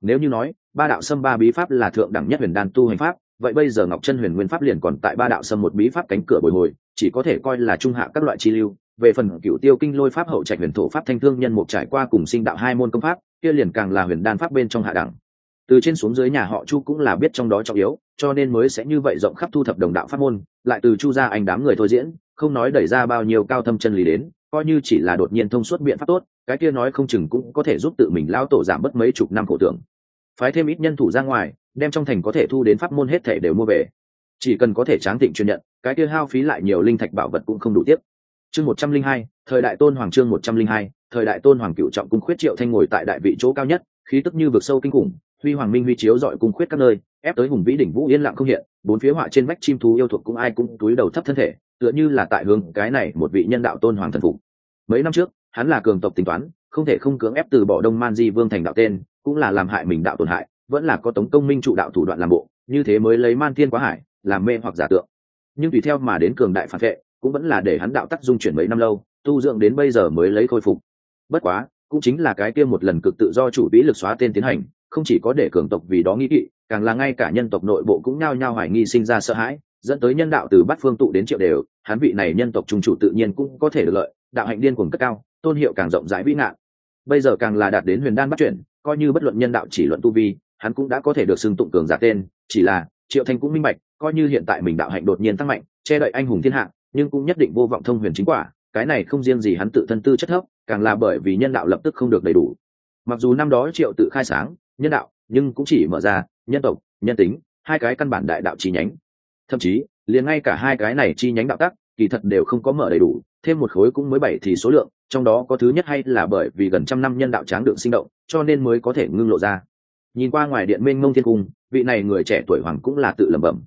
nếu như nói, ba đạo sâm ba bí pháp là thượng đẳng nhất huyền đan tu hành pháp, vậy bây giờ ngọc chân huyền nguyên pháp liền còn tại ba đạo sâm một bí pháp cánh cửa bồi hồi, chỉ có thể coi là trung hạ các loại chi lưu. Về phần cựu tiêu kinh lôi pháp hậu trạch huyền thổ pháp thanh thương nhân một trải qua cùng sinh đạo hai môn công pháp, kia liền càng là huyền đan pháp bên trong hạ đẳng. Từ trên xuống dưới nhà họ chu cũng là biết trong đó trọng yếu, cho nên mới sẽ như vậy rộng khắp thu thập đồng đạo pháp môn, lại từ chu ra anh đám người thôi diễn, không nói đẩy ra bao nhiêu cao thâm chân lý đến coi như chỉ là đột nhiên thông suốt biện pháp tốt, cái kia nói không chừng cũng có thể giúp tự mình lao tổ giảm mất mấy chục năm khổ tưởng. Phái thêm ít nhân thủ ra ngoài, đem trong thành có thể thu đến pháp môn hết thể đều mua về. Chỉ cần có thể tráng thịnh truyền nhận, cái kia hao phí lại nhiều linh thạch bảo vật cũng không đủ tiếp chương một trăm linh hai, thời đại tôn hoàng trương một trăm linh hai, thời đại tôn hoàng cựu trọng cung khuyết triệu thanh ngồi tại đại vị chỗ cao nhất, khí tức như vực sâu kinh khủng, huy hoàng minh huy chiếu dọi cung khuyết các nơi, ép tới hùng vĩ đỉnh vũ yên lặng không hiện, bốn phía họa trên vách chim thú yêu thuộc cũng ai cũng túi đầu thấp thân thể tựa như là tại hướng cái này một vị nhân đạo tôn hoàng thần phục. Mấy năm trước, hắn là cường tộc tính toán, không thể không cưỡng ép từ bỏ đông man di vương thành đạo tên, cũng là làm hại mình đạo tổn hại, vẫn là có tống công minh trụ đạo thủ đoạn làm bộ, như thế mới lấy man thiên quá hải làm mê hoặc giả tượng. Nhưng tùy theo mà đến cường đại phản vệ, cũng vẫn là để hắn đạo tắc dung chuyển mấy năm lâu, tu dưỡng đến bây giờ mới lấy khôi phục. Bất quá, cũng chính là cái kia một lần cực tự do chủ vĩ lực xóa tên tiến hành, không chỉ có để cường tộc vì đó nghĩ kỵ, càng là ngay cả nhân tộc nội bộ cũng nhao nhao hoài nghi sinh ra sợ hãi dẫn tới nhân đạo từ bát phương tụ đến triệu đều hắn vị này nhân tộc trung chủ tự nhiên cũng có thể được lợi, đạo hạnh điên cuồng cất cao, tôn hiệu càng rộng rãi vĩ nạn bây giờ càng là đạt đến huyền đan bắt chuyển, coi như bất luận nhân đạo chỉ luận tu vi, hắn cũng đã có thể được xưng tụng cường giả tên, chỉ là, triệu thanh cũng minh bạch, coi như hiện tại mình đạo hạnh đột nhiên tăng mạnh, che đậy anh hùng thiên hạ, nhưng cũng nhất định vô vọng thông huyền chính quả, cái này không riêng gì hắn tự thân tư chất thấp, càng là bởi vì nhân đạo lập tức không được đầy đủ. Mặc dù năm đó triệu tự khai sáng, nhân đạo, nhưng cũng chỉ mở ra, nhân tộc, nhân tính, hai cái căn bản đại đạo chi nhánh thậm chí, liền ngay cả hai cái này chi nhánh đạo tắc, kỳ thật đều không có mở đầy đủ, thêm một khối cũng mới bảy thì số lượng, trong đó có thứ nhất hay là bởi vì gần trăm năm nhân đạo tráng được sinh động, cho nên mới có thể ngưng lộ ra. Nhìn qua ngoài điện mênh mông thiên cung, vị này người trẻ tuổi hoàng cũng là tự lẩm bẩm.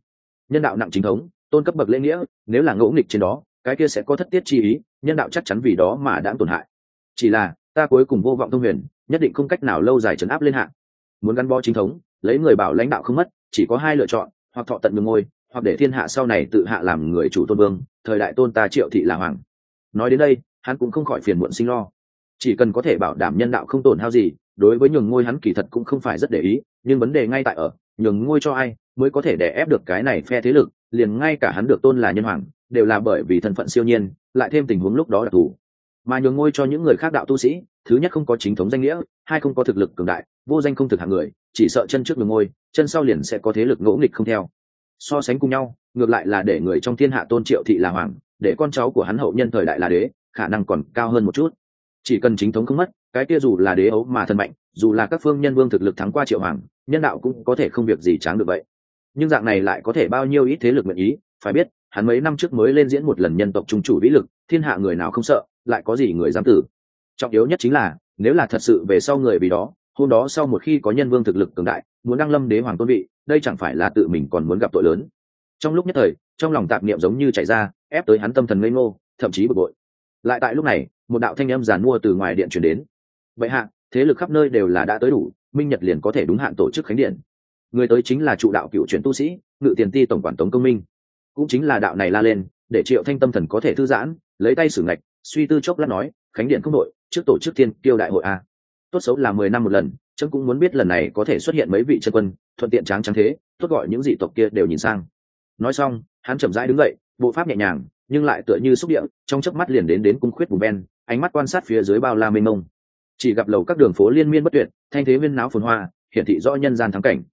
Nhân đạo nặng chính thống, tôn cấp bậc lễ nghĩa, nếu là ngẫu nghịch trên đó, cái kia sẽ có thất tiết chi ý, nhân đạo chắc chắn vì đó mà đã tổn hại. Chỉ là, ta cuối cùng vô vọng thông huyền, nhất định không cách nào lâu dài trấn áp lên hạng muốn gắn bó chính thống, lấy người bảo lãnh đạo không mất, chỉ có hai lựa chọn, hoặc thọ tận đường ngôi hoặc để thiên hạ sau này tự hạ làm người chủ tôn vương, thời đại tôn ta triệu thị là hoàng. Nói đến đây, hắn cũng không khỏi phiền muộn sinh lo. Chỉ cần có thể bảo đảm nhân đạo không tổn hao gì, đối với nhường ngôi hắn kỳ thật cũng không phải rất để ý, nhưng vấn đề ngay tại ở, nhường ngôi cho ai mới có thể đè ép được cái này phe thế lực, liền ngay cả hắn được tôn là nhân hoàng, đều là bởi vì thân phận siêu nhiên, lại thêm tình huống lúc đó đặc thù. Mà nhường ngôi cho những người khác đạo tu sĩ, thứ nhất không có chính thống danh nghĩa, hai không có thực lực cường đại, vô danh không thực hạng người, chỉ sợ chân trước nhường ngôi, chân sau liền sẽ có thế lực ngỗ nghịch không theo so sánh cùng nhau, ngược lại là để người trong thiên hạ tôn triệu thị là hoàng, để con cháu của hắn hậu nhân thời đại là đế, khả năng còn cao hơn một chút. Chỉ cần chính thống không mất, cái kia dù là đế ấu mà thân mạnh, dù là các phương nhân vương thực lực thắng qua triệu hoàng, nhân đạo cũng có thể không việc gì tráng được vậy. Nhưng dạng này lại có thể bao nhiêu ít thế lực nguyện ý, phải biết, hắn mấy năm trước mới lên diễn một lần nhân tộc trung chủ vĩ lực, thiên hạ người nào không sợ, lại có gì người dám tử. Trọng yếu nhất chính là, nếu là thật sự về sau người vì đó, hôm đó sau một khi có nhân vương thực lực cường đại muốn đăng lâm đế hoàng tôn vị, đây chẳng phải là tự mình còn muốn gặp tội lớn. Trong lúc nhất thời, trong lòng tạp niệm giống như chạy ra, ép tới hắn tâm thần ngây ngô, thậm chí bực bội. Lại tại lúc này, một đạo thanh âm giàn mua từ ngoài điện chuyển đến. Vậy hạ, thế lực khắp nơi đều là đã tới đủ, minh nhật liền có thể đúng hạn tổ chức khánh điện. Người tới chính là trụ đạo cựu truyền tu sĩ, ngự tiền ti tổng quản tống công minh. Cũng chính là đạo này la lên, để triệu thanh tâm thần có thể thư giãn, lấy tay xử ngạch, suy tư chốc lát nói, khánh điện không đội, trước tổ chức thiên kiêu đại hội a. Tốt xấu là mười năm một lần trâm cũng muốn biết lần này có thể xuất hiện mấy vị chân quân, thuận tiện tráng trắng thế, tốt gọi những dị tộc kia đều nhìn sang. Nói xong, hắn chậm rãi đứng dậy, bộ pháp nhẹ nhàng, nhưng lại tựa như xúc điện trong chớp mắt liền đến đến cung khuyết vùng ven, ánh mắt quan sát phía dưới bao la mênh mông. Chỉ gặp lầu các đường phố liên miên bất tuyệt, thanh thế viên náo phồn hoa, hiển thị rõ nhân gian thắng cảnh.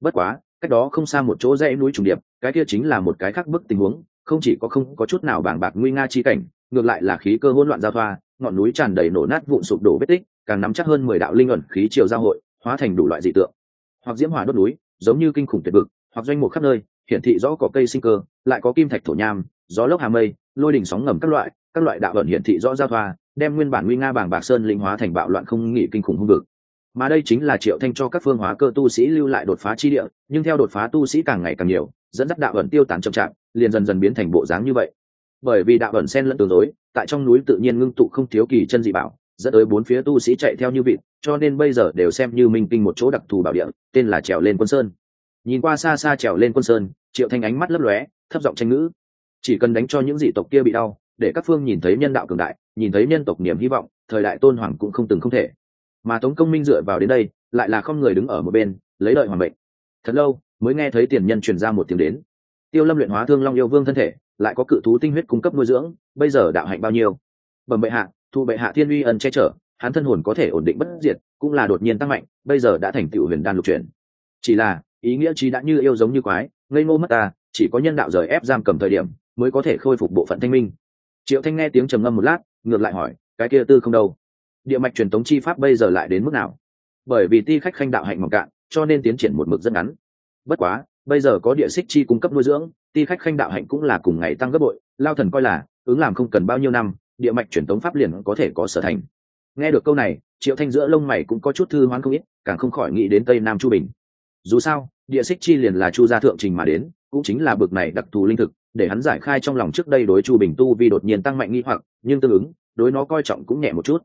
Bất quá, cách đó không xa một chỗ dãy núi trùng điệp, cái kia chính là một cái khác bức tình huống, không chỉ có không có chút nào bàng bạc nguy nga chi cảnh, ngược lại là khí cơ hỗn loạn giao thoa, ngọn núi tràn đầy nổ nát vụn sụp đổ vết tích càng nắm chắc hơn mười đạo linh ẩn khí triều giao hội, hóa thành đủ loại dị tượng. Hoặc diễm hỏa đốt núi, giống như kinh khủng tuyệt vực, hoặc doanh một khắp nơi, hiển thị rõ có cây sinh cơ, lại có kim thạch thổ nham, gió lốc hà mây, lôi đỉnh sóng ngầm các loại các loại đạo ẩn hiển thị rõ giao thoa, đem nguyên bản nguy nga bảng bạc sơn linh hóa thành bạo loạn không nghỉ kinh khủng hung vực. Mà đây chính là triệu thanh cho các phương hóa cơ tu sĩ lưu lại đột phá chi địa, nhưng theo đột phá tu sĩ càng ngày càng nhiều, dẫn dắt đạo ẩn tiêu tán chậm chạp, liền dần dần biến thành bộ dáng như vậy. Bởi vì đạo ẩn sen lẫn tương đối, tại trong núi tự nhiên ngưng tụ không thiếu kỳ chân dị bảo dẫn tới bốn phía tu sĩ chạy theo như vịt, cho nên bây giờ đều xem như minh kinh một chỗ đặc thù bảo địa, tên là trèo lên quân sơn. Nhìn qua xa xa trèo lên quân sơn, triệu thanh ánh mắt lấp lóe, thấp giọng tranh ngữ. Chỉ cần đánh cho những dị tộc kia bị đau, để các phương nhìn thấy nhân đạo cường đại, nhìn thấy nhân tộc niềm hy vọng, thời đại tôn hoàng cũng không từng không thể. Mà tống công minh dựa vào đến đây, lại là không người đứng ở một bên, lấy đợi hoàng mệnh. Thật lâu, mới nghe thấy tiền nhân truyền ra một tiếng đến. Tiêu lâm luyện hóa thương long yêu vương thân thể, lại có cự thú tinh huyết cung cấp nuôi dưỡng, bây giờ đạo hạnh bao nhiêu? Bẩm bệ hạ thu bệ hạ thiên uy ân che chở, hắn thân hồn có thể ổn định bất diệt, cũng là đột nhiên tăng mạnh, bây giờ đã thành tựu huyền đan lục chuyển. Chỉ là, ý nghĩa trí đã như yêu giống như quái, ngây ngô mất ta, chỉ có nhân đạo rời ép giam cầm thời điểm, mới có thể khôi phục bộ phận thanh minh. Triệu thanh nghe tiếng trầm ngâm một lát, ngược lại hỏi, cái kia tư không đâu? Địa mạch truyền thống chi pháp bây giờ lại đến mức nào? Bởi vì ti khách khanh đạo hạnh mỏng cạn, cho nên tiến triển một mực rất ngắn. Bất quá, bây giờ có địa xích chi cung cấp nuôi dưỡng, ti khách khanh đạo hạnh cũng là cùng ngày tăng gấp bội, lao thần coi là, ứng làm không cần bao nhiêu năm địa mạch truyền thống pháp liền có thể có sở thành. Nghe được câu này, triệu thanh giữa lông mày cũng có chút thư hoán không ít, càng không khỏi nghĩ đến tây nam chu bình. Dù sao, địa xích chi liền là chu gia thượng trình mà đến, cũng chính là bực này đặc thù linh thực, để hắn giải khai trong lòng trước đây đối chu bình tu vì đột nhiên tăng mạnh nghi hoặc, nhưng tương ứng, đối nó coi trọng cũng nhẹ một chút.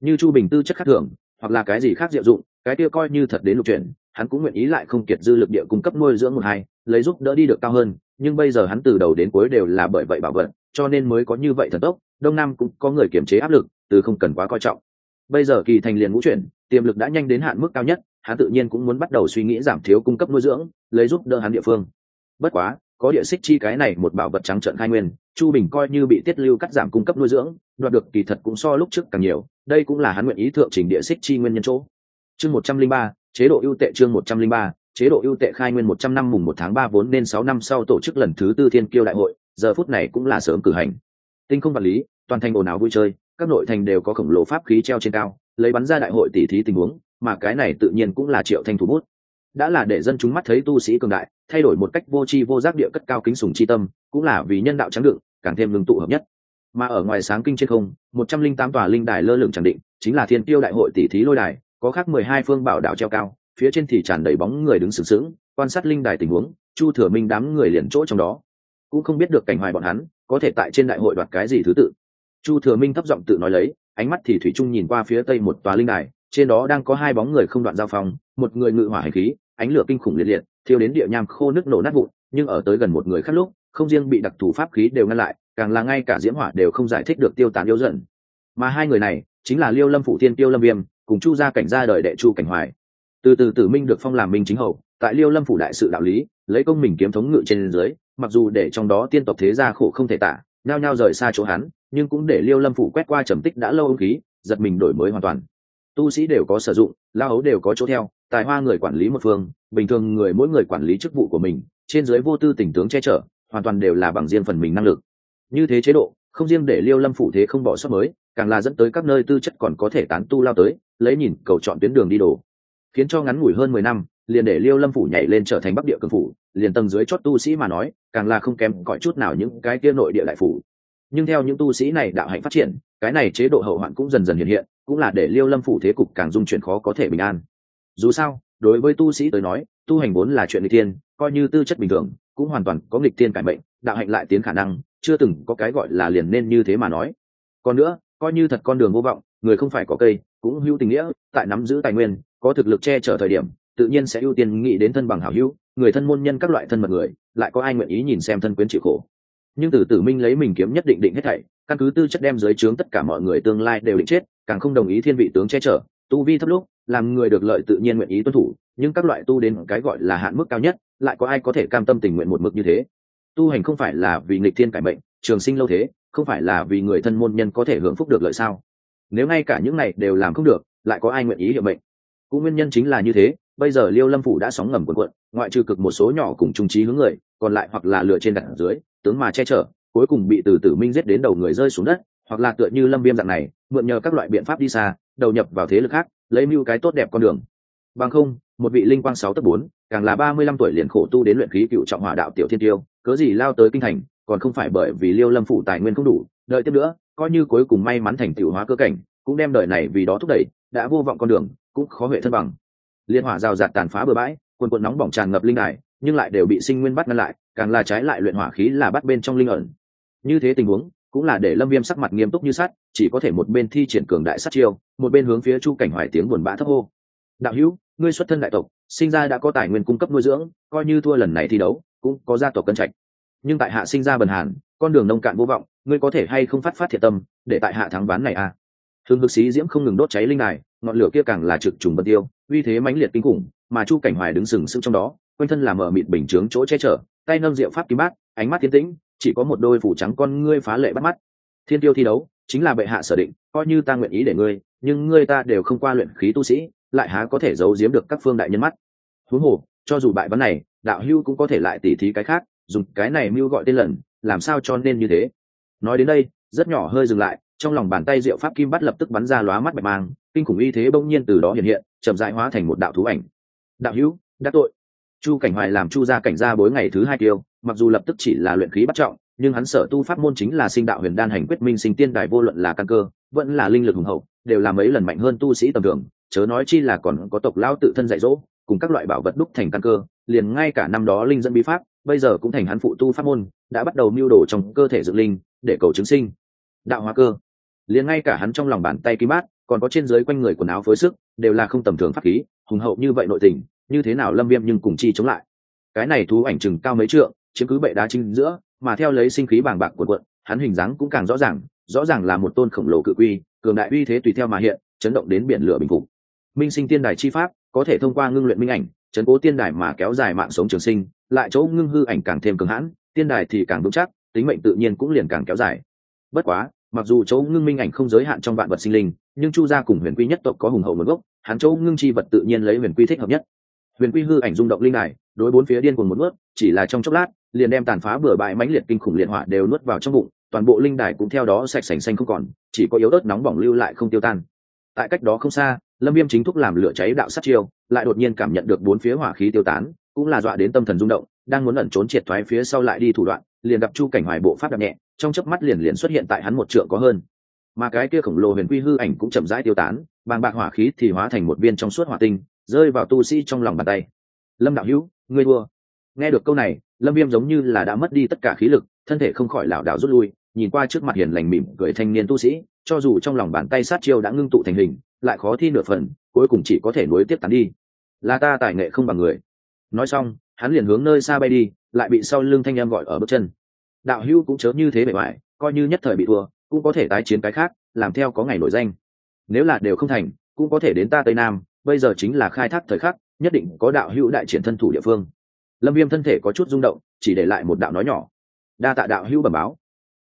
Như chu bình tư chất khác thường, hoặc là cái gì khác diệu dụng, cái kia coi như thật đến lục chuyển hắn cũng nguyện ý lại không kiệt dư lực địa cung cấp nuôi dưỡng một hai, lấy giúp đỡ đi được cao hơn, nhưng bây giờ hắn từ đầu đến cuối đều là bởi vậy bảo vật, cho nên mới có như vậy thần tốc đông nam cũng có người kiềm chế áp lực, từ không cần quá coi trọng. Bây giờ kỳ thành liền ngũ chuyển, tiềm lực đã nhanh đến hạn mức cao nhất, hắn tự nhiên cũng muốn bắt đầu suy nghĩ giảm thiếu cung cấp nuôi dưỡng, lấy giúp đỡ hắn địa phương. Bất quá, có địa xích chi cái này một bảo vật trắng trợn khai nguyên, chu bình coi như bị tiết lưu cắt giảm cung cấp nuôi dưỡng, đoạt được kỳ thật cũng so lúc trước càng nhiều, đây cũng là hắn nguyện ý thượng trình địa xích chi nguyên nhân chỗ. Chương một trăm linh ba, chế độ ưu tệ chương một trăm linh ba, chế độ ưu tệ khai nguyên một trăm năm mùng một tháng ba vốn nên sáu năm sau tổ chức lần thứ tư thiên kiêu đại hội, giờ phút này cũng là sớm cử hành tinh không vật lý, toàn thành ồn ào vui chơi, các nội thành đều có khổng lồ pháp khí treo trên cao, lấy bắn ra đại hội tỉ thí tình huống, mà cái này tự nhiên cũng là triệu thanh thủ bút. Đã là để dân chúng mắt thấy tu sĩ cường đại, thay đổi một cách vô tri vô giác địa cất cao kính sùng chi tâm, cũng là vì nhân đạo trắng đựng, càng thêm lương tụ hợp nhất. Mà ở ngoài sáng kinh trên không, một trăm linh tám tòa linh đài lơ lửng chẳng định, chính là thiên tiêu đại hội tỷ thí lôi đài, có khác mười hai phương bảo đạo treo cao, phía trên thì tràn đầy bóng người đứng sừng sững, quan sát linh đài tình huống, chu thừa minh đám người liền chỗ trong đó. Cũng không biết được cảnh hoài bọn hắn có thể tại trên đại hội đoạt cái gì thứ tự. Chu thừa minh thấp giọng tự nói lấy, ánh mắt thì thủy trung nhìn qua phía tây một tòa linh đài, trên đó đang có hai bóng người không đoạn giao phong, một người ngự hỏa hành khí, ánh lửa kinh khủng liệt liệt, thiêu đến địa nham khô nước nổ nát vụn, nhưng ở tới gần một người khác lúc, không riêng bị đặc thù pháp khí đều ngăn lại, càng là ngay cả diễm hỏa đều không giải thích được tiêu tán yêu dần. Mà hai người này, chính là liêu lâm phủ thiên tiêu lâm viêm, cùng chu gia cảnh gia đời đệ chu cảnh hoài. Từ từ tử minh được phong làm minh chính hậu tại liêu lâm phủ đại sự đạo lý, lấy công mình kiếm thống ngự trên dưới mặc dù để trong đó tiên tộc thế gia khổ không thể tả, nhao nhao rời xa chỗ hắn, nhưng cũng để liêu lâm phủ quét qua trầm tích đã lâu ông khí, giật mình đổi mới hoàn toàn. Tu sĩ đều có sử dụng lao hấu đều có chỗ theo, tài hoa người quản lý một phương, bình thường người mỗi người quản lý chức vụ của mình, trên dưới vô tư tình tướng che chở, hoàn toàn đều là bằng riêng phần mình năng lực. Như thế chế độ, không riêng để liêu lâm phủ thế không bỏ sót mới, càng là dẫn tới các nơi tư chất còn có thể tán tu lao tới, lấy nhìn cầu chọn tuyến đường đi đổ. Khiến cho ngắn ngủi hơn mười năm, liền để liêu lâm phủ nhảy lên trở thành bắc địa cường phủ, liền tầng dưới chót tu sĩ mà nói càng là không kém cõi chút nào những cái kia nội địa đại phủ. Nhưng theo những tu sĩ này đạo hạnh phát triển, cái này chế độ hậu hoạn cũng dần dần hiện hiện, cũng là để liêu lâm phủ thế cục càng dung chuyển khó có thể bình an. Dù sao, đối với tu sĩ tới nói, tu hành vốn là chuyện nghịch tiên coi như tư chất bình thường, cũng hoàn toàn có nghịch tiên cải mệnh, đạo hạnh lại tiến khả năng, chưa từng có cái gọi là liền nên như thế mà nói. Còn nữa, coi như thật con đường vô vọng, người không phải có cây, cũng hữu tình nghĩa, tại nắm giữ tài nguyên, có thực lực che chở thời điểm, tự nhiên sẽ ưu tiên nghĩ đến thân bằng hảo hữu, người thân môn nhân các loại thân mật người lại có ai nguyện ý nhìn xem thân quyến chịu khổ. Nhưng từ tử minh lấy mình kiếm nhất định định hết thảy, căn cứ tư chất đem dưới trướng tất cả mọi người tương lai đều định chết, càng không đồng ý thiên vị tướng che chở, tu vi thấp lúc, làm người được lợi tự nhiên nguyện ý tuân thủ, nhưng các loại tu đến cái gọi là hạn mức cao nhất, lại có ai có thể cam tâm tình nguyện một mực như thế? Tu hành không phải là vì nghịch thiên cải mệnh, trường sinh lâu thế, không phải là vì người thân môn nhân có thể hưởng phúc được lợi sao? Nếu ngay cả những này đều làm không được, lại có ai nguyện ý hiệu mệnh? Cũng nguyên nhân chính là như thế bây giờ liêu lâm phủ đã sóng ngầm quần quận ngoại trừ cực một số nhỏ cùng trung trí hướng người, còn lại hoặc là lựa trên đặt dưới, tướng mà che chở, cuối cùng bị từ tử minh giết đến đầu người rơi xuống đất, hoặc là tựa như lâm viêm dạng này, mượn nhờ các loại biện pháp đi xa, đầu nhập vào thế lực khác, lấy mưu cái tốt đẹp con đường. Bằng không, một vị linh quang sáu tấc bốn, càng là ba mươi lăm tuổi liền khổ tu đến luyện khí cựu trọng hỏa đạo tiểu thiên tiêu, cớ gì lao tới kinh thành, còn không phải bởi vì liêu lâm phủ tài nguyên không đủ, đợi tiếp nữa, coi như cuối cùng may mắn thành tiểu hóa cơ cảnh, cũng đem đời này vì đó thúc đẩy, đã vô vọng con đường, cũng khó huệ thân bằng liên hỏa rào rạt tàn phá bừa bãi, quần quần nóng bỏng tràn ngập linh đài, nhưng lại đều bị sinh nguyên bắt ngăn lại, càng là trái lại luyện hỏa khí là bắt bên trong linh ẩn. Như thế tình huống, cũng là để lâm viêm sắc mặt nghiêm túc như sắt, chỉ có thể một bên thi triển cường đại sát chiêu, một bên hướng phía chu cảnh hoài tiếng buồn bã thấp hô. Đạo hữu, ngươi xuất thân đại tộc, sinh ra đã có tài nguyên cung cấp nuôi dưỡng, coi như thua lần này thi đấu, cũng có gia tộc cân trạch. Nhưng tại hạ sinh ra bần hàn, con đường nông cạn vô vọng, ngươi có thể hay không phát phát thiệt tâm, để tại hạ thắng ván này à? Thường hực sĩ diễm không ngừng đốt cháy linh đài, ngọn lửa kia càng là trực trùng bật tiêu, uy thế mãnh liệt kinh khủng, mà chu cảnh hoài đứng sừng sững trong đó, quanh thân làm ở mịt bình chướng chỗ che chở, tay nâng rượu pháp kim bát, ánh mắt thiên tĩnh, chỉ có một đôi phủ trắng con ngươi phá lệ bắt mắt. Thiên tiêu thi đấu, chính là bệ hạ sở định, coi như ta nguyện ý để ngươi, nhưng ngươi ta đều không qua luyện khí tu sĩ, lại há có thể giấu giếm được các phương đại nhân mắt. Huống hồ, cho dù bại vấn này, đạo hưu cũng có thể lại tỉ thí cái khác, dùng cái này mưu gọi tên lần, làm sao cho nên như thế? Nói đến đây, rất nhỏ hơi dừng lại trong lòng bàn tay diệu pháp kim bắt lập tức bắn ra lóa mắt bạch mang, kinh khủng y thế bỗng nhiên từ đó hiện hiện, chậm rãi hóa thành một đạo thú ảnh. Đạo hữu đắc tội. Chu cảnh hoài làm chu gia cảnh gia bối ngày thứ hai tiêu, mặc dù lập tức chỉ là luyện khí bắt trọng, nhưng hắn sở tu pháp môn chính là sinh đạo huyền đan hành quyết minh sinh tiên đài vô luận là căn cơ, vẫn là linh lực hùng hậu, đều là mấy lần mạnh hơn tu sĩ tầm thường, chớ nói chi là còn có tộc lao tự thân dạy dỗ, cùng các loại bảo vật đúc thành căn cơ, liền ngay cả năm đó linh dẫn bí pháp, bây giờ cũng thành hắn phụ tu pháp môn, đã bắt đầu mưu đồ trong cơ thể dựng linh, để cầu chứng sinh. Đạo hóa cơ liền ngay cả hắn trong lòng bàn tay kim bát, còn có trên dưới quanh người quần áo phối sức, đều là không tầm thường pháp khí, hùng hậu như vậy nội tình, như thế nào lâm viêm nhưng cùng chi chống lại. Cái này thú ảnh chừng cao mấy trượng, chiếm cứ bệ đá chính giữa, mà theo lấy sinh khí bàng bạc của quận hắn hình dáng cũng càng rõ ràng rõ ràng là một tôn khổng lồ cự quy, cường đại uy thế tùy theo mà hiện, chấn động đến biển lửa bình phục. Minh sinh tiên đài chi pháp, có thể thông qua ngưng luyện minh ảnh, chấn cố tiên đài mà kéo dài mạng sống trường sinh, lại chỗ ngưng hư ảnh càng thêm cường hãn, tiên đài thì càng vững chắc, tính mệnh tự nhiên cũng liền càng kéo dài. Bất quá mặc dù chỗ ngưng minh ảnh không giới hạn trong vạn vật sinh linh, nhưng chu gia cùng huyền quy nhất tộc có hùng hậu nguồn gốc, hắn chỗ ngưng chi vật tự nhiên lấy huyền quy thích hợp nhất. Huyền quy hư ảnh rung động linh đài, đối bốn phía điên cùng một nuốt chỉ là trong chốc lát, liền đem tàn phá bừa bãi mãnh liệt kinh khủng liệt hỏa đều nuốt vào trong bụng, toàn bộ linh đài cũng theo đó sạch sành xanh không còn, chỉ có yếu ớt nóng bỏng lưu lại không tiêu tan. Tại cách đó không xa, lâm viêm chính thúc làm lửa cháy đạo sát chiêu, lại đột nhiên cảm nhận được bốn phía hỏa khí tiêu tán, cũng là dọa đến tâm thần rung động, đang muốn lẩn trốn triệt thoái phía sau lại đi thủ đoạn, liền gặp chu cảnh hoài bộ pháp đạp nhẹ trong chớp mắt liền liền xuất hiện tại hắn một trượng có hơn. Mà cái kia khổng lồ huyền quy hư ảnh cũng chậm rãi tiêu tán, bàng bạc hỏa khí thì hóa thành một viên trong suốt hỏa tinh, rơi vào tu sĩ trong lòng bàn tay. Lâm đạo hữu, ngươi đua nghe được câu này, lâm viêm giống như là đã mất đi tất cả khí lực, thân thể không khỏi lảo đảo rút lui, nhìn qua trước mặt hiền lành mỉm cười thanh niên tu sĩ, cho dù trong lòng bàn tay sát chiêu đã ngưng tụ thành hình, lại khó thi nửa phần, cuối cùng chỉ có thể nối tiếp tán đi. Là ta tài nghệ không bằng người. Nói xong, hắn liền hướng nơi xa bay đi, lại bị sau lưng thanh em gọi ở bước chân đạo hữu cũng chớ như thế bề ngoài, coi như nhất thời bị thua, cũng có thể tái chiến cái khác, làm theo có ngày nổi danh. Nếu là đều không thành, cũng có thể đến ta tây nam, bây giờ chính là khai thác thời khắc, nhất định có đạo hữu đại triển thân thủ địa phương. Lâm viêm thân thể có chút rung động, chỉ để lại một đạo nói nhỏ. Đa tạ đạo hữu bẩm báo.